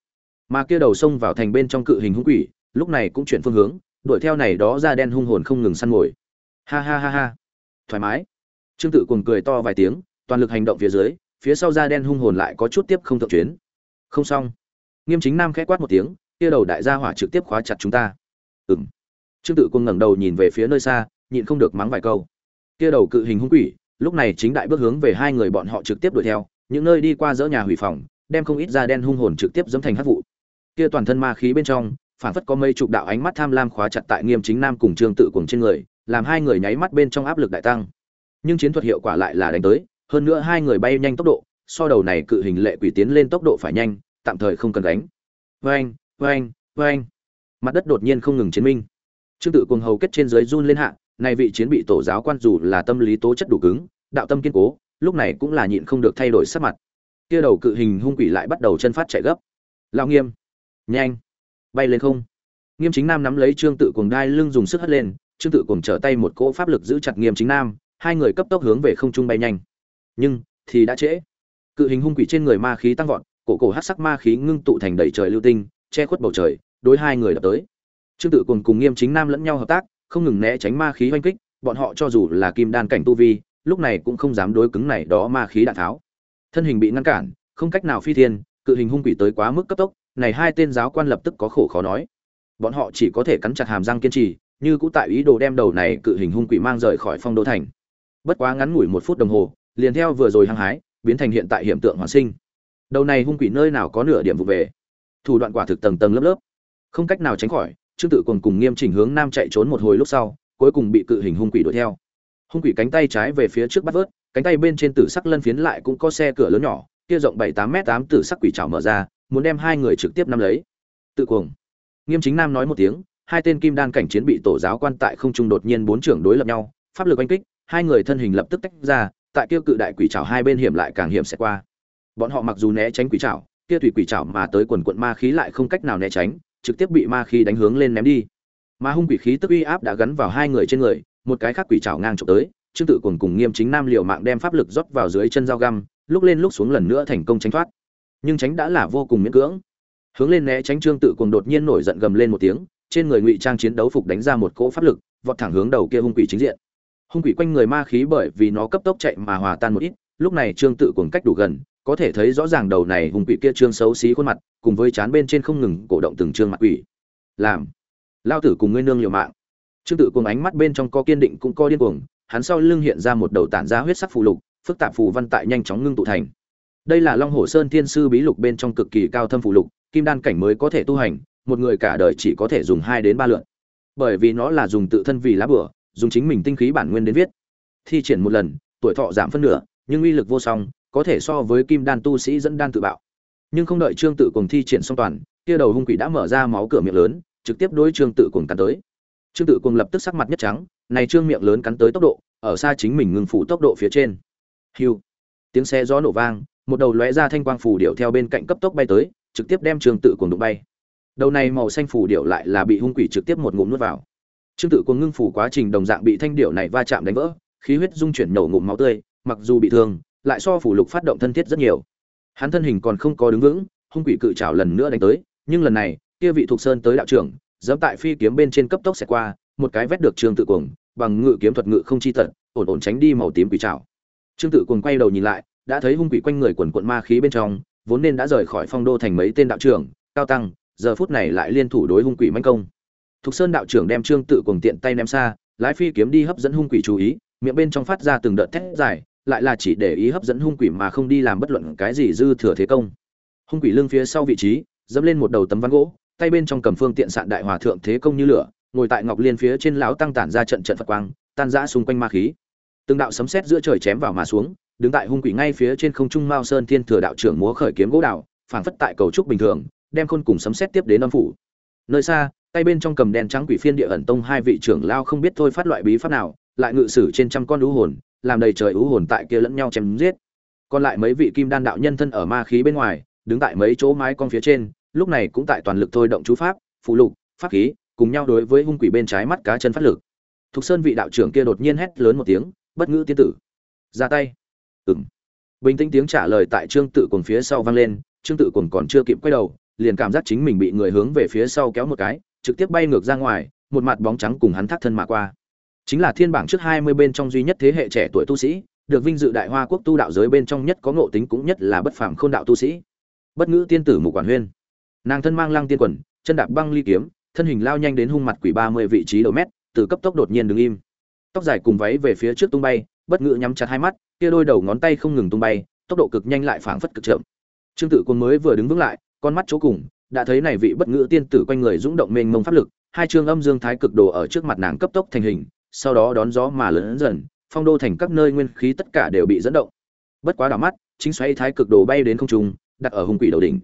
Mà kia đầu sông vào thành bên trong cự hình hung quỷ, lúc này cũng chuyển phương hướng, đuổi theo này đó ra đen hung hồn không ngừng săn mồi. Ha ha ha ha. Thoải mái. Trương tự cuồng cười to vài tiếng, toàn lực hành động phía dưới, phía sau da đen hung hồn lại có chút tiếp không thượng chuyến. Không xong. Nghiêm Chính Nam khẽ quát một tiếng, kia đầu đại gia hỏa trực tiếp khóa chặt chúng ta. Ừm. Trương tự cuồng ngẩng đầu nhìn về phía nơi xa, nhịn không được mắng vài câu. Kia đầu cự hình hung quỷ, lúc này chính đại bước hướng về hai người bọn họ trực tiếp đuổi theo, những nơi đi qua dỡ nhà hủy phòng, đem không ít da đen hung hồn trực tiếp dẫm thành hắc vụ. Kia toàn thân ma khí bên trong, phản phất có mây chụp đạo ánh mắt tham lam khóa chặt tại Nghiêm Chính Nam cùng Trương Tự Cuồng trên người, làm hai người nháy mắt bên trong áp lực đại tăng. Nhưng chiến thuật hiệu quả lại là đánh tới, hơn nữa hai người bay nhanh tốc độ, so đầu này cự hình lệ quỷ tiến lên tốc độ phải nhanh, tạm thời không cần đánh. Oeng, oeng, oeng. Mặt đất đột nhiên không ngừng chiến minh. Trương Tự Cuồng hầu kết trên dưới run lên hạ, này vị chiến bị tổ giáo quan dù là tâm lý tố chất đủ cứng, đạo tâm kiên cố, lúc này cũng là nhịn không được thay đổi sắc mặt. Kia đầu cự hình hung quỷ lại bắt đầu chân phát chạy gấp. Lão Nghiêm, nhanh, bay lên không. Nghiêm Chính Nam nắm lấy Trương Tự Cuồng đai lưng dùng sức hất lên, Trương Tự Cuồng trở tay một cỗ pháp lực giữ chặt Nghiêm Chính Nam, hai người cấp tốc hướng về không trung bay nhanh. Nhưng, thì đã trễ. Cự hình hung quỷ trên người ma khí tăng vọt, cổ cổ hắc sắc ma khí ngưng tụ thành đầy trời lưu tinh, che khuất bầu trời, đối hai người đập tới. Trương Tự cùng cùng Nghiêm Chính Nam lẫn nhau hợp tác, không ngừng né tránh ma khí hoành kích, bọn họ cho dù là kim đan cảnh tu vi, lúc này cũng không dám đối cứng này đó ma khí đạn tháo. Thân hình bị ngăn cản, không cách nào phi thiên, cự hình hung quỷ tới quá mức cấp tốc, này hai tên giáo quan lập tức có khổ khó nói. Bọn họ chỉ có thể cắn chặt hàm răng kiên trì, như cũ tại ý đồ đem đầu này cự hình hung quỷ mang rời khỏi phong đô thành. Bất quá ngắn ngủi một phút đồng hồ, liền theo vừa rồi hăng hái, biến thành hiện tại hiện tượng hoàn sinh. Đầu này hung quỷ nơi nào có nửa điểm vụ về. Thủ đoạn quả thực tầng tầng lớp lớp, không cách nào tránh khỏi, Trương Tự Cuồng cùng Nghiêm Chỉnh hướng nam chạy trốn một hồi lúc sau, cuối cùng bị cự hình hung quỷ đuổi theo. Hung quỷ cánh tay trái về phía trước bắt vớt, cánh tay bên trên tử sắc lân phiến lại cũng có xe cửa lớn nhỏ, kia rộng 7-8 mét tám tử sắc quỷ trào mở ra, muốn đem hai người trực tiếp nắm lấy. Tự Cuồng. Nghiêm Chính Nam nói một tiếng, hai tên kim đan cảnh chiến bị tổ giáo quan tại không trung đột nhiên bốn trưởng đối lập nhau, pháp lực oanh kích, hai người thân hình lập tức tách ra, tại kia cự đại quỷ trảo hai bên hiểm lại càng hiểm sẽ qua. Bọn họ mặc dù né tránh quỷ trảo, kia thủy quỷ trảo mà tới quần quần ma khí lại không cách nào né tránh, trực tiếp bị ma khí đánh hướng lên ném đi. Ma hung quỷ khí tức uy áp đã gắn vào hai người trên người, một cái khác quỷ trảo ngang chụp tới, Trương Tự Cuồng cùng Nghiêm Chính Nam liều mạng đem pháp lực rót vào dưới chân dao găm, lúc lên lúc xuống lần nữa thành công tránh thoát. Nhưng tránh đã là vô cùng miễn cưỡng. Hướng lên né tránh Trương Tự Cuồng đột nhiên nổi giận gầm lên một tiếng, trên người ngụy trang chiến đấu phục đánh ra một cỗ pháp lực, vọt thẳng hướng đầu kia hung quỷ chính diện. Hung quỷ quanh người ma khí bởi vì nó cấp tốc chạy mà hòa tan một ít, lúc này Trương Tự Cuồng cách đủ gần, có thể thấy rõ ràng đầu này hung quỷ kia trương xấu xí khuôn mặt, cùng với chán bên trên không ngừng cổ động từng trương mặt quỷ. Làm, lao tử cùng ngươi nương liều mạng. Trương Tự Cuồng ánh mắt bên trong có kiên định cũng có điên cuồng, hắn sau lưng hiện ra một đầu tản ra huyết sắc phù lục, phức tạp phù văn tại nhanh chóng ngưng tụ thành. Đây là Long Hổ Sơn Thiên sư bí lục bên trong cực kỳ cao thâm phù lục, kim đan cảnh mới có thể tu hành, một người cả đời chỉ có thể dùng hai đến ba lượt. Bởi vì nó là dùng tự thân vì lá bửa dùng chính mình tinh khí bản nguyên đến viết. Thi triển một lần, tuổi thọ giảm phân nửa, nhưng uy lực vô song, có thể so với kim đan tu sĩ dẫn đan tự bạo. Nhưng không đợi Trương Tự cùng thi triển xong toàn, kia đầu hung quỷ đã mở ra máu cửa miệng lớn, trực tiếp đối Trương Tự cùng cắn tới. Trương Tự cùng lập tức sắc mặt nhất trắng, này trương miệng lớn cắn tới tốc độ, ở xa chính mình ngừng phủ tốc độ phía trên. Hưu. Tiếng xe gió nổ vang, một đầu lóe ra thanh quang phù điệu theo bên cạnh cấp tốc bay tới, trực tiếp đem Trương Tự cùng đụng bay. Đầu này màu xanh phù điệu lại là bị hung quỷ trực tiếp một ngụm nuốt vào. Trương Tự cùng ngưng phủ quá trình đồng dạng bị thanh điệu này va chạm đánh vỡ, khí huyết dung chuyển nổ ngụm máu tươi, mặc dù bị thương, lại so phủ lục phát động thân thiết rất nhiều. Hắn thân hình còn không có đứng vững, hung quỷ cự trảo lần nữa đánh tới, nhưng lần này, kia vị thuộc sơn tới đạo trưởng, dẫm tại phi kiếm bên trên cấp tốc sẽ qua, một cái vét được Trương Tự Cuồng, bằng ngự kiếm thuật ngự không chi tận, ổn ổn tránh đi màu tím quỷ trảo. Trương Tự Cuồng quay đầu nhìn lại, đã thấy hung quỷ quanh người quần quần ma khí bên trong, vốn nên đã rời khỏi phong đô thành mấy tên đạo trưởng, cao tăng, giờ phút này lại liên thủ đối hung quỷ mãnh công. Thục Sơn đạo trưởng đem Trương Tự Cuồng tiện tay ném xa, lái phi kiếm đi hấp dẫn hung quỷ chú ý, miệng bên trong phát ra từng đợt thét dài, lại là chỉ để ý hấp dẫn hung quỷ mà không đi làm bất luận cái gì dư thừa thế công. Hung quỷ lưng phía sau vị trí, dẫm lên một đầu tấm ván gỗ, tay bên trong cầm phương tiện sạn đại hòa thượng thế công như lửa, ngồi tại ngọc liên phía trên lão tăng tản ra trận trận phật quang, tan rã xung quanh ma khí. Từng đạo sấm sét giữa trời chém vào mà xuống, đứng tại hung quỷ ngay phía trên không trung Mao Sơn Thiên Thừa đạo trưởng múa khởi kiếm gỗ đào, phảng phất tại cầu trúc bình thường, đem khôn cùng sấm sét tiếp đến âm phủ. Nơi xa, tay bên trong cầm đèn trắng quỷ phiên địa ẩn tông hai vị trưởng lao không biết thôi phát loại bí pháp nào, lại ngự sử trên trăm con lũ hồn, làm đầy trời ú hồn tại kia lẫn nhau chém giết. Còn lại mấy vị kim đan đạo nhân thân ở ma khí bên ngoài, đứng tại mấy chỗ mái con phía trên lúc này cũng tại toàn lực thôi động chú pháp phụ lục pháp khí cùng nhau đối với hung quỷ bên trái mắt cá chân phát lực. Thục sơn vị đạo trưởng kia đột nhiên hét lớn một tiếng bất ngữ tiên tử! Ra tay! Ừng bình tĩnh tiếng trả lời tại trương tự cùng phía sau vang lên trương tự cùng còn chưa kịp quay đầu liền cảm giác chính mình bị người hướng về phía sau kéo một cái trực tiếp bay ngược ra ngoài, một mặt bóng trắng cùng hắn thắt thân mà qua. Chính là thiên bảng trước hai mươi bên trong duy nhất thế hệ trẻ tuổi tu sĩ, được vinh dự đại hoa quốc tu đạo giới bên trong nhất có ngộ tính cũng nhất là bất phàm khôn đạo tu sĩ. Bất ngữ tiên tử mục quản huyên. Nàng thân mang lăng tiên quần, chân đạp băng ly kiếm, thân hình lao nhanh đến hung mặt quỷ ba mươi vị trí đầu mét, từ cấp tốc đột nhiên đứng im. Tóc dài cùng váy về phía trước tung bay, bất ngữ nhắm chặt hai mắt, kia đôi đầu ngón tay không ngừng tung bay, tốc độ cực nhanh lại phảng phất cực chậm. Trương tự quân mới vừa đứng vững lại, con mắt chỗ cùng đã thấy này vị bất ngữ tiên tử quanh người dũng động mênh mông pháp lực, hai chương âm dương thái cực đồ ở trước mặt nàng cấp tốc thành hình, sau đó đón gió mà lớn dần, phong đô thành các nơi nguyên khí tất cả đều bị dẫn động. Bất quá đảo mắt, chính xoay thái cực đồ bay đến không trung, đặt ở hung quỷ đầu đỉnh.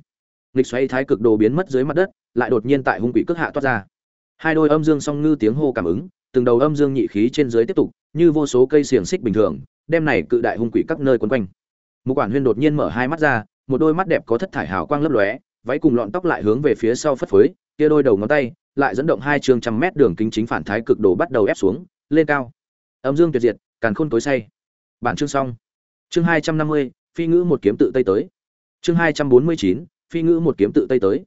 Nghịch xoay thái cực đồ biến mất dưới mặt đất, lại đột nhiên tại hung quỷ cước hạ toát ra. Hai đôi âm dương song ngư tiếng hô cảm ứng, từng đầu âm dương nhị khí trên dưới tiếp tục, như vô số cây xiềng xích bình thường, đem này cự đại hung quỷ các nơi quấn quanh. Mục quản huyên đột nhiên mở hai mắt ra, một đôi mắt đẹp có thất thải hào quang lấp lóe váy cùng lọn tóc lại hướng về phía sau phất phới, kia đôi đầu ngón tay lại dẫn động hai trường trăm mét đường kính chính phản thái cực đồ bắt đầu ép xuống, lên cao. Âm dương tuyệt diệt, càn khôn tối say. Bản chương xong. Chương hai trăm năm mươi, phi ngữ một kiếm tự tây tới. Chương hai trăm bốn mươi chín, phi ngữ một kiếm tự tây tới.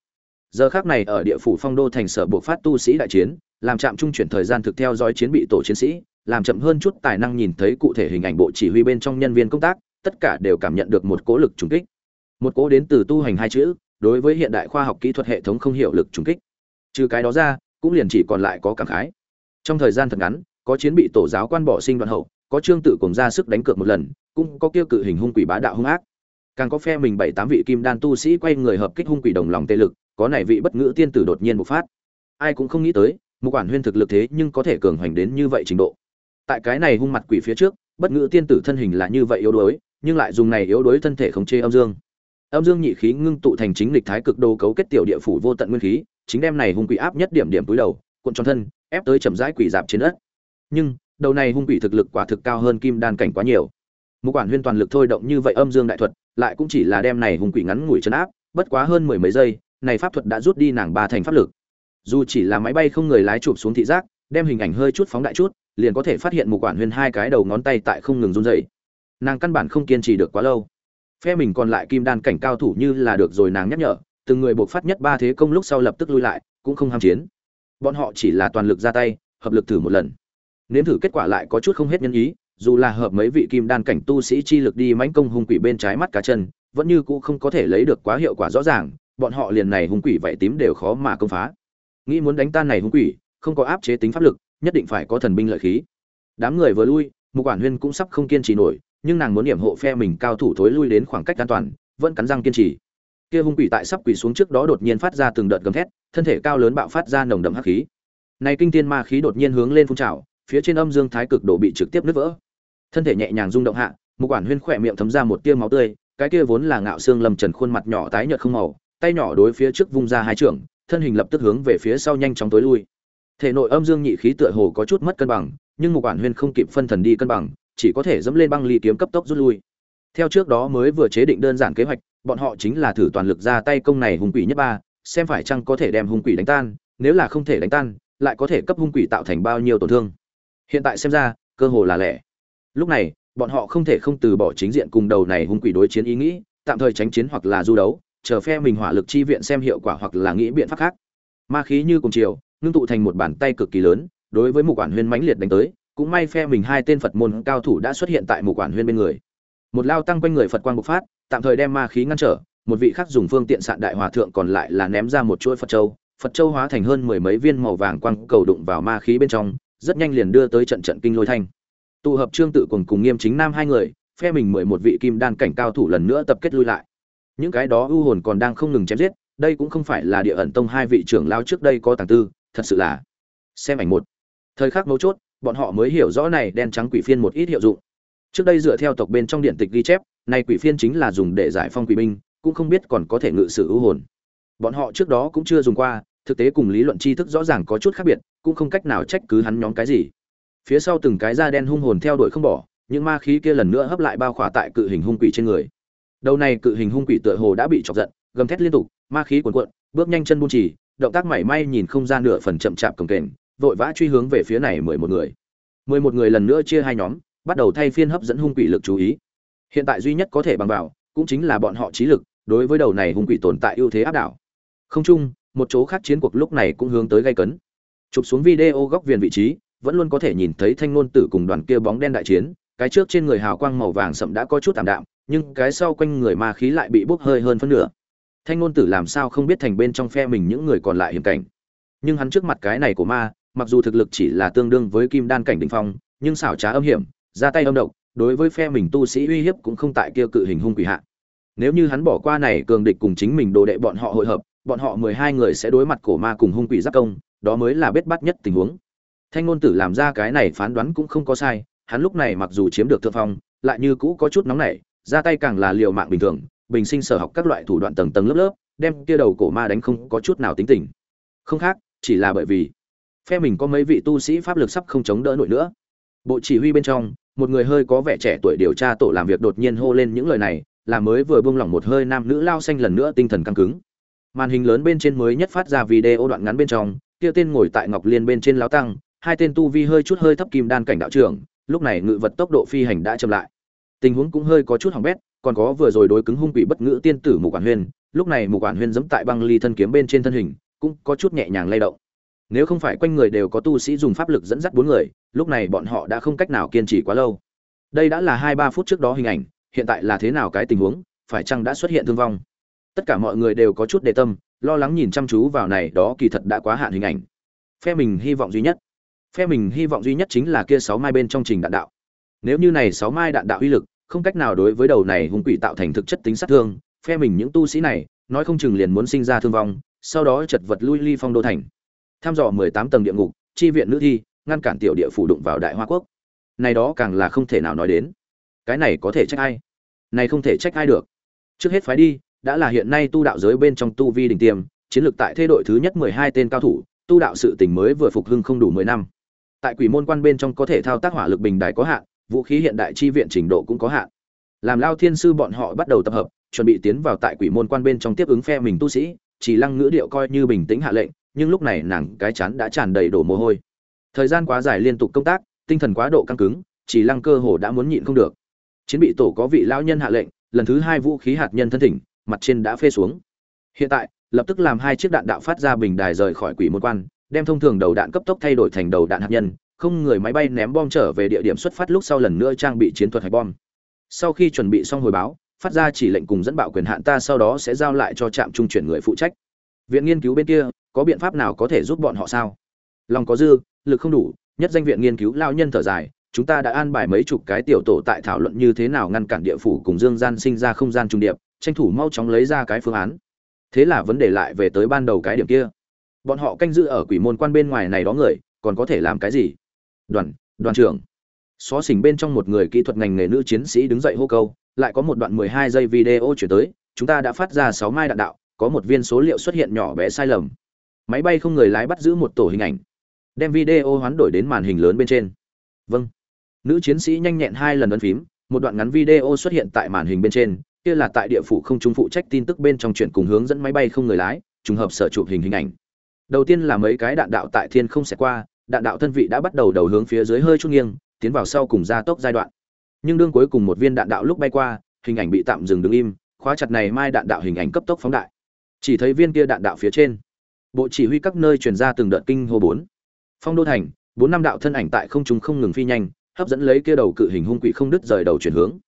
Giờ khác này ở địa phủ phong đô thành sở buộc phát tu sĩ đại chiến, làm chạm trung chuyển thời gian thực theo dõi chiến bị tổ chiến sĩ, làm chậm hơn chút tài năng nhìn thấy cụ thể hình ảnh bộ chỉ huy bên trong nhân viên công tác, tất cả đều cảm nhận được một cố lực trùng kích. Một cố đến từ tu hành hai chữ đối với hiện đại khoa học kỹ thuật hệ thống không hiểu lực trùng kích. Trừ cái đó ra, cũng liền chỉ còn lại có cảm khái. Trong thời gian thật ngắn, có chiến bị tổ giáo quan bỏ sinh đoạn hậu, có trương tự cùng ra sức đánh cược một lần, cũng có kêu cự hình hung quỷ bá đạo hung ác. Càng có phe mình bảy tám vị kim đan tu sĩ quay người hợp kích hung quỷ đồng lòng tê lực, có này vị bất ngữ tiên tử đột nhiên bộc phát. Ai cũng không nghĩ tới, một quản huyên thực lực thế nhưng có thể cường hoành đến như vậy trình độ. Tại cái này hung mặt quỷ phía trước, bất ngữ tiên tử thân hình là như vậy yếu đuối, nhưng lại dùng này yếu đuối thân thể khống chế âm dương âm dương nhị khí ngưng tụ thành chính lịch thái cực đồ cấu kết tiểu địa phủ vô tận nguyên khí, chính đem này hung quỷ áp nhất điểm điểm túi đầu, cuộn tròn thân, ép tới chậm rãi quỷ dạp trên đất. Nhưng, đầu này hung quỷ thực lực quả thực cao hơn kim đan cảnh quá nhiều. Một quản huyên toàn lực thôi động như vậy âm dương đại thuật, lại cũng chỉ là đem này hung quỷ ngắn ngủi chấn áp, bất quá hơn mười mấy giây, này pháp thuật đã rút đi nàng ba thành pháp lực. Dù chỉ là máy bay không người lái chụp xuống thị giác, đem hình ảnh hơi chút phóng đại chút, liền có thể phát hiện một quản huyên hai cái đầu ngón tay tại không ngừng run dày nàng căn bản không kiên trì được quá lâu phe mình còn lại kim đan cảnh cao thủ như là được rồi nàng nhắc nhở, từng người buộc phát nhất ba thế công lúc sau lập tức lui lại, cũng không ham chiến. Bọn họ chỉ là toàn lực ra tay, hợp lực thử một lần. Nếm thử kết quả lại có chút không hết nhân ý, dù là hợp mấy vị kim đan cảnh tu sĩ chi lực đi mãnh công hung quỷ bên trái mắt cá chân, vẫn như cũ không có thể lấy được quá hiệu quả rõ ràng, bọn họ liền này hung quỷ vậy tím đều khó mà công phá. Nghĩ muốn đánh tan này hung quỷ, không có áp chế tính pháp lực, nhất định phải có thần binh lợi khí. Đám người vừa lui, mục quản huyên cũng sắp không kiên trì nổi nhưng nàng muốn điểm hộ phe mình cao thủ thối lui đến khoảng cách an toàn, vẫn cắn răng kiên trì. Kia hung quỷ tại sắp quỷ xuống trước đó đột nhiên phát ra từng đợt gầm thét, thân thể cao lớn bạo phát ra nồng đậm hắc khí. Này kinh thiên ma khí đột nhiên hướng lên phun trào, phía trên âm dương thái cực độ bị trực tiếp nứt vỡ. Thân thể nhẹ nhàng rung động hạ một quản huyên khỏe miệng thấm ra một tia máu tươi, cái kia vốn là ngạo xương lầm trần khuôn mặt nhỏ tái nhợt không màu, tay nhỏ đối phía trước vung ra hai trưởng thân hình lập tức hướng về phía sau nhanh chóng tối lui. Thể nội âm dương nhị khí tựa hồ có chút mất cân bằng, nhưng một quản huyên không kịp phân thần đi cân bằng chỉ có thể dẫm lên băng ly kiếm cấp tốc rút lui. Theo trước đó mới vừa chế định đơn giản kế hoạch, bọn họ chính là thử toàn lực ra tay công này hung quỷ nhất ba, xem phải chăng có thể đem hung quỷ đánh tan, nếu là không thể đánh tan, lại có thể cấp hung quỷ tạo thành bao nhiêu tổn thương. Hiện tại xem ra, cơ hồ là lẻ lúc này, bọn họ không thể không từ bỏ chính diện cùng đầu này hung quỷ đối chiến ý nghĩ, tạm thời tránh chiến hoặc là du đấu, chờ phe mình hỏa lực chi viện xem hiệu quả hoặc là nghĩ biện pháp khác. Ma khí như cùng chiều, ngưng tụ thành một bàn tay cực kỳ lớn, đối với một quản huyên mãnh liệt đánh tới cũng may phe mình hai tên phật môn cao thủ đã xuất hiện tại một quản huyên bên người. Một lao tăng quanh người phật quang bộc phát, tạm thời đem ma khí ngăn trở, một vị khác dùng phương tiện sạn đại hòa thượng còn lại là ném ra một chuỗi phật châu. Phật châu hóa thành hơn mười mấy viên màu vàng quang cầu đụng vào ma khí bên trong, rất nhanh liền đưa tới trận trận kinh lôi thanh. Tụ hợp trương tự cùng cùng nghiêm chính nam hai người, phe mình mười một vị kim đan cảnh cao thủ lần nữa tập kết lui lại. Những cái đó ưu hồn còn đang không ngừng chém giết, đây cũng không phải là địa ẩn tông hai vị trưởng lao trước đây có tàng tư, thật sự là. Xem ảnh một. Thời khắc mấu chốt bọn họ mới hiểu rõ này đen trắng quỷ phiên một ít hiệu dụng. Trước đây dựa theo tộc bên trong điện tịch ghi chép, này quỷ phiên chính là dùng để giải phong quỷ binh, cũng không biết còn có thể ngự sử ưu hồn. Bọn họ trước đó cũng chưa dùng qua, thực tế cùng lý luận tri thức rõ ràng có chút khác biệt, cũng không cách nào trách cứ hắn nhóm cái gì. Phía sau từng cái da đen hung hồn theo đuổi không bỏ, những ma khí kia lần nữa hấp lại bao khỏa tại cự hình hung quỷ trên người. Đầu này cự hình hung quỷ tựa hồ đã bị chọc giận, gầm thét liên tục, ma khí cuồn cuộn, bước nhanh chân buôn chỉ động tác mảy may nhìn không ra nửa phần chậm chạp cồng kềnh vội vã truy hướng về phía này mười một người. Mười một người lần nữa chia hai nhóm, bắt đầu thay phiên hấp dẫn hung quỷ lực chú ý. Hiện tại duy nhất có thể bằng vào, cũng chính là bọn họ trí lực, đối với đầu này hung quỷ tồn tại ưu thế áp đảo. Không chung, một chỗ khác chiến cuộc lúc này cũng hướng tới gây cấn. Chụp xuống video góc viền vị trí, vẫn luôn có thể nhìn thấy thanh ngôn tử cùng đoàn kia bóng đen đại chiến, cái trước trên người hào quang màu vàng sậm đã có chút tạm đạm, nhưng cái sau quanh người ma khí lại bị bốc hơi hơn phân nửa. Thanh ngôn tử làm sao không biết thành bên trong phe mình những người còn lại hiểm cảnh. Nhưng hắn trước mặt cái này của ma mặc dù thực lực chỉ là tương đương với kim đan cảnh đỉnh phong, nhưng xảo trá âm hiểm, ra tay âm độc, đối với phe mình tu sĩ uy hiếp cũng không tại kia cự hình hung quỷ hạ. Nếu như hắn bỏ qua này cường địch cùng chính mình đồ đệ bọn họ hội hợp, bọn họ mười hai người sẽ đối mặt cổ ma cùng hung quỷ giáp công, đó mới là bết bắt nhất tình huống. Thanh ngôn tử làm ra cái này phán đoán cũng không có sai, hắn lúc này mặc dù chiếm được thượng phong, lại như cũ có chút nóng nảy, ra tay càng là liều mạng bình thường, bình sinh sở học các loại thủ đoạn tầng tầng lớp lớp, đem kia đầu cổ ma đánh không có chút nào tính tình. Không khác, chỉ là bởi vì phe mình có mấy vị tu sĩ pháp lực sắp không chống đỡ nổi nữa. Bộ chỉ huy bên trong, một người hơi có vẻ trẻ tuổi điều tra tổ làm việc đột nhiên hô lên những lời này, là mới vừa buông lỏng một hơi nam nữ lao xanh lần nữa tinh thần căng cứng. Màn hình lớn bên trên mới nhất phát ra video đoạn ngắn bên trong, kia tên ngồi tại ngọc liên bên trên lão tăng, hai tên tu vi hơi chút hơi thấp kim đan cảnh đạo trưởng, lúc này ngự vật tốc độ phi hành đã chậm lại. Tình huống cũng hơi có chút hỏng bét, còn có vừa rồi đối cứng hung quỷ bất ngữ tiên tử mục quản huyên, lúc này mục quản huyên giẫm tại băng ly thân kiếm bên trên thân hình, cũng có chút nhẹ nhàng lay động nếu không phải quanh người đều có tu sĩ dùng pháp lực dẫn dắt bốn người, lúc này bọn họ đã không cách nào kiên trì quá lâu. Đây đã là hai ba phút trước đó hình ảnh, hiện tại là thế nào cái tình huống, phải chăng đã xuất hiện thương vong? Tất cả mọi người đều có chút đề tâm, lo lắng nhìn chăm chú vào này, đó kỳ thật đã quá hạn hình ảnh. Phe mình hy vọng duy nhất. Phe mình hy vọng duy nhất chính là kia sáu mai bên trong trình đạn đạo. Nếu như này sáu mai đạn đạo uy lực, không cách nào đối với đầu này hung quỷ tạo thành thực chất tính sát thương, phe mình những tu sĩ này, nói không chừng liền muốn sinh ra thương vong, sau đó chật vật lui ly phong đô thành tham dò mười tám tầng địa ngục, chi viện nữ thi, ngăn cản tiểu địa phủ đụng vào đại hoa quốc. Này đó càng là không thể nào nói đến. Cái này có thể trách ai? Này không thể trách ai được. Trước hết phái đi, đã là hiện nay tu đạo giới bên trong tu vi đỉnh tiêm, chiến lược tại thế đội thứ nhất mười hai tên cao thủ, tu đạo sự tình mới vừa phục hưng không đủ mười năm. Tại quỷ môn quan bên trong có thể thao tác hỏa lực bình đài có hạn, vũ khí hiện đại chi viện trình độ cũng có hạn. Làm lao thiên sư bọn họ bắt đầu tập hợp, chuẩn bị tiến vào tại quỷ môn quan bên trong tiếp ứng phe mình tu sĩ, chỉ lăng ngữ điệu coi như bình tĩnh hạ lệnh nhưng lúc này nàng cái chán đã tràn đầy đổ mồ hôi. Thời gian quá dài liên tục công tác, tinh thần quá độ căng cứng, chỉ lăng cơ hồ đã muốn nhịn không được. Chiến bị tổ có vị lão nhân hạ lệnh, lần thứ hai vũ khí hạt nhân thân thỉnh, mặt trên đã phê xuống. Hiện tại, lập tức làm hai chiếc đạn đạo phát ra bình đài rời khỏi quỷ môn quan, đem thông thường đầu đạn cấp tốc thay đổi thành đầu đạn hạt nhân, không người máy bay ném bom trở về địa điểm xuất phát lúc sau lần nữa trang bị chiến thuật hạch bom. Sau khi chuẩn bị xong hồi báo, phát ra chỉ lệnh cùng dẫn bạo quyền hạn ta sau đó sẽ giao lại cho trạm trung chuyển người phụ trách. Viện nghiên cứu bên kia có biện pháp nào có thể giúp bọn họ sao? Lòng có dư, lực không đủ, nhất danh viện nghiên cứu lao nhân thở dài, chúng ta đã an bài mấy chục cái tiểu tổ tại thảo luận như thế nào ngăn cản địa phủ cùng dương gian sinh ra không gian trung điệp, tranh thủ mau chóng lấy ra cái phương án. Thế là vấn đề lại về tới ban đầu cái điểm kia. Bọn họ canh giữ ở quỷ môn quan bên ngoài này đó người, còn có thể làm cái gì? Đoàn đoàn trưởng. Xó xỉnh bên trong một người kỹ thuật ngành nghề nữ chiến sĩ đứng dậy hô câu, lại có một đoạn mười hai giây video chuyển tới, chúng ta đã phát ra sáu mai đạn đạo, có một viên số liệu xuất hiện nhỏ bé sai lầm máy bay không người lái bắt giữ một tổ hình ảnh, đem video hoán đổi đến màn hình lớn bên trên. Vâng. Nữ chiến sĩ nhanh nhẹn hai lần ấn phím, một đoạn ngắn video xuất hiện tại màn hình bên trên, kia là tại địa phủ không trung phụ trách tin tức bên trong chuyện cùng hướng dẫn máy bay không người lái, trùng hợp sở chụp hình hình ảnh. Đầu tiên là mấy cái đạn đạo tại thiên không sẽ qua, đạn đạo thân vị đã bắt đầu đầu hướng phía dưới hơi chút nghiêng, tiến vào sau cùng gia tốc giai đoạn. Nhưng đương cuối cùng một viên đạn đạo lúc bay qua, hình ảnh bị tạm dừng đứng im, khóa chặt này mai đạn đạo hình ảnh cấp tốc phóng đại. Chỉ thấy viên kia đạn đạo phía trên bộ chỉ huy các nơi truyền ra từng đợt kinh hô bốn. Phong đô thành, bốn năm đạo thân ảnh tại không trung không ngừng phi nhanh, hấp dẫn lấy kia đầu cự hình hung quỷ không đứt rời đầu chuyển hướng.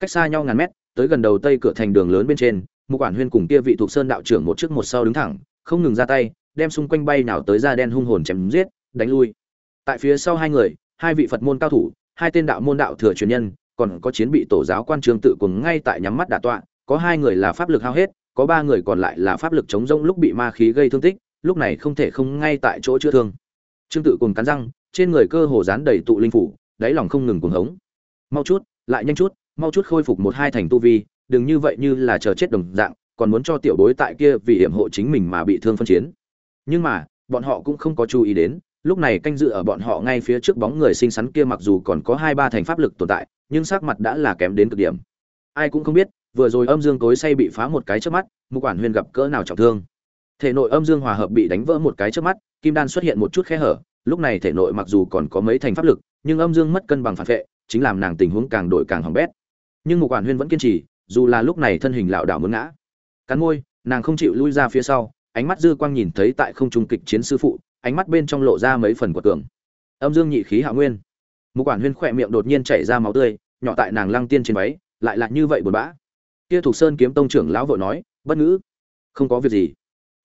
Cách xa nhau ngàn mét, tới gần đầu tây cửa thành đường lớn bên trên một quản huyên cùng kia vị thuộc sơn đạo trưởng một trước một sau đứng thẳng, không ngừng ra tay, đem xung quanh bay nào tới da đen hung hồn chém giết, đánh lui. Tại phía sau hai người, hai vị phật môn cao thủ, hai tên đạo môn đạo thừa truyền nhân, còn có chiến bị tổ giáo quan trường tự cùng ngay tại nhắm mắt đả tọa, có hai người là pháp lực hao hết, có ba người còn lại là pháp lực chống rỗng lúc bị ma khí gây thương tích lúc này không thể không ngay tại chỗ chữa thương. Trương tự cùng cắn răng, trên người cơ hồ dán đầy tụ linh phủ, đáy lòng không ngừng cuồng hống. Mau chút, lại nhanh chút, mau chút khôi phục một hai thành tu vi, đừng như vậy như là chờ chết đồng dạng, còn muốn cho tiểu bối tại kia vì hiểm hộ chính mình mà bị thương phân chiến. Nhưng mà, bọn họ cũng không có chú ý đến, lúc này canh dự ở bọn họ ngay phía trước bóng người xinh xắn kia mặc dù còn có hai ba thành pháp lực tồn tại, nhưng sắc mặt đã là kém đến cực điểm. Ai cũng không biết, vừa rồi âm dương tối say bị phá một cái trước mắt, mục quản huyền gặp cỡ nào trọng thương thể nội âm dương hòa hợp bị đánh vỡ một cái trước mắt, kim đan xuất hiện một chút khe hở, lúc này thể nội mặc dù còn có mấy thành pháp lực, nhưng âm dương mất cân bằng phản vệ, chính làm nàng tình huống càng đổi càng hỏng bét. Nhưng một quản huyên vẫn kiên trì, dù là lúc này thân hình lảo đảo muốn ngã. Cắn môi, nàng không chịu lui ra phía sau, ánh mắt dư quang nhìn thấy tại không trung kịch chiến sư phụ, ánh mắt bên trong lộ ra mấy phần của tường âm dương nhị khí hạ nguyên. Một quản huyên khỏe miệng đột nhiên chảy ra máu tươi, nhỏ tại nàng lăng tiên trên váy, lại là như vậy buồn bã. Kia thủ sơn kiếm tông trưởng lão vội nói, bất ngữ, không có việc gì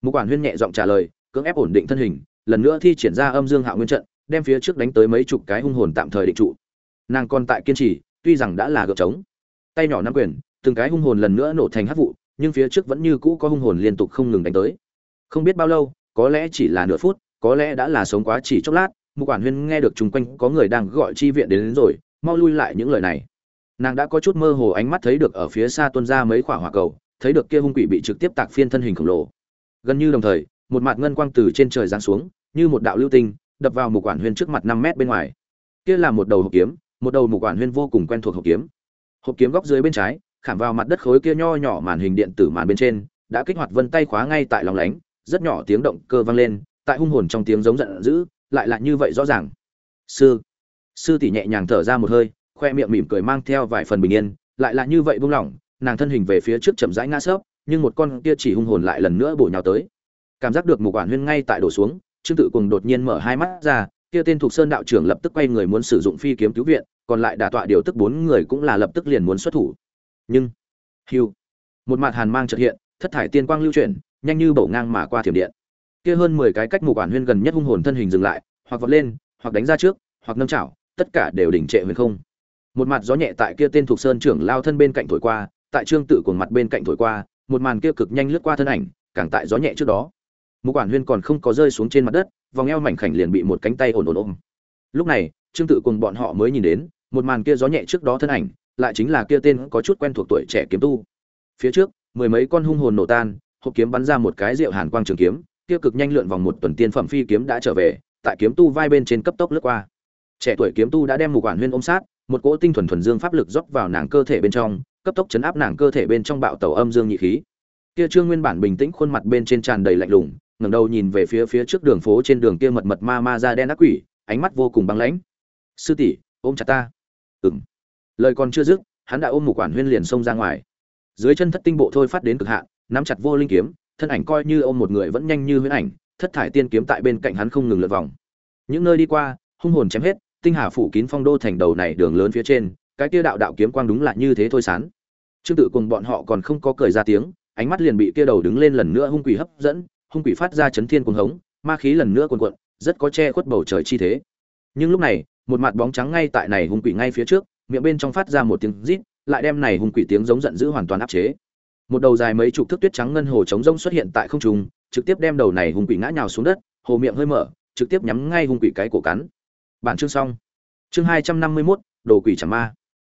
mục quản huyên nhẹ giọng trả lời cưỡng ép ổn định thân hình lần nữa thi triển ra âm dương hạ nguyên trận đem phía trước đánh tới mấy chục cái hung hồn tạm thời định trụ. Nàng còn tại kiên trì tuy rằng đã là gợp trống. Tay nhỏ nắm quyền từng cái hung hồn lần nữa nổ thành hắc vụ nhưng phía trước vẫn như cũ có hung hồn liên tục không ngừng đánh tới. Không biết bao lâu có lẽ chỉ là nửa phút có lẽ đã là sống quá chỉ chốc lát mục quản huyên nghe được chung quanh có người đang gọi chi viện đến, đến rồi mau lui lại những lời này. Nàng đã có chút mơ hồ ánh mắt thấy được ở phía xa tuôn ra mấy quả hỏa cầu thấy được kia hung quỷ bị trực tiếp tạc phiên thân hình khổng lồ gần như đồng thời, một mặt ngân quang từ trên trời giáng xuống, như một đạo lưu tinh, đập vào một quản huyên trước mặt năm mét bên ngoài. Kia là một đầu hộp kiếm, một đầu một quản huyên vô cùng quen thuộc hộp kiếm. Hộp kiếm góc dưới bên trái, khảm vào mặt đất khối kia nho nhỏ màn hình điện tử màn bên trên, đã kích hoạt vân tay khóa ngay tại lòng lánh, rất nhỏ tiếng động cơ vang lên, tại hung hồn trong tiếng giống giận dữ, lại là như vậy rõ ràng. Sư sư tỷ nhẹ nhàng thở ra một hơi, khoe miệng mỉm cười mang theo vài phần bình yên, lại là như vậy buông lỏng, nàng thân hình về phía trước chậm rãi ngã sấp nhưng một con kia chỉ hung hồn lại lần nữa bổ nhào tới. Cảm giác được một quản huyên ngay tại đổ xuống, trương tự cùng đột nhiên mở hai mắt ra, kia tên thuộc sơn đạo trưởng lập tức quay người muốn sử dụng phi kiếm cứu viện, còn lại đả tọa điều tức bốn người cũng là lập tức liền muốn xuất thủ. Nhưng, hiu, một mặt hàn mang chợt hiện, thất thải tiên quang lưu chuyển, nhanh như bổ ngang mà qua thiểm điện. Kia hơn mười cái cách mục quản huyên gần nhất hung hồn thân hình dừng lại, hoặc vọt lên, hoặc đánh ra trước, hoặc nâng chảo, tất cả đều đỉnh trệ huyền không. Một mặt gió nhẹ tại kia tên thuộc sơn trưởng lao thân bên cạnh thổi qua, tại trương tự của mặt bên cạnh thổi qua một màn kia cực nhanh lướt qua thân ảnh, càng tại gió nhẹ trước đó. Một quản huyên còn không có rơi xuống trên mặt đất, vòng eo mảnh khảnh liền bị một cánh tay ổn ổn ôm. Lúc này, trương tự cùng bọn họ mới nhìn đến, một màn kia gió nhẹ trước đó thân ảnh, lại chính là kia tên có chút quen thuộc tuổi trẻ kiếm tu. Phía trước, mười mấy con hung hồn nổ tan, hộp kiếm bắn ra một cái rượu hàn quang trường kiếm, kia cực nhanh lượn vòng một tuần tiên phẩm phi kiếm đã trở về, tại kiếm tu vai bên trên cấp tốc lướt qua. Trẻ tuổi kiếm tu đã đem một quản huyên ôm sát, một cỗ tinh thuần thuần dương pháp lực dốc vào nàng cơ thể bên trong cấp tốc chấn áp nàng cơ thể bên trong bạo tàu âm dương nhị khí. Kia trương nguyên bản bình tĩnh khuôn mặt bên trên tràn đầy lạnh lùng, ngẩng đầu nhìn về phía phía trước đường phố trên đường kia mật mật ma ma ra đen ác quỷ, ánh mắt vô cùng băng lãnh. Sư tỷ, ôm chặt ta. Ừng lời còn chưa dứt, hắn đã ôm một quản huyên liền xông ra ngoài. Dưới chân thất tinh bộ thôi phát đến cực hạn, nắm chặt vô linh kiếm, thân ảnh coi như ôm một người vẫn nhanh như huyễn ảnh, thất thải tiên kiếm tại bên cạnh hắn không ngừng lượt vòng. Những nơi đi qua, hung hồn chém hết, tinh hà phủ kín phong đô thành đầu này đường lớn phía trên cái kia đạo đạo kiếm quang đúng là như thế thôi sán. Trương tự cùng bọn họ còn không có cười ra tiếng ánh mắt liền bị kia đầu đứng lên lần nữa hung quỷ hấp dẫn hung quỷ phát ra chấn thiên cuồng hống ma khí lần nữa cuồn cuộn rất có che khuất bầu trời chi thế. Nhưng lúc này một mặt bóng trắng ngay tại này hung quỷ ngay phía trước miệng bên trong phát ra một tiếng rít lại đem này hung quỷ tiếng giống giận dữ hoàn toàn áp chế. Một đầu dài mấy chục thước tuyết trắng ngân hồ trống rông xuất hiện tại không trung trực tiếp đem đầu này hung quỷ ngã nhào xuống đất hồ miệng hơi mở trực tiếp nhắm ngay hung quỷ cái cổ cắn. Bản chương xong. Chương hai trăm năm mươi 251, đồ quỷ chẳng ma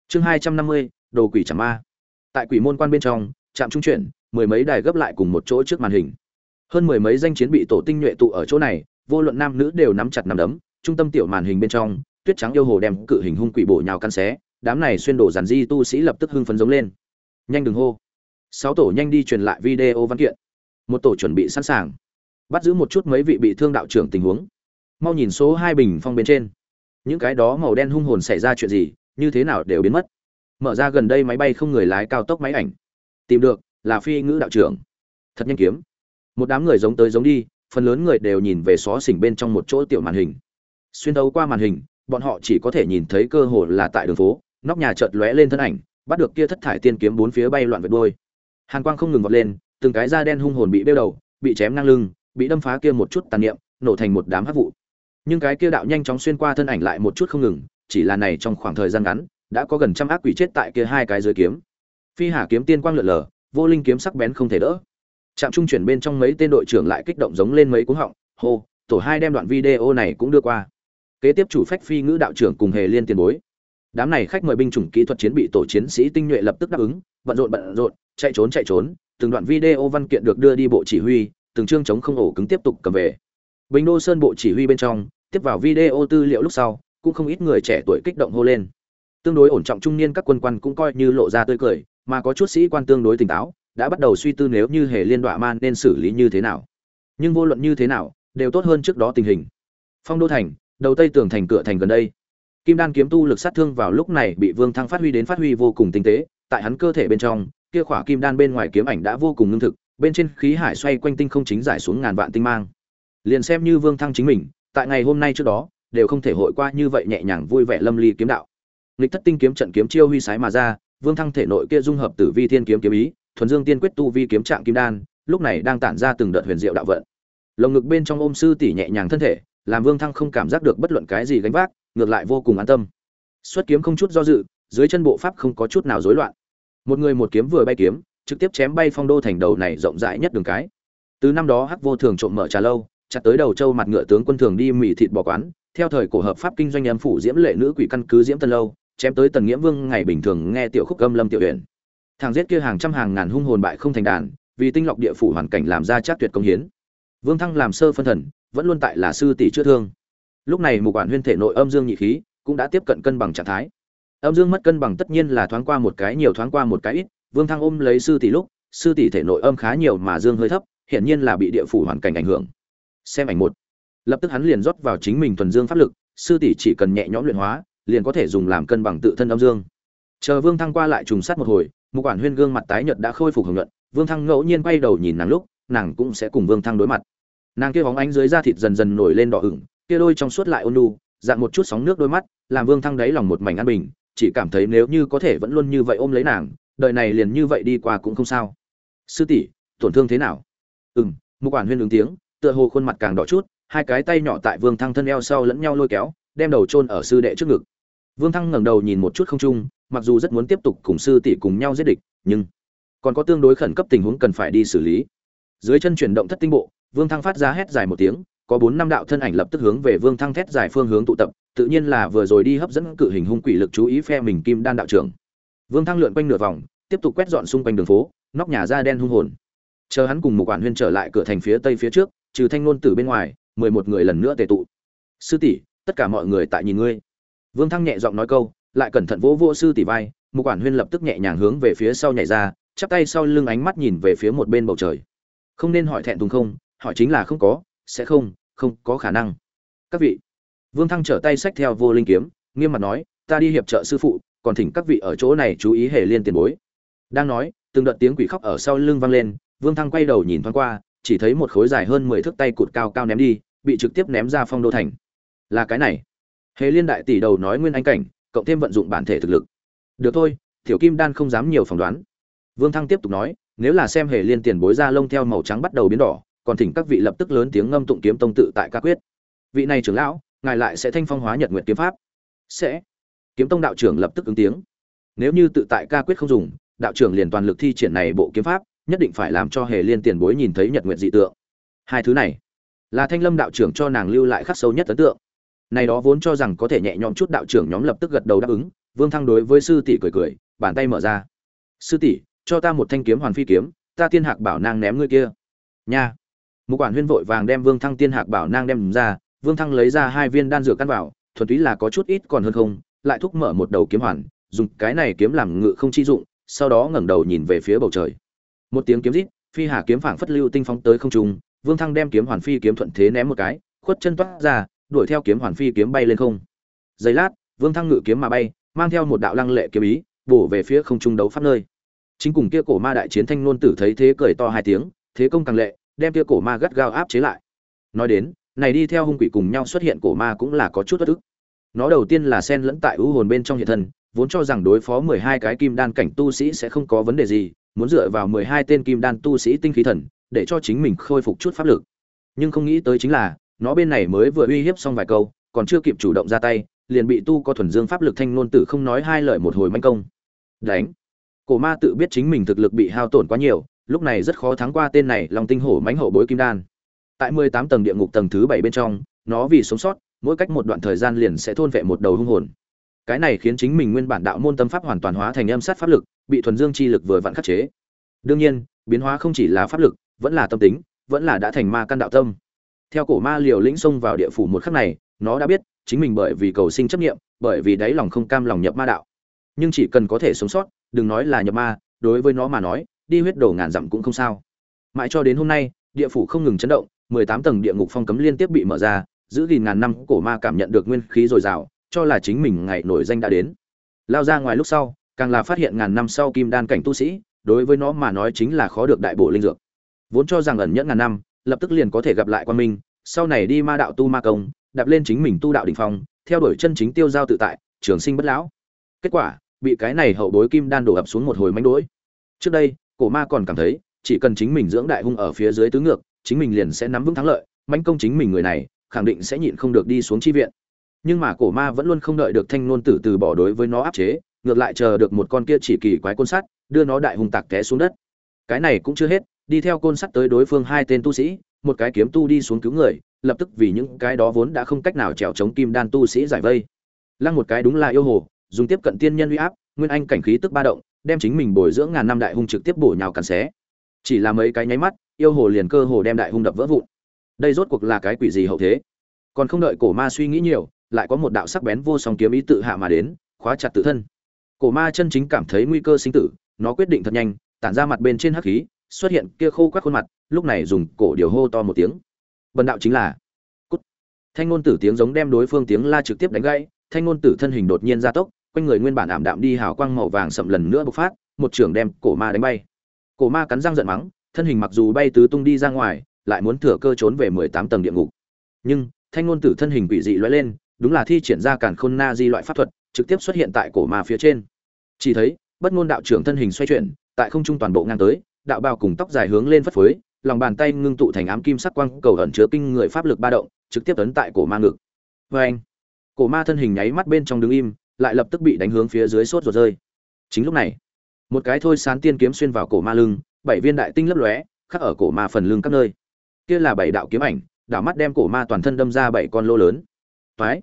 chương hai trăm năm mươi, đồ quỷ chẳng ma. Tại quỷ môn quan bên trong, trạm trung chuyển, mười mấy đài gấp lại cùng một chỗ trước màn hình. Hơn mười mấy danh chiến bị tổ tinh nhuệ tụ ở chỗ này, vô luận nam nữ đều nắm chặt nắm đấm, trung tâm tiểu màn hình bên trong, tuyết trắng yêu hồ đem cự hình hung quỷ bổ nhào căn xé, đám này xuyên đổ giàn di tu sĩ lập tức hưng phấn giống lên. Nhanh đừng hô. Sáu tổ nhanh đi truyền lại video văn kiện. Một tổ chuẩn bị sẵn sàng. Bắt giữ một chút mấy vị bị thương đạo trưởng tình huống. Mau nhìn số hai bình phong bên trên. Những cái đó màu đen hung hồn xảy ra chuyện gì như thế nào đều biến mất. Mở ra gần đây máy bay không người lái cao tốc máy ảnh. Tìm được, là phi ngữ đạo trưởng. Thật nhanh kiếm. Một đám người giống tới giống đi, phần lớn người đều nhìn về xó xỉnh bên trong một chỗ tiểu màn hình. Xuyên đấu qua màn hình, bọn họ chỉ có thể nhìn thấy cơ hồ là tại đường phố, nóc nhà chợt lóe lên thân ảnh, bắt được kia thất thải tiên kiếm bốn phía bay loạn vệt đôi hàn quang không ngừng vọt lên, từng cái da đen hung hồn bị bêu đầu, bị chém ngang lưng, bị đâm phá kia một chút tàn niệm, nổ thành một đám hắc vụ. Nhưng cái kia đạo nhanh chóng xuyên qua thân ảnh lại một chút không ngừng chỉ là này trong khoảng thời gian ngắn, đã có gần trăm ác quỷ chết tại kia hai cái dưới kiếm. Phi hà kiếm tiên quang lượn lờ, vô linh kiếm sắc bén không thể đỡ. Trạm trung chuyển bên trong mấy tên đội trưởng lại kích động giống lên mấy cúng họng, hô, tổ hai đem đoạn video này cũng đưa qua. Kế tiếp chủ phách phi ngữ đạo trưởng cùng hề liên tiền bối. Đám này khách mời binh chủng kỹ thuật chiến bị tổ chiến sĩ tinh nhuệ lập tức đáp ứng, bận rộn bận rộn, chạy trốn chạy trốn, từng đoạn video văn kiện được đưa đi bộ chỉ huy, từng chương chống không ổ cứng tiếp tục cầm về. Bình đô sơn bộ chỉ huy bên trong, tiếp vào video tư liệu lúc sau cũng không ít người trẻ tuổi kích động hô lên. Tương đối ổn trọng trung niên các quân quan cũng coi như lộ ra tươi cười, mà có chút sĩ quan tương đối tỉnh táo, đã bắt đầu suy tư nếu như hề liên đọa man nên xử lý như thế nào. Nhưng vô luận như thế nào, đều tốt hơn trước đó tình hình. Phong đô thành, đầu tây tường thành cửa thành gần đây. Kim đan kiếm tu lực sát thương vào lúc này bị vương thăng phát huy đến phát huy vô cùng tinh tế, tại hắn cơ thể bên trong, kia khỏa kim đan bên ngoài kiếm ảnh đã vô cùng ngưng thực, bên trên khí hải xoay quanh tinh không chính giải xuống ngàn vạn tinh mang. Liền xem như vương thăng chính mình, tại ngày hôm nay trước đó đều không thể hội qua như vậy nhẹ nhàng vui vẻ lâm ly kiếm đạo. Nghịch thất tinh kiếm trận kiếm chiêu huy sái mà ra, vương thăng thể nội kia dung hợp tử vi thiên kiếm kiếm ý, thuần dương tiên quyết tu vi kiếm trạng kim đan, lúc này đang tản ra từng đợt huyền diệu đạo vận. Lồng ngực bên trong ôm sư tỷ nhẹ nhàng thân thể, làm vương thăng không cảm giác được bất luận cái gì gánh vác, ngược lại vô cùng an tâm. Xuất kiếm không chút do dự, dưới chân bộ pháp không có chút nào rối loạn. Một người một kiếm vừa bay kiếm, trực tiếp chém bay phong đô thành đầu này rộng rãi nhất đường cái. Từ năm đó hắc vô thường trộm mở trà lâu, chặt tới đầu châu mặt ngựa tướng quân thường đi mì thịt bò quán theo thời cổ hợp pháp kinh doanh em phủ diễm lệ nữ quỷ căn cứ diễm tân lâu, chém tới tần nghĩa vương ngày bình thường nghe tiểu khúc âm lâm tiểu huyện thằng giết kia hàng trăm hàng ngàn hung hồn bại không thành đàn, vì tinh lọc địa phủ hoàn cảnh làm ra chắc tuyệt công hiến. Vương thăng làm sơ phân thần, vẫn luôn tại là sư tỷ chữa thương. Lúc này một quản huyên thể nội âm dương nhị khí, cũng đã tiếp cận cân bằng trạng thái. Âm dương mất cân bằng tất nhiên là thoáng qua một cái nhiều thoáng qua một cái ít, vương thăng ôm lấy sư tỷ lúc, sư tỷ thể nội âm khá nhiều mà dương hơi thấp, hiển nhiên là bị địa phủ hoàn cảnh ảnh hưởng. Xem ảnh một lập tức hắn liền rót vào chính mình thuần dương pháp lực, sư tỷ chỉ cần nhẹ nhõm luyện hóa, liền có thể dùng làm cân bằng tự thân âm dương. Chờ vương thăng qua lại trùng sát một hồi một quản huyên gương mặt tái nhợt đã khôi phục hưởng luận vương thăng ngẫu nhiên quay đầu nhìn nàng lúc, nàng cũng sẽ cùng vương thăng đối mặt. Nàng kia bóng ánh dưới da thịt dần dần nổi lên đỏ ửng, kia đôi trong suốt lại ôn lu dạng một chút sóng nước đôi mắt, làm vương thăng đáy lòng một mảnh an bình, chỉ cảm thấy nếu như có thể vẫn luôn như vậy ôm lấy nàng, đời này liền như vậy đi qua cũng không sao. Sư tỷ, tổn thương thế nào? Ừm một quản huyên ứng tiếng, tựa hồ khuôn mặt càng đỏ chút hai cái tay nhỏ tại vương thăng thân eo sau lẫn nhau lôi kéo, đem đầu chôn ở sư đệ trước ngực. Vương thăng ngẩng đầu nhìn một chút không trung, mặc dù rất muốn tiếp tục cùng sư tỷ cùng nhau giết địch, nhưng còn có tương đối khẩn cấp tình huống cần phải đi xử lý. Dưới chân chuyển động thất tinh bộ, vương thăng phát ra hét dài một tiếng, có bốn năm đạo thân ảnh lập tức hướng về vương thăng thét dài phương hướng tụ tập, tự nhiên là vừa rồi đi hấp dẫn cự hình hung quỷ lực chú ý phe mình kim đan đạo trưởng. Vương thăng lượn quanh nửa vòng, tiếp tục quét dọn xung quanh đường phố, nóc nhà da đen hung hồn. Chờ hắn cùng một quản huyên trở lại cửa thành phía tây phía trước, trừ thanh ngôn tử bên ngoài mười một người lần nữa tề tụ. Sư tỷ, tất cả mọi người tại nhìn ngươi. Vương thăng nhẹ giọng nói câu, lại cẩn thận vỗ vỗ sư tỷ vai một quản huyên lập tức nhẹ nhàng hướng về phía sau nhảy ra, chắp tay sau lưng ánh mắt nhìn về phía một bên bầu trời. Không nên hỏi thẹn thùng không, hỏi chính là không có, sẽ không không có khả năng. Các vị. Vương thăng trở tay xách theo vô linh kiếm, nghiêm mặt nói, ta đi hiệp trợ sư phụ, còn thỉnh các vị ở chỗ này chú ý hề liên tiền bối. Đang nói, từng đợt tiếng quỷ khóc ở sau lưng vang lên, vương thăng quay đầu nhìn thoáng qua chỉ thấy một khối dài hơn mười thước tay cụt cao cao ném đi, bị trực tiếp ném ra phong đô thành. Là cái này. Hề liên đại tỷ đầu nói nguyên anh cảnh, cộng thêm vận dụng bản thể thực lực. Được thôi, tiểu kim đan không dám nhiều phỏng đoán. Vương thăng tiếp tục nói, nếu là xem hề liên tiền bối ra lông theo màu trắng bắt đầu biến đỏ, còn thỉnh các vị lập tức lớn tiếng ngâm tụng kiếm tông tự tại ca quyết. Vị này trưởng lão, ngài lại sẽ thanh phong hóa nhật nguyện kiếm pháp. Sẽ. Kiếm tông đạo trưởng lập tức ứng tiếng. Nếu như tự tại ca quyết không dùng, đạo trưởng liền toàn lực thi triển này bộ kiếm pháp nhất định phải làm cho hề liên tiền bối nhìn thấy nhật nguyện dị tượng. Hai thứ này, là thanh lâm đạo trưởng cho nàng lưu lại khắc sâu nhất ấn tượng. Này đó vốn cho rằng có thể nhẹ nhõm chút đạo trưởng nhóm lập tức gật đầu đáp ứng, vương thăng đối với sư tỷ cười cười, bàn tay mở ra. Sư tỷ, cho ta một thanh kiếm hoàn phi kiếm, ta tiên hạc bảo nang ném ngươi kia. Nha. Một quản huyên vội vàng đem vương thăng tiên hạc bảo nang đem ra, vương thăng lấy ra hai viên đan dược căn vào, thuần túy là có chút ít còn hơn không, lại thúc mở một đầu kiếm hoàn, dùng cái này kiếm làm ngự không chi dụng, sau đó ngẩng đầu nhìn về phía bầu trời một tiếng kiếm rít, phi hà kiếm phảng phất lưu tinh phóng tới không trung, vương thăng đem kiếm hoàn phi kiếm thuận thế ném một cái, khuất chân toát ra, đuổi theo kiếm hoàn phi kiếm bay lên không. Giây lát, vương thăng ngự kiếm mà bay, mang theo một đạo lăng lệ kiếm ý, bổ về phía không trung đấu pháp nơi. Chính cùng kia cổ ma đại chiến thanh nôn tử thấy thế cười to hai tiếng, thế công càng lệ, đem kia cổ ma gắt gao áp chế lại. Nói đến, này đi theo hung quỷ cùng nhau xuất hiện cổ ma cũng là có chút bất ức. Nó đầu tiên là xen lẫn tại ưu hồn bên trong hiện thân, vốn cho rằng đối phó mười hai cái kim đan cảnh tu sĩ sẽ không có vấn đề gì muốn dựa vào mười hai tên kim đan tu sĩ tinh khí thần, để cho chính mình khôi phục chút pháp lực. Nhưng không nghĩ tới chính là, nó bên này mới vừa uy hiếp xong vài câu, còn chưa kịp chủ động ra tay, liền bị tu có thuần dương pháp lực thanh ngôn tử không nói hai lời một hồi manh công. Đánh. Cổ ma tự biết chính mình thực lực bị hao tổn quá nhiều, lúc này rất khó thắng qua tên này lòng tinh hổ mãnh hậu bối kim đan. Tại mười tám tầng địa ngục tầng thứ bảy bên trong, nó vì sống sót, mỗi cách một đoạn thời gian liền sẽ thôn vệ một đầu hung hồn cái này khiến chính mình nguyên bản đạo môn tâm pháp hoàn toàn hóa thành âm sát pháp lực, bị thuần dương chi lực vừa vặn khắc chế. Đương nhiên, biến hóa không chỉ là pháp lực, vẫn là tâm tính, vẫn là đã thành ma căn đạo tâm. Theo cổ ma liều lĩnh xông vào địa phủ một khắc này, nó đã biết, chính mình bởi vì cầu sinh chấp nghiệm bởi vì đáy lòng không cam lòng nhập ma đạo. Nhưng chỉ cần có thể sống sót, đừng nói là nhập ma, đối với nó mà nói, đi huyết đổ ngàn dặm cũng không sao. Mãi cho đến hôm nay, địa phủ không ngừng chấn động, mười tám tầng địa ngục phong cấm liên tiếp bị mở ra, giữ gìn ngàn năm, cổ ma cảm nhận được nguyên khí dồi dào cho là chính mình ngày nổi danh đã đến. Lao ra ngoài lúc sau, càng là phát hiện ngàn năm sau kim đan cảnh tu sĩ, đối với nó mà nói chính là khó được đại bổ linh dược. Vốn cho rằng ẩn nhẫn ngàn năm, lập tức liền có thể gặp lại quan minh, sau này đi ma đạo tu ma công, đạp lên chính mình tu đạo đỉnh phong, theo đuổi chân chính tiêu giao tự tại, trường sinh bất lão. Kết quả, bị cái này hậu bối kim đan đổ ập xuống một hồi mánh đuổi trước đây, cổ ma còn cảm thấy, chỉ cần chính mình dưỡng đại hung ở phía dưới tứ ngược, chính mình liền sẽ nắm vững thắng lợi, mãnh công chính mình người này, khẳng định sẽ nhịn không được đi xuống chi viện nhưng mà cổ ma vẫn luôn không đợi được thanh nôn tử từ bỏ đối với nó áp chế, ngược lại chờ được một con kia chỉ kỳ quái côn sắt, đưa nó đại hung tạc té xuống đất. Cái này cũng chưa hết, đi theo côn sắt tới đối phương hai tên tu sĩ, một cái kiếm tu đi xuống cứu người, lập tức vì những cái đó vốn đã không cách nào trèo chống kim đan tu sĩ giải vây. Lăng một cái đúng là yêu hồ, dùng tiếp cận tiên nhân uy áp, nguyên anh cảnh khí tức ba động, đem chính mình bồi dưỡng ngàn năm đại hung trực tiếp bổ nhào cắn xé. Chỉ là mấy cái nháy mắt, yêu hồ liền cơ hồ đem đại hung đập vỡ vụn. Đây rốt cuộc là cái quỷ gì hậu thế? Còn không đợi cổ ma suy nghĩ nhiều lại có một đạo sắc bén vô song kiếm ý tự hạ mà đến, khóa chặt tự thân. Cổ ma chân chính cảm thấy nguy cơ sinh tử, nó quyết định thật nhanh, tản ra mặt bên trên hắc khí, xuất hiện kia khô quắc khuôn mặt, lúc này dùng cổ điều hô to một tiếng. Bần đạo chính là cút. Thanh ngôn tử tiếng giống đem đối phương tiếng la trực tiếp đánh gãy, thanh ngôn tử thân hình đột nhiên gia tốc, quanh người nguyên bản ảm đạm đi hào quang màu vàng sậm lần nữa bộc phát, một trưởng đem cổ ma đánh bay. Cổ ma cắn răng giận mắng, thân hình mặc dù bay tứ tung đi ra ngoài, lại muốn thừa cơ trốn về mười tám tầng địa ngục. Nhưng, thanh ngôn tử thân hình quỷ dị lóe lên đúng là thi triển ra cản khôn na di loại pháp thuật, trực tiếp xuất hiện tại cổ ma phía trên. Chỉ thấy, bất ngôn đạo trưởng thân hình xoay chuyển, tại không trung toàn bộ ngang tới, đạo bào cùng tóc dài hướng lên phất phới, lòng bàn tay ngưng tụ thành ám kim sắc quang cầu ẩn chứa kinh người pháp lực ba động, trực tiếp tấn tại cổ ma ngực. Vê anh cổ ma thân hình nháy mắt bên trong đứng im, lại lập tức bị đánh hướng phía dưới sốt ruột rơi. Chính lúc này, một cái thôi sán tiên kiếm xuyên vào cổ ma lưng, bảy viên đại tinh lấp lóe, khắc ở cổ ma phần lưng các nơi. Kia là bảy đạo kiếm ảnh đảo mắt đem cổ ma toàn thân đâm ra bảy con lô lớn. Phái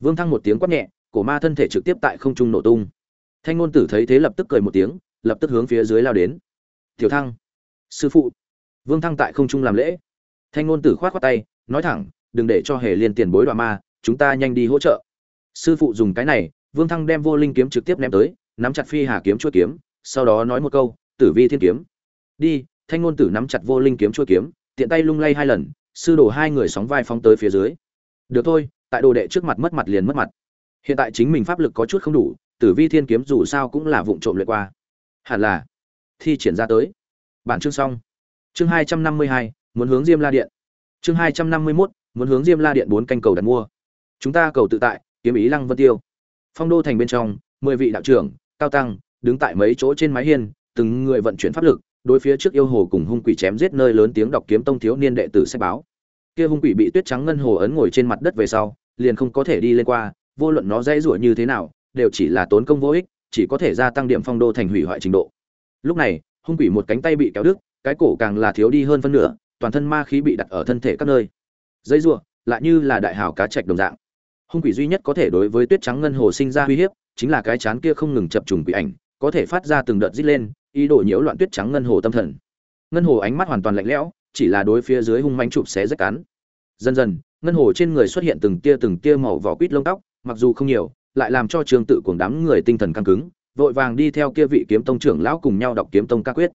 vương thăng một tiếng quát nhẹ, cổ ma thân thể trực tiếp tại không trung nổ tung. Thanh ngôn tử thấy thế lập tức cười một tiếng, lập tức hướng phía dưới lao đến. Tiểu thăng, sư phụ. Vương thăng tại không trung làm lễ. Thanh ngôn tử khoát khoát tay, nói thẳng, đừng để cho hề liên tiền bối đoạ ma, chúng ta nhanh đi hỗ trợ. Sư phụ dùng cái này, vương thăng đem vô linh kiếm trực tiếp ném tới, nắm chặt phi hà kiếm chuôi kiếm, sau đó nói một câu, tử vi thiên kiếm. Đi. Thanh ngôn tử nắm chặt vô linh kiếm chuôi kiếm, tiện tay lung lay hai lần, sư đổ hai người sóng vai phóng tới phía dưới. Được thôi tại đồ đệ trước mặt mất mặt liền mất mặt. Hiện tại chính mình pháp lực có chút không đủ, tử vi thiên kiếm dù sao cũng là vụng trộm luyện qua. Hẳn là thi triển ra tới. Bản chương xong. Chương hai trăm năm mươi hai, muốn hướng diêm la điện. Chương hai trăm năm mươi mốt, muốn hướng diêm la điện bốn canh cầu đặt mua. Chúng ta cầu tự tại, kiếm ý lăng vân tiêu. Phong đô thành bên trong, mười vị đạo trưởng, cao tăng, đứng tại mấy chỗ trên mái hiên, từng người vận chuyển pháp lực, đối phía trước yêu hồ cùng hung quỷ chém giết nơi lớn tiếng đọc kiếm tông thiếu niên đệ tử sách báo kia hung quỷ bị tuyết trắng ngân hồ ấn ngồi trên mặt đất về sau, liền không có thể đi lên qua, vô luận nó dãy rủa như thế nào, đều chỉ là tốn công vô ích, chỉ có thể gia tăng điểm phong đô thành hủy hoại trình độ. Lúc này, hung quỷ một cánh tay bị kéo đứt, cái cổ càng là thiếu đi hơn phân nửa, toàn thân ma khí bị đặt ở thân thể các nơi. Dây rủa, lại như là đại hào cá trạch đồng dạng. Hung quỷ duy nhất có thể đối với tuyết trắng ngân hồ sinh ra uy hiếp, chính là cái chán kia không ngừng chập trùng quỷ ảnh, có thể phát ra từng đợt rít lên, ý đồ nhiễu loạn tuyết trắng ngân hồ tâm thần. Ngân hồ ánh mắt hoàn toàn lạnh lẽo chỉ là đối phía dưới hung manh chụp xé rách cắn. Dần dần, ngân hồ trên người xuất hiện từng tia từng tia màu vỏ quýt lông tóc, mặc dù không nhiều, lại làm cho trường tự cuồng đám người tinh thần căng cứng, vội vàng đi theo kia vị kiếm tông trưởng lão cùng nhau đọc kiếm tông ca quyết.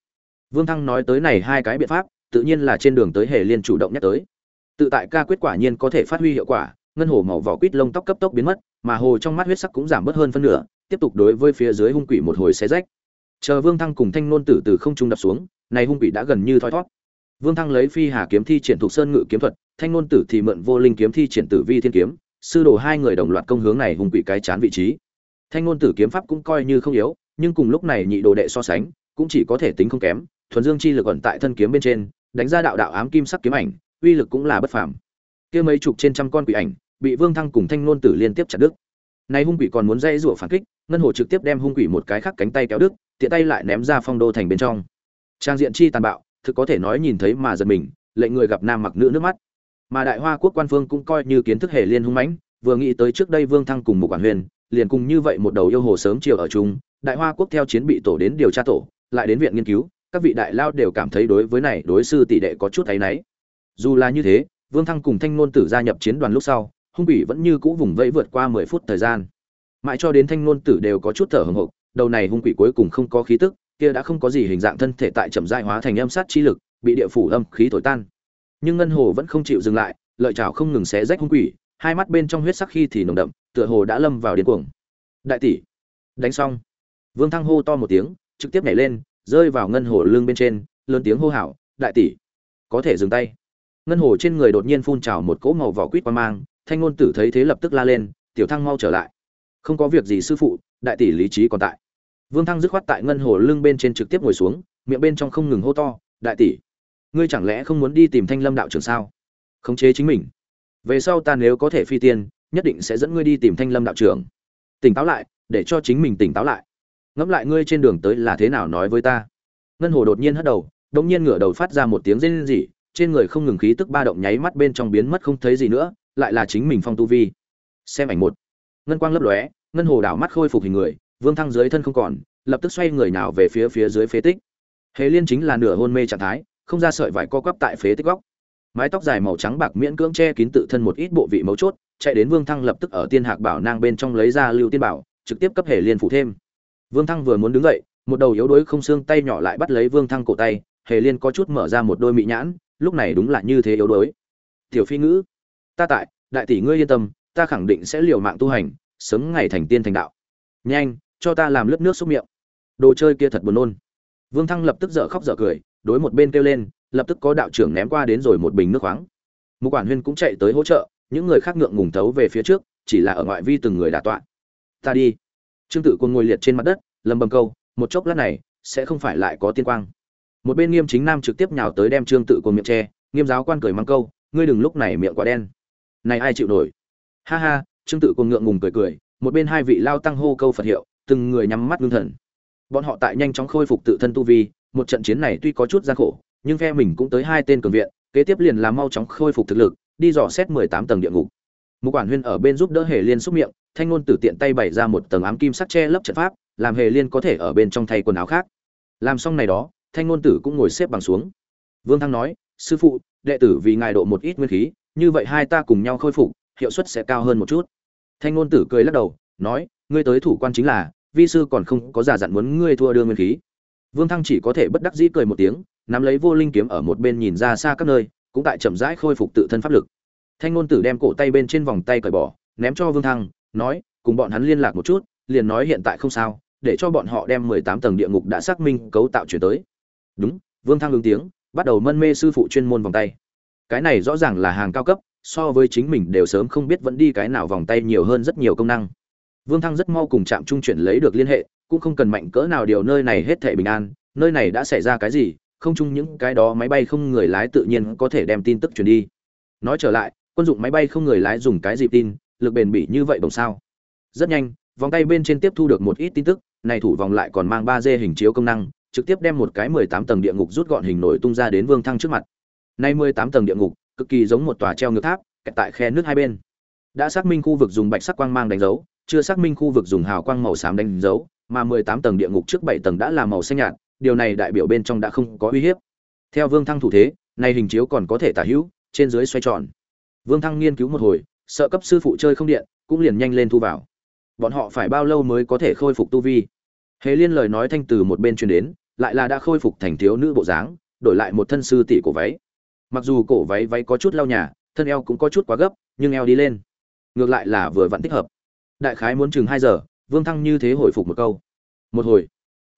Vương thăng nói tới này hai cái biện pháp, tự nhiên là trên đường tới hề liên chủ động nhắc tới. Tự tại ca quyết quả nhiên có thể phát huy hiệu quả, ngân hồ màu vỏ quýt lông tóc cấp tốc biến mất, mà hồ trong mắt huyết sắc cũng giảm bớt hơn phân nửa, tiếp tục đối với phía dưới hung quỷ một hồi xé rách. Chờ vương thăng cùng thanh nôn tử từ không trung đập xuống, này hung quỷ đã gần như thoi thoát vương thăng lấy phi hà kiếm thi triển thuộc sơn ngự kiếm thuật, thanh nôn tử thì mượn vô linh kiếm thi triển tử vi thiên kiếm, sư đồ hai người đồng loạt công hướng này hung quỷ cái chán vị trí. Thanh ngôn tử kiếm pháp cũng coi như không yếu, nhưng cùng lúc này nhị đồ đệ so sánh, cũng chỉ có thể tính không kém, thuần dương chi lực ẩn tại thân kiếm bên trên, đánh ra đạo đạo ám kim sắc kiếm ảnh, uy lực cũng là bất phàm. Kia mấy chục trên trăm con quỷ ảnh, bị vương thăng cùng thanh ngôn tử liên tiếp chặt đứt. Nay hung quỷ còn muốn dây rủa phản kích, ngân hồ trực tiếp đem hung quỷ một cái khác cánh tay kéo đứt, tiện tay lại ném ra phong đô thành bên trong. Trang diện chi tàn bạo thực có thể nói nhìn thấy mà giật mình lệnh người gặp nam mặc nữ nước mắt. Mà đại hoa quốc quan phương cũng coi như kiến thức hề liên hung mãnh, vừa nghĩ tới trước đây vương thăng cùng một quản huyền, liền cùng như vậy một đầu yêu hồ sớm chiều ở chung, đại hoa quốc theo chiến bị tổ đến điều tra tổ, lại đến viện nghiên cứu, các vị đại lao đều cảm thấy đối với này đối sư tỷ đệ có chút thấy náy. Dù là như thế, vương thăng cùng thanh nôn tử gia nhập chiến đoàn lúc sau, hung bỉ vẫn như cũ vùng vẫy vượt qua mười phút thời gian. Mãi cho đến thanh nôn tử đều có chút thở hồng hộc, đầu này hung quỷ cuối cùng không có khí tức kia đã không có gì hình dạng thân thể tại chậm rãi hóa thành âm sát chi lực, bị địa phủ âm khí thổi tan. Nhưng ngân hồ vẫn không chịu dừng lại, lợi chảo không ngừng xé rách hung quỷ, hai mắt bên trong huyết sắc khi thì nồng đậm, tựa hồ đã lâm vào điên cuồng. Đại tỷ, đánh xong. Vương thăng hô to một tiếng, trực tiếp nhảy lên, rơi vào ngân hồ lưng bên trên, lớn tiếng hô hào, đại tỷ, có thể dừng tay. Ngân hồ trên người đột nhiên phun trào một cỗ màu vỏ quýt quang mang, thanh ngôn tử thấy thế lập tức la lên, tiểu thăng mau trở lại. Không có việc gì sư phụ, đại tỷ lý trí còn tại vương thăng dứt khoát tại ngân hồ lưng bên trên trực tiếp ngồi xuống, miệng bên trong không ngừng hô to, đại tỷ, ngươi chẳng lẽ không muốn đi tìm thanh lâm đạo trưởng sao? Khống chế chính mình. Về sau ta nếu có thể phi tiên, nhất định sẽ dẫn ngươi đi tìm thanh lâm đạo trưởng. Tỉnh táo lại, để cho chính mình tỉnh táo lại. Ngẫm lại ngươi trên đường tới là thế nào nói với ta. Ngân hồ đột nhiên hất đầu, đột nhiên ngửa đầu phát ra một tiếng rên rỉ, trên người không ngừng khí tức ba động nháy mắt bên trong biến mất không thấy gì nữa, lại là chính mình phong tu vi. Xem ảnh một. Ngân quang lấp lóe, ngân hồ đảo mắt khôi phục hình người vương thăng dưới thân không còn, lập tức xoay người nào về phía phía dưới phế tích. Hề liên chính là nửa hôn mê trạng thái, không ra sợi vải co quắp tại phế tích góc. Mái tóc dài màu trắng bạc miễn cưỡng che kín tự thân một ít bộ vị mấu chốt, chạy đến vương thăng lập tức ở tiên hạc bảo nang bên trong lấy ra lưu tiên bảo, trực tiếp cấp hề liên phủ thêm. Vương thăng vừa muốn đứng dậy, một đầu yếu đuối không xương tay nhỏ lại bắt lấy vương thăng cổ tay, hề liên có chút mở ra một đôi mị nhãn, lúc này đúng là như thế yếu đuối. Tiểu phi ngữ, ta tại, đại tỷ ngươi yên tâm, ta khẳng định sẽ liều mạng tu hành, sớm ngày thành tiên thành đạo. Nhanh cho ta làm lướt nước xúc miệng. Đồ chơi kia thật buồn nôn. Vương thăng lập tức dở khóc dở cười, đối một bên kêu lên, lập tức có đạo trưởng ném qua đến rồi một bình nước khoáng. Mục quản huyên cũng chạy tới hỗ trợ, những người khác ngượng ngùng thấu về phía trước, chỉ là ở ngoại vi từng người đà tọa. Ta đi. Trương tự quân ngồi liệt trên mặt đất, lầm bầm câu, một chốc lát này, sẽ không phải lại có tiên quang. Một bên nghiêm chính nam trực tiếp nhào tới đem trương tự quân miệng che, nghiêm giáo quan cười mắng câu, ngươi đừng lúc này miệng quá đen. Này ai chịu nổi? Ha ha, trương tự quân ngượng ngùng cười cười, một bên hai vị lao tăng hô câu phật hiệu từng người nhắm mắt ngưng thần. Bọn họ tại nhanh chóng khôi phục tự thân tu vi, một trận chiến này tuy có chút gian khổ, nhưng phe mình cũng tới hai tên cường viện, kế tiếp liền là mau chóng khôi phục thực lực, đi dò xét mười tám tầng địa ngục. Mục quản huyên ở bên giúp đỡ hề liên xúc miệng, thanh ngôn tử tiện tay bày ra một tầng ám kim sắc che lấp trận pháp, làm hề liên có thể ở bên trong thay quần áo khác. Làm xong này đó, thanh ngôn tử cũng ngồi xếp bằng xuống. Vương thăng nói, sư phụ, đệ tử vì ngài độ một ít nguyên khí, như vậy hai ta cùng nhau khôi phục, hiệu suất sẽ cao hơn một chút. Thanh ngôn tử cười lắc đầu, nói ngươi tới thủ quan chính là, vi sư còn không có giả dặn muốn ngươi thua đưa nguyên khí. Vương thăng chỉ có thể bất đắc dĩ cười một tiếng, nắm lấy vô linh kiếm ở một bên nhìn ra xa các nơi, cũng tại chậm rãi khôi phục tự thân pháp lực. Thanh ngôn tử đem cổ tay bên trên vòng tay cởi bỏ, ném cho vương thăng, nói, cùng bọn hắn liên lạc một chút, liền nói hiện tại không sao, để cho bọn họ đem mười tám tầng địa ngục đã xác minh cấu tạo chuyển tới. Đúng, vương thăng ứng tiếng, bắt đầu mân mê sư phụ chuyên môn vòng tay. Cái này rõ ràng là hàng cao cấp, so với chính mình đều sớm không biết vẫn đi cái nào vòng tay nhiều hơn rất nhiều công năng vương thăng rất mau cùng trạm trung chuyển lấy được liên hệ, cũng không cần mạnh cỡ nào điều nơi này hết thể bình an, nơi này đã xảy ra cái gì, không chung những cái đó máy bay không người lái tự nhiên có thể đem tin tức truyền đi. Nói trở lại, quân dụng máy bay không người lái dùng cái gì tin, lực bền bỉ như vậy đồng sao? Rất nhanh, vòng tay bên trên tiếp thu được một ít tin tức, này thủ vòng lại còn mang ba d hình chiếu công năng, trực tiếp đem một cái mười tám tầng địa ngục rút gọn hình nổi tung ra đến vương thăng trước mặt. Nay mười tám tầng địa ngục, cực kỳ giống một tòa treo ngược tháp, kẹt tại khe nước hai bên. Đã xác minh khu vực dùng bạch sắc quang mang đánh dấu chưa xác minh khu vực dùng hào quang màu xám đánh dấu, mà mười tám tầng địa ngục trước 7 tầng đã là màu xanh nhạt, điều này đại biểu bên trong đã không có uy hiếp. Theo vương thăng thủ thế, nay hình chiếu còn có thể tả hữu, trên dưới xoay tròn. Vương thăng nghiên cứu một hồi, sợ cấp sư phụ chơi không điện, cũng liền nhanh lên thu vào. Bọn họ phải bao lâu mới có thể khôi phục tu vi? Hề liên lời nói thanh từ một bên truyền đến, lại là đã khôi phục thành thiếu nữ bộ dáng, đổi lại một thân sư tỷ cổ váy. Mặc dù cổ váy váy có chút lau nhà, thân eo cũng có chút quá gấp, nhưng eo đi lên. Ngược lại là vừa vặn thích hợp đại khái muốn chừng hai giờ, vương thăng như thế hồi phục một câu. Một hồi,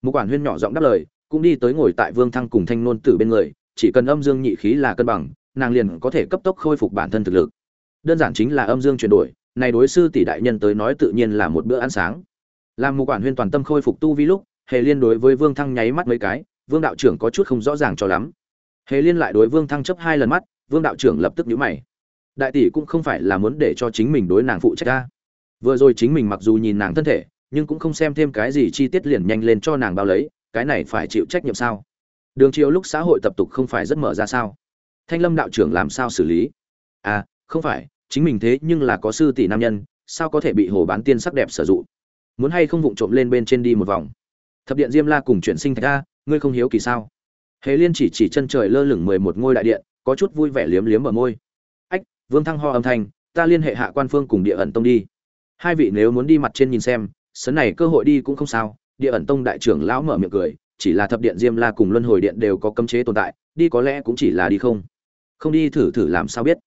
một quản huyên nhỏ giọng đáp lời, cũng đi tới ngồi tại vương thăng cùng thanh nôn tử bên người, chỉ cần âm dương nhị khí là cân bằng, nàng liền có thể cấp tốc khôi phục bản thân thực lực. Đơn giản chính là âm dương chuyển đổi, này đối sư tỷ đại nhân tới nói tự nhiên là một bữa ăn sáng. Làm một quản huyên toàn tâm khôi phục tu vi lúc, hề liên đối với vương thăng nháy mắt mấy cái, vương đạo trưởng có chút không rõ ràng cho lắm. Hề liên lại đối vương thăng chấp hai lần mắt, vương đạo trưởng lập tức nhíu mày. Đại tỷ cũng không phải là muốn để cho chính mình đối nàng phụ trách ta vừa rồi chính mình mặc dù nhìn nàng thân thể, nhưng cũng không xem thêm cái gì chi tiết liền nhanh lên cho nàng bao lấy, cái này phải chịu trách nhiệm sao? Đường chiều lúc xã hội tập tục không phải rất mở ra sao? Thanh lâm đạo trưởng làm sao xử lý? À không phải, chính mình thế nhưng là có sư tỷ nam nhân, sao có thể bị hồ bán tiên sắc đẹp sử dụng? Muốn hay không vụng trộm lên bên trên đi một vòng? Thập điện diêm la cùng chuyển sinh thạch a, ngươi không hiếu kỳ sao? Hề liên chỉ chỉ chân trời lơ lửng mười một ngôi đại điện, có chút vui vẻ liếm liếm ở môi. Ách, vương thăng ho âm thanh, ta liên hệ hạ quan phương cùng địa ẩn tông đi hai vị nếu muốn đi mặt trên nhìn xem, sấn này cơ hội đi cũng không sao. Địa ẩn tông đại trưởng lão mở miệng cười, chỉ là thập điện diêm la cùng luân hồi điện đều có cấm chế tồn tại, đi có lẽ cũng chỉ là đi không. Không đi thử thử làm sao biết.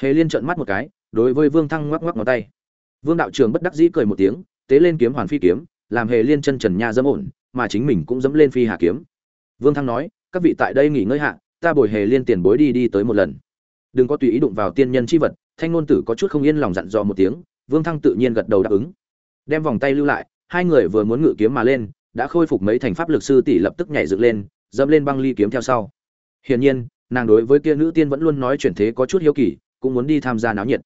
Hề liên trợn mắt một cái, đối với vương thăng ngoắc ngoắc ngón tay. Vương đạo trường bất đắc dĩ cười một tiếng, tế lên kiếm hoàn phi kiếm, làm hề liên chân trần nha dẫm ổn, mà chính mình cũng dẫm lên phi hà kiếm. Vương thăng nói, các vị tại đây nghỉ ngơi hạ, ta bồi hề liên tiền bối đi đi tới một lần. Đừng có tùy ý đụng vào tiên nhân chi vật, thanh ngôn tử có chút không yên lòng dặn dò một tiếng vương thăng tự nhiên gật đầu đáp ứng. Đem vòng tay lưu lại, hai người vừa muốn ngự kiếm mà lên, đã khôi phục mấy thành pháp lực sư tỷ lập tức nhảy dựng lên, dẫm lên băng ly kiếm theo sau. Hiển nhiên, nàng đối với kia nữ tiên vẫn luôn nói chuyển thế có chút hiếu kỳ, cũng muốn đi tham gia náo nhiệt.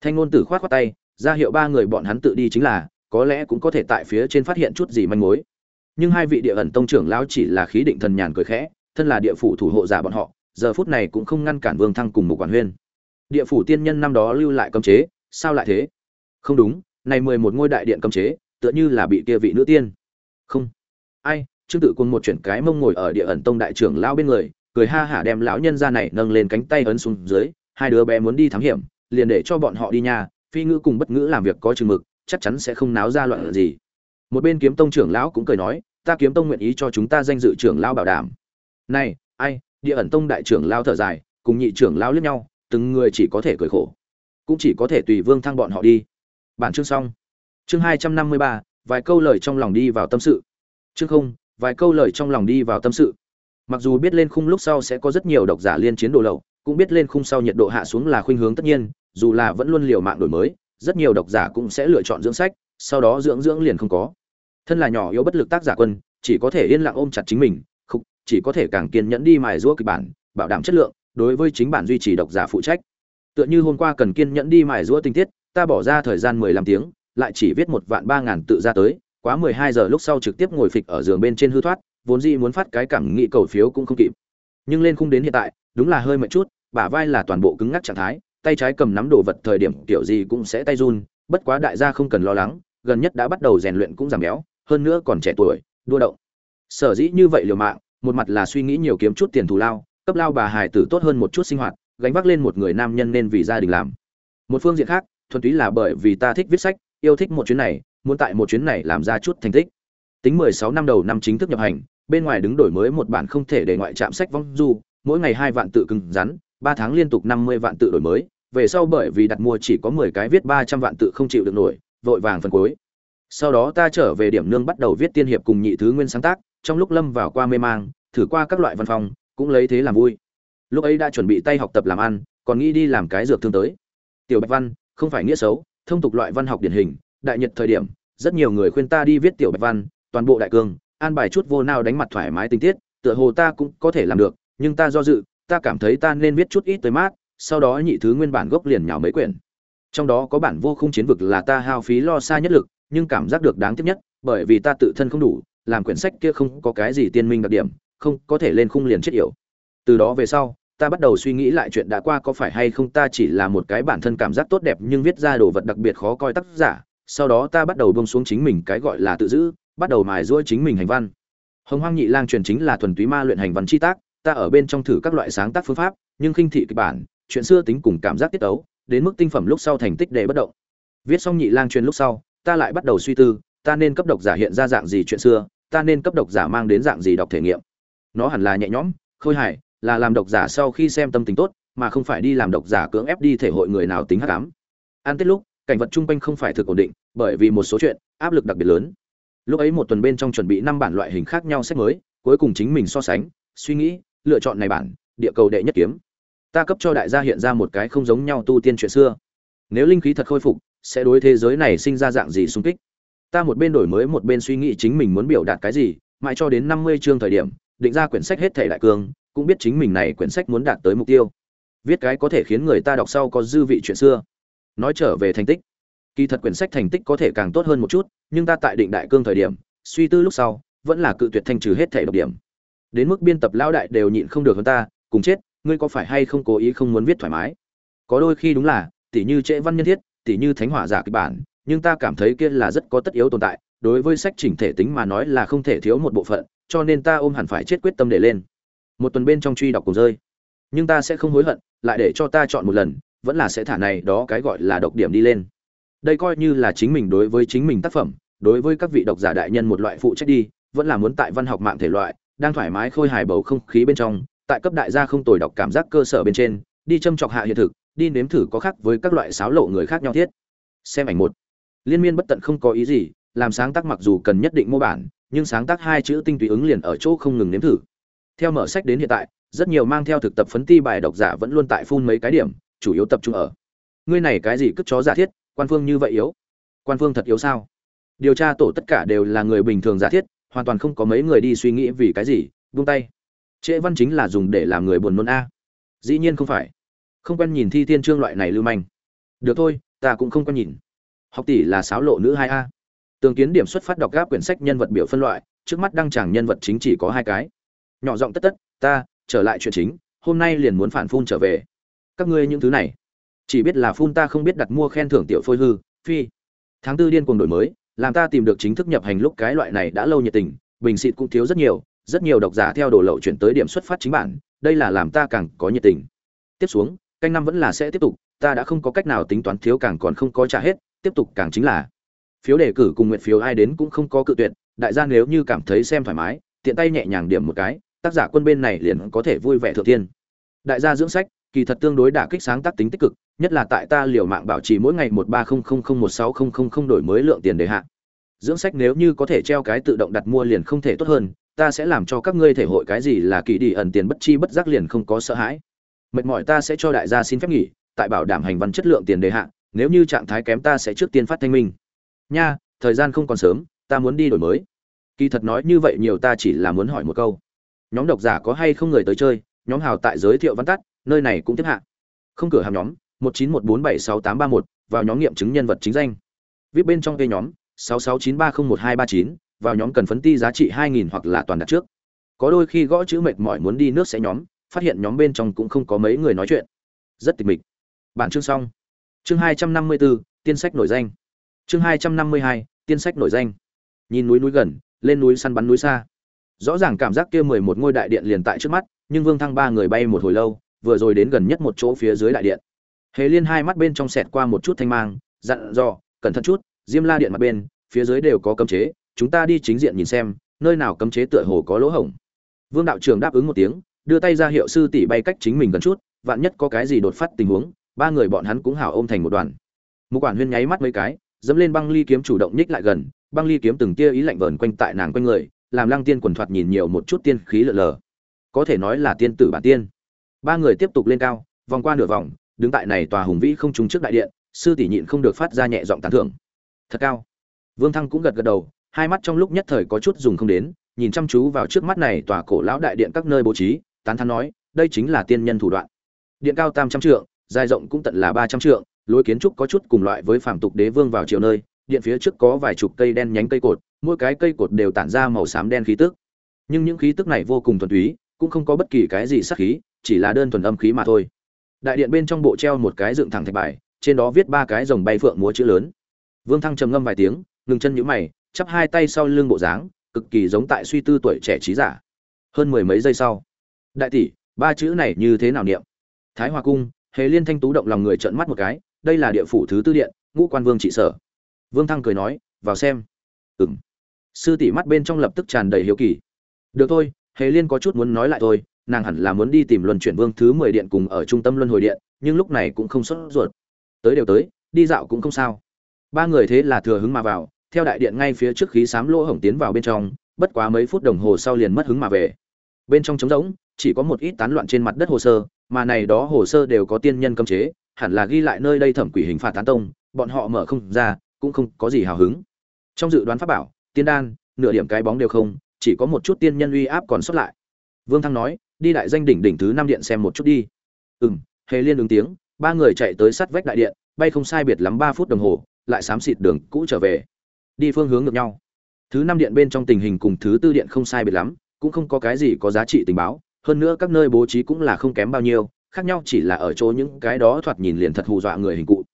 Thanh ngôn tử khoát khoát tay, ra hiệu ba người bọn hắn tự đi chính là, có lẽ cũng có thể tại phía trên phát hiện chút gì manh mối. Nhưng hai vị địa ẩn tông trưởng lão chỉ là khí định thần nhàn cười khẽ, thân là địa phủ thủ hộ giả bọn họ, giờ phút này cũng không ngăn cản vương thăng cùng một quản huyên. Địa phủ tiên nhân năm đó lưu lại cấm chế, sao lại thế? Không đúng, này mười một ngôi đại điện cấm chế, tựa như là bị kia vị nữ tiên. Không. Ai, trương tự quân một chuyển cái mông ngồi ở địa ẩn tông đại trưởng lão bên người, cười ha hả đem lão nhân ra này nâng lên cánh tay ấn xuống dưới, hai đứa bé muốn đi thám hiểm, liền để cho bọn họ đi nhà, phi ngữ cùng bất ngữ làm việc có chừng mực, chắc chắn sẽ không náo ra loạn gì. Một bên kiếm tông trưởng lão cũng cười nói, ta kiếm tông nguyện ý cho chúng ta danh dự trưởng lão bảo đảm. Này, ai? Địa ẩn tông đại trưởng lão thở dài, cùng nhị trưởng lão liếc nhau, từng người chỉ có thể cười khổ, cũng chỉ có thể tùy vương thăng bọn họ đi bản chương xong. Chương hai trăm năm mươi ba, vài câu lời trong lòng đi vào tâm sự. Chương không, vài câu lời trong lòng đi vào tâm sự. Mặc dù biết lên khung lúc sau sẽ có rất nhiều độc giả liên chiến đồ lậu, cũng biết lên khung sau nhiệt độ hạ xuống là khuynh hướng tất nhiên, dù là vẫn luôn liều mạng đổi mới, rất nhiều độc giả cũng sẽ lựa chọn dưỡng sách, sau đó dưỡng dưỡng liền không có. Thân là nhỏ yếu bất lực tác giả quân, chỉ có thể yên lặng ôm chặt chính mình không chỉ có thể càng kiên nhẫn đi mài giũa kịch bản, bảo đảm chất lượng, đối với chính bản duy trì độc giả phụ trách. Tựa như hôm qua cần kiên nhẫn đi mài giũa tình tiết ta bỏ ra thời gian mười lăm tiếng, lại chỉ viết một vạn ba ngàn tự ra tới, quá mười hai giờ lúc sau trực tiếp ngồi phịch ở giường bên trên hư thoát, vốn dĩ muốn phát cái cảm nghị cầu phiếu cũng không kịp. Nhưng lên khung đến hiện tại, đúng là hơi mệt chút, bả vai là toàn bộ cứng ngắc trạng thái, tay trái cầm nắm đồ vật thời điểm kiểu gì cũng sẽ tay run, bất quá đại gia không cần lo lắng, gần nhất đã bắt đầu rèn luyện cũng giảm béo, hơn nữa còn trẻ tuổi, đua động. Sở dĩ như vậy liều mạng, một mặt là suy nghĩ nhiều kiếm chút tiền thù lao, cấp lao bà hài tử tốt hơn một chút sinh hoạt, gánh vác lên một người nam nhân nên vì gia đình làm. Một phương diện khác thuần túy là bởi vì ta thích viết sách, yêu thích một chuyến này, muốn tại một chuyến này làm ra chút thành tích. Tính 16 năm đầu năm chính thức nhập hành, bên ngoài đứng đổi mới một bản không thể để ngoại trạm sách vong du, mỗi ngày hai vạn tự cứng rắn, ba tháng liên tục 50 vạn tự đổi mới, về sau bởi vì đặt mua chỉ có 10 cái viết 300 vạn tự không chịu được nổi, vội vàng phần cuối sau đó ta trở về điểm nương bắt đầu viết tiên hiệp cùng nhị thứ nguyên sáng tác, trong lúc lâm vào qua mê mang, thử qua các loại văn phòng cũng lấy thế làm vui. Lúc ấy đã chuẩn bị tay học tập làm ăn, còn nghĩ đi làm cái dược thương tới. Tiểu bạch văn không phải nghĩa xấu, thông tục loại văn học điển hình, đại nhật thời điểm, rất nhiều người khuyên ta đi viết tiểu bạch văn, toàn bộ đại cương, an bài chút vô nào đánh mặt thoải mái tình tiết, tựa hồ ta cũng có thể làm được, nhưng ta do dự, ta cảm thấy ta nên viết chút ít tới mát, sau đó nhị thứ nguyên bản gốc liền nhào mấy quyển. Trong đó có bản vô khung chiến vực là ta hao phí lo xa nhất lực, nhưng cảm giác được đáng tiếc nhất, bởi vì ta tự thân không đủ, làm quyển sách kia không có cái gì tiên minh đặc điểm, không có thể lên khung liền chết yểu. Từ đó về sau ta bắt đầu suy nghĩ lại chuyện đã qua có phải hay không ta chỉ là một cái bản thân cảm giác tốt đẹp nhưng viết ra đồ vật đặc biệt khó coi tác giả, sau đó ta bắt đầu bông xuống chính mình cái gọi là tự giữ, bắt đầu mài ruỗi chính mình hành văn. Hồng hoang nhị lang truyền chính là thuần túy ma luyện hành văn chi tác, ta ở bên trong thử các loại sáng tác phương pháp, nhưng khinh thị kịch bản, chuyện xưa tính cùng cảm giác tiết tấu, đến mức tinh phẩm lúc sau thành tích để bất động. Viết xong nhị lang truyền lúc sau, ta lại bắt đầu suy tư, ta nên cấp độc giả hiện ra dạng gì chuyện xưa, ta nên cấp độc giả mang đến dạng gì đọc thể nghiệm. Nó hẳn là nhẹ nhõm, khôi hài là làm độc giả sau khi xem tâm tình tốt, mà không phải đi làm độc giả cưỡng ép đi thể hội người nào tính hắc ám. An tết lúc, cảnh vật chung quanh không phải thực ổn định, bởi vì một số chuyện, áp lực đặc biệt lớn. Lúc ấy một tuần bên trong chuẩn bị năm bản loại hình khác nhau sách mới, cuối cùng chính mình so sánh, suy nghĩ, lựa chọn này bản, địa cầu đệ nhất kiếm. Ta cấp cho đại gia hiện ra một cái không giống nhau tu tiên chuyện xưa. Nếu linh khí thật khôi phục, sẽ đối thế giới này sinh ra dạng gì sung kích? Ta một bên đổi mới một bên suy nghĩ chính mình muốn biểu đạt cái gì, mãi cho đến năm mươi chương thời điểm, định ra quyển sách hết thể đại cương cũng biết chính mình này quyển sách muốn đạt tới mục tiêu. Viết cái có thể khiến người ta đọc sau có dư vị chuyện xưa. Nói trở về thành tích. Kỳ thật quyển sách thành tích có thể càng tốt hơn một chút, nhưng ta tại định đại cương thời điểm, suy tư lúc sau, vẫn là cự tuyệt thanh trừ hết thể độc điểm. Đến mức biên tập lão đại đều nhịn không được hơn ta, cùng chết, ngươi có phải hay không cố ý không muốn viết thoải mái? Có đôi khi đúng là, tỉ như trễ văn nhân thiết, tỉ như thánh hỏa giả kịch bản, nhưng ta cảm thấy kia là rất có tất yếu tồn tại, đối với sách chỉnh thể tính mà nói là không thể thiếu một bộ phận, cho nên ta ôm hẳn phải chết quyết tâm để lên một tuần bên trong truy đọc cùng rơi. Nhưng ta sẽ không hối hận, lại để cho ta chọn một lần, vẫn là sẽ thả này đó cái gọi là độc điểm đi lên. Đây coi như là chính mình đối với chính mình tác phẩm, đối với các vị độc giả đại nhân một loại phụ trách đi, vẫn là muốn tại văn học mạng thể loại, đang thoải mái khôi hài bầu không khí bên trong, tại cấp đại gia không tồi đọc cảm giác cơ sở bên trên, đi châm chọc hạ hiện thực, đi nếm thử có khác với các loại sáo lộ người khác nhau thiết. Xem ảnh một. Liên miên bất tận không có ý gì, làm sáng tác mặc dù cần nhất định mô bản, nhưng sáng tác hai chữ tinh túy ứng liền ở chỗ không ngừng nếm thử theo mở sách đến hiện tại, rất nhiều mang theo thực tập phấn ti bài độc giả vẫn luôn tại phun mấy cái điểm, chủ yếu tập trung ở. Ngươi này cái gì cất chó giả thiết, quan phương như vậy yếu? Quan phương thật yếu sao? Điều tra tổ tất cả đều là người bình thường giả thiết, hoàn toàn không có mấy người đi suy nghĩ vì cái gì, buông tay. Trễ văn chính là dùng để làm người buồn nôn a. Dĩ nhiên không phải. Không quen nhìn thi thiên trương loại này lưu manh. Được thôi, ta cũng không quen nhìn. Học tỷ là sáo lộ nữ hai a. Tường kiến điểm xuất phát đọc gáp quyển sách nhân vật biểu phân loại, trước mắt đăng chẳng nhân vật chính chỉ có hai cái nhỏ giọng tất tất, ta, trở lại chuyện chính, hôm nay liền muốn phản phun trở về. Các ngươi những thứ này, chỉ biết là phun ta không biết đặt mua khen thưởng tiểu phôi hư, phi. Tháng tư điên cuồng đổi mới, làm ta tìm được chính thức nhập hành lúc cái loại này đã lâu nhiệt tình, bình xịt cũng thiếu rất nhiều rất nhiều độc giả theo đồ lậu chuyển tới điểm xuất phát chính bản, đây là làm ta càng có nhiệt tình. Tiếp xuống, canh năm vẫn là sẽ tiếp tục, ta đã không có cách nào tính toán thiếu càng còn không có trả hết, tiếp tục càng chính là phiếu đề cử cùng nguyện phiếu ai đến cũng không có cự tuyệt, đại gia nếu như cảm thấy xem thoải mái, tiện tay nhẹ nhàng điểm một cái tác giả quân bên này liền có thể vui vẻ thượng thiên. đại gia dưỡng sách, kỳ thật tương đối đả kích sáng tác tính tích cực, nhất là tại ta liều mạng bảo trì mỗi ngày một ba không không không một sáu không không không đổi mới lượng tiền đề hạn dưỡng sách nếu như có thể treo cái tự động đặt mua liền không thể tốt hơn, ta sẽ làm cho các ngươi thể hội cái gì là kỳ đi ẩn tiền bất chi bất giác liền không có sợ hãi. Mệt mỏi ta sẽ cho đại gia xin phép nghỉ, tại bảo đảm hành văn chất lượng tiền đề hạn nếu như trạng thái kém ta sẽ trước tiên phát thanh minh. Nha, thời gian không còn sớm, ta muốn đi đổi mới. Kỳ thật nói như vậy nhiều ta chỉ là muốn hỏi một câu nhóm độc giả có hay không người tới chơi, nhóm hào tại giới thiệu văn tắt, nơi này cũng tiếp hạ. Không cửa hàng nhóm, một chín một bốn bảy sáu tám ba một, vào nhóm nghiệm chứng nhân vật chính danh. Viết bên trong cây nhóm, sáu sáu chín ba không một hai ba chín, vào nhóm cần phấn ti giá trị hai nghìn hoặc là toàn đặt trước. Có đôi khi gõ chữ mệt mỏi muốn đi nước sẽ nhóm, phát hiện nhóm bên trong cũng không có mấy người nói chuyện. Rất tịch mịch. Bản chương xong. Chương hai trăm năm mươi bốn tiên sách nổi danh. Chương hai trăm năm mươi hai, tiên sách nổi danh. Nhìn núi núi gần, lên núi săn bắn núi xa rõ ràng cảm giác kia mười một ngôi đại điện liền tại trước mắt, nhưng vương thăng ba người bay một hồi lâu, vừa rồi đến gần nhất một chỗ phía dưới đại điện. Hề liên hai mắt bên trong sẹt qua một chút thanh mang, dặn dò, cẩn thận chút, diêm la điện mặt bên, phía dưới đều có cấm chế, chúng ta đi chính diện nhìn xem, nơi nào cấm chế tựa hồ có lỗ hổng. Vương đạo trưởng đáp ứng một tiếng, đưa tay ra hiệu sư tỷ bay cách chính mình gần chút, vạn nhất có cái gì đột phát tình huống, ba người bọn hắn cũng hảo ôm thành một đoàn. Một quản huyên nháy mắt mấy cái, dẫm lên băng ly kiếm chủ động nhích lại gần, băng ly kiếm từng tia ý lạnh vờn quanh tại nàng quanh người làm lăng tiên quần thoạt nhìn nhiều một chút tiên khí lờ lờ. Có thể nói là tiên tử bản tiên. Ba người tiếp tục lên cao, vòng qua nửa vòng, đứng tại này tòa hùng vĩ không trúng trước đại điện, sư tỷ nhịn không được phát ra nhẹ giọng tán thưởng. Thật cao. Vương thăng cũng gật gật đầu, hai mắt trong lúc nhất thời có chút dùng không đến, nhìn chăm chú vào trước mắt này tòa cổ lão đại điện các nơi bố trí, tán thán nói, đây chính là tiên nhân thủ đoạn. Điện cao tam trăm trượng, dài rộng cũng tận là ba trăm trượng, lối kiến trúc có chút cùng loại với phàm tục đế vương vào chiều nơi, điện phía trước có vài chục cây đen nhánh cây cột mỗi cái cây cột đều tản ra màu xám đen khí tức. Nhưng những khí tức này vô cùng thuần túy, cũng không có bất kỳ cái gì sắc khí, chỉ là đơn thuần âm khí mà thôi. Đại điện bên trong bộ treo một cái dựng thẳng thạch bài, trên đó viết ba cái dòng bay phượng múa chữ lớn. Vương thăng trầm ngâm vài tiếng, ngừng chân nhíu mày, chắp hai tay sau lưng bộ dáng, cực kỳ giống tại suy tư tuổi trẻ trí giả. Hơn mười mấy giây sau, đại tỷ, ba chữ này như thế nào niệm? Thái hòa cung, hề liên thanh tú động lòng người trợn mắt một cái, đây là địa phủ thứ tư điện, ngũ quan vương trị sở. Vương thăng cười nói, vào xem. Ừng sư tỷ mắt bên trong lập tức tràn đầy hiếu kỳ. Được thôi, hề liên có chút muốn nói lại thôi, nàng hẳn là muốn đi tìm luân chuyển vương thứ mười điện cùng ở trung tâm luân hồi điện, nhưng lúc này cũng không xuất ruột. Tới đều tới, đi dạo cũng không sao. Ba người thế là thừa hứng mà vào, theo đại điện ngay phía trước khí sám lỗ hổng tiến vào bên trong, bất quá mấy phút đồng hồ sau liền mất hứng mà về. Bên trong trống rỗng, chỉ có một ít tán loạn trên mặt đất hồ sơ, mà này đó hồ sơ đều có tiên nhân cấm chế, hẳn là ghi lại nơi đây thẩm quỷ hình phạt tán tông, bọn họ mở không ra, cũng không có gì hào hứng. Trong dự đoán pháp bảo tiên đan, nửa điểm cái bóng đều không, chỉ có một chút tiên nhân uy áp còn sót lại. Vương thăng nói, đi đại danh đỉnh đỉnh thứ năm điện xem một chút đi. Ừ m hề liên ứng tiếng, ba người chạy tới sát vách đại điện, bay không sai biệt lắm ba phút đồng hồ, lại xám xịt đường cũ trở về. Đi phương hướng ngược nhau. Thứ năm điện bên trong tình hình cùng thứ tư điện không sai biệt lắm, cũng không có cái gì có giá trị tình báo, hơn nữa các nơi bố trí cũng là không kém bao nhiêu, khác nhau chỉ là ở chỗ những cái đó thoạt nhìn liền thật hù dọa người hình cụ.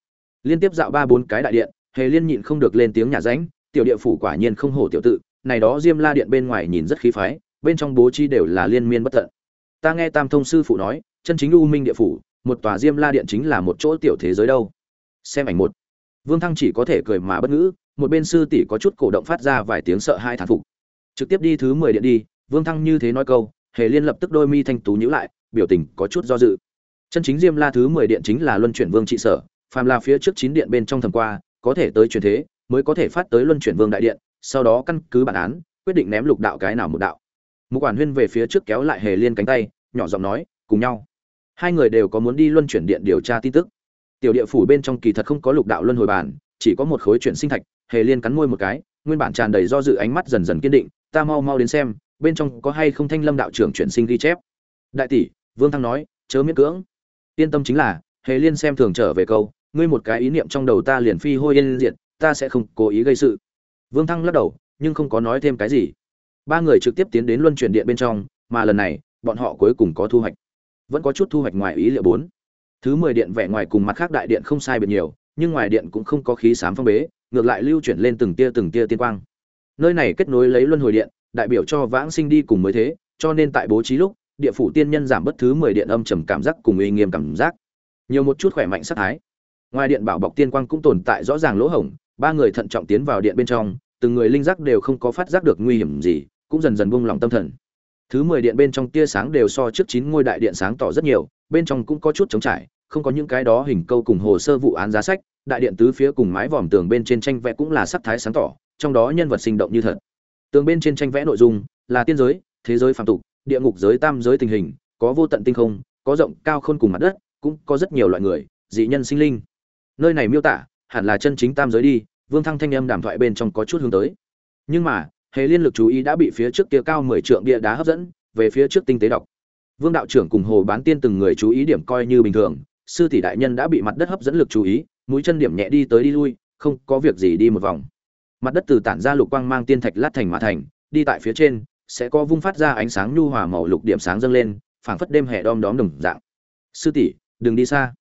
Liên tiếp dạo ba bốn cái đại điện, hề liên nhịn không được lên tiếng nhà ránh tiểu địa phủ quả nhiên không hổ tiểu tự, này đó diêm la điện bên ngoài nhìn rất khí phái, bên trong bố trí đều là liên miên bất tận. Ta nghe tam thông sư phụ nói, chân chính u minh địa phủ, một tòa diêm la điện chính là một chỗ tiểu thế giới đâu. Xem ảnh một. Vương thăng chỉ có thể cười mà bất ngữ, một bên sư tỷ có chút cổ động phát ra vài tiếng sợ hai thán phục. Trực tiếp đi thứ mười điện đi, vương thăng như thế nói câu, hề liên lập tức đôi mi thanh tú nhữ lại, biểu tình có chút do dự. Chân chính diêm la thứ mười điện chính là luân chuyển vương trị sở, phàm là phía trước chín điện bên trong thầm qua, có thể tới truyền thế mới có thể phát tới luân chuyển vương đại điện, sau đó căn cứ bản án, quyết định ném lục đạo cái nào một đạo. Mục quản huyên về phía trước kéo lại hề liên cánh tay, nhỏ giọng nói, cùng nhau. Hai người đều có muốn đi luân chuyển điện điều tra tin tức. Tiểu địa phủ bên trong kỳ thật không có lục đạo luân hồi bản, chỉ có một khối chuyển sinh thạch, hề liên cắn môi một cái, nguyên bản tràn đầy do dự ánh mắt dần dần kiên định, ta mau mau đến xem, bên trong có hay không thanh lâm đạo trưởng chuyển sinh ghi chép. Đại tỷ, vương thăng nói, chớ miễn cưỡng. Yên tâm chính là, hề liên xem thường trở về câu, ngươi một cái ý niệm trong đầu ta liền phi hôi yên diện ta sẽ không cố ý gây sự. Vương thăng lắc đầu, nhưng không có nói thêm cái gì. Ba người trực tiếp tiến đến luân chuyển điện bên trong, mà lần này, bọn họ cuối cùng có thu hoạch. Vẫn có chút thu hoạch ngoài ý liệu bốn. Thứ mười điện vẻ ngoài cùng mặt khác đại điện không sai biệt nhiều, nhưng ngoài điện cũng không có khí sám phong bế, ngược lại lưu chuyển lên từng tia từng tia tiên quang. Nơi này kết nối lấy luân hồi điện, đại biểu cho vãng sinh đi cùng mới thế, cho nên tại bố trí lúc, địa phủ tiên nhân giảm bất thứ mười điện âm trầm cảm giác cùng uy nghiêm cảm giác. Nhiều một chút khỏe mạnh sát thái. Ngoài điện bảo bọc tiên quang cũng tồn tại rõ ràng lỗ hổng ba người thận trọng tiến vào điện bên trong, từng người linh giác đều không có phát giác được nguy hiểm gì, cũng dần dần buông lòng tâm thần. Thứ mười điện bên trong tia sáng đều so trước chín ngôi đại điện sáng tỏ rất nhiều, bên trong cũng có chút trống trải, không có những cái đó hình câu cùng hồ sơ vụ án giá sách, đại điện tứ phía cùng mái vòm tường bên trên tranh vẽ cũng là sắc thái sáng tỏ, trong đó nhân vật sinh động như thật. Tường bên trên tranh vẽ nội dung là tiên giới, thế giới phạm tục, địa ngục giới tam giới tình hình, có vô tận tinh không, có rộng, cao, khôn cùng mặt đất, cũng có rất nhiều loại người, dị nhân sinh linh. Nơi này miêu tả hẳn là chân chính tam giới đi vương thăng thanh âm đàm thoại bên trong có chút hướng tới. Nhưng mà hệ liên lực chú ý đã bị phía trước kia cao mười trượng bia đá hấp dẫn, về phía trước tinh tế đọc. Vương đạo trưởng cùng hồ bán tiên từng người chú ý điểm coi như bình thường, sư tỷ đại nhân đã bị mặt đất hấp dẫn lực chú ý, mũi chân điểm nhẹ đi tới đi lui, không có việc gì đi một vòng. Mặt đất từ tản ra lục quang mang tiên thạch lát thành mã thành, đi tại phía trên, sẽ có vung phát ra ánh sáng nhu hòa màu lục điểm sáng dâng lên, phảng phất đêm hè đom đóm đồng dạng. Sư tỷ, đừng đi xa.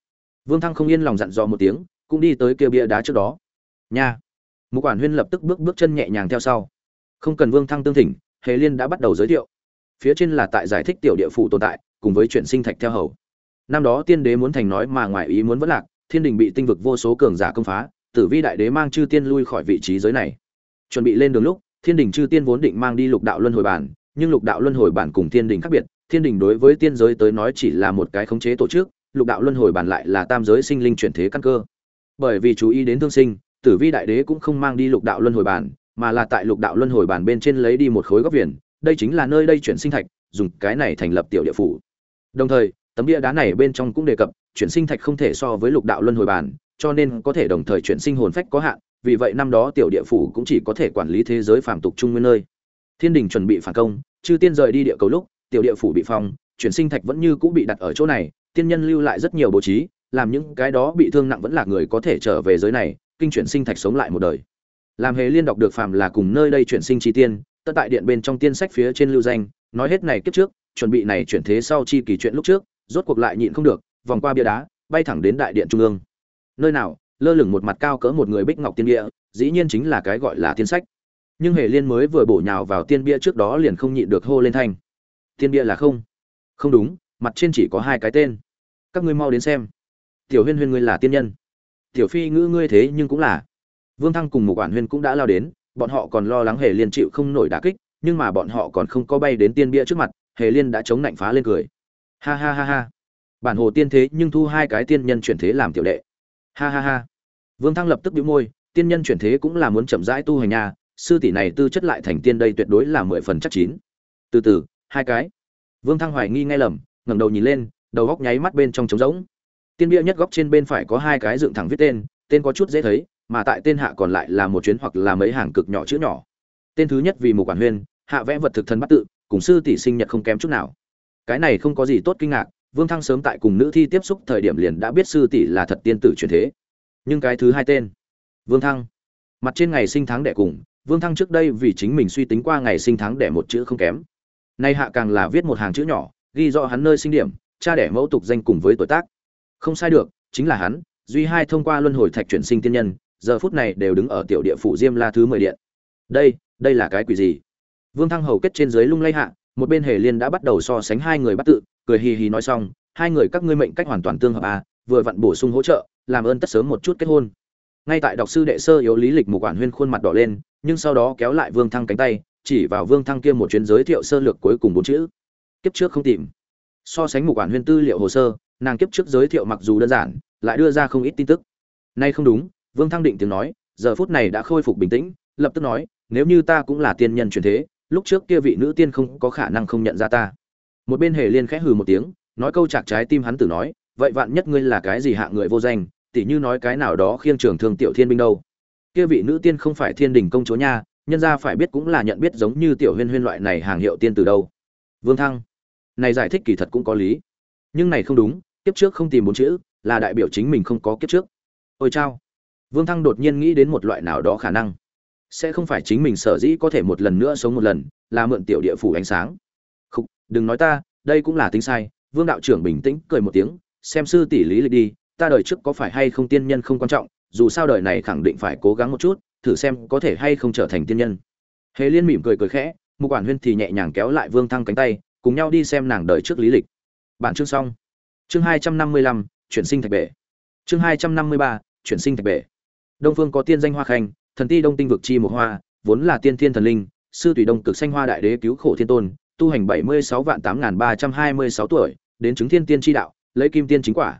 Vương thăng không yên lòng dặn dò một tiếng, cũng đi tới kia bia đá trước đó nha. Mục quản huyên lập tức bước bước chân nhẹ nhàng theo sau. Không cần vương thăng tương thỉnh, hề liên đã bắt đầu giới thiệu. Phía trên là tại giải thích tiểu địa phủ tồn tại, cùng với chuyện sinh thạch theo hầu. Năm đó tiên đế muốn thành nói mà ngoài ý muốn vất lạc, thiên đình bị tinh vực vô số cường giả công phá, tử vi đại đế mang chư tiên lui khỏi vị trí giới này. Chuẩn bị lên đường lúc, thiên đình chư tiên vốn định mang đi lục đạo luân hồi bản, nhưng lục đạo luân hồi bản cùng thiên đình khác biệt, thiên đình đối với tiên giới tới nói chỉ là một cái khống chế tổ chức, lục đạo luân hồi bản lại là tam giới sinh linh chuyển thế căn cơ. Bởi vì chú ý đến thương sinh tử vi đại đế cũng không mang đi lục đạo luân hồi bản, mà là tại lục đạo luân hồi bản bên trên lấy đi một khối góc viền, đây chính là nơi đây chuyển sinh thạch, dùng cái này thành lập tiểu địa phủ. Đồng thời, tấm bia đá này bên trong cũng đề cập, chuyển sinh thạch không thể so với lục đạo luân hồi bản, cho nên có thể đồng thời chuyển sinh hồn phách có hạn, vì vậy năm đó tiểu địa phủ cũng chỉ có thể quản lý thế giới phàm tục trung nguyên nơi. Thiên đình chuẩn bị phản công, chư tiên rời đi địa cầu lúc, tiểu địa phủ bị phong, chuyển sinh thạch vẫn như cũ bị đặt ở chỗ này, tiên nhân lưu lại rất nhiều bố trí, làm những cái đó bị thương nặng vẫn là người có thể trở về giới này kinh chuyển sinh thạch sống lại một đời. Làm hề liên đọc được phàm là cùng nơi đây chuyển sinh chi tiên, tất tại điện bên trong tiên sách phía trên lưu danh, nói hết này kiếp trước, chuẩn bị này chuyển thế sau chi kỳ chuyện lúc trước, rốt cuộc lại nhịn không được, vòng qua bia đá, bay thẳng đến đại điện trung ương. Nơi nào, lơ lửng một mặt cao cỡ một người bích ngọc tiên địa, dĩ nhiên chính là cái gọi là tiên sách. Nhưng hề liên mới vừa bổ nhào vào tiên bia trước đó liền không nhịn được hô lên thanh. Tiên bia là không? Không đúng, mặt trên chỉ có hai cái tên. Các ngươi mau đến xem. Tiểu huyên huyên ngươi là tiên nhân tiểu phi ngữ ngươi thế nhưng cũng là. Vương thăng cùng một quản huyên cũng đã lao đến, bọn họ còn lo lắng hề liên chịu không nổi đả kích, nhưng mà bọn họ còn không có bay đến tiên bia trước mặt, hề liên đã chống nạnh phá lên cười. Ha ha ha ha. Bản hồ tiên thế nhưng thu hai cái tiên nhân chuyển thế làm tiểu đệ. Ha ha ha. Vương thăng lập tức bĩu môi, tiên nhân chuyển thế cũng là muốn chậm rãi tu hành nhà, sư tỷ này tư chất lại thành tiên đây tuyệt đối là mười phần chắc chín. Từ từ, hai cái. Vương thăng hoài nghi ngay lầm, ngẩng đầu nhìn lên, đầu góc nháy mắt bên trong trống rỗng tiên bia nhất góc trên bên phải có hai cái dựng thẳng viết tên tên có chút dễ thấy, mà tại tên hạ còn lại là một chuyến hoặc là mấy hàng cực nhỏ chữ nhỏ. Tên thứ nhất vì một quản huyên hạ vẽ vật thực thân bắt tự, cùng sư tỷ sinh nhật không kém chút nào. Cái này không có gì tốt kinh ngạc, vương thăng sớm tại cùng nữ thi tiếp xúc thời điểm liền đã biết sư tỷ là thật tiên tử truyền thế. Nhưng cái thứ hai tên, vương thăng. Mặt trên ngày sinh tháng đẻ cùng, vương thăng trước đây vì chính mình suy tính qua ngày sinh tháng đẻ một chữ không kém. Nay hạ càng là viết một hàng chữ nhỏ, ghi rõ hắn nơi sinh điểm, cha đẻ mẫu tục danh cùng với tuổi tác không sai được, chính là hắn, duy hai thông qua luân hồi thạch chuyển sinh tiên nhân, giờ phút này đều đứng ở tiểu địa phủ diêm la thứ mười điện. Đây đây là cái quỷ gì? Vương thăng hầu kết trên dưới lung lay hạ, một bên hề liên đã bắt đầu so sánh hai người bắt tự, cười hì hì nói xong, hai người các ngươi mệnh cách hoàn toàn tương hợp à vừa vặn bổ sung hỗ trợ, làm ơn tất sớm một chút kết hôn. Ngay tại đọc sư đệ sơ yếu lý lịch một quản huyên khuôn mặt đỏ lên, nhưng sau đó kéo lại vương thăng cánh tay, chỉ vào vương thăng kia một chuyến giới thiệu sơ lược cuối cùng bốn chữ. Kiếp trước không tìm. So sánh một quản huyên tư liệu hồ sơ nàng kiếp trước giới thiệu mặc dù đơn giản, lại đưa ra không ít tin tức. Nay không đúng, vương thăng định tiếng nói, giờ phút này đã khôi phục bình tĩnh, lập tức nói, nếu như ta cũng là tiên nhân truyền thế, lúc trước kia vị nữ tiên không có khả năng không nhận ra ta. Một bên hề liên khẽ hừ một tiếng, nói câu chạc trái tim hắn tử nói, vậy vạn nhất ngươi là cái gì hạ người vô danh, tỉ như nói cái nào đó khiêng trường thương tiểu thiên binh đâu. Kia vị nữ tiên không phải thiên đình công chúa nha, nhân ra phải biết cũng là nhận biết giống như tiểu huyên huyên loại này hàng hiệu tiên từ đâu. Vương thăng, này giải thích kỳ thật cũng có lý. Nhưng này không đúng kiếp trước không tìm bốn chữ, là đại biểu chính mình không có kiếp trước. Ôi chao. Vương thăng đột nhiên nghĩ đến một loại nào đó khả năng. Sẽ không phải chính mình sở dĩ có thể một lần nữa sống một lần, là mượn tiểu địa phủ ánh sáng. Không đừng nói ta, đây cũng là tính sai, vương đạo trưởng bình tĩnh cười một tiếng, xem sư tỷ lý lịch đi, ta đời trước có phải hay không tiên nhân không quan trọng, dù sao đời này khẳng định phải cố gắng một chút, thử xem có thể hay không trở thành tiên nhân. Hề liên mỉm cười cười khẽ một quản huyên thì nhẹ nhàng kéo lại vương thăng cánh tay, cùng nhau đi xem nàng đời trước lý lịch. Bản chương xong chương hai trăm năm mươi lăm, chuyển sinh thạch bể. Chương hai trăm năm mươi ba, chuyển sinh thạch bể. Đông phương có tiên danh hoa khanh, thần ti đông tinh vực chi một hoa, vốn là tiên thiên thần linh, sư tùy đông cực Xanh hoa đại đế cứu khổ thiên tôn, tu hành bảy mươi sáu vạn tám nghìn ba trăm hai mươi sáu tuổi, đến chứng thiên tiên tri đạo, lấy kim tiên chính quả.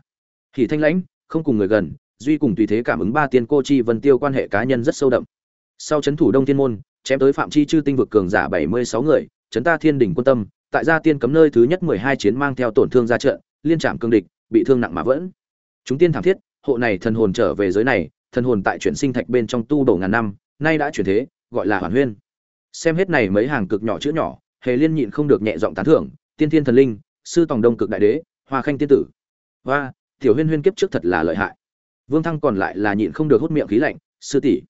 Hỷ thanh lãnh, không cùng người gần, duy cùng tùy thế cảm ứng ba tiên cô chi vân tiêu quan hệ cá nhân rất sâu đậm. Sau c h ấ n thủ đông thiên môn, chém tới phạm chi chư tinh vực cường giả bảy mươi sáu người, chấn ta thiên đỉnh quân tâm, tại gia tiên cấm nơi thứ nhất mười hai chiến mang theo tổn thương ra trận liên trạm cương địch, bị thương nặng mà vẫn. Chúng tiên thảm thiết, hộ này thần hồn trở về giới này, thần hồn tại chuyển sinh thạch bên trong tu đổ ngàn năm, nay đã chuyển thế, gọi là hoàn huyên. Xem hết này mấy hàng cực nhỏ chữ nhỏ, hề liên nhịn không được nhẹ giọng tán thưởng, tiên thiên thần linh, sư tòng đông cực đại đế, hoa khanh tiên tử. Và tiểu huyên huyên kiếp trước thật là lợi hại. Vương thăng còn lại là nhịn không được hút miệng khí lạnh, sư tỷ,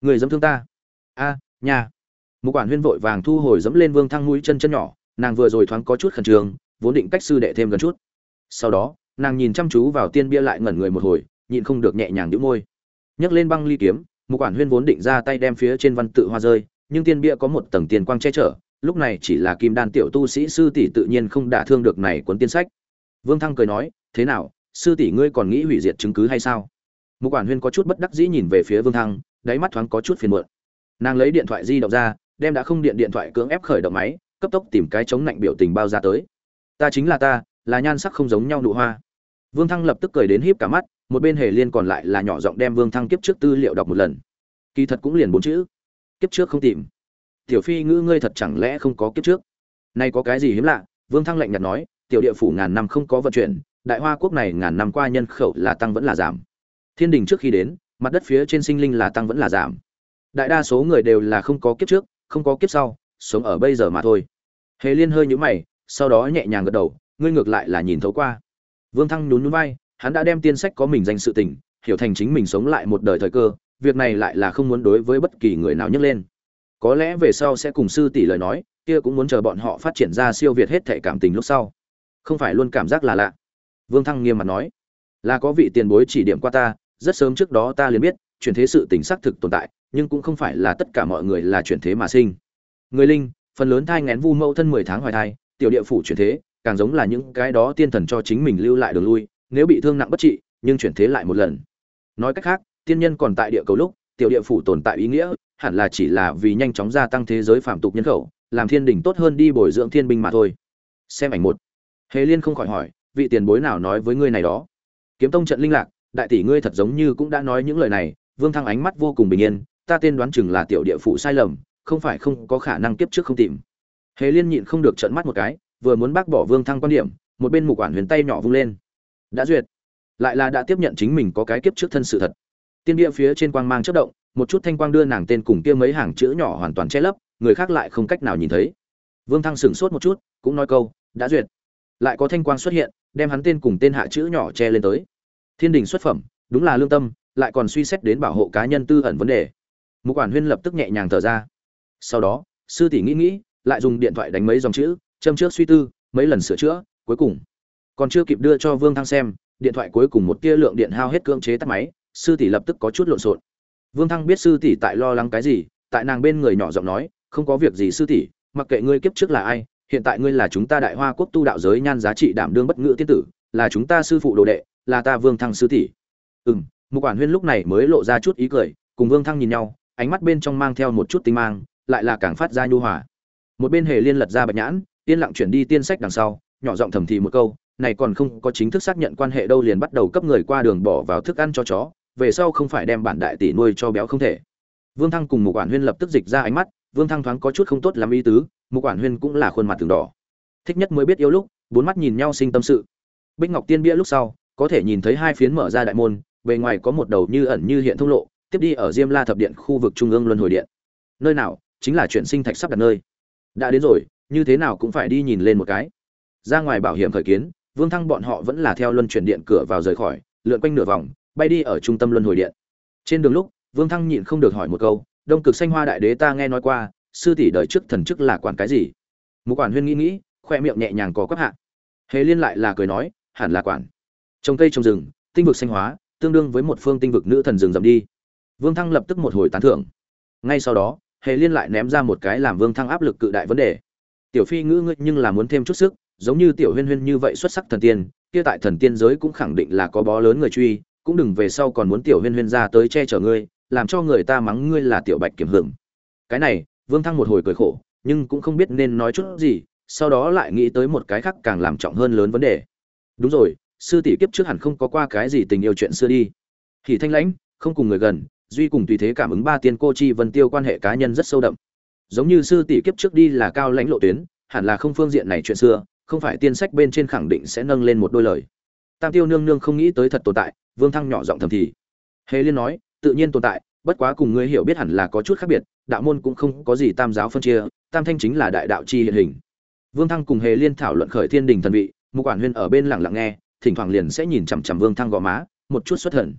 người dẫm thương ta? A nhà một quản huyên vội vàng thu hồi dẫm lên vương thăng mũi chân chân nhỏ, nàng vừa rồi thoáng có chút khẩn trương, vốn định cách sư đệ thêm gần chút sau đó, nàng nhìn chăm chú vào tiên bia lại ngẩn người một hồi, nhịn không được nhẹ nhàng đĩu môi. Nhấc lên băng ly kiếm, một quản huyên vốn định ra tay đem phía trên văn tự hoa rơi, nhưng tiên bia có một tầng tiền quang che chở, lúc này chỉ là kim đan tiểu tu sĩ sư tỷ tự nhiên không đả thương được này cuốn tiên sách. Vương thăng cười nói, thế nào, sư tỷ ngươi còn nghĩ hủy diệt chứng cứ hay sao? Một quản huyên có chút bất đắc dĩ nhìn về phía vương thăng, đáy mắt thoáng có chút phiền muộn. Nàng lấy điện thoại di động ra, đem đã không điện điện thoại cưỡng ép khởi động máy, cấp tốc tìm cái chống lạnh biểu tình bao ra tới. Ta chính là ta là nhan sắc không giống nhau nụ hoa. Vương thăng lập tức cười đến híp cả mắt, một bên hề liên còn lại là nhỏ giọng đem vương thăng kiếp trước tư liệu đọc một lần. Kỳ thật cũng liền bốn chữ, kiếp trước không tìm. Tiểu phi ngữ ngươi thật chẳng lẽ không có kiếp trước? Nay có cái gì hiếm lạ? Vương thăng lạnh nhạt nói, tiểu địa phủ ngàn năm không có vận chuyển, đại hoa quốc này ngàn năm qua nhân khẩu là tăng vẫn là giảm. Thiên đình trước khi đến, mặt đất phía trên sinh linh là tăng vẫn là giảm. Đại đa số người đều là không có kiếp trước, không có kiếp sau, sống ở bây giờ mà thôi. Hề liên hơi nhũ mày, sau đó nhẹ nhàng gật đầu ngươi ngược lại là nhìn thấu qua. Vương thăng nhún nhún vai, hắn đã đem tiên sách có mình danh sự tình, hiểu thành chính mình sống lại một đời thời cơ, việc này lại là không muốn đối với bất kỳ người nào nhấc lên. Có lẽ về sau sẽ cùng sư tỷ lời nói, kia cũng muốn chờ bọn họ phát triển ra siêu việt hết thể cảm tình lúc sau. Không phải luôn cảm giác là lạ. Vương thăng nghiêm mặt nói, là có vị tiền bối chỉ điểm qua ta, rất sớm trước đó ta liền biết, chuyển thế sự tình xác thực tồn tại, nhưng cũng không phải là tất cả mọi người là chuyển thế mà sinh. Người linh, phần lớn thai ngén vu mẫu thân mười tháng hoài thai, tiểu địa phủ chuyển thế càng giống là những cái đó tiên thần cho chính mình lưu lại đường lui, nếu bị thương nặng bất trị, nhưng chuyển thế lại một lần. Nói cách khác, tiên nhân còn tại địa cầu lúc, tiểu địa phủ tồn tại ý nghĩa, hẳn là chỉ là vì nhanh chóng gia tăng thế giới phạm tục nhân khẩu, làm thiên đình tốt hơn đi bồi dưỡng thiên binh mà thôi. Xem ảnh một. Hề liên không khỏi hỏi, vị tiền bối nào nói với ngươi này đó? Kiếm tông trận linh lạc, đại tỷ ngươi thật giống như cũng đã nói những lời này, vương thăng ánh mắt vô cùng bình yên, ta tên đoán chừng là tiểu địa phủ sai lầm, không phải không có khả năng kiếp trước không tìm. Hề liên nhịn không được trợn mắt một cái vừa muốn bác bỏ vương thăng quan điểm, một bên mục quản huyền tay nhỏ vung lên. Đã duyệt. Lại là đã tiếp nhận chính mình có cái kiếp trước thân sự thật. Tiên địa phía trên quang mang chớp động, một chút thanh quang đưa nàng tên cùng kia mấy hàng chữ nhỏ hoàn toàn che lấp, người khác lại không cách nào nhìn thấy. Vương thăng sửng sốt một chút, cũng nói câu, đã duyệt. Lại có thanh quang xuất hiện, đem hắn tên cùng tên hạ chữ nhỏ che lên tới. Thiên đình xuất phẩm, đúng là lương tâm, lại còn suy xét đến bảo hộ cá nhân tư ẩn vấn đề. Mục quản huyên lập tức nhẹ nhàng thở ra. Sau đó, sư tỷ nghĩ nghĩ, lại dùng điện thoại đánh mấy dòng chữ châm trước suy tư, mấy lần sửa chữa, cuối cùng. Còn chưa kịp đưa cho vương thăng xem, điện thoại cuối cùng một tia lượng điện hao hết cưỡng chế tắt máy, sư tỷ lập tức có chút lộn xộn. Vương thăng biết sư tỷ tại lo lắng cái gì, tại nàng bên người nhỏ giọng nói, không có việc gì sư tỷ, mặc kệ ngươi kiếp trước là ai, hiện tại ngươi là chúng ta đại hoa quốc tu đạo giới nhan giá trị đảm đương bất ngữ tiên tử, là chúng ta sư phụ đồ đệ, là ta vương thăng sư tỷ. Ừ m một quản huyên lúc này mới lộ ra chút ý cười, cùng vương thăng nhìn nhau, ánh mắt bên trong mang theo một chút tinh mang, lại là càng phát ra nhu hòa. Một bên hề liên lật ra bạch nhãn yên lặng chuyển đi tiên sách đằng sau, nhỏ giọng thầm thì một câu, này còn không có chính thức xác nhận quan hệ đâu liền bắt đầu cấp người qua đường bỏ vào thức ăn cho chó, về sau không phải đem bản đại tỷ nuôi cho béo không thể. Vương thăng cùng một quản huyên lập tức dịch ra ánh mắt, vương thăng thoáng có chút không tốt làm ý tứ một quản huyên cũng là khuôn mặt từng đỏ. Thích nhất mới biết yêu lúc, bốn mắt nhìn nhau sinh tâm sự. Bích ngọc tiên bia lúc sau, có thể nhìn thấy hai phiến mở ra đại môn, bề ngoài có một đầu như ẩn như hiện thông lộ, tiếp đi ở diêm la thập điện khu vực trung ương luân hồi điện. Nơi nào, chính là chuyện sinh thạch sắp đặt nơi. Đã đến rồi như thế nào cũng phải đi nhìn lên một cái. Ra ngoài bảo hiểm khởi kiến, vương thăng bọn họ vẫn là theo luân chuyển điện cửa vào rời khỏi, lượn quanh nửa vòng, bay đi ở trung tâm luân hồi điện. Trên đường lúc, vương thăng nhịn không được hỏi một câu, đông cực xanh hoa đại đế ta nghe nói qua, sư tỷ đời trước thần chức là quản cái gì? Mục quản huyên nghĩ nghĩ, khoe miệng nhẹ nhàng có quắp hạ. Hề liên lại là cười nói, hẳn là quản. Trồng cây trồng rừng, tinh vực xanh hóa, tương đương với một phương tinh vực nữ thần rừng rậm đi. Vương thăng lập tức một hồi tán thưởng. Ngay sau đó, hề liên lại ném ra một cái làm vương thăng áp lực cự đại vấn đề tiểu phi ngữ ngươi nhưng là muốn thêm chút sức, giống như tiểu huyên huyên như vậy xuất sắc thần tiên, kia tại thần tiên giới cũng khẳng định là có bó lớn người truy, cũng đừng về sau còn muốn tiểu huyên huyên ra tới che chở ngươi, làm cho người ta mắng ngươi là tiểu bạch kiểm hưởng. Cái này, vương thăng một hồi cười khổ, nhưng cũng không biết nên nói chút gì, sau đó lại nghĩ tới một cái khác càng làm trọng hơn lớn vấn đề. Đúng rồi, sư tỷ kiếp trước hẳn không có qua cái gì tình yêu chuyện xưa đi. Thì thanh lãnh, không cùng người gần, duy cùng tùy thế cảm ứng ba tiên cô chi vân tiêu quan hệ cá nhân rất sâu đậm giống như sư tỷ kiếp trước đi là cao lãnh lộ tuyến, hẳn là không phương diện này chuyện xưa, không phải tiên sách bên trên khẳng định sẽ nâng lên một đôi lời. Tam tiêu nương nương không nghĩ tới thật tồn tại, vương thăng nhỏ giọng thầm thì. Hề liên nói, tự nhiên tồn tại, bất quá cùng ngươi hiểu biết hẳn là có chút khác biệt, đạo môn cũng không có gì tam giáo phân chia, tam thanh chính là đại đạo chi hiện hình. Vương thăng cùng hề liên thảo luận khởi thiên đình thần vị, mục quản huyên ở bên lặng lặng nghe, thỉnh thoảng liền sẽ nhìn chằm chằm vương thăng gò má, một chút xuất thần.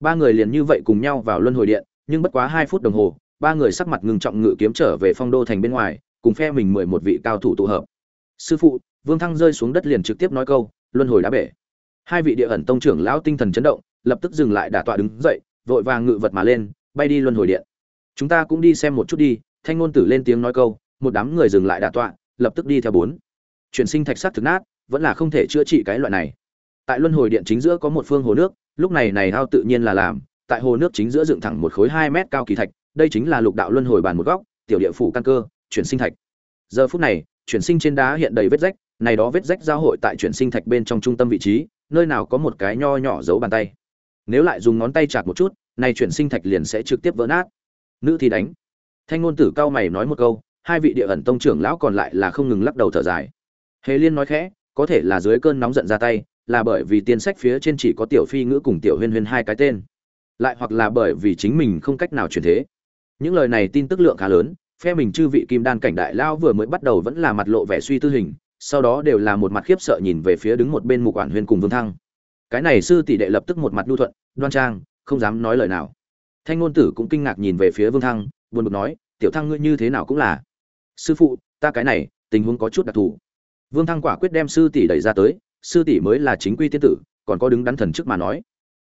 Ba người liền như vậy cùng nhau vào luân hồi điện, nhưng bất quá hai phút đồng hồ ba người sắc mặt ngưng trọng ngự kiếm trở về phong đô thành bên ngoài, cùng phe mình mười một vị cao thủ tụ hợp. Sư phụ, vương thăng rơi xuống đất liền trực tiếp nói câu, luân hồi đá bể. Hai vị địa ẩn tông trưởng lão tinh thần chấn động, lập tức dừng lại đả tọa đứng dậy, vội vàng ngự vật mà lên, bay đi luân hồi điện. Chúng ta cũng đi xem một chút đi, thanh ngôn tử lên tiếng nói câu, một đám người dừng lại đả tọa, lập tức đi theo bốn. Chuyển sinh thạch sắc thực nát, vẫn là không thể chữa trị cái loại này. Tại luân hồi điện chính giữa có một phương hồ nước, lúc này này hao tự nhiên là làm, tại hồ nước chính giữa dựng thẳng một khối hai mét cao kỳ thạch đây chính là lục đạo luân hồi bàn một góc, tiểu địa phủ căn cơ, chuyển sinh thạch. Giờ phút này, chuyển sinh trên đá hiện đầy vết rách, này đó vết rách giao hội tại chuyển sinh thạch bên trong trung tâm vị trí, nơi nào có một cái nho nhỏ giấu bàn tay. Nếu lại dùng ngón tay chặt một chút, này chuyển sinh thạch liền sẽ trực tiếp vỡ nát. Nữ thì đánh. Thanh ngôn tử cao mày nói một câu, hai vị địa ẩn tông trưởng lão còn lại là không ngừng lắc đầu thở dài. Hề liên nói khẽ, có thể là dưới cơn nóng giận ra tay, là bởi vì tiên sách phía trên chỉ có tiểu phi ngữ cùng tiểu huyên huyên hai cái tên. Lại hoặc là bởi vì chính mình không cách nào chuyển thế những lời này tin tức lượng khá lớn, phe mình chư vị kim đan cảnh đại lao vừa mới bắt đầu vẫn là mặt lộ vẻ suy tư hình, sau đó đều là một mặt khiếp sợ nhìn về phía đứng một bên mục quản huyên cùng vương thăng. Cái này sư tỷ đệ lập tức một mặt nhu thuận, đoan trang, không dám nói lời nào. Thanh ngôn tử cũng kinh ngạc nhìn về phía vương thăng, buồn bực nói, tiểu thăng ngươi như thế nào cũng là? Sư phụ, ta cái này, tình huống có chút đặc thù. Vương thăng quả quyết đem sư tỷ đẩy ra tới, sư tỷ mới là chính quy tiên tử, còn có đứng đắn thần trước mà nói.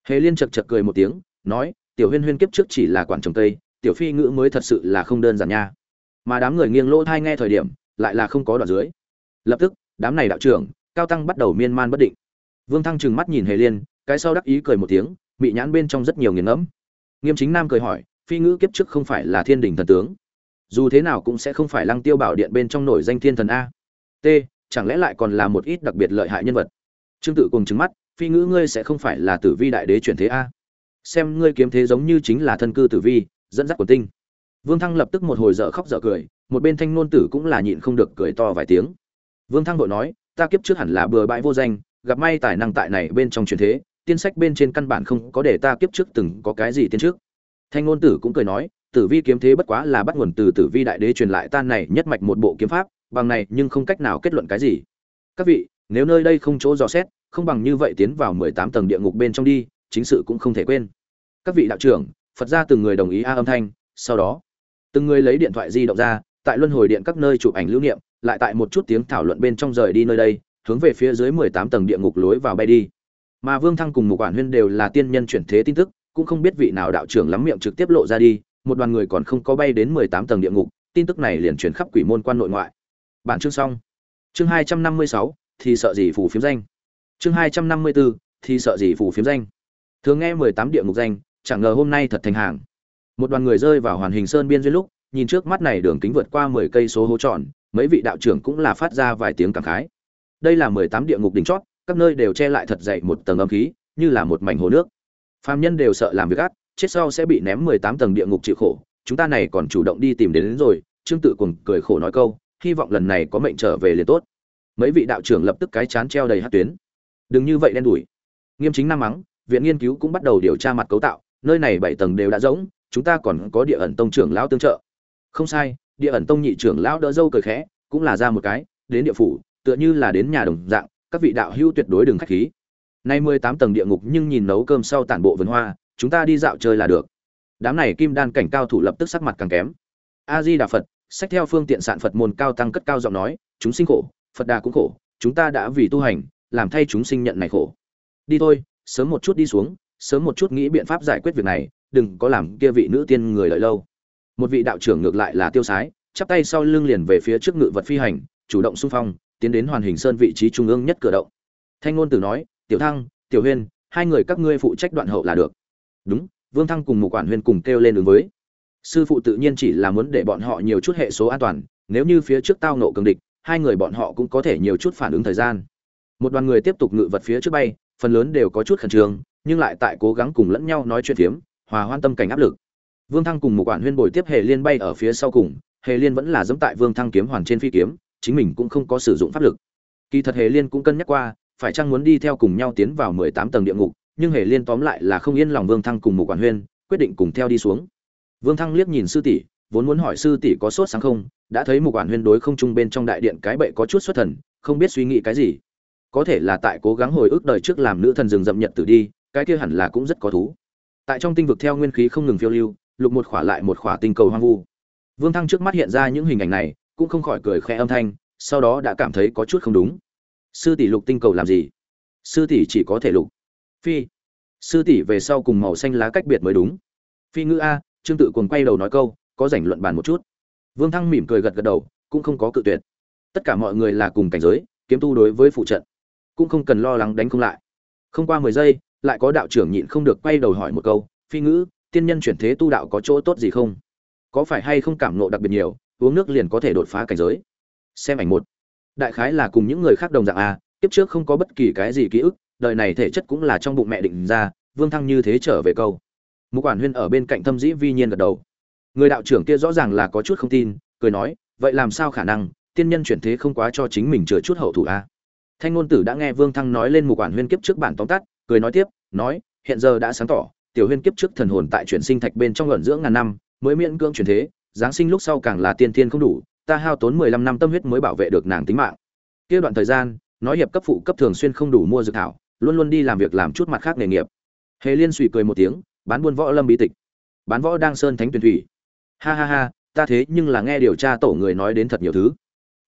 Hề liên chật chật cười một tiếng, nói, tiểu huyên huyên kiếp trước chỉ là quản trồng tây tiểu phi ngữ mới thật sự là không đơn giản nha. Mà đám người nghiêng lỗ thai nghe thời điểm, lại là không có đoạn dưới. Lập tức, đám này đạo trưởng, cao tăng bắt đầu miên man bất định. Vương thăng trừng mắt nhìn hề liên, cái sau đắc ý cười một tiếng bị nhãn bên trong rất nhiều nghiền ngẫm. Nghiêm chính nam cười hỏi, phi ngữ kiếp trước không phải là thiên đình thần tướng. Dù thế nào cũng sẽ không phải lăng tiêu bảo điện bên trong nổi danh thiên thần a. T, chẳng lẽ lại còn là một ít đặc biệt lợi hại nhân vật? Trương tự cùng trứng mắt, phi ngữ ngươi sẽ không phải là tử vi đại đế chuyển thế a. Xem ngươi kiếm thế giống như chính là thân cư tử vi dẫn dắt của tinh. Vương thăng lập tức một hồi dở khóc dở cười, một bên thanh nôn tử cũng là nhịn không được cười to vài tiếng. Vương thăng vội nói, ta kiếp trước hẳn là bừa bãi vô danh, gặp may tài năng tại này bên trong truyền thế, tiên sách bên trên căn bản không có để ta kiếp trước từng có cái gì tiên trước. Thanh ngôn tử cũng cười nói, tử vi kiếm thế bất quá là bắt nguồn từ tử vi đại đế truyền lại tan này nhất mạch một bộ kiếm pháp, bằng này nhưng không cách nào kết luận cái gì. Các vị, nếu nơi đây không chỗ dò xét, không bằng như vậy tiến vào mười tám tầng địa ngục bên trong đi, chính sự cũng không thể quên. Các vị đạo trưởng phật ra từng người đồng ý a âm thanh, sau đó, từng người lấy điện thoại di động ra, tại luân hồi điện các nơi chụp ảnh lưu niệm, lại tại một chút tiếng thảo luận bên trong rời đi nơi đây, hướng về phía dưới mười tám tầng địa ngục lối vào bay đi. Mà vương thăng cùng một quản huyên đều là tiên nhân chuyển thế tin tức, cũng không biết vị nào đạo trưởng lắm miệng trực tiếp lộ ra đi, một đoàn người còn không có bay đến mười tám tầng địa ngục, tin tức này liền chuyển khắp quỷ môn quan nội ngoại. Bản chương xong. Chương hai trăm năm mươi sáu, thì sợ gì phù phiếm danh. Chương hai trăm năm mươi bốn thì sợ gì phù phiếm danh. Thường nghe mười tám địa ngục danh chẳng ngờ hôm nay thật thành hàng. Một đoàn người rơi vào hoàn hình sơn biên duyên lúc nhìn trước mắt này đường kính vượt qua mười cây số hố tròn mấy vị đạo trưởng cũng là phát ra vài tiếng cảm khái. Đây là mười tám địa ngục đỉnh chót các nơi đều che lại thật dày một tầng âm khí như là một mảnh hồ nước. Phàm nhân đều sợ làm việc ác chết sau sẽ bị ném mười tám tầng địa ngục chịu khổ chúng ta này còn chủ động đi tìm đến, đến rồi trương tự cùng cười khổ nói câu hy vọng lần này có mệnh trở về liền tốt. Mấy vị đạo trưởng lập tức cái chán treo đầy hát tuyến. Đừng như vậy đen đủi. Nghiêm chính năm mắng viện nghiên cứu cũng bắt đầu điều tra mặt cấu tạo nơi này bảy tầng đều đã rỗng, chúng ta còn có địa ẩn tông trưởng lão tương trợ. Không sai, địa ẩn tông nhị trưởng lão đỡ dâu cười khẽ, cũng là ra một cái, đến địa phủ, tựa như là đến nhà đồng dạng, các vị đạo hữu tuyệt đối đừng khách khí. Nay mười tám tầng địa ngục nhưng nhìn nấu cơm sau tản bộ vườn hoa, chúng ta đi dạo chơi là được. Đám này kim đan cảnh cao thủ lập tức sắc mặt càng kém. A di đà phật, sách theo phương tiện sạn phật môn cao tăng cất cao giọng nói, chúng sinh khổ, phật đà cũng khổ, chúng ta đã vì tu hành, làm thay chúng sinh nhận này khổ. Đi thôi, sớm một chút đi xuống sớm một chút nghĩ biện pháp giải quyết việc này, đừng có làm kia vị nữ tiên người lợi lâu. Một vị đạo trưởng ngược lại là tiêu sái, chắp tay sau lưng liền về phía trước ngự vật phi hành, chủ động xung phong, tiến đến hoàn hình sơn vị trí trung ương nhất cửa động. Thanh ngôn tử nói, tiểu thăng, tiểu huyên, hai người các ngươi phụ trách đoạn hậu là được. Đúng, vương thăng cùng một quản huyên cùng kêu lên ứng với. Sư phụ tự nhiên chỉ là muốn để bọn họ nhiều chút hệ số an toàn, nếu như phía trước tao nộ cường địch, hai người bọn họ cũng có thể nhiều chút phản ứng thời gian. Một đoàn người tiếp tục ngự vật phía trước bay, phần lớn đều có chút khẩn trương nhưng lại tại cố gắng cùng lẫn nhau nói chuyện phiếm, hòa hoan tâm cảnh áp lực. Vương thăng cùng một quản huyên bồi tiếp hề liên bay ở phía sau cùng, hề liên vẫn là dẫm tại vương thăng kiếm hoàn trên phi kiếm, chính mình cũng không có sử dụng pháp lực. Kỳ thật hề liên cũng cân nhắc qua, phải chăng muốn đi theo cùng nhau tiến vào mười tám tầng địa ngục, nhưng hề liên tóm lại là không yên lòng vương thăng cùng một quản huyên, quyết định cùng theo đi xuống. Vương thăng liếc nhìn sư tỷ, vốn muốn hỏi sư tỷ có sốt sáng không, đã thấy một quản huyên đối không trung bên trong đại điện cái bệ có chút xuất thần, không biết suy nghĩ cái gì. Có thể là tại cố gắng hồi ức đời trước làm nữ thần rừng dậm nhật tử đi cái kia hẳn là cũng rất có thú. Tại trong tinh vực theo nguyên khí không ngừng phiêu lưu, lục một khỏa lại một khỏa tinh cầu hoang vu. Vương thăng trước mắt hiện ra những hình ảnh này, cũng không khỏi cười khẽ âm thanh, sau đó đã cảm thấy có chút không đúng. Sư tỷ lục tinh cầu làm gì? Sư tỷ chỉ có thể lục. Phi. Sư tỷ về sau cùng màu xanh lá cách biệt mới đúng. Phi ngữ a, trương tự cuồng quay đầu nói câu, có rảnh luận bàn một chút. Vương thăng mỉm cười gật gật đầu, cũng không có cự tuyệt. Tất cả mọi người là cùng cảnh giới, kiếm tu đối với phụ trận, cũng không cần lo lắng đánh không lại. Không qua mười giây lại có đạo trưởng nhịn không được quay đầu hỏi một câu, phi ngữ, tiên nhân chuyển thế tu đạo có chỗ tốt gì không? Có phải hay không cảm nộ đặc biệt nhiều, uống nước liền có thể đột phá cảnh giới? Xem ảnh một. Đại khái là cùng những người khác đồng dạng a tiếp trước không có bất kỳ cái gì ký ức, đời này thể chất cũng là trong bụng mẹ định ra, vương thăng như thế trở về câu. Mục quản huyên ở bên cạnh thâm dĩ vi nhiên gật đầu. Người đạo trưởng kia rõ ràng là có chút không tin, cười nói, vậy làm sao khả năng, tiên nhân chuyển thế không quá cho chính mình chừa chút hậu thủ a? Thanh ngôn tử đã nghe vương thăng nói lên mục quản huyên kiếp trước bản tóm tắt cười nói tiếp, nói, hiện giờ đã sáng tỏ, tiểu huyên kiếp trước thần hồn tại chuyển sinh thạch bên trong luận dưỡng ngàn năm, mới miễn cưỡng chuyển thế, giáng sinh lúc sau càng là tiên tiên không đủ, ta hao tốn mười lăm năm tâm huyết mới bảo vệ được nàng tính mạng. Kia đoạn thời gian, nói hiệp cấp phụ cấp thường xuyên không đủ mua dược thảo, luôn luôn đi làm việc làm chút mặt khác nghề nghiệp. Hề liên suy cười một tiếng, bán buôn võ lâm bí tịch. Bán võ đang sơn thánh tuyển thủy. Ha ha ha, ta thế nhưng là nghe điều tra tổ người nói đến thật nhiều thứ.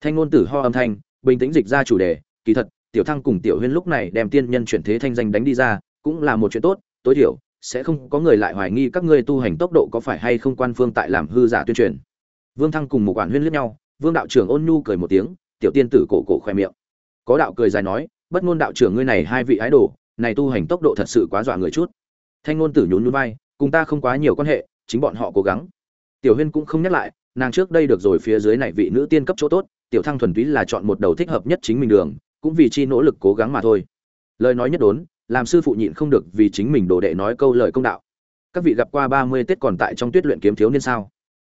Thanh ngôn tử ho âm thanh, bình tĩnh dịch ra chủ đề, kỳ thật tiểu thăng cùng tiểu huyên lúc này đem tiên nhân chuyển thế thanh danh đánh đi ra, cũng là một chuyện tốt. Tối thiểu, sẽ không có người lại hoài nghi các ngươi tu hành tốc độ có phải hay không quan phương tại làm hư giả tuyên truyền. Vương thăng cùng một quản huyên liếc nhau, vương đạo trưởng ôn nhu cười một tiếng, tiểu tiên tử cổ cổ khoe miệng. Có đạo cười dài nói, bất ngôn đạo trưởng ngươi này hai vị ái đồ, này tu hành tốc độ thật sự quá dọa người chút. Thanh ngôn tử nhún nhún vai, cùng ta không quá nhiều quan hệ, chính bọn họ cố gắng. Tiểu huyên cũng không nhắc lại, nàng trước đây được rồi phía dưới này vị nữ tiên cấp chỗ tốt, tiểu thăng thuần túy là chọn một đầu thích hợp nhất chính mình đường cũng vì chi nỗ lực cố gắng mà thôi. Lời nói nhất đốn, làm sư phụ nhịn không được vì chính mình đồ đệ nói câu lời công đạo. Các vị gặp qua ba mươi tết còn tại trong tuyết luyện kiếm thiếu niên sao?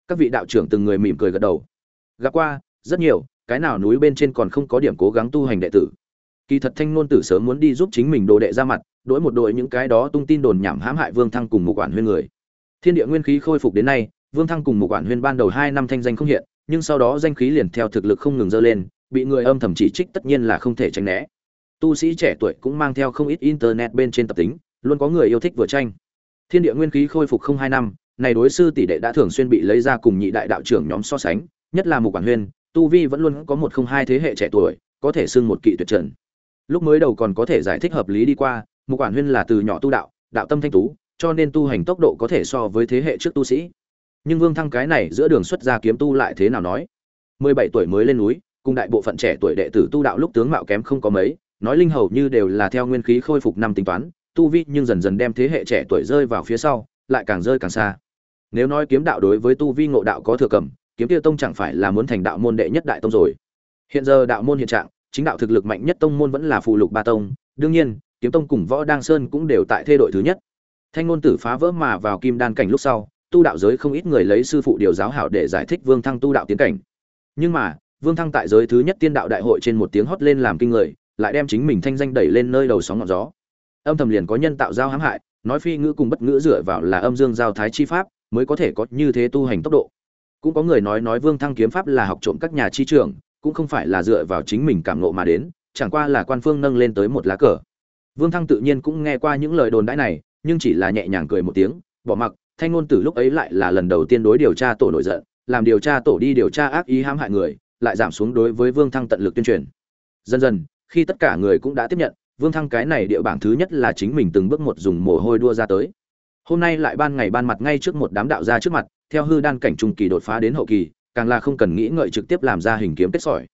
Các vị đạo trưởng từng người mỉm cười gật đầu. Gặp qua, rất nhiều, cái nào núi bên trên còn không có điểm cố gắng tu hành đệ tử. Kỳ thật thanh ngôn tử sớm muốn đi giúp chính mình đồ đệ ra mặt đối một đội những cái đó tung tin đồn nhảm hãm hại vương thăng cùng một quản huyên người. Thiên địa nguyên khí khôi phục đến nay, vương thăng cùng một quản huyên ban đầu hai năm thanh danh không hiện, nhưng sau đó danh khí liền theo thực lực không ngừng dơ lên bị người âm thầm chỉ trích tất nhiên là không thể tránh né. Tu sĩ trẻ tuổi cũng mang theo không ít internet bên trên tập tính, luôn có người yêu thích vừa tranh. Thiên địa nguyên khí khôi phục không hai năm, này đối sư tỷ đệ đã thường xuyên bị lấy ra cùng nhị đại đạo trưởng nhóm so sánh, nhất là một quản huyên, tu vi vẫn luôn có một không hai thế hệ trẻ tuổi, có thể xưng một kỵ tuyệt trần. Lúc mới đầu còn có thể giải thích hợp lý đi qua một quản huyên là từ nhỏ tu đạo đạo tâm thanh tú, cho nên tu hành tốc độ có thể so với thế hệ trước tu sĩ. Nhưng vương thăng cái này giữa đường xuất gia kiếm tu lại thế nào nói? Mười bảy tuổi mới lên núi cùng đại bộ phận trẻ tuổi đệ tử tu đạo lúc tướng mạo kém không có mấy, nói linh hầu như đều là theo nguyên khí khôi phục năm tính toán, tu vi nhưng dần dần đem thế hệ trẻ tuổi rơi vào phía sau, lại càng rơi càng xa. Nếu nói kiếm đạo đối với tu vi ngộ đạo có thừa cầm, kiếm tiêu tông chẳng phải là muốn thành đạo môn đệ nhất đại tông rồi. Hiện giờ đạo môn hiện trạng, chính đạo thực lực mạnh nhất tông môn vẫn là phù lục ba tông, đương nhiên, kiếm tông cùng võ đang sơn cũng đều tại thê đội thứ nhất. Thanh ngôn tử phá vỡ mà vào kim đan cảnh lúc sau, tu đạo giới không ít người lấy sư phụ điều giáo hảo để giải thích vương thăng tu đạo tiến cảnh. Nhưng mà vương thăng tại giới thứ nhất tiên đạo đại hội trên một tiếng hót lên làm kinh người lại đem chính mình thanh danh đẩy lên nơi đầu sóng ngọn gió. Âm thầm liền có nhân tạo giao hãm hại nói phi ngữ cùng bất ngữ dựa vào là âm dương giao thái chi pháp mới có thể có như thế tu hành tốc độ. Cũng có người nói nói vương thăng kiếm pháp là học trộm các nhà chi trưởng, cũng không phải là dựa vào chính mình cảm ngộ mà đến chẳng qua là quan phương nâng lên tới một lá cờ. Vương thăng tự nhiên cũng nghe qua những lời đồn đãi này nhưng chỉ là nhẹ nhàng cười một tiếng bỏ mặc thanh ngôn tử lúc ấy lại là lần đầu tiên đối điều tra tổ nổi giận làm điều tra tổ đi điều tra ác ý hãm hại người lại giảm xuống đối với vương thăng tận lực tuyên truyền. Dần dần, khi tất cả người cũng đã tiếp nhận, vương thăng cái này địa bảng thứ nhất là chính mình từng bước một dùng mồ hôi đua ra tới. Hôm nay lại ban ngày ban mặt ngay trước một đám đạo gia trước mặt, theo hư đan cảnh trung kỳ đột phá đến hậu kỳ, càng là không cần nghĩ ngợi trực tiếp làm ra hình kiếm kết sỏi.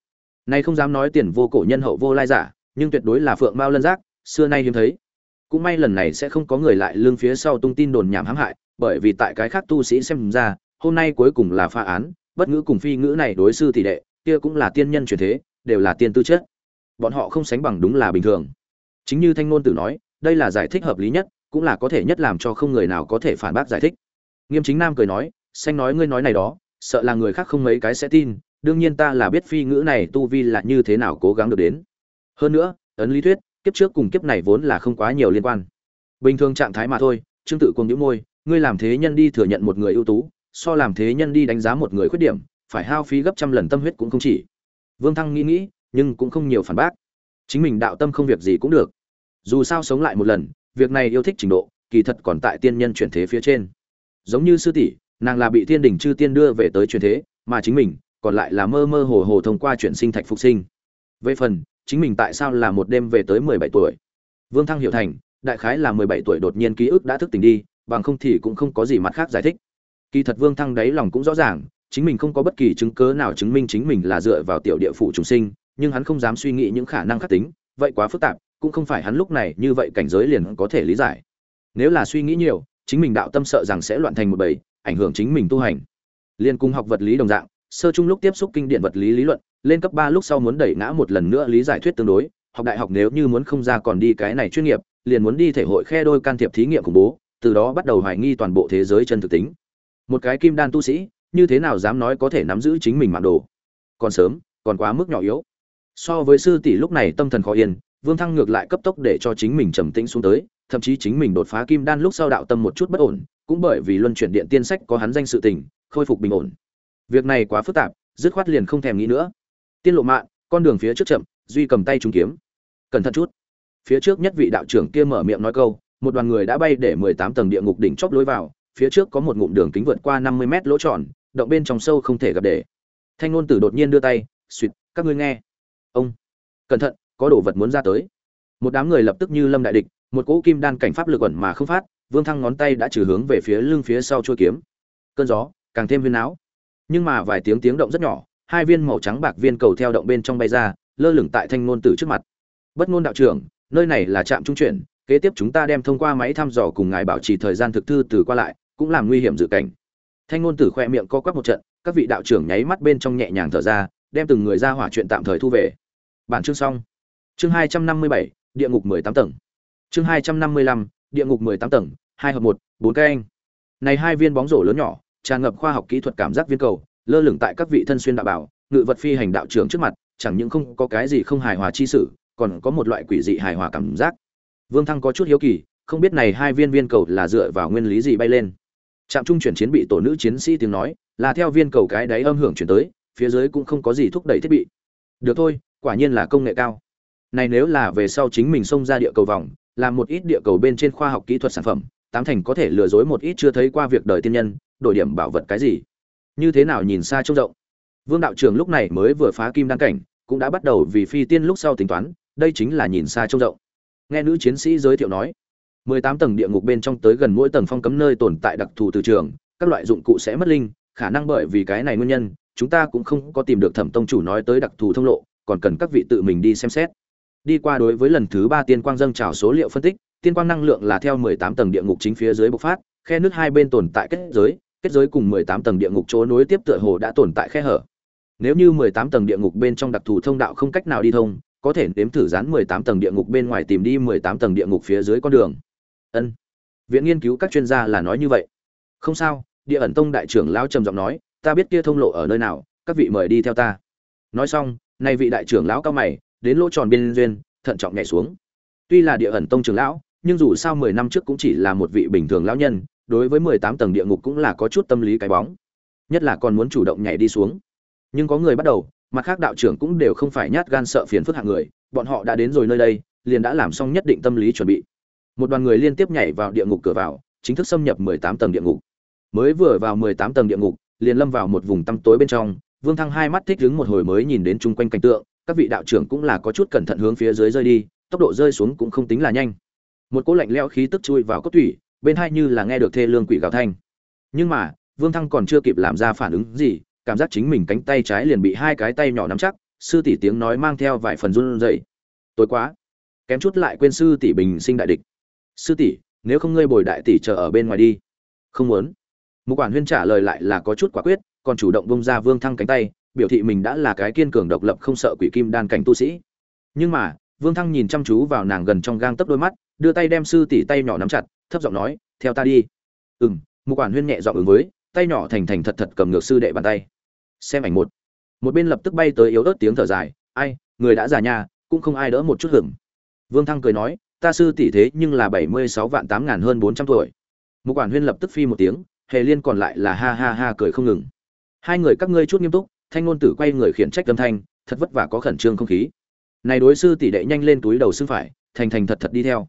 Nay không dám nói tiền vô cổ nhân hậu vô lai giả, nhưng tuyệt đối là phượng mao lân giác, xưa nay hiếm thấy. Cũng may lần này sẽ không có người lại lương phía sau tung tin đồn nhảm hãm hại, bởi vì tại cái khác tu sĩ xem ra, hôm nay cuối cùng là pha án, bất ngữ cùng phi ngữ này đối sư tỷ đệ kia cũng là tiên nhân truyền thế, đều là tiên tư chất. Bọn họ không sánh bằng đúng là bình thường. Chính như thanh ngôn tử nói, đây là giải thích hợp lý nhất, cũng là có thể nhất làm cho không người nào có thể phản bác giải thích. Nghiêm chính nam cười nói, xanh nói ngươi nói này đó, sợ là người khác không mấy cái sẽ tin, đương nhiên ta là biết phi ngữ này tu vi là như thế nào cố gắng được đến. Hơn nữa, ấn lý thuyết, kiếp trước cùng kiếp này vốn là không quá nhiều liên quan. Bình thường trạng thái mà thôi, trương tự cùng nhíu môi, ngươi làm thế nhân đi thừa nhận một người ưu tú, so làm thế nhân đi đánh giá một người khuyết điểm phải hao phí gấp trăm lần tâm huyết cũng không chỉ. Vương thăng nghĩ nghĩ, nhưng cũng không nhiều phản bác. Chính mình đạo tâm không việc gì cũng được. Dù sao sống lại một lần, việc này yêu thích trình độ, kỳ thật còn tại tiên nhân chuyển thế phía trên. Giống như sư tỷ, nàng là bị thiên đình chư tiên đưa về tới chuyển thế, mà chính mình còn lại là mơ mơ hồ hồ thông qua chuyển sinh thạch phục sinh. Về phần, chính mình tại sao là một đêm về tới mười bảy tuổi? Vương thăng hiểu thành, đại khái là mười bảy tuổi đột nhiên ký ức đã thức tỉnh đi, bằng không thì cũng không có gì mặt khác giải thích. Kỳ thật vương thăng đáy lòng cũng rõ ràng chính mình không có bất kỳ chứng cớ nào chứng minh chính mình là dựa vào tiểu địa phủ trùng sinh, nhưng hắn không dám suy nghĩ những khả năng khắc tính, vậy quá phức tạp, cũng không phải hắn lúc này như vậy cảnh giới liền có thể lý giải. Nếu là suy nghĩ nhiều, chính mình đạo tâm sợ rằng sẽ loạn thành một bầy, ảnh hưởng chính mình tu hành. Liên cung học vật lý đồng dạng, sơ chung lúc tiếp xúc kinh điển vật lý lý luận, lên cấp ba lúc sau muốn đẩy ngã một lần nữa lý giải thuyết tương đối, học đại học nếu như muốn không ra còn đi cái này chuyên nghiệp, liền muốn đi thể hội khe đôi can thiệp thí nghiệm khủng bố, từ đó bắt đầu hoài nghi toàn bộ thế giới chân thực tính. Một cái kim đan tu sĩ như thế nào dám nói có thể nắm giữ chính mình mạng đồ? Còn sớm, còn quá mức nhỏ yếu. So với sư tỷ lúc này tâm thần khó yên, vương thăng ngược lại cấp tốc để cho chính mình trầm tĩnh xuống tới, thậm chí chính mình đột phá kim đan lúc sau đạo tâm một chút bất ổn, cũng bởi vì luân chuyển điện tiên sách có hắn danh sự tình, khôi phục bình ổn. Việc này quá phức tạp, dứt khoát liền không thèm nghĩ nữa. Tiên lộ mạng, con đường phía trước chậm, duy cầm tay trúng kiếm. Cẩn thận chút. Phía trước nhất vị đạo trưởng kia mở miệng nói câu, một đoàn người đã bay để mười tám tầng địa ngục đỉnh chóp lối vào, phía trước có một ngụm đường kính vượt qua năm mươi mét lỗ tròn động bên trong sâu không thể gặp để. Thanh ngôn tử đột nhiên đưa tay suýt các ngươi nghe. Ông cẩn thận có đồ vật muốn ra tới. Một đám người lập tức như lâm đại địch một cỗ kim đan cảnh pháp lực ẩn mà không phát vương thăng ngón tay đã trừ hướng về phía lưng phía sau chuôi kiếm. Cơn gió càng thêm viên áo, nhưng mà vài tiếng tiếng động rất nhỏ hai viên màu trắng bạc viên cầu theo động bên trong bay ra lơ lửng tại thanh ngôn tử trước mặt. Bất ngôn đạo trưởng nơi này là trạm trung chuyển kế tiếp chúng ta đem thông qua máy thăm dò cùng ngài bảo trì thời gian thực thư từ qua lại cũng làm nguy hiểm dự cảnh thanh ngôn tử khoe miệng co quắp một trận, các vị đạo trưởng nháy mắt bên trong nhẹ nhàng thở ra, đem từng người ra hỏa chuyện tạm thời thu về. Bản chương xong. Chương hai trăm năm mươi bảy, địa ngục mười tám tầng. Chương hai trăm năm mươi lăm, địa ngục mười tám tầng, hai hợp một, bốn cái anh. Này hai viên bóng rổ lớn nhỏ, tràn ngập khoa học kỹ thuật cảm giác viên cầu, lơ lửng tại các vị thân xuyên đạo bảo, ngự vật phi hành đạo trưởng trước mặt, chẳng những không có cái gì không hài hòa chi sự, còn có một loại quỷ dị hài hòa cảm giác. Vương thăng có chút hiếu kỳ, không biết này hai viên viên cầu là dựa vào nguyên lý gì bay lên trạm trung chuyển chiến bị tổ nữ chiến sĩ tiếng nói, là theo viên cầu cái đáy âm hưởng chuyển tới, phía dưới cũng không có gì thúc đẩy thiết bị. Được thôi, quả nhiên là công nghệ cao. Này nếu là về sau chính mình xông ra địa cầu vòng làm một ít địa cầu bên trên khoa học kỹ thuật sản phẩm, tám thành có thể lừa dối một ít chưa thấy qua việc đời tiên nhân, đổi điểm bảo vật cái gì. Như thế nào nhìn xa trông rộng. Vương đạo trưởng lúc này mới vừa phá kim đăng cảnh, cũng đã bắt đầu vì phi tiên lúc sau tính toán, đây chính là nhìn xa trông rộng. Nghe nữ chiến sĩ giới thiệu nói mười tám tầng địa ngục bên trong tới gần mỗi tầng phong cấm nơi tồn tại đặc thù từ trường các loại dụng cụ sẽ mất linh khả năng bởi vì cái này nguyên nhân chúng ta cũng không có tìm được thẩm tông chủ nói tới đặc thù thông lộ còn cần các vị tự mình đi xem xét đi qua đối với lần thứ ba tiên quang dâng trào số liệu phân tích tiên quang năng lượng là theo mười tám tầng địa ngục chính phía dưới bộc phát khe nước hai bên tồn tại kết giới kết giới cùng 18 tầng địa ngục chỗ nối tiếp tựa hồ đã tồn tại khe hở. Nếu như 18 tầng địa ngục bên trong đặc thù thông đạo không cách nào đi thông, có thể nếm thử dán 18 tầng địa ngục bên ngoài tìm đi 18 tầng địa ngục phía dưới con đường. Ân. Viện nghiên cứu các chuyên gia là nói như vậy. Không sao, Địa ẩn tông đại trưởng lão trầm giọng nói, ta biết kia thông lộ ở nơi nào, các vị mời đi theo ta. Nói xong, nay vị đại trưởng lão cao mày, đến lỗ tròn biên duyên, thận trọng nhảy xuống. Tuy là Địa ẩn tông trưởng lão, nhưng dù sao 10 năm trước cũng chỉ là một vị bình thường lão nhân, đối với 18 tầng địa ngục cũng là có chút tâm lý cái bóng. Nhất là còn muốn chủ động nhảy đi xuống. Nhưng có người bắt đầu, mặt khác đạo trưởng cũng đều không phải nhát gan sợ phiền phức hạng người, bọn họ đã đến rồi nơi đây, liền đã làm xong nhất định tâm lý chuẩn bị. Một đoàn người liên tiếp nhảy vào địa ngục cửa vào, chính thức xâm nhập 18 tầng địa ngục. Mới vừa vào 18 tầng địa ngục, liền lâm vào một vùng tăm tối bên trong, Vương Thăng hai mắt thích đứng một hồi mới nhìn đến chung quanh cảnh tượng, các vị đạo trưởng cũng là có chút cẩn thận hướng phía dưới rơi đi, tốc độ rơi xuống cũng không tính là nhanh. Một cỗ lạnh lẽo khí tức chui vào cốt thủy, bên hai như là nghe được thê lương quỷ gào thanh. Nhưng mà, Vương Thăng còn chưa kịp làm ra phản ứng gì, cảm giác chính mình cánh tay trái liền bị hai cái tay nhỏ nắm chắc, sư tỷ tiếng nói mang theo vài phần run rẩy. Tối quá, kém chút lại quên sư tỷ bình sinh đại địch. Sư tỷ, nếu không ngươi bồi đại tỷ chờ ở bên ngoài đi. Không muốn. một quản huyên trả lời lại là có chút quả quyết, còn chủ động bung ra Vương Thăng cánh tay, biểu thị mình đã là cái kiên cường độc lập không sợ quỷ kim đan cảnh tu sĩ. Nhưng mà, Vương Thăng nhìn chăm chú vào nàng gần trong gang tấc đôi mắt, đưa tay đem sư tỷ tay nhỏ nắm chặt, thấp giọng nói, "Theo ta đi." "Ừm." một quản huyên nhẹ giọng ứng với, tay nhỏ thành thành thật thật cầm ngược sư đệ bàn tay. Xem ảnh một. Một bên lập tức bay tới yếu ớt tiếng thở dài, "Ai, người đã già nhà, cũng không ai đỡ một chút hưởng." Vương Thăng cười nói, "Ta sư tỷ thế nhưng là bảy mươi sáu vạn tám ngàn hơn bốn trăm tuổi." Mục quản huyên lập tức phi một tiếng, hề liên còn lại là ha ha ha cười không ngừng. Hai người các ngươi chút nghiêm túc thanh ngôn tử quay người khiển trách âm thanh thật vất vả có khẩn trương không khí. Này đối sư tỷ đệ nhanh lên túi đầu xương phải thành thành thật thật đi theo.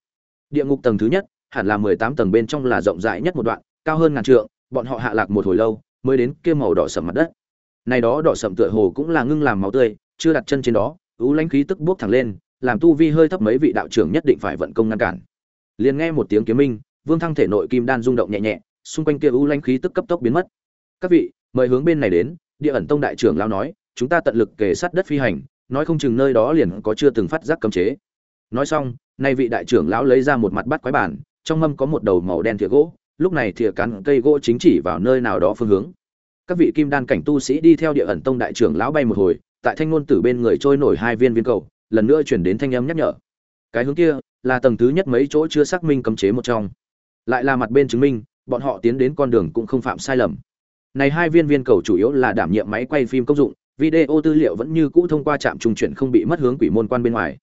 Địa ngục tầng thứ nhất hẳn là mười tám tầng bên trong là rộng rãi nhất một đoạn cao hơn ngàn trượng bọn họ hạ lạc một hồi lâu mới đến kia màu đỏ sầm mặt đất. Này đó đỏ sầm tựa hồ cũng là ngưng làm máu tươi chưa đặt chân trên đó ú lãnh khí tức buốc thẳng lên làm tu vi hơi thấp mấy vị đạo trưởng nhất định phải vận công ngăn cản liền nghe một tiếng kiếm minh vương thăng thể nội kim đan rung động nhẹ nhẹ xung quanh kia u lãnh khí tức cấp tốc biến mất. Các vị, mời hướng bên này đến, Địa ẩn tông đại trưởng lão nói, chúng ta tận lực kề sát đất phi hành, nói không chừng nơi đó liền có chưa từng phát giác cấm chế. Nói xong, nay vị đại trưởng lão lấy ra một mặt bát quái bản, trong mâm có một đầu màu đen thìa gỗ, lúc này thìa cắn cây gỗ chính chỉ vào nơi nào đó phương hướng. Các vị kim đan cảnh tu sĩ đi theo Địa ẩn tông đại trưởng lão bay một hồi, tại thanh ngôn tử bên người trôi nổi hai viên viên cầu, lần nữa chuyển đến thanh âm nhắc nhở. Cái hướng kia là tầng thứ nhất mấy chỗ chưa xác minh cấm chế một trong. Lại là mặt bên chứng minh, bọn họ tiến đến con đường cũng không phạm sai lầm. Này hai viên viên cầu chủ yếu là đảm nhiệm máy quay phim công dụng video tư liệu vẫn như cũ thông qua trạm trung chuyển không bị mất hướng quỷ môn quan bên ngoài.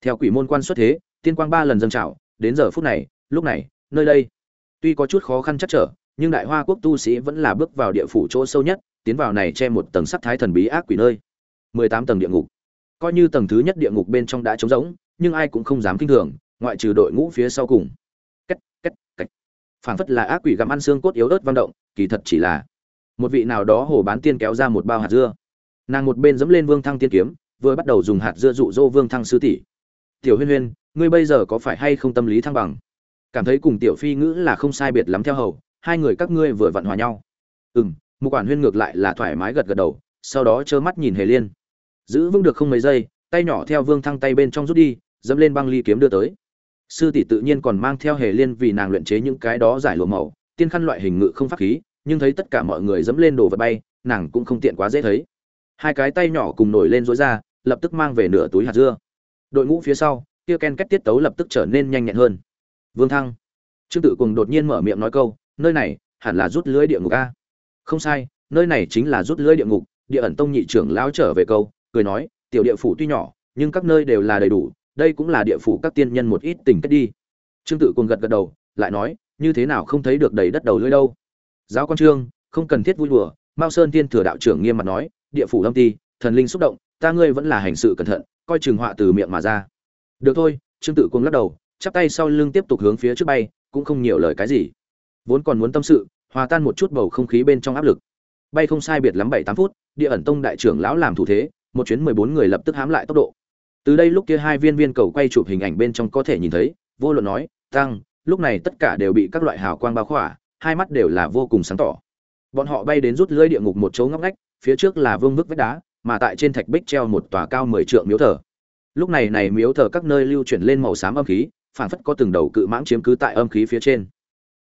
Theo quỷ môn quan xuất thế tiên quang ba lần dâng trào đến giờ phút này lúc này nơi đây. Tuy có chút khó khăn chắc trở nhưng đại hoa quốc tu sĩ vẫn là bước vào địa phủ chỗ sâu nhất tiến vào này che một tầng sắc thái thần bí ác quỷ nơi. 18 tầng địa ngục coi như tầng thứ nhất địa ngục bên trong đã trống rỗng, nhưng ai cũng không dám kinh thường, ngoại trừ đội ngũ phía sau cùng. Phảng phất là ác quỷ gặm ăn xương cốt yếu ớt vang động, kỳ thật chỉ là một vị nào đó hồ bán tiên kéo ra một bao hạt dưa. Nàng một bên dẫm lên vương thăng tiên kiếm, vừa bắt đầu dùng hạt dưa dụ dỗ vương thăng sư tỷ. Tiểu huyên huyên, ngươi bây giờ có phải hay không tâm lý thăng bằng? Cảm thấy cùng tiểu phi ngữ là không sai biệt lắm theo hầu, hai người các ngươi vừa vặn hòa nhau. Ừ m một quản huyên ngược lại là thoải mái gật gật đầu, sau đó trơ mắt nhìn hề liên giữ vững được không mấy giây, tay nhỏ theo vương thăng tay bên trong rút đi, dẫm lên băng ly kiếm đưa tới. Sư tỷ tự nhiên còn mang theo hề liên vì nàng luyện chế những cái đó giải lụa màu, tiên khăn loại hình ngự không pháp khí, nhưng thấy tất cả mọi người dẫm lên đồ vật bay, nàng cũng không tiện quá dễ thấy. Hai cái tay nhỏ cùng nổi lên rối ra, lập tức mang về nửa túi hạt dưa. Đội ngũ phía sau, kia ken kết tiết tấu lập tức trở nên nhanh nhẹn hơn. Vương thăng, trương tự cùng đột nhiên mở miệng nói câu, nơi này hẳn là rút lưới địa ngục a. Không sai, nơi này chính là rút lưới địa ngục. Địa ẩn tông nhị trưởng lão trở về câu cười nói, tiểu địa phủ tuy nhỏ, nhưng các nơi đều là đầy đủ, đây cũng là địa phủ các tiên nhân một ít tình kết đi. Trương tự cùng gật gật đầu, lại nói, như thế nào không thấy được đầy đất đầu lưỡi đâu? Giáo quan trương, không cần thiết vui đùa. Mao sơn tiên thừa đạo trưởng nghiêm mặt nói, địa phủ lâm ti, thần linh xúc động, ta ngươi vẫn là hành sự cẩn thận, coi chừng họa từ miệng mà ra. Được thôi, trương tự cùng lắc đầu, chắp tay sau lưng tiếp tục hướng phía trước bay, cũng không nhiều lời cái gì. Vốn còn muốn tâm sự, hòa tan một chút bầu không khí bên trong áp lực. Bay không sai biệt lắm bảy tám phút, địa ẩn tông đại trưởng lão làm thủ thế một chuyến mười bốn người lập tức hám lại tốc độ. Từ đây lúc kia hai viên viên cầu quay chụp hình ảnh bên trong có thể nhìn thấy, vô luận nói, tăng, lúc này tất cả đều bị các loại hào quang bao khỏa, hai mắt đều là vô cùng sáng tỏ. Bọn họ bay đến rút lưỡi địa ngục một chỗ ngóc ngách, phía trước là vương vức vách đá, mà tại trên thạch bích treo một tòa cao mười trượng miếu thờ. Lúc này này miếu thờ các nơi lưu chuyển lên màu xám âm khí, phảng phất có từng đầu cự mãng chiếm cứ tại âm khí phía trên.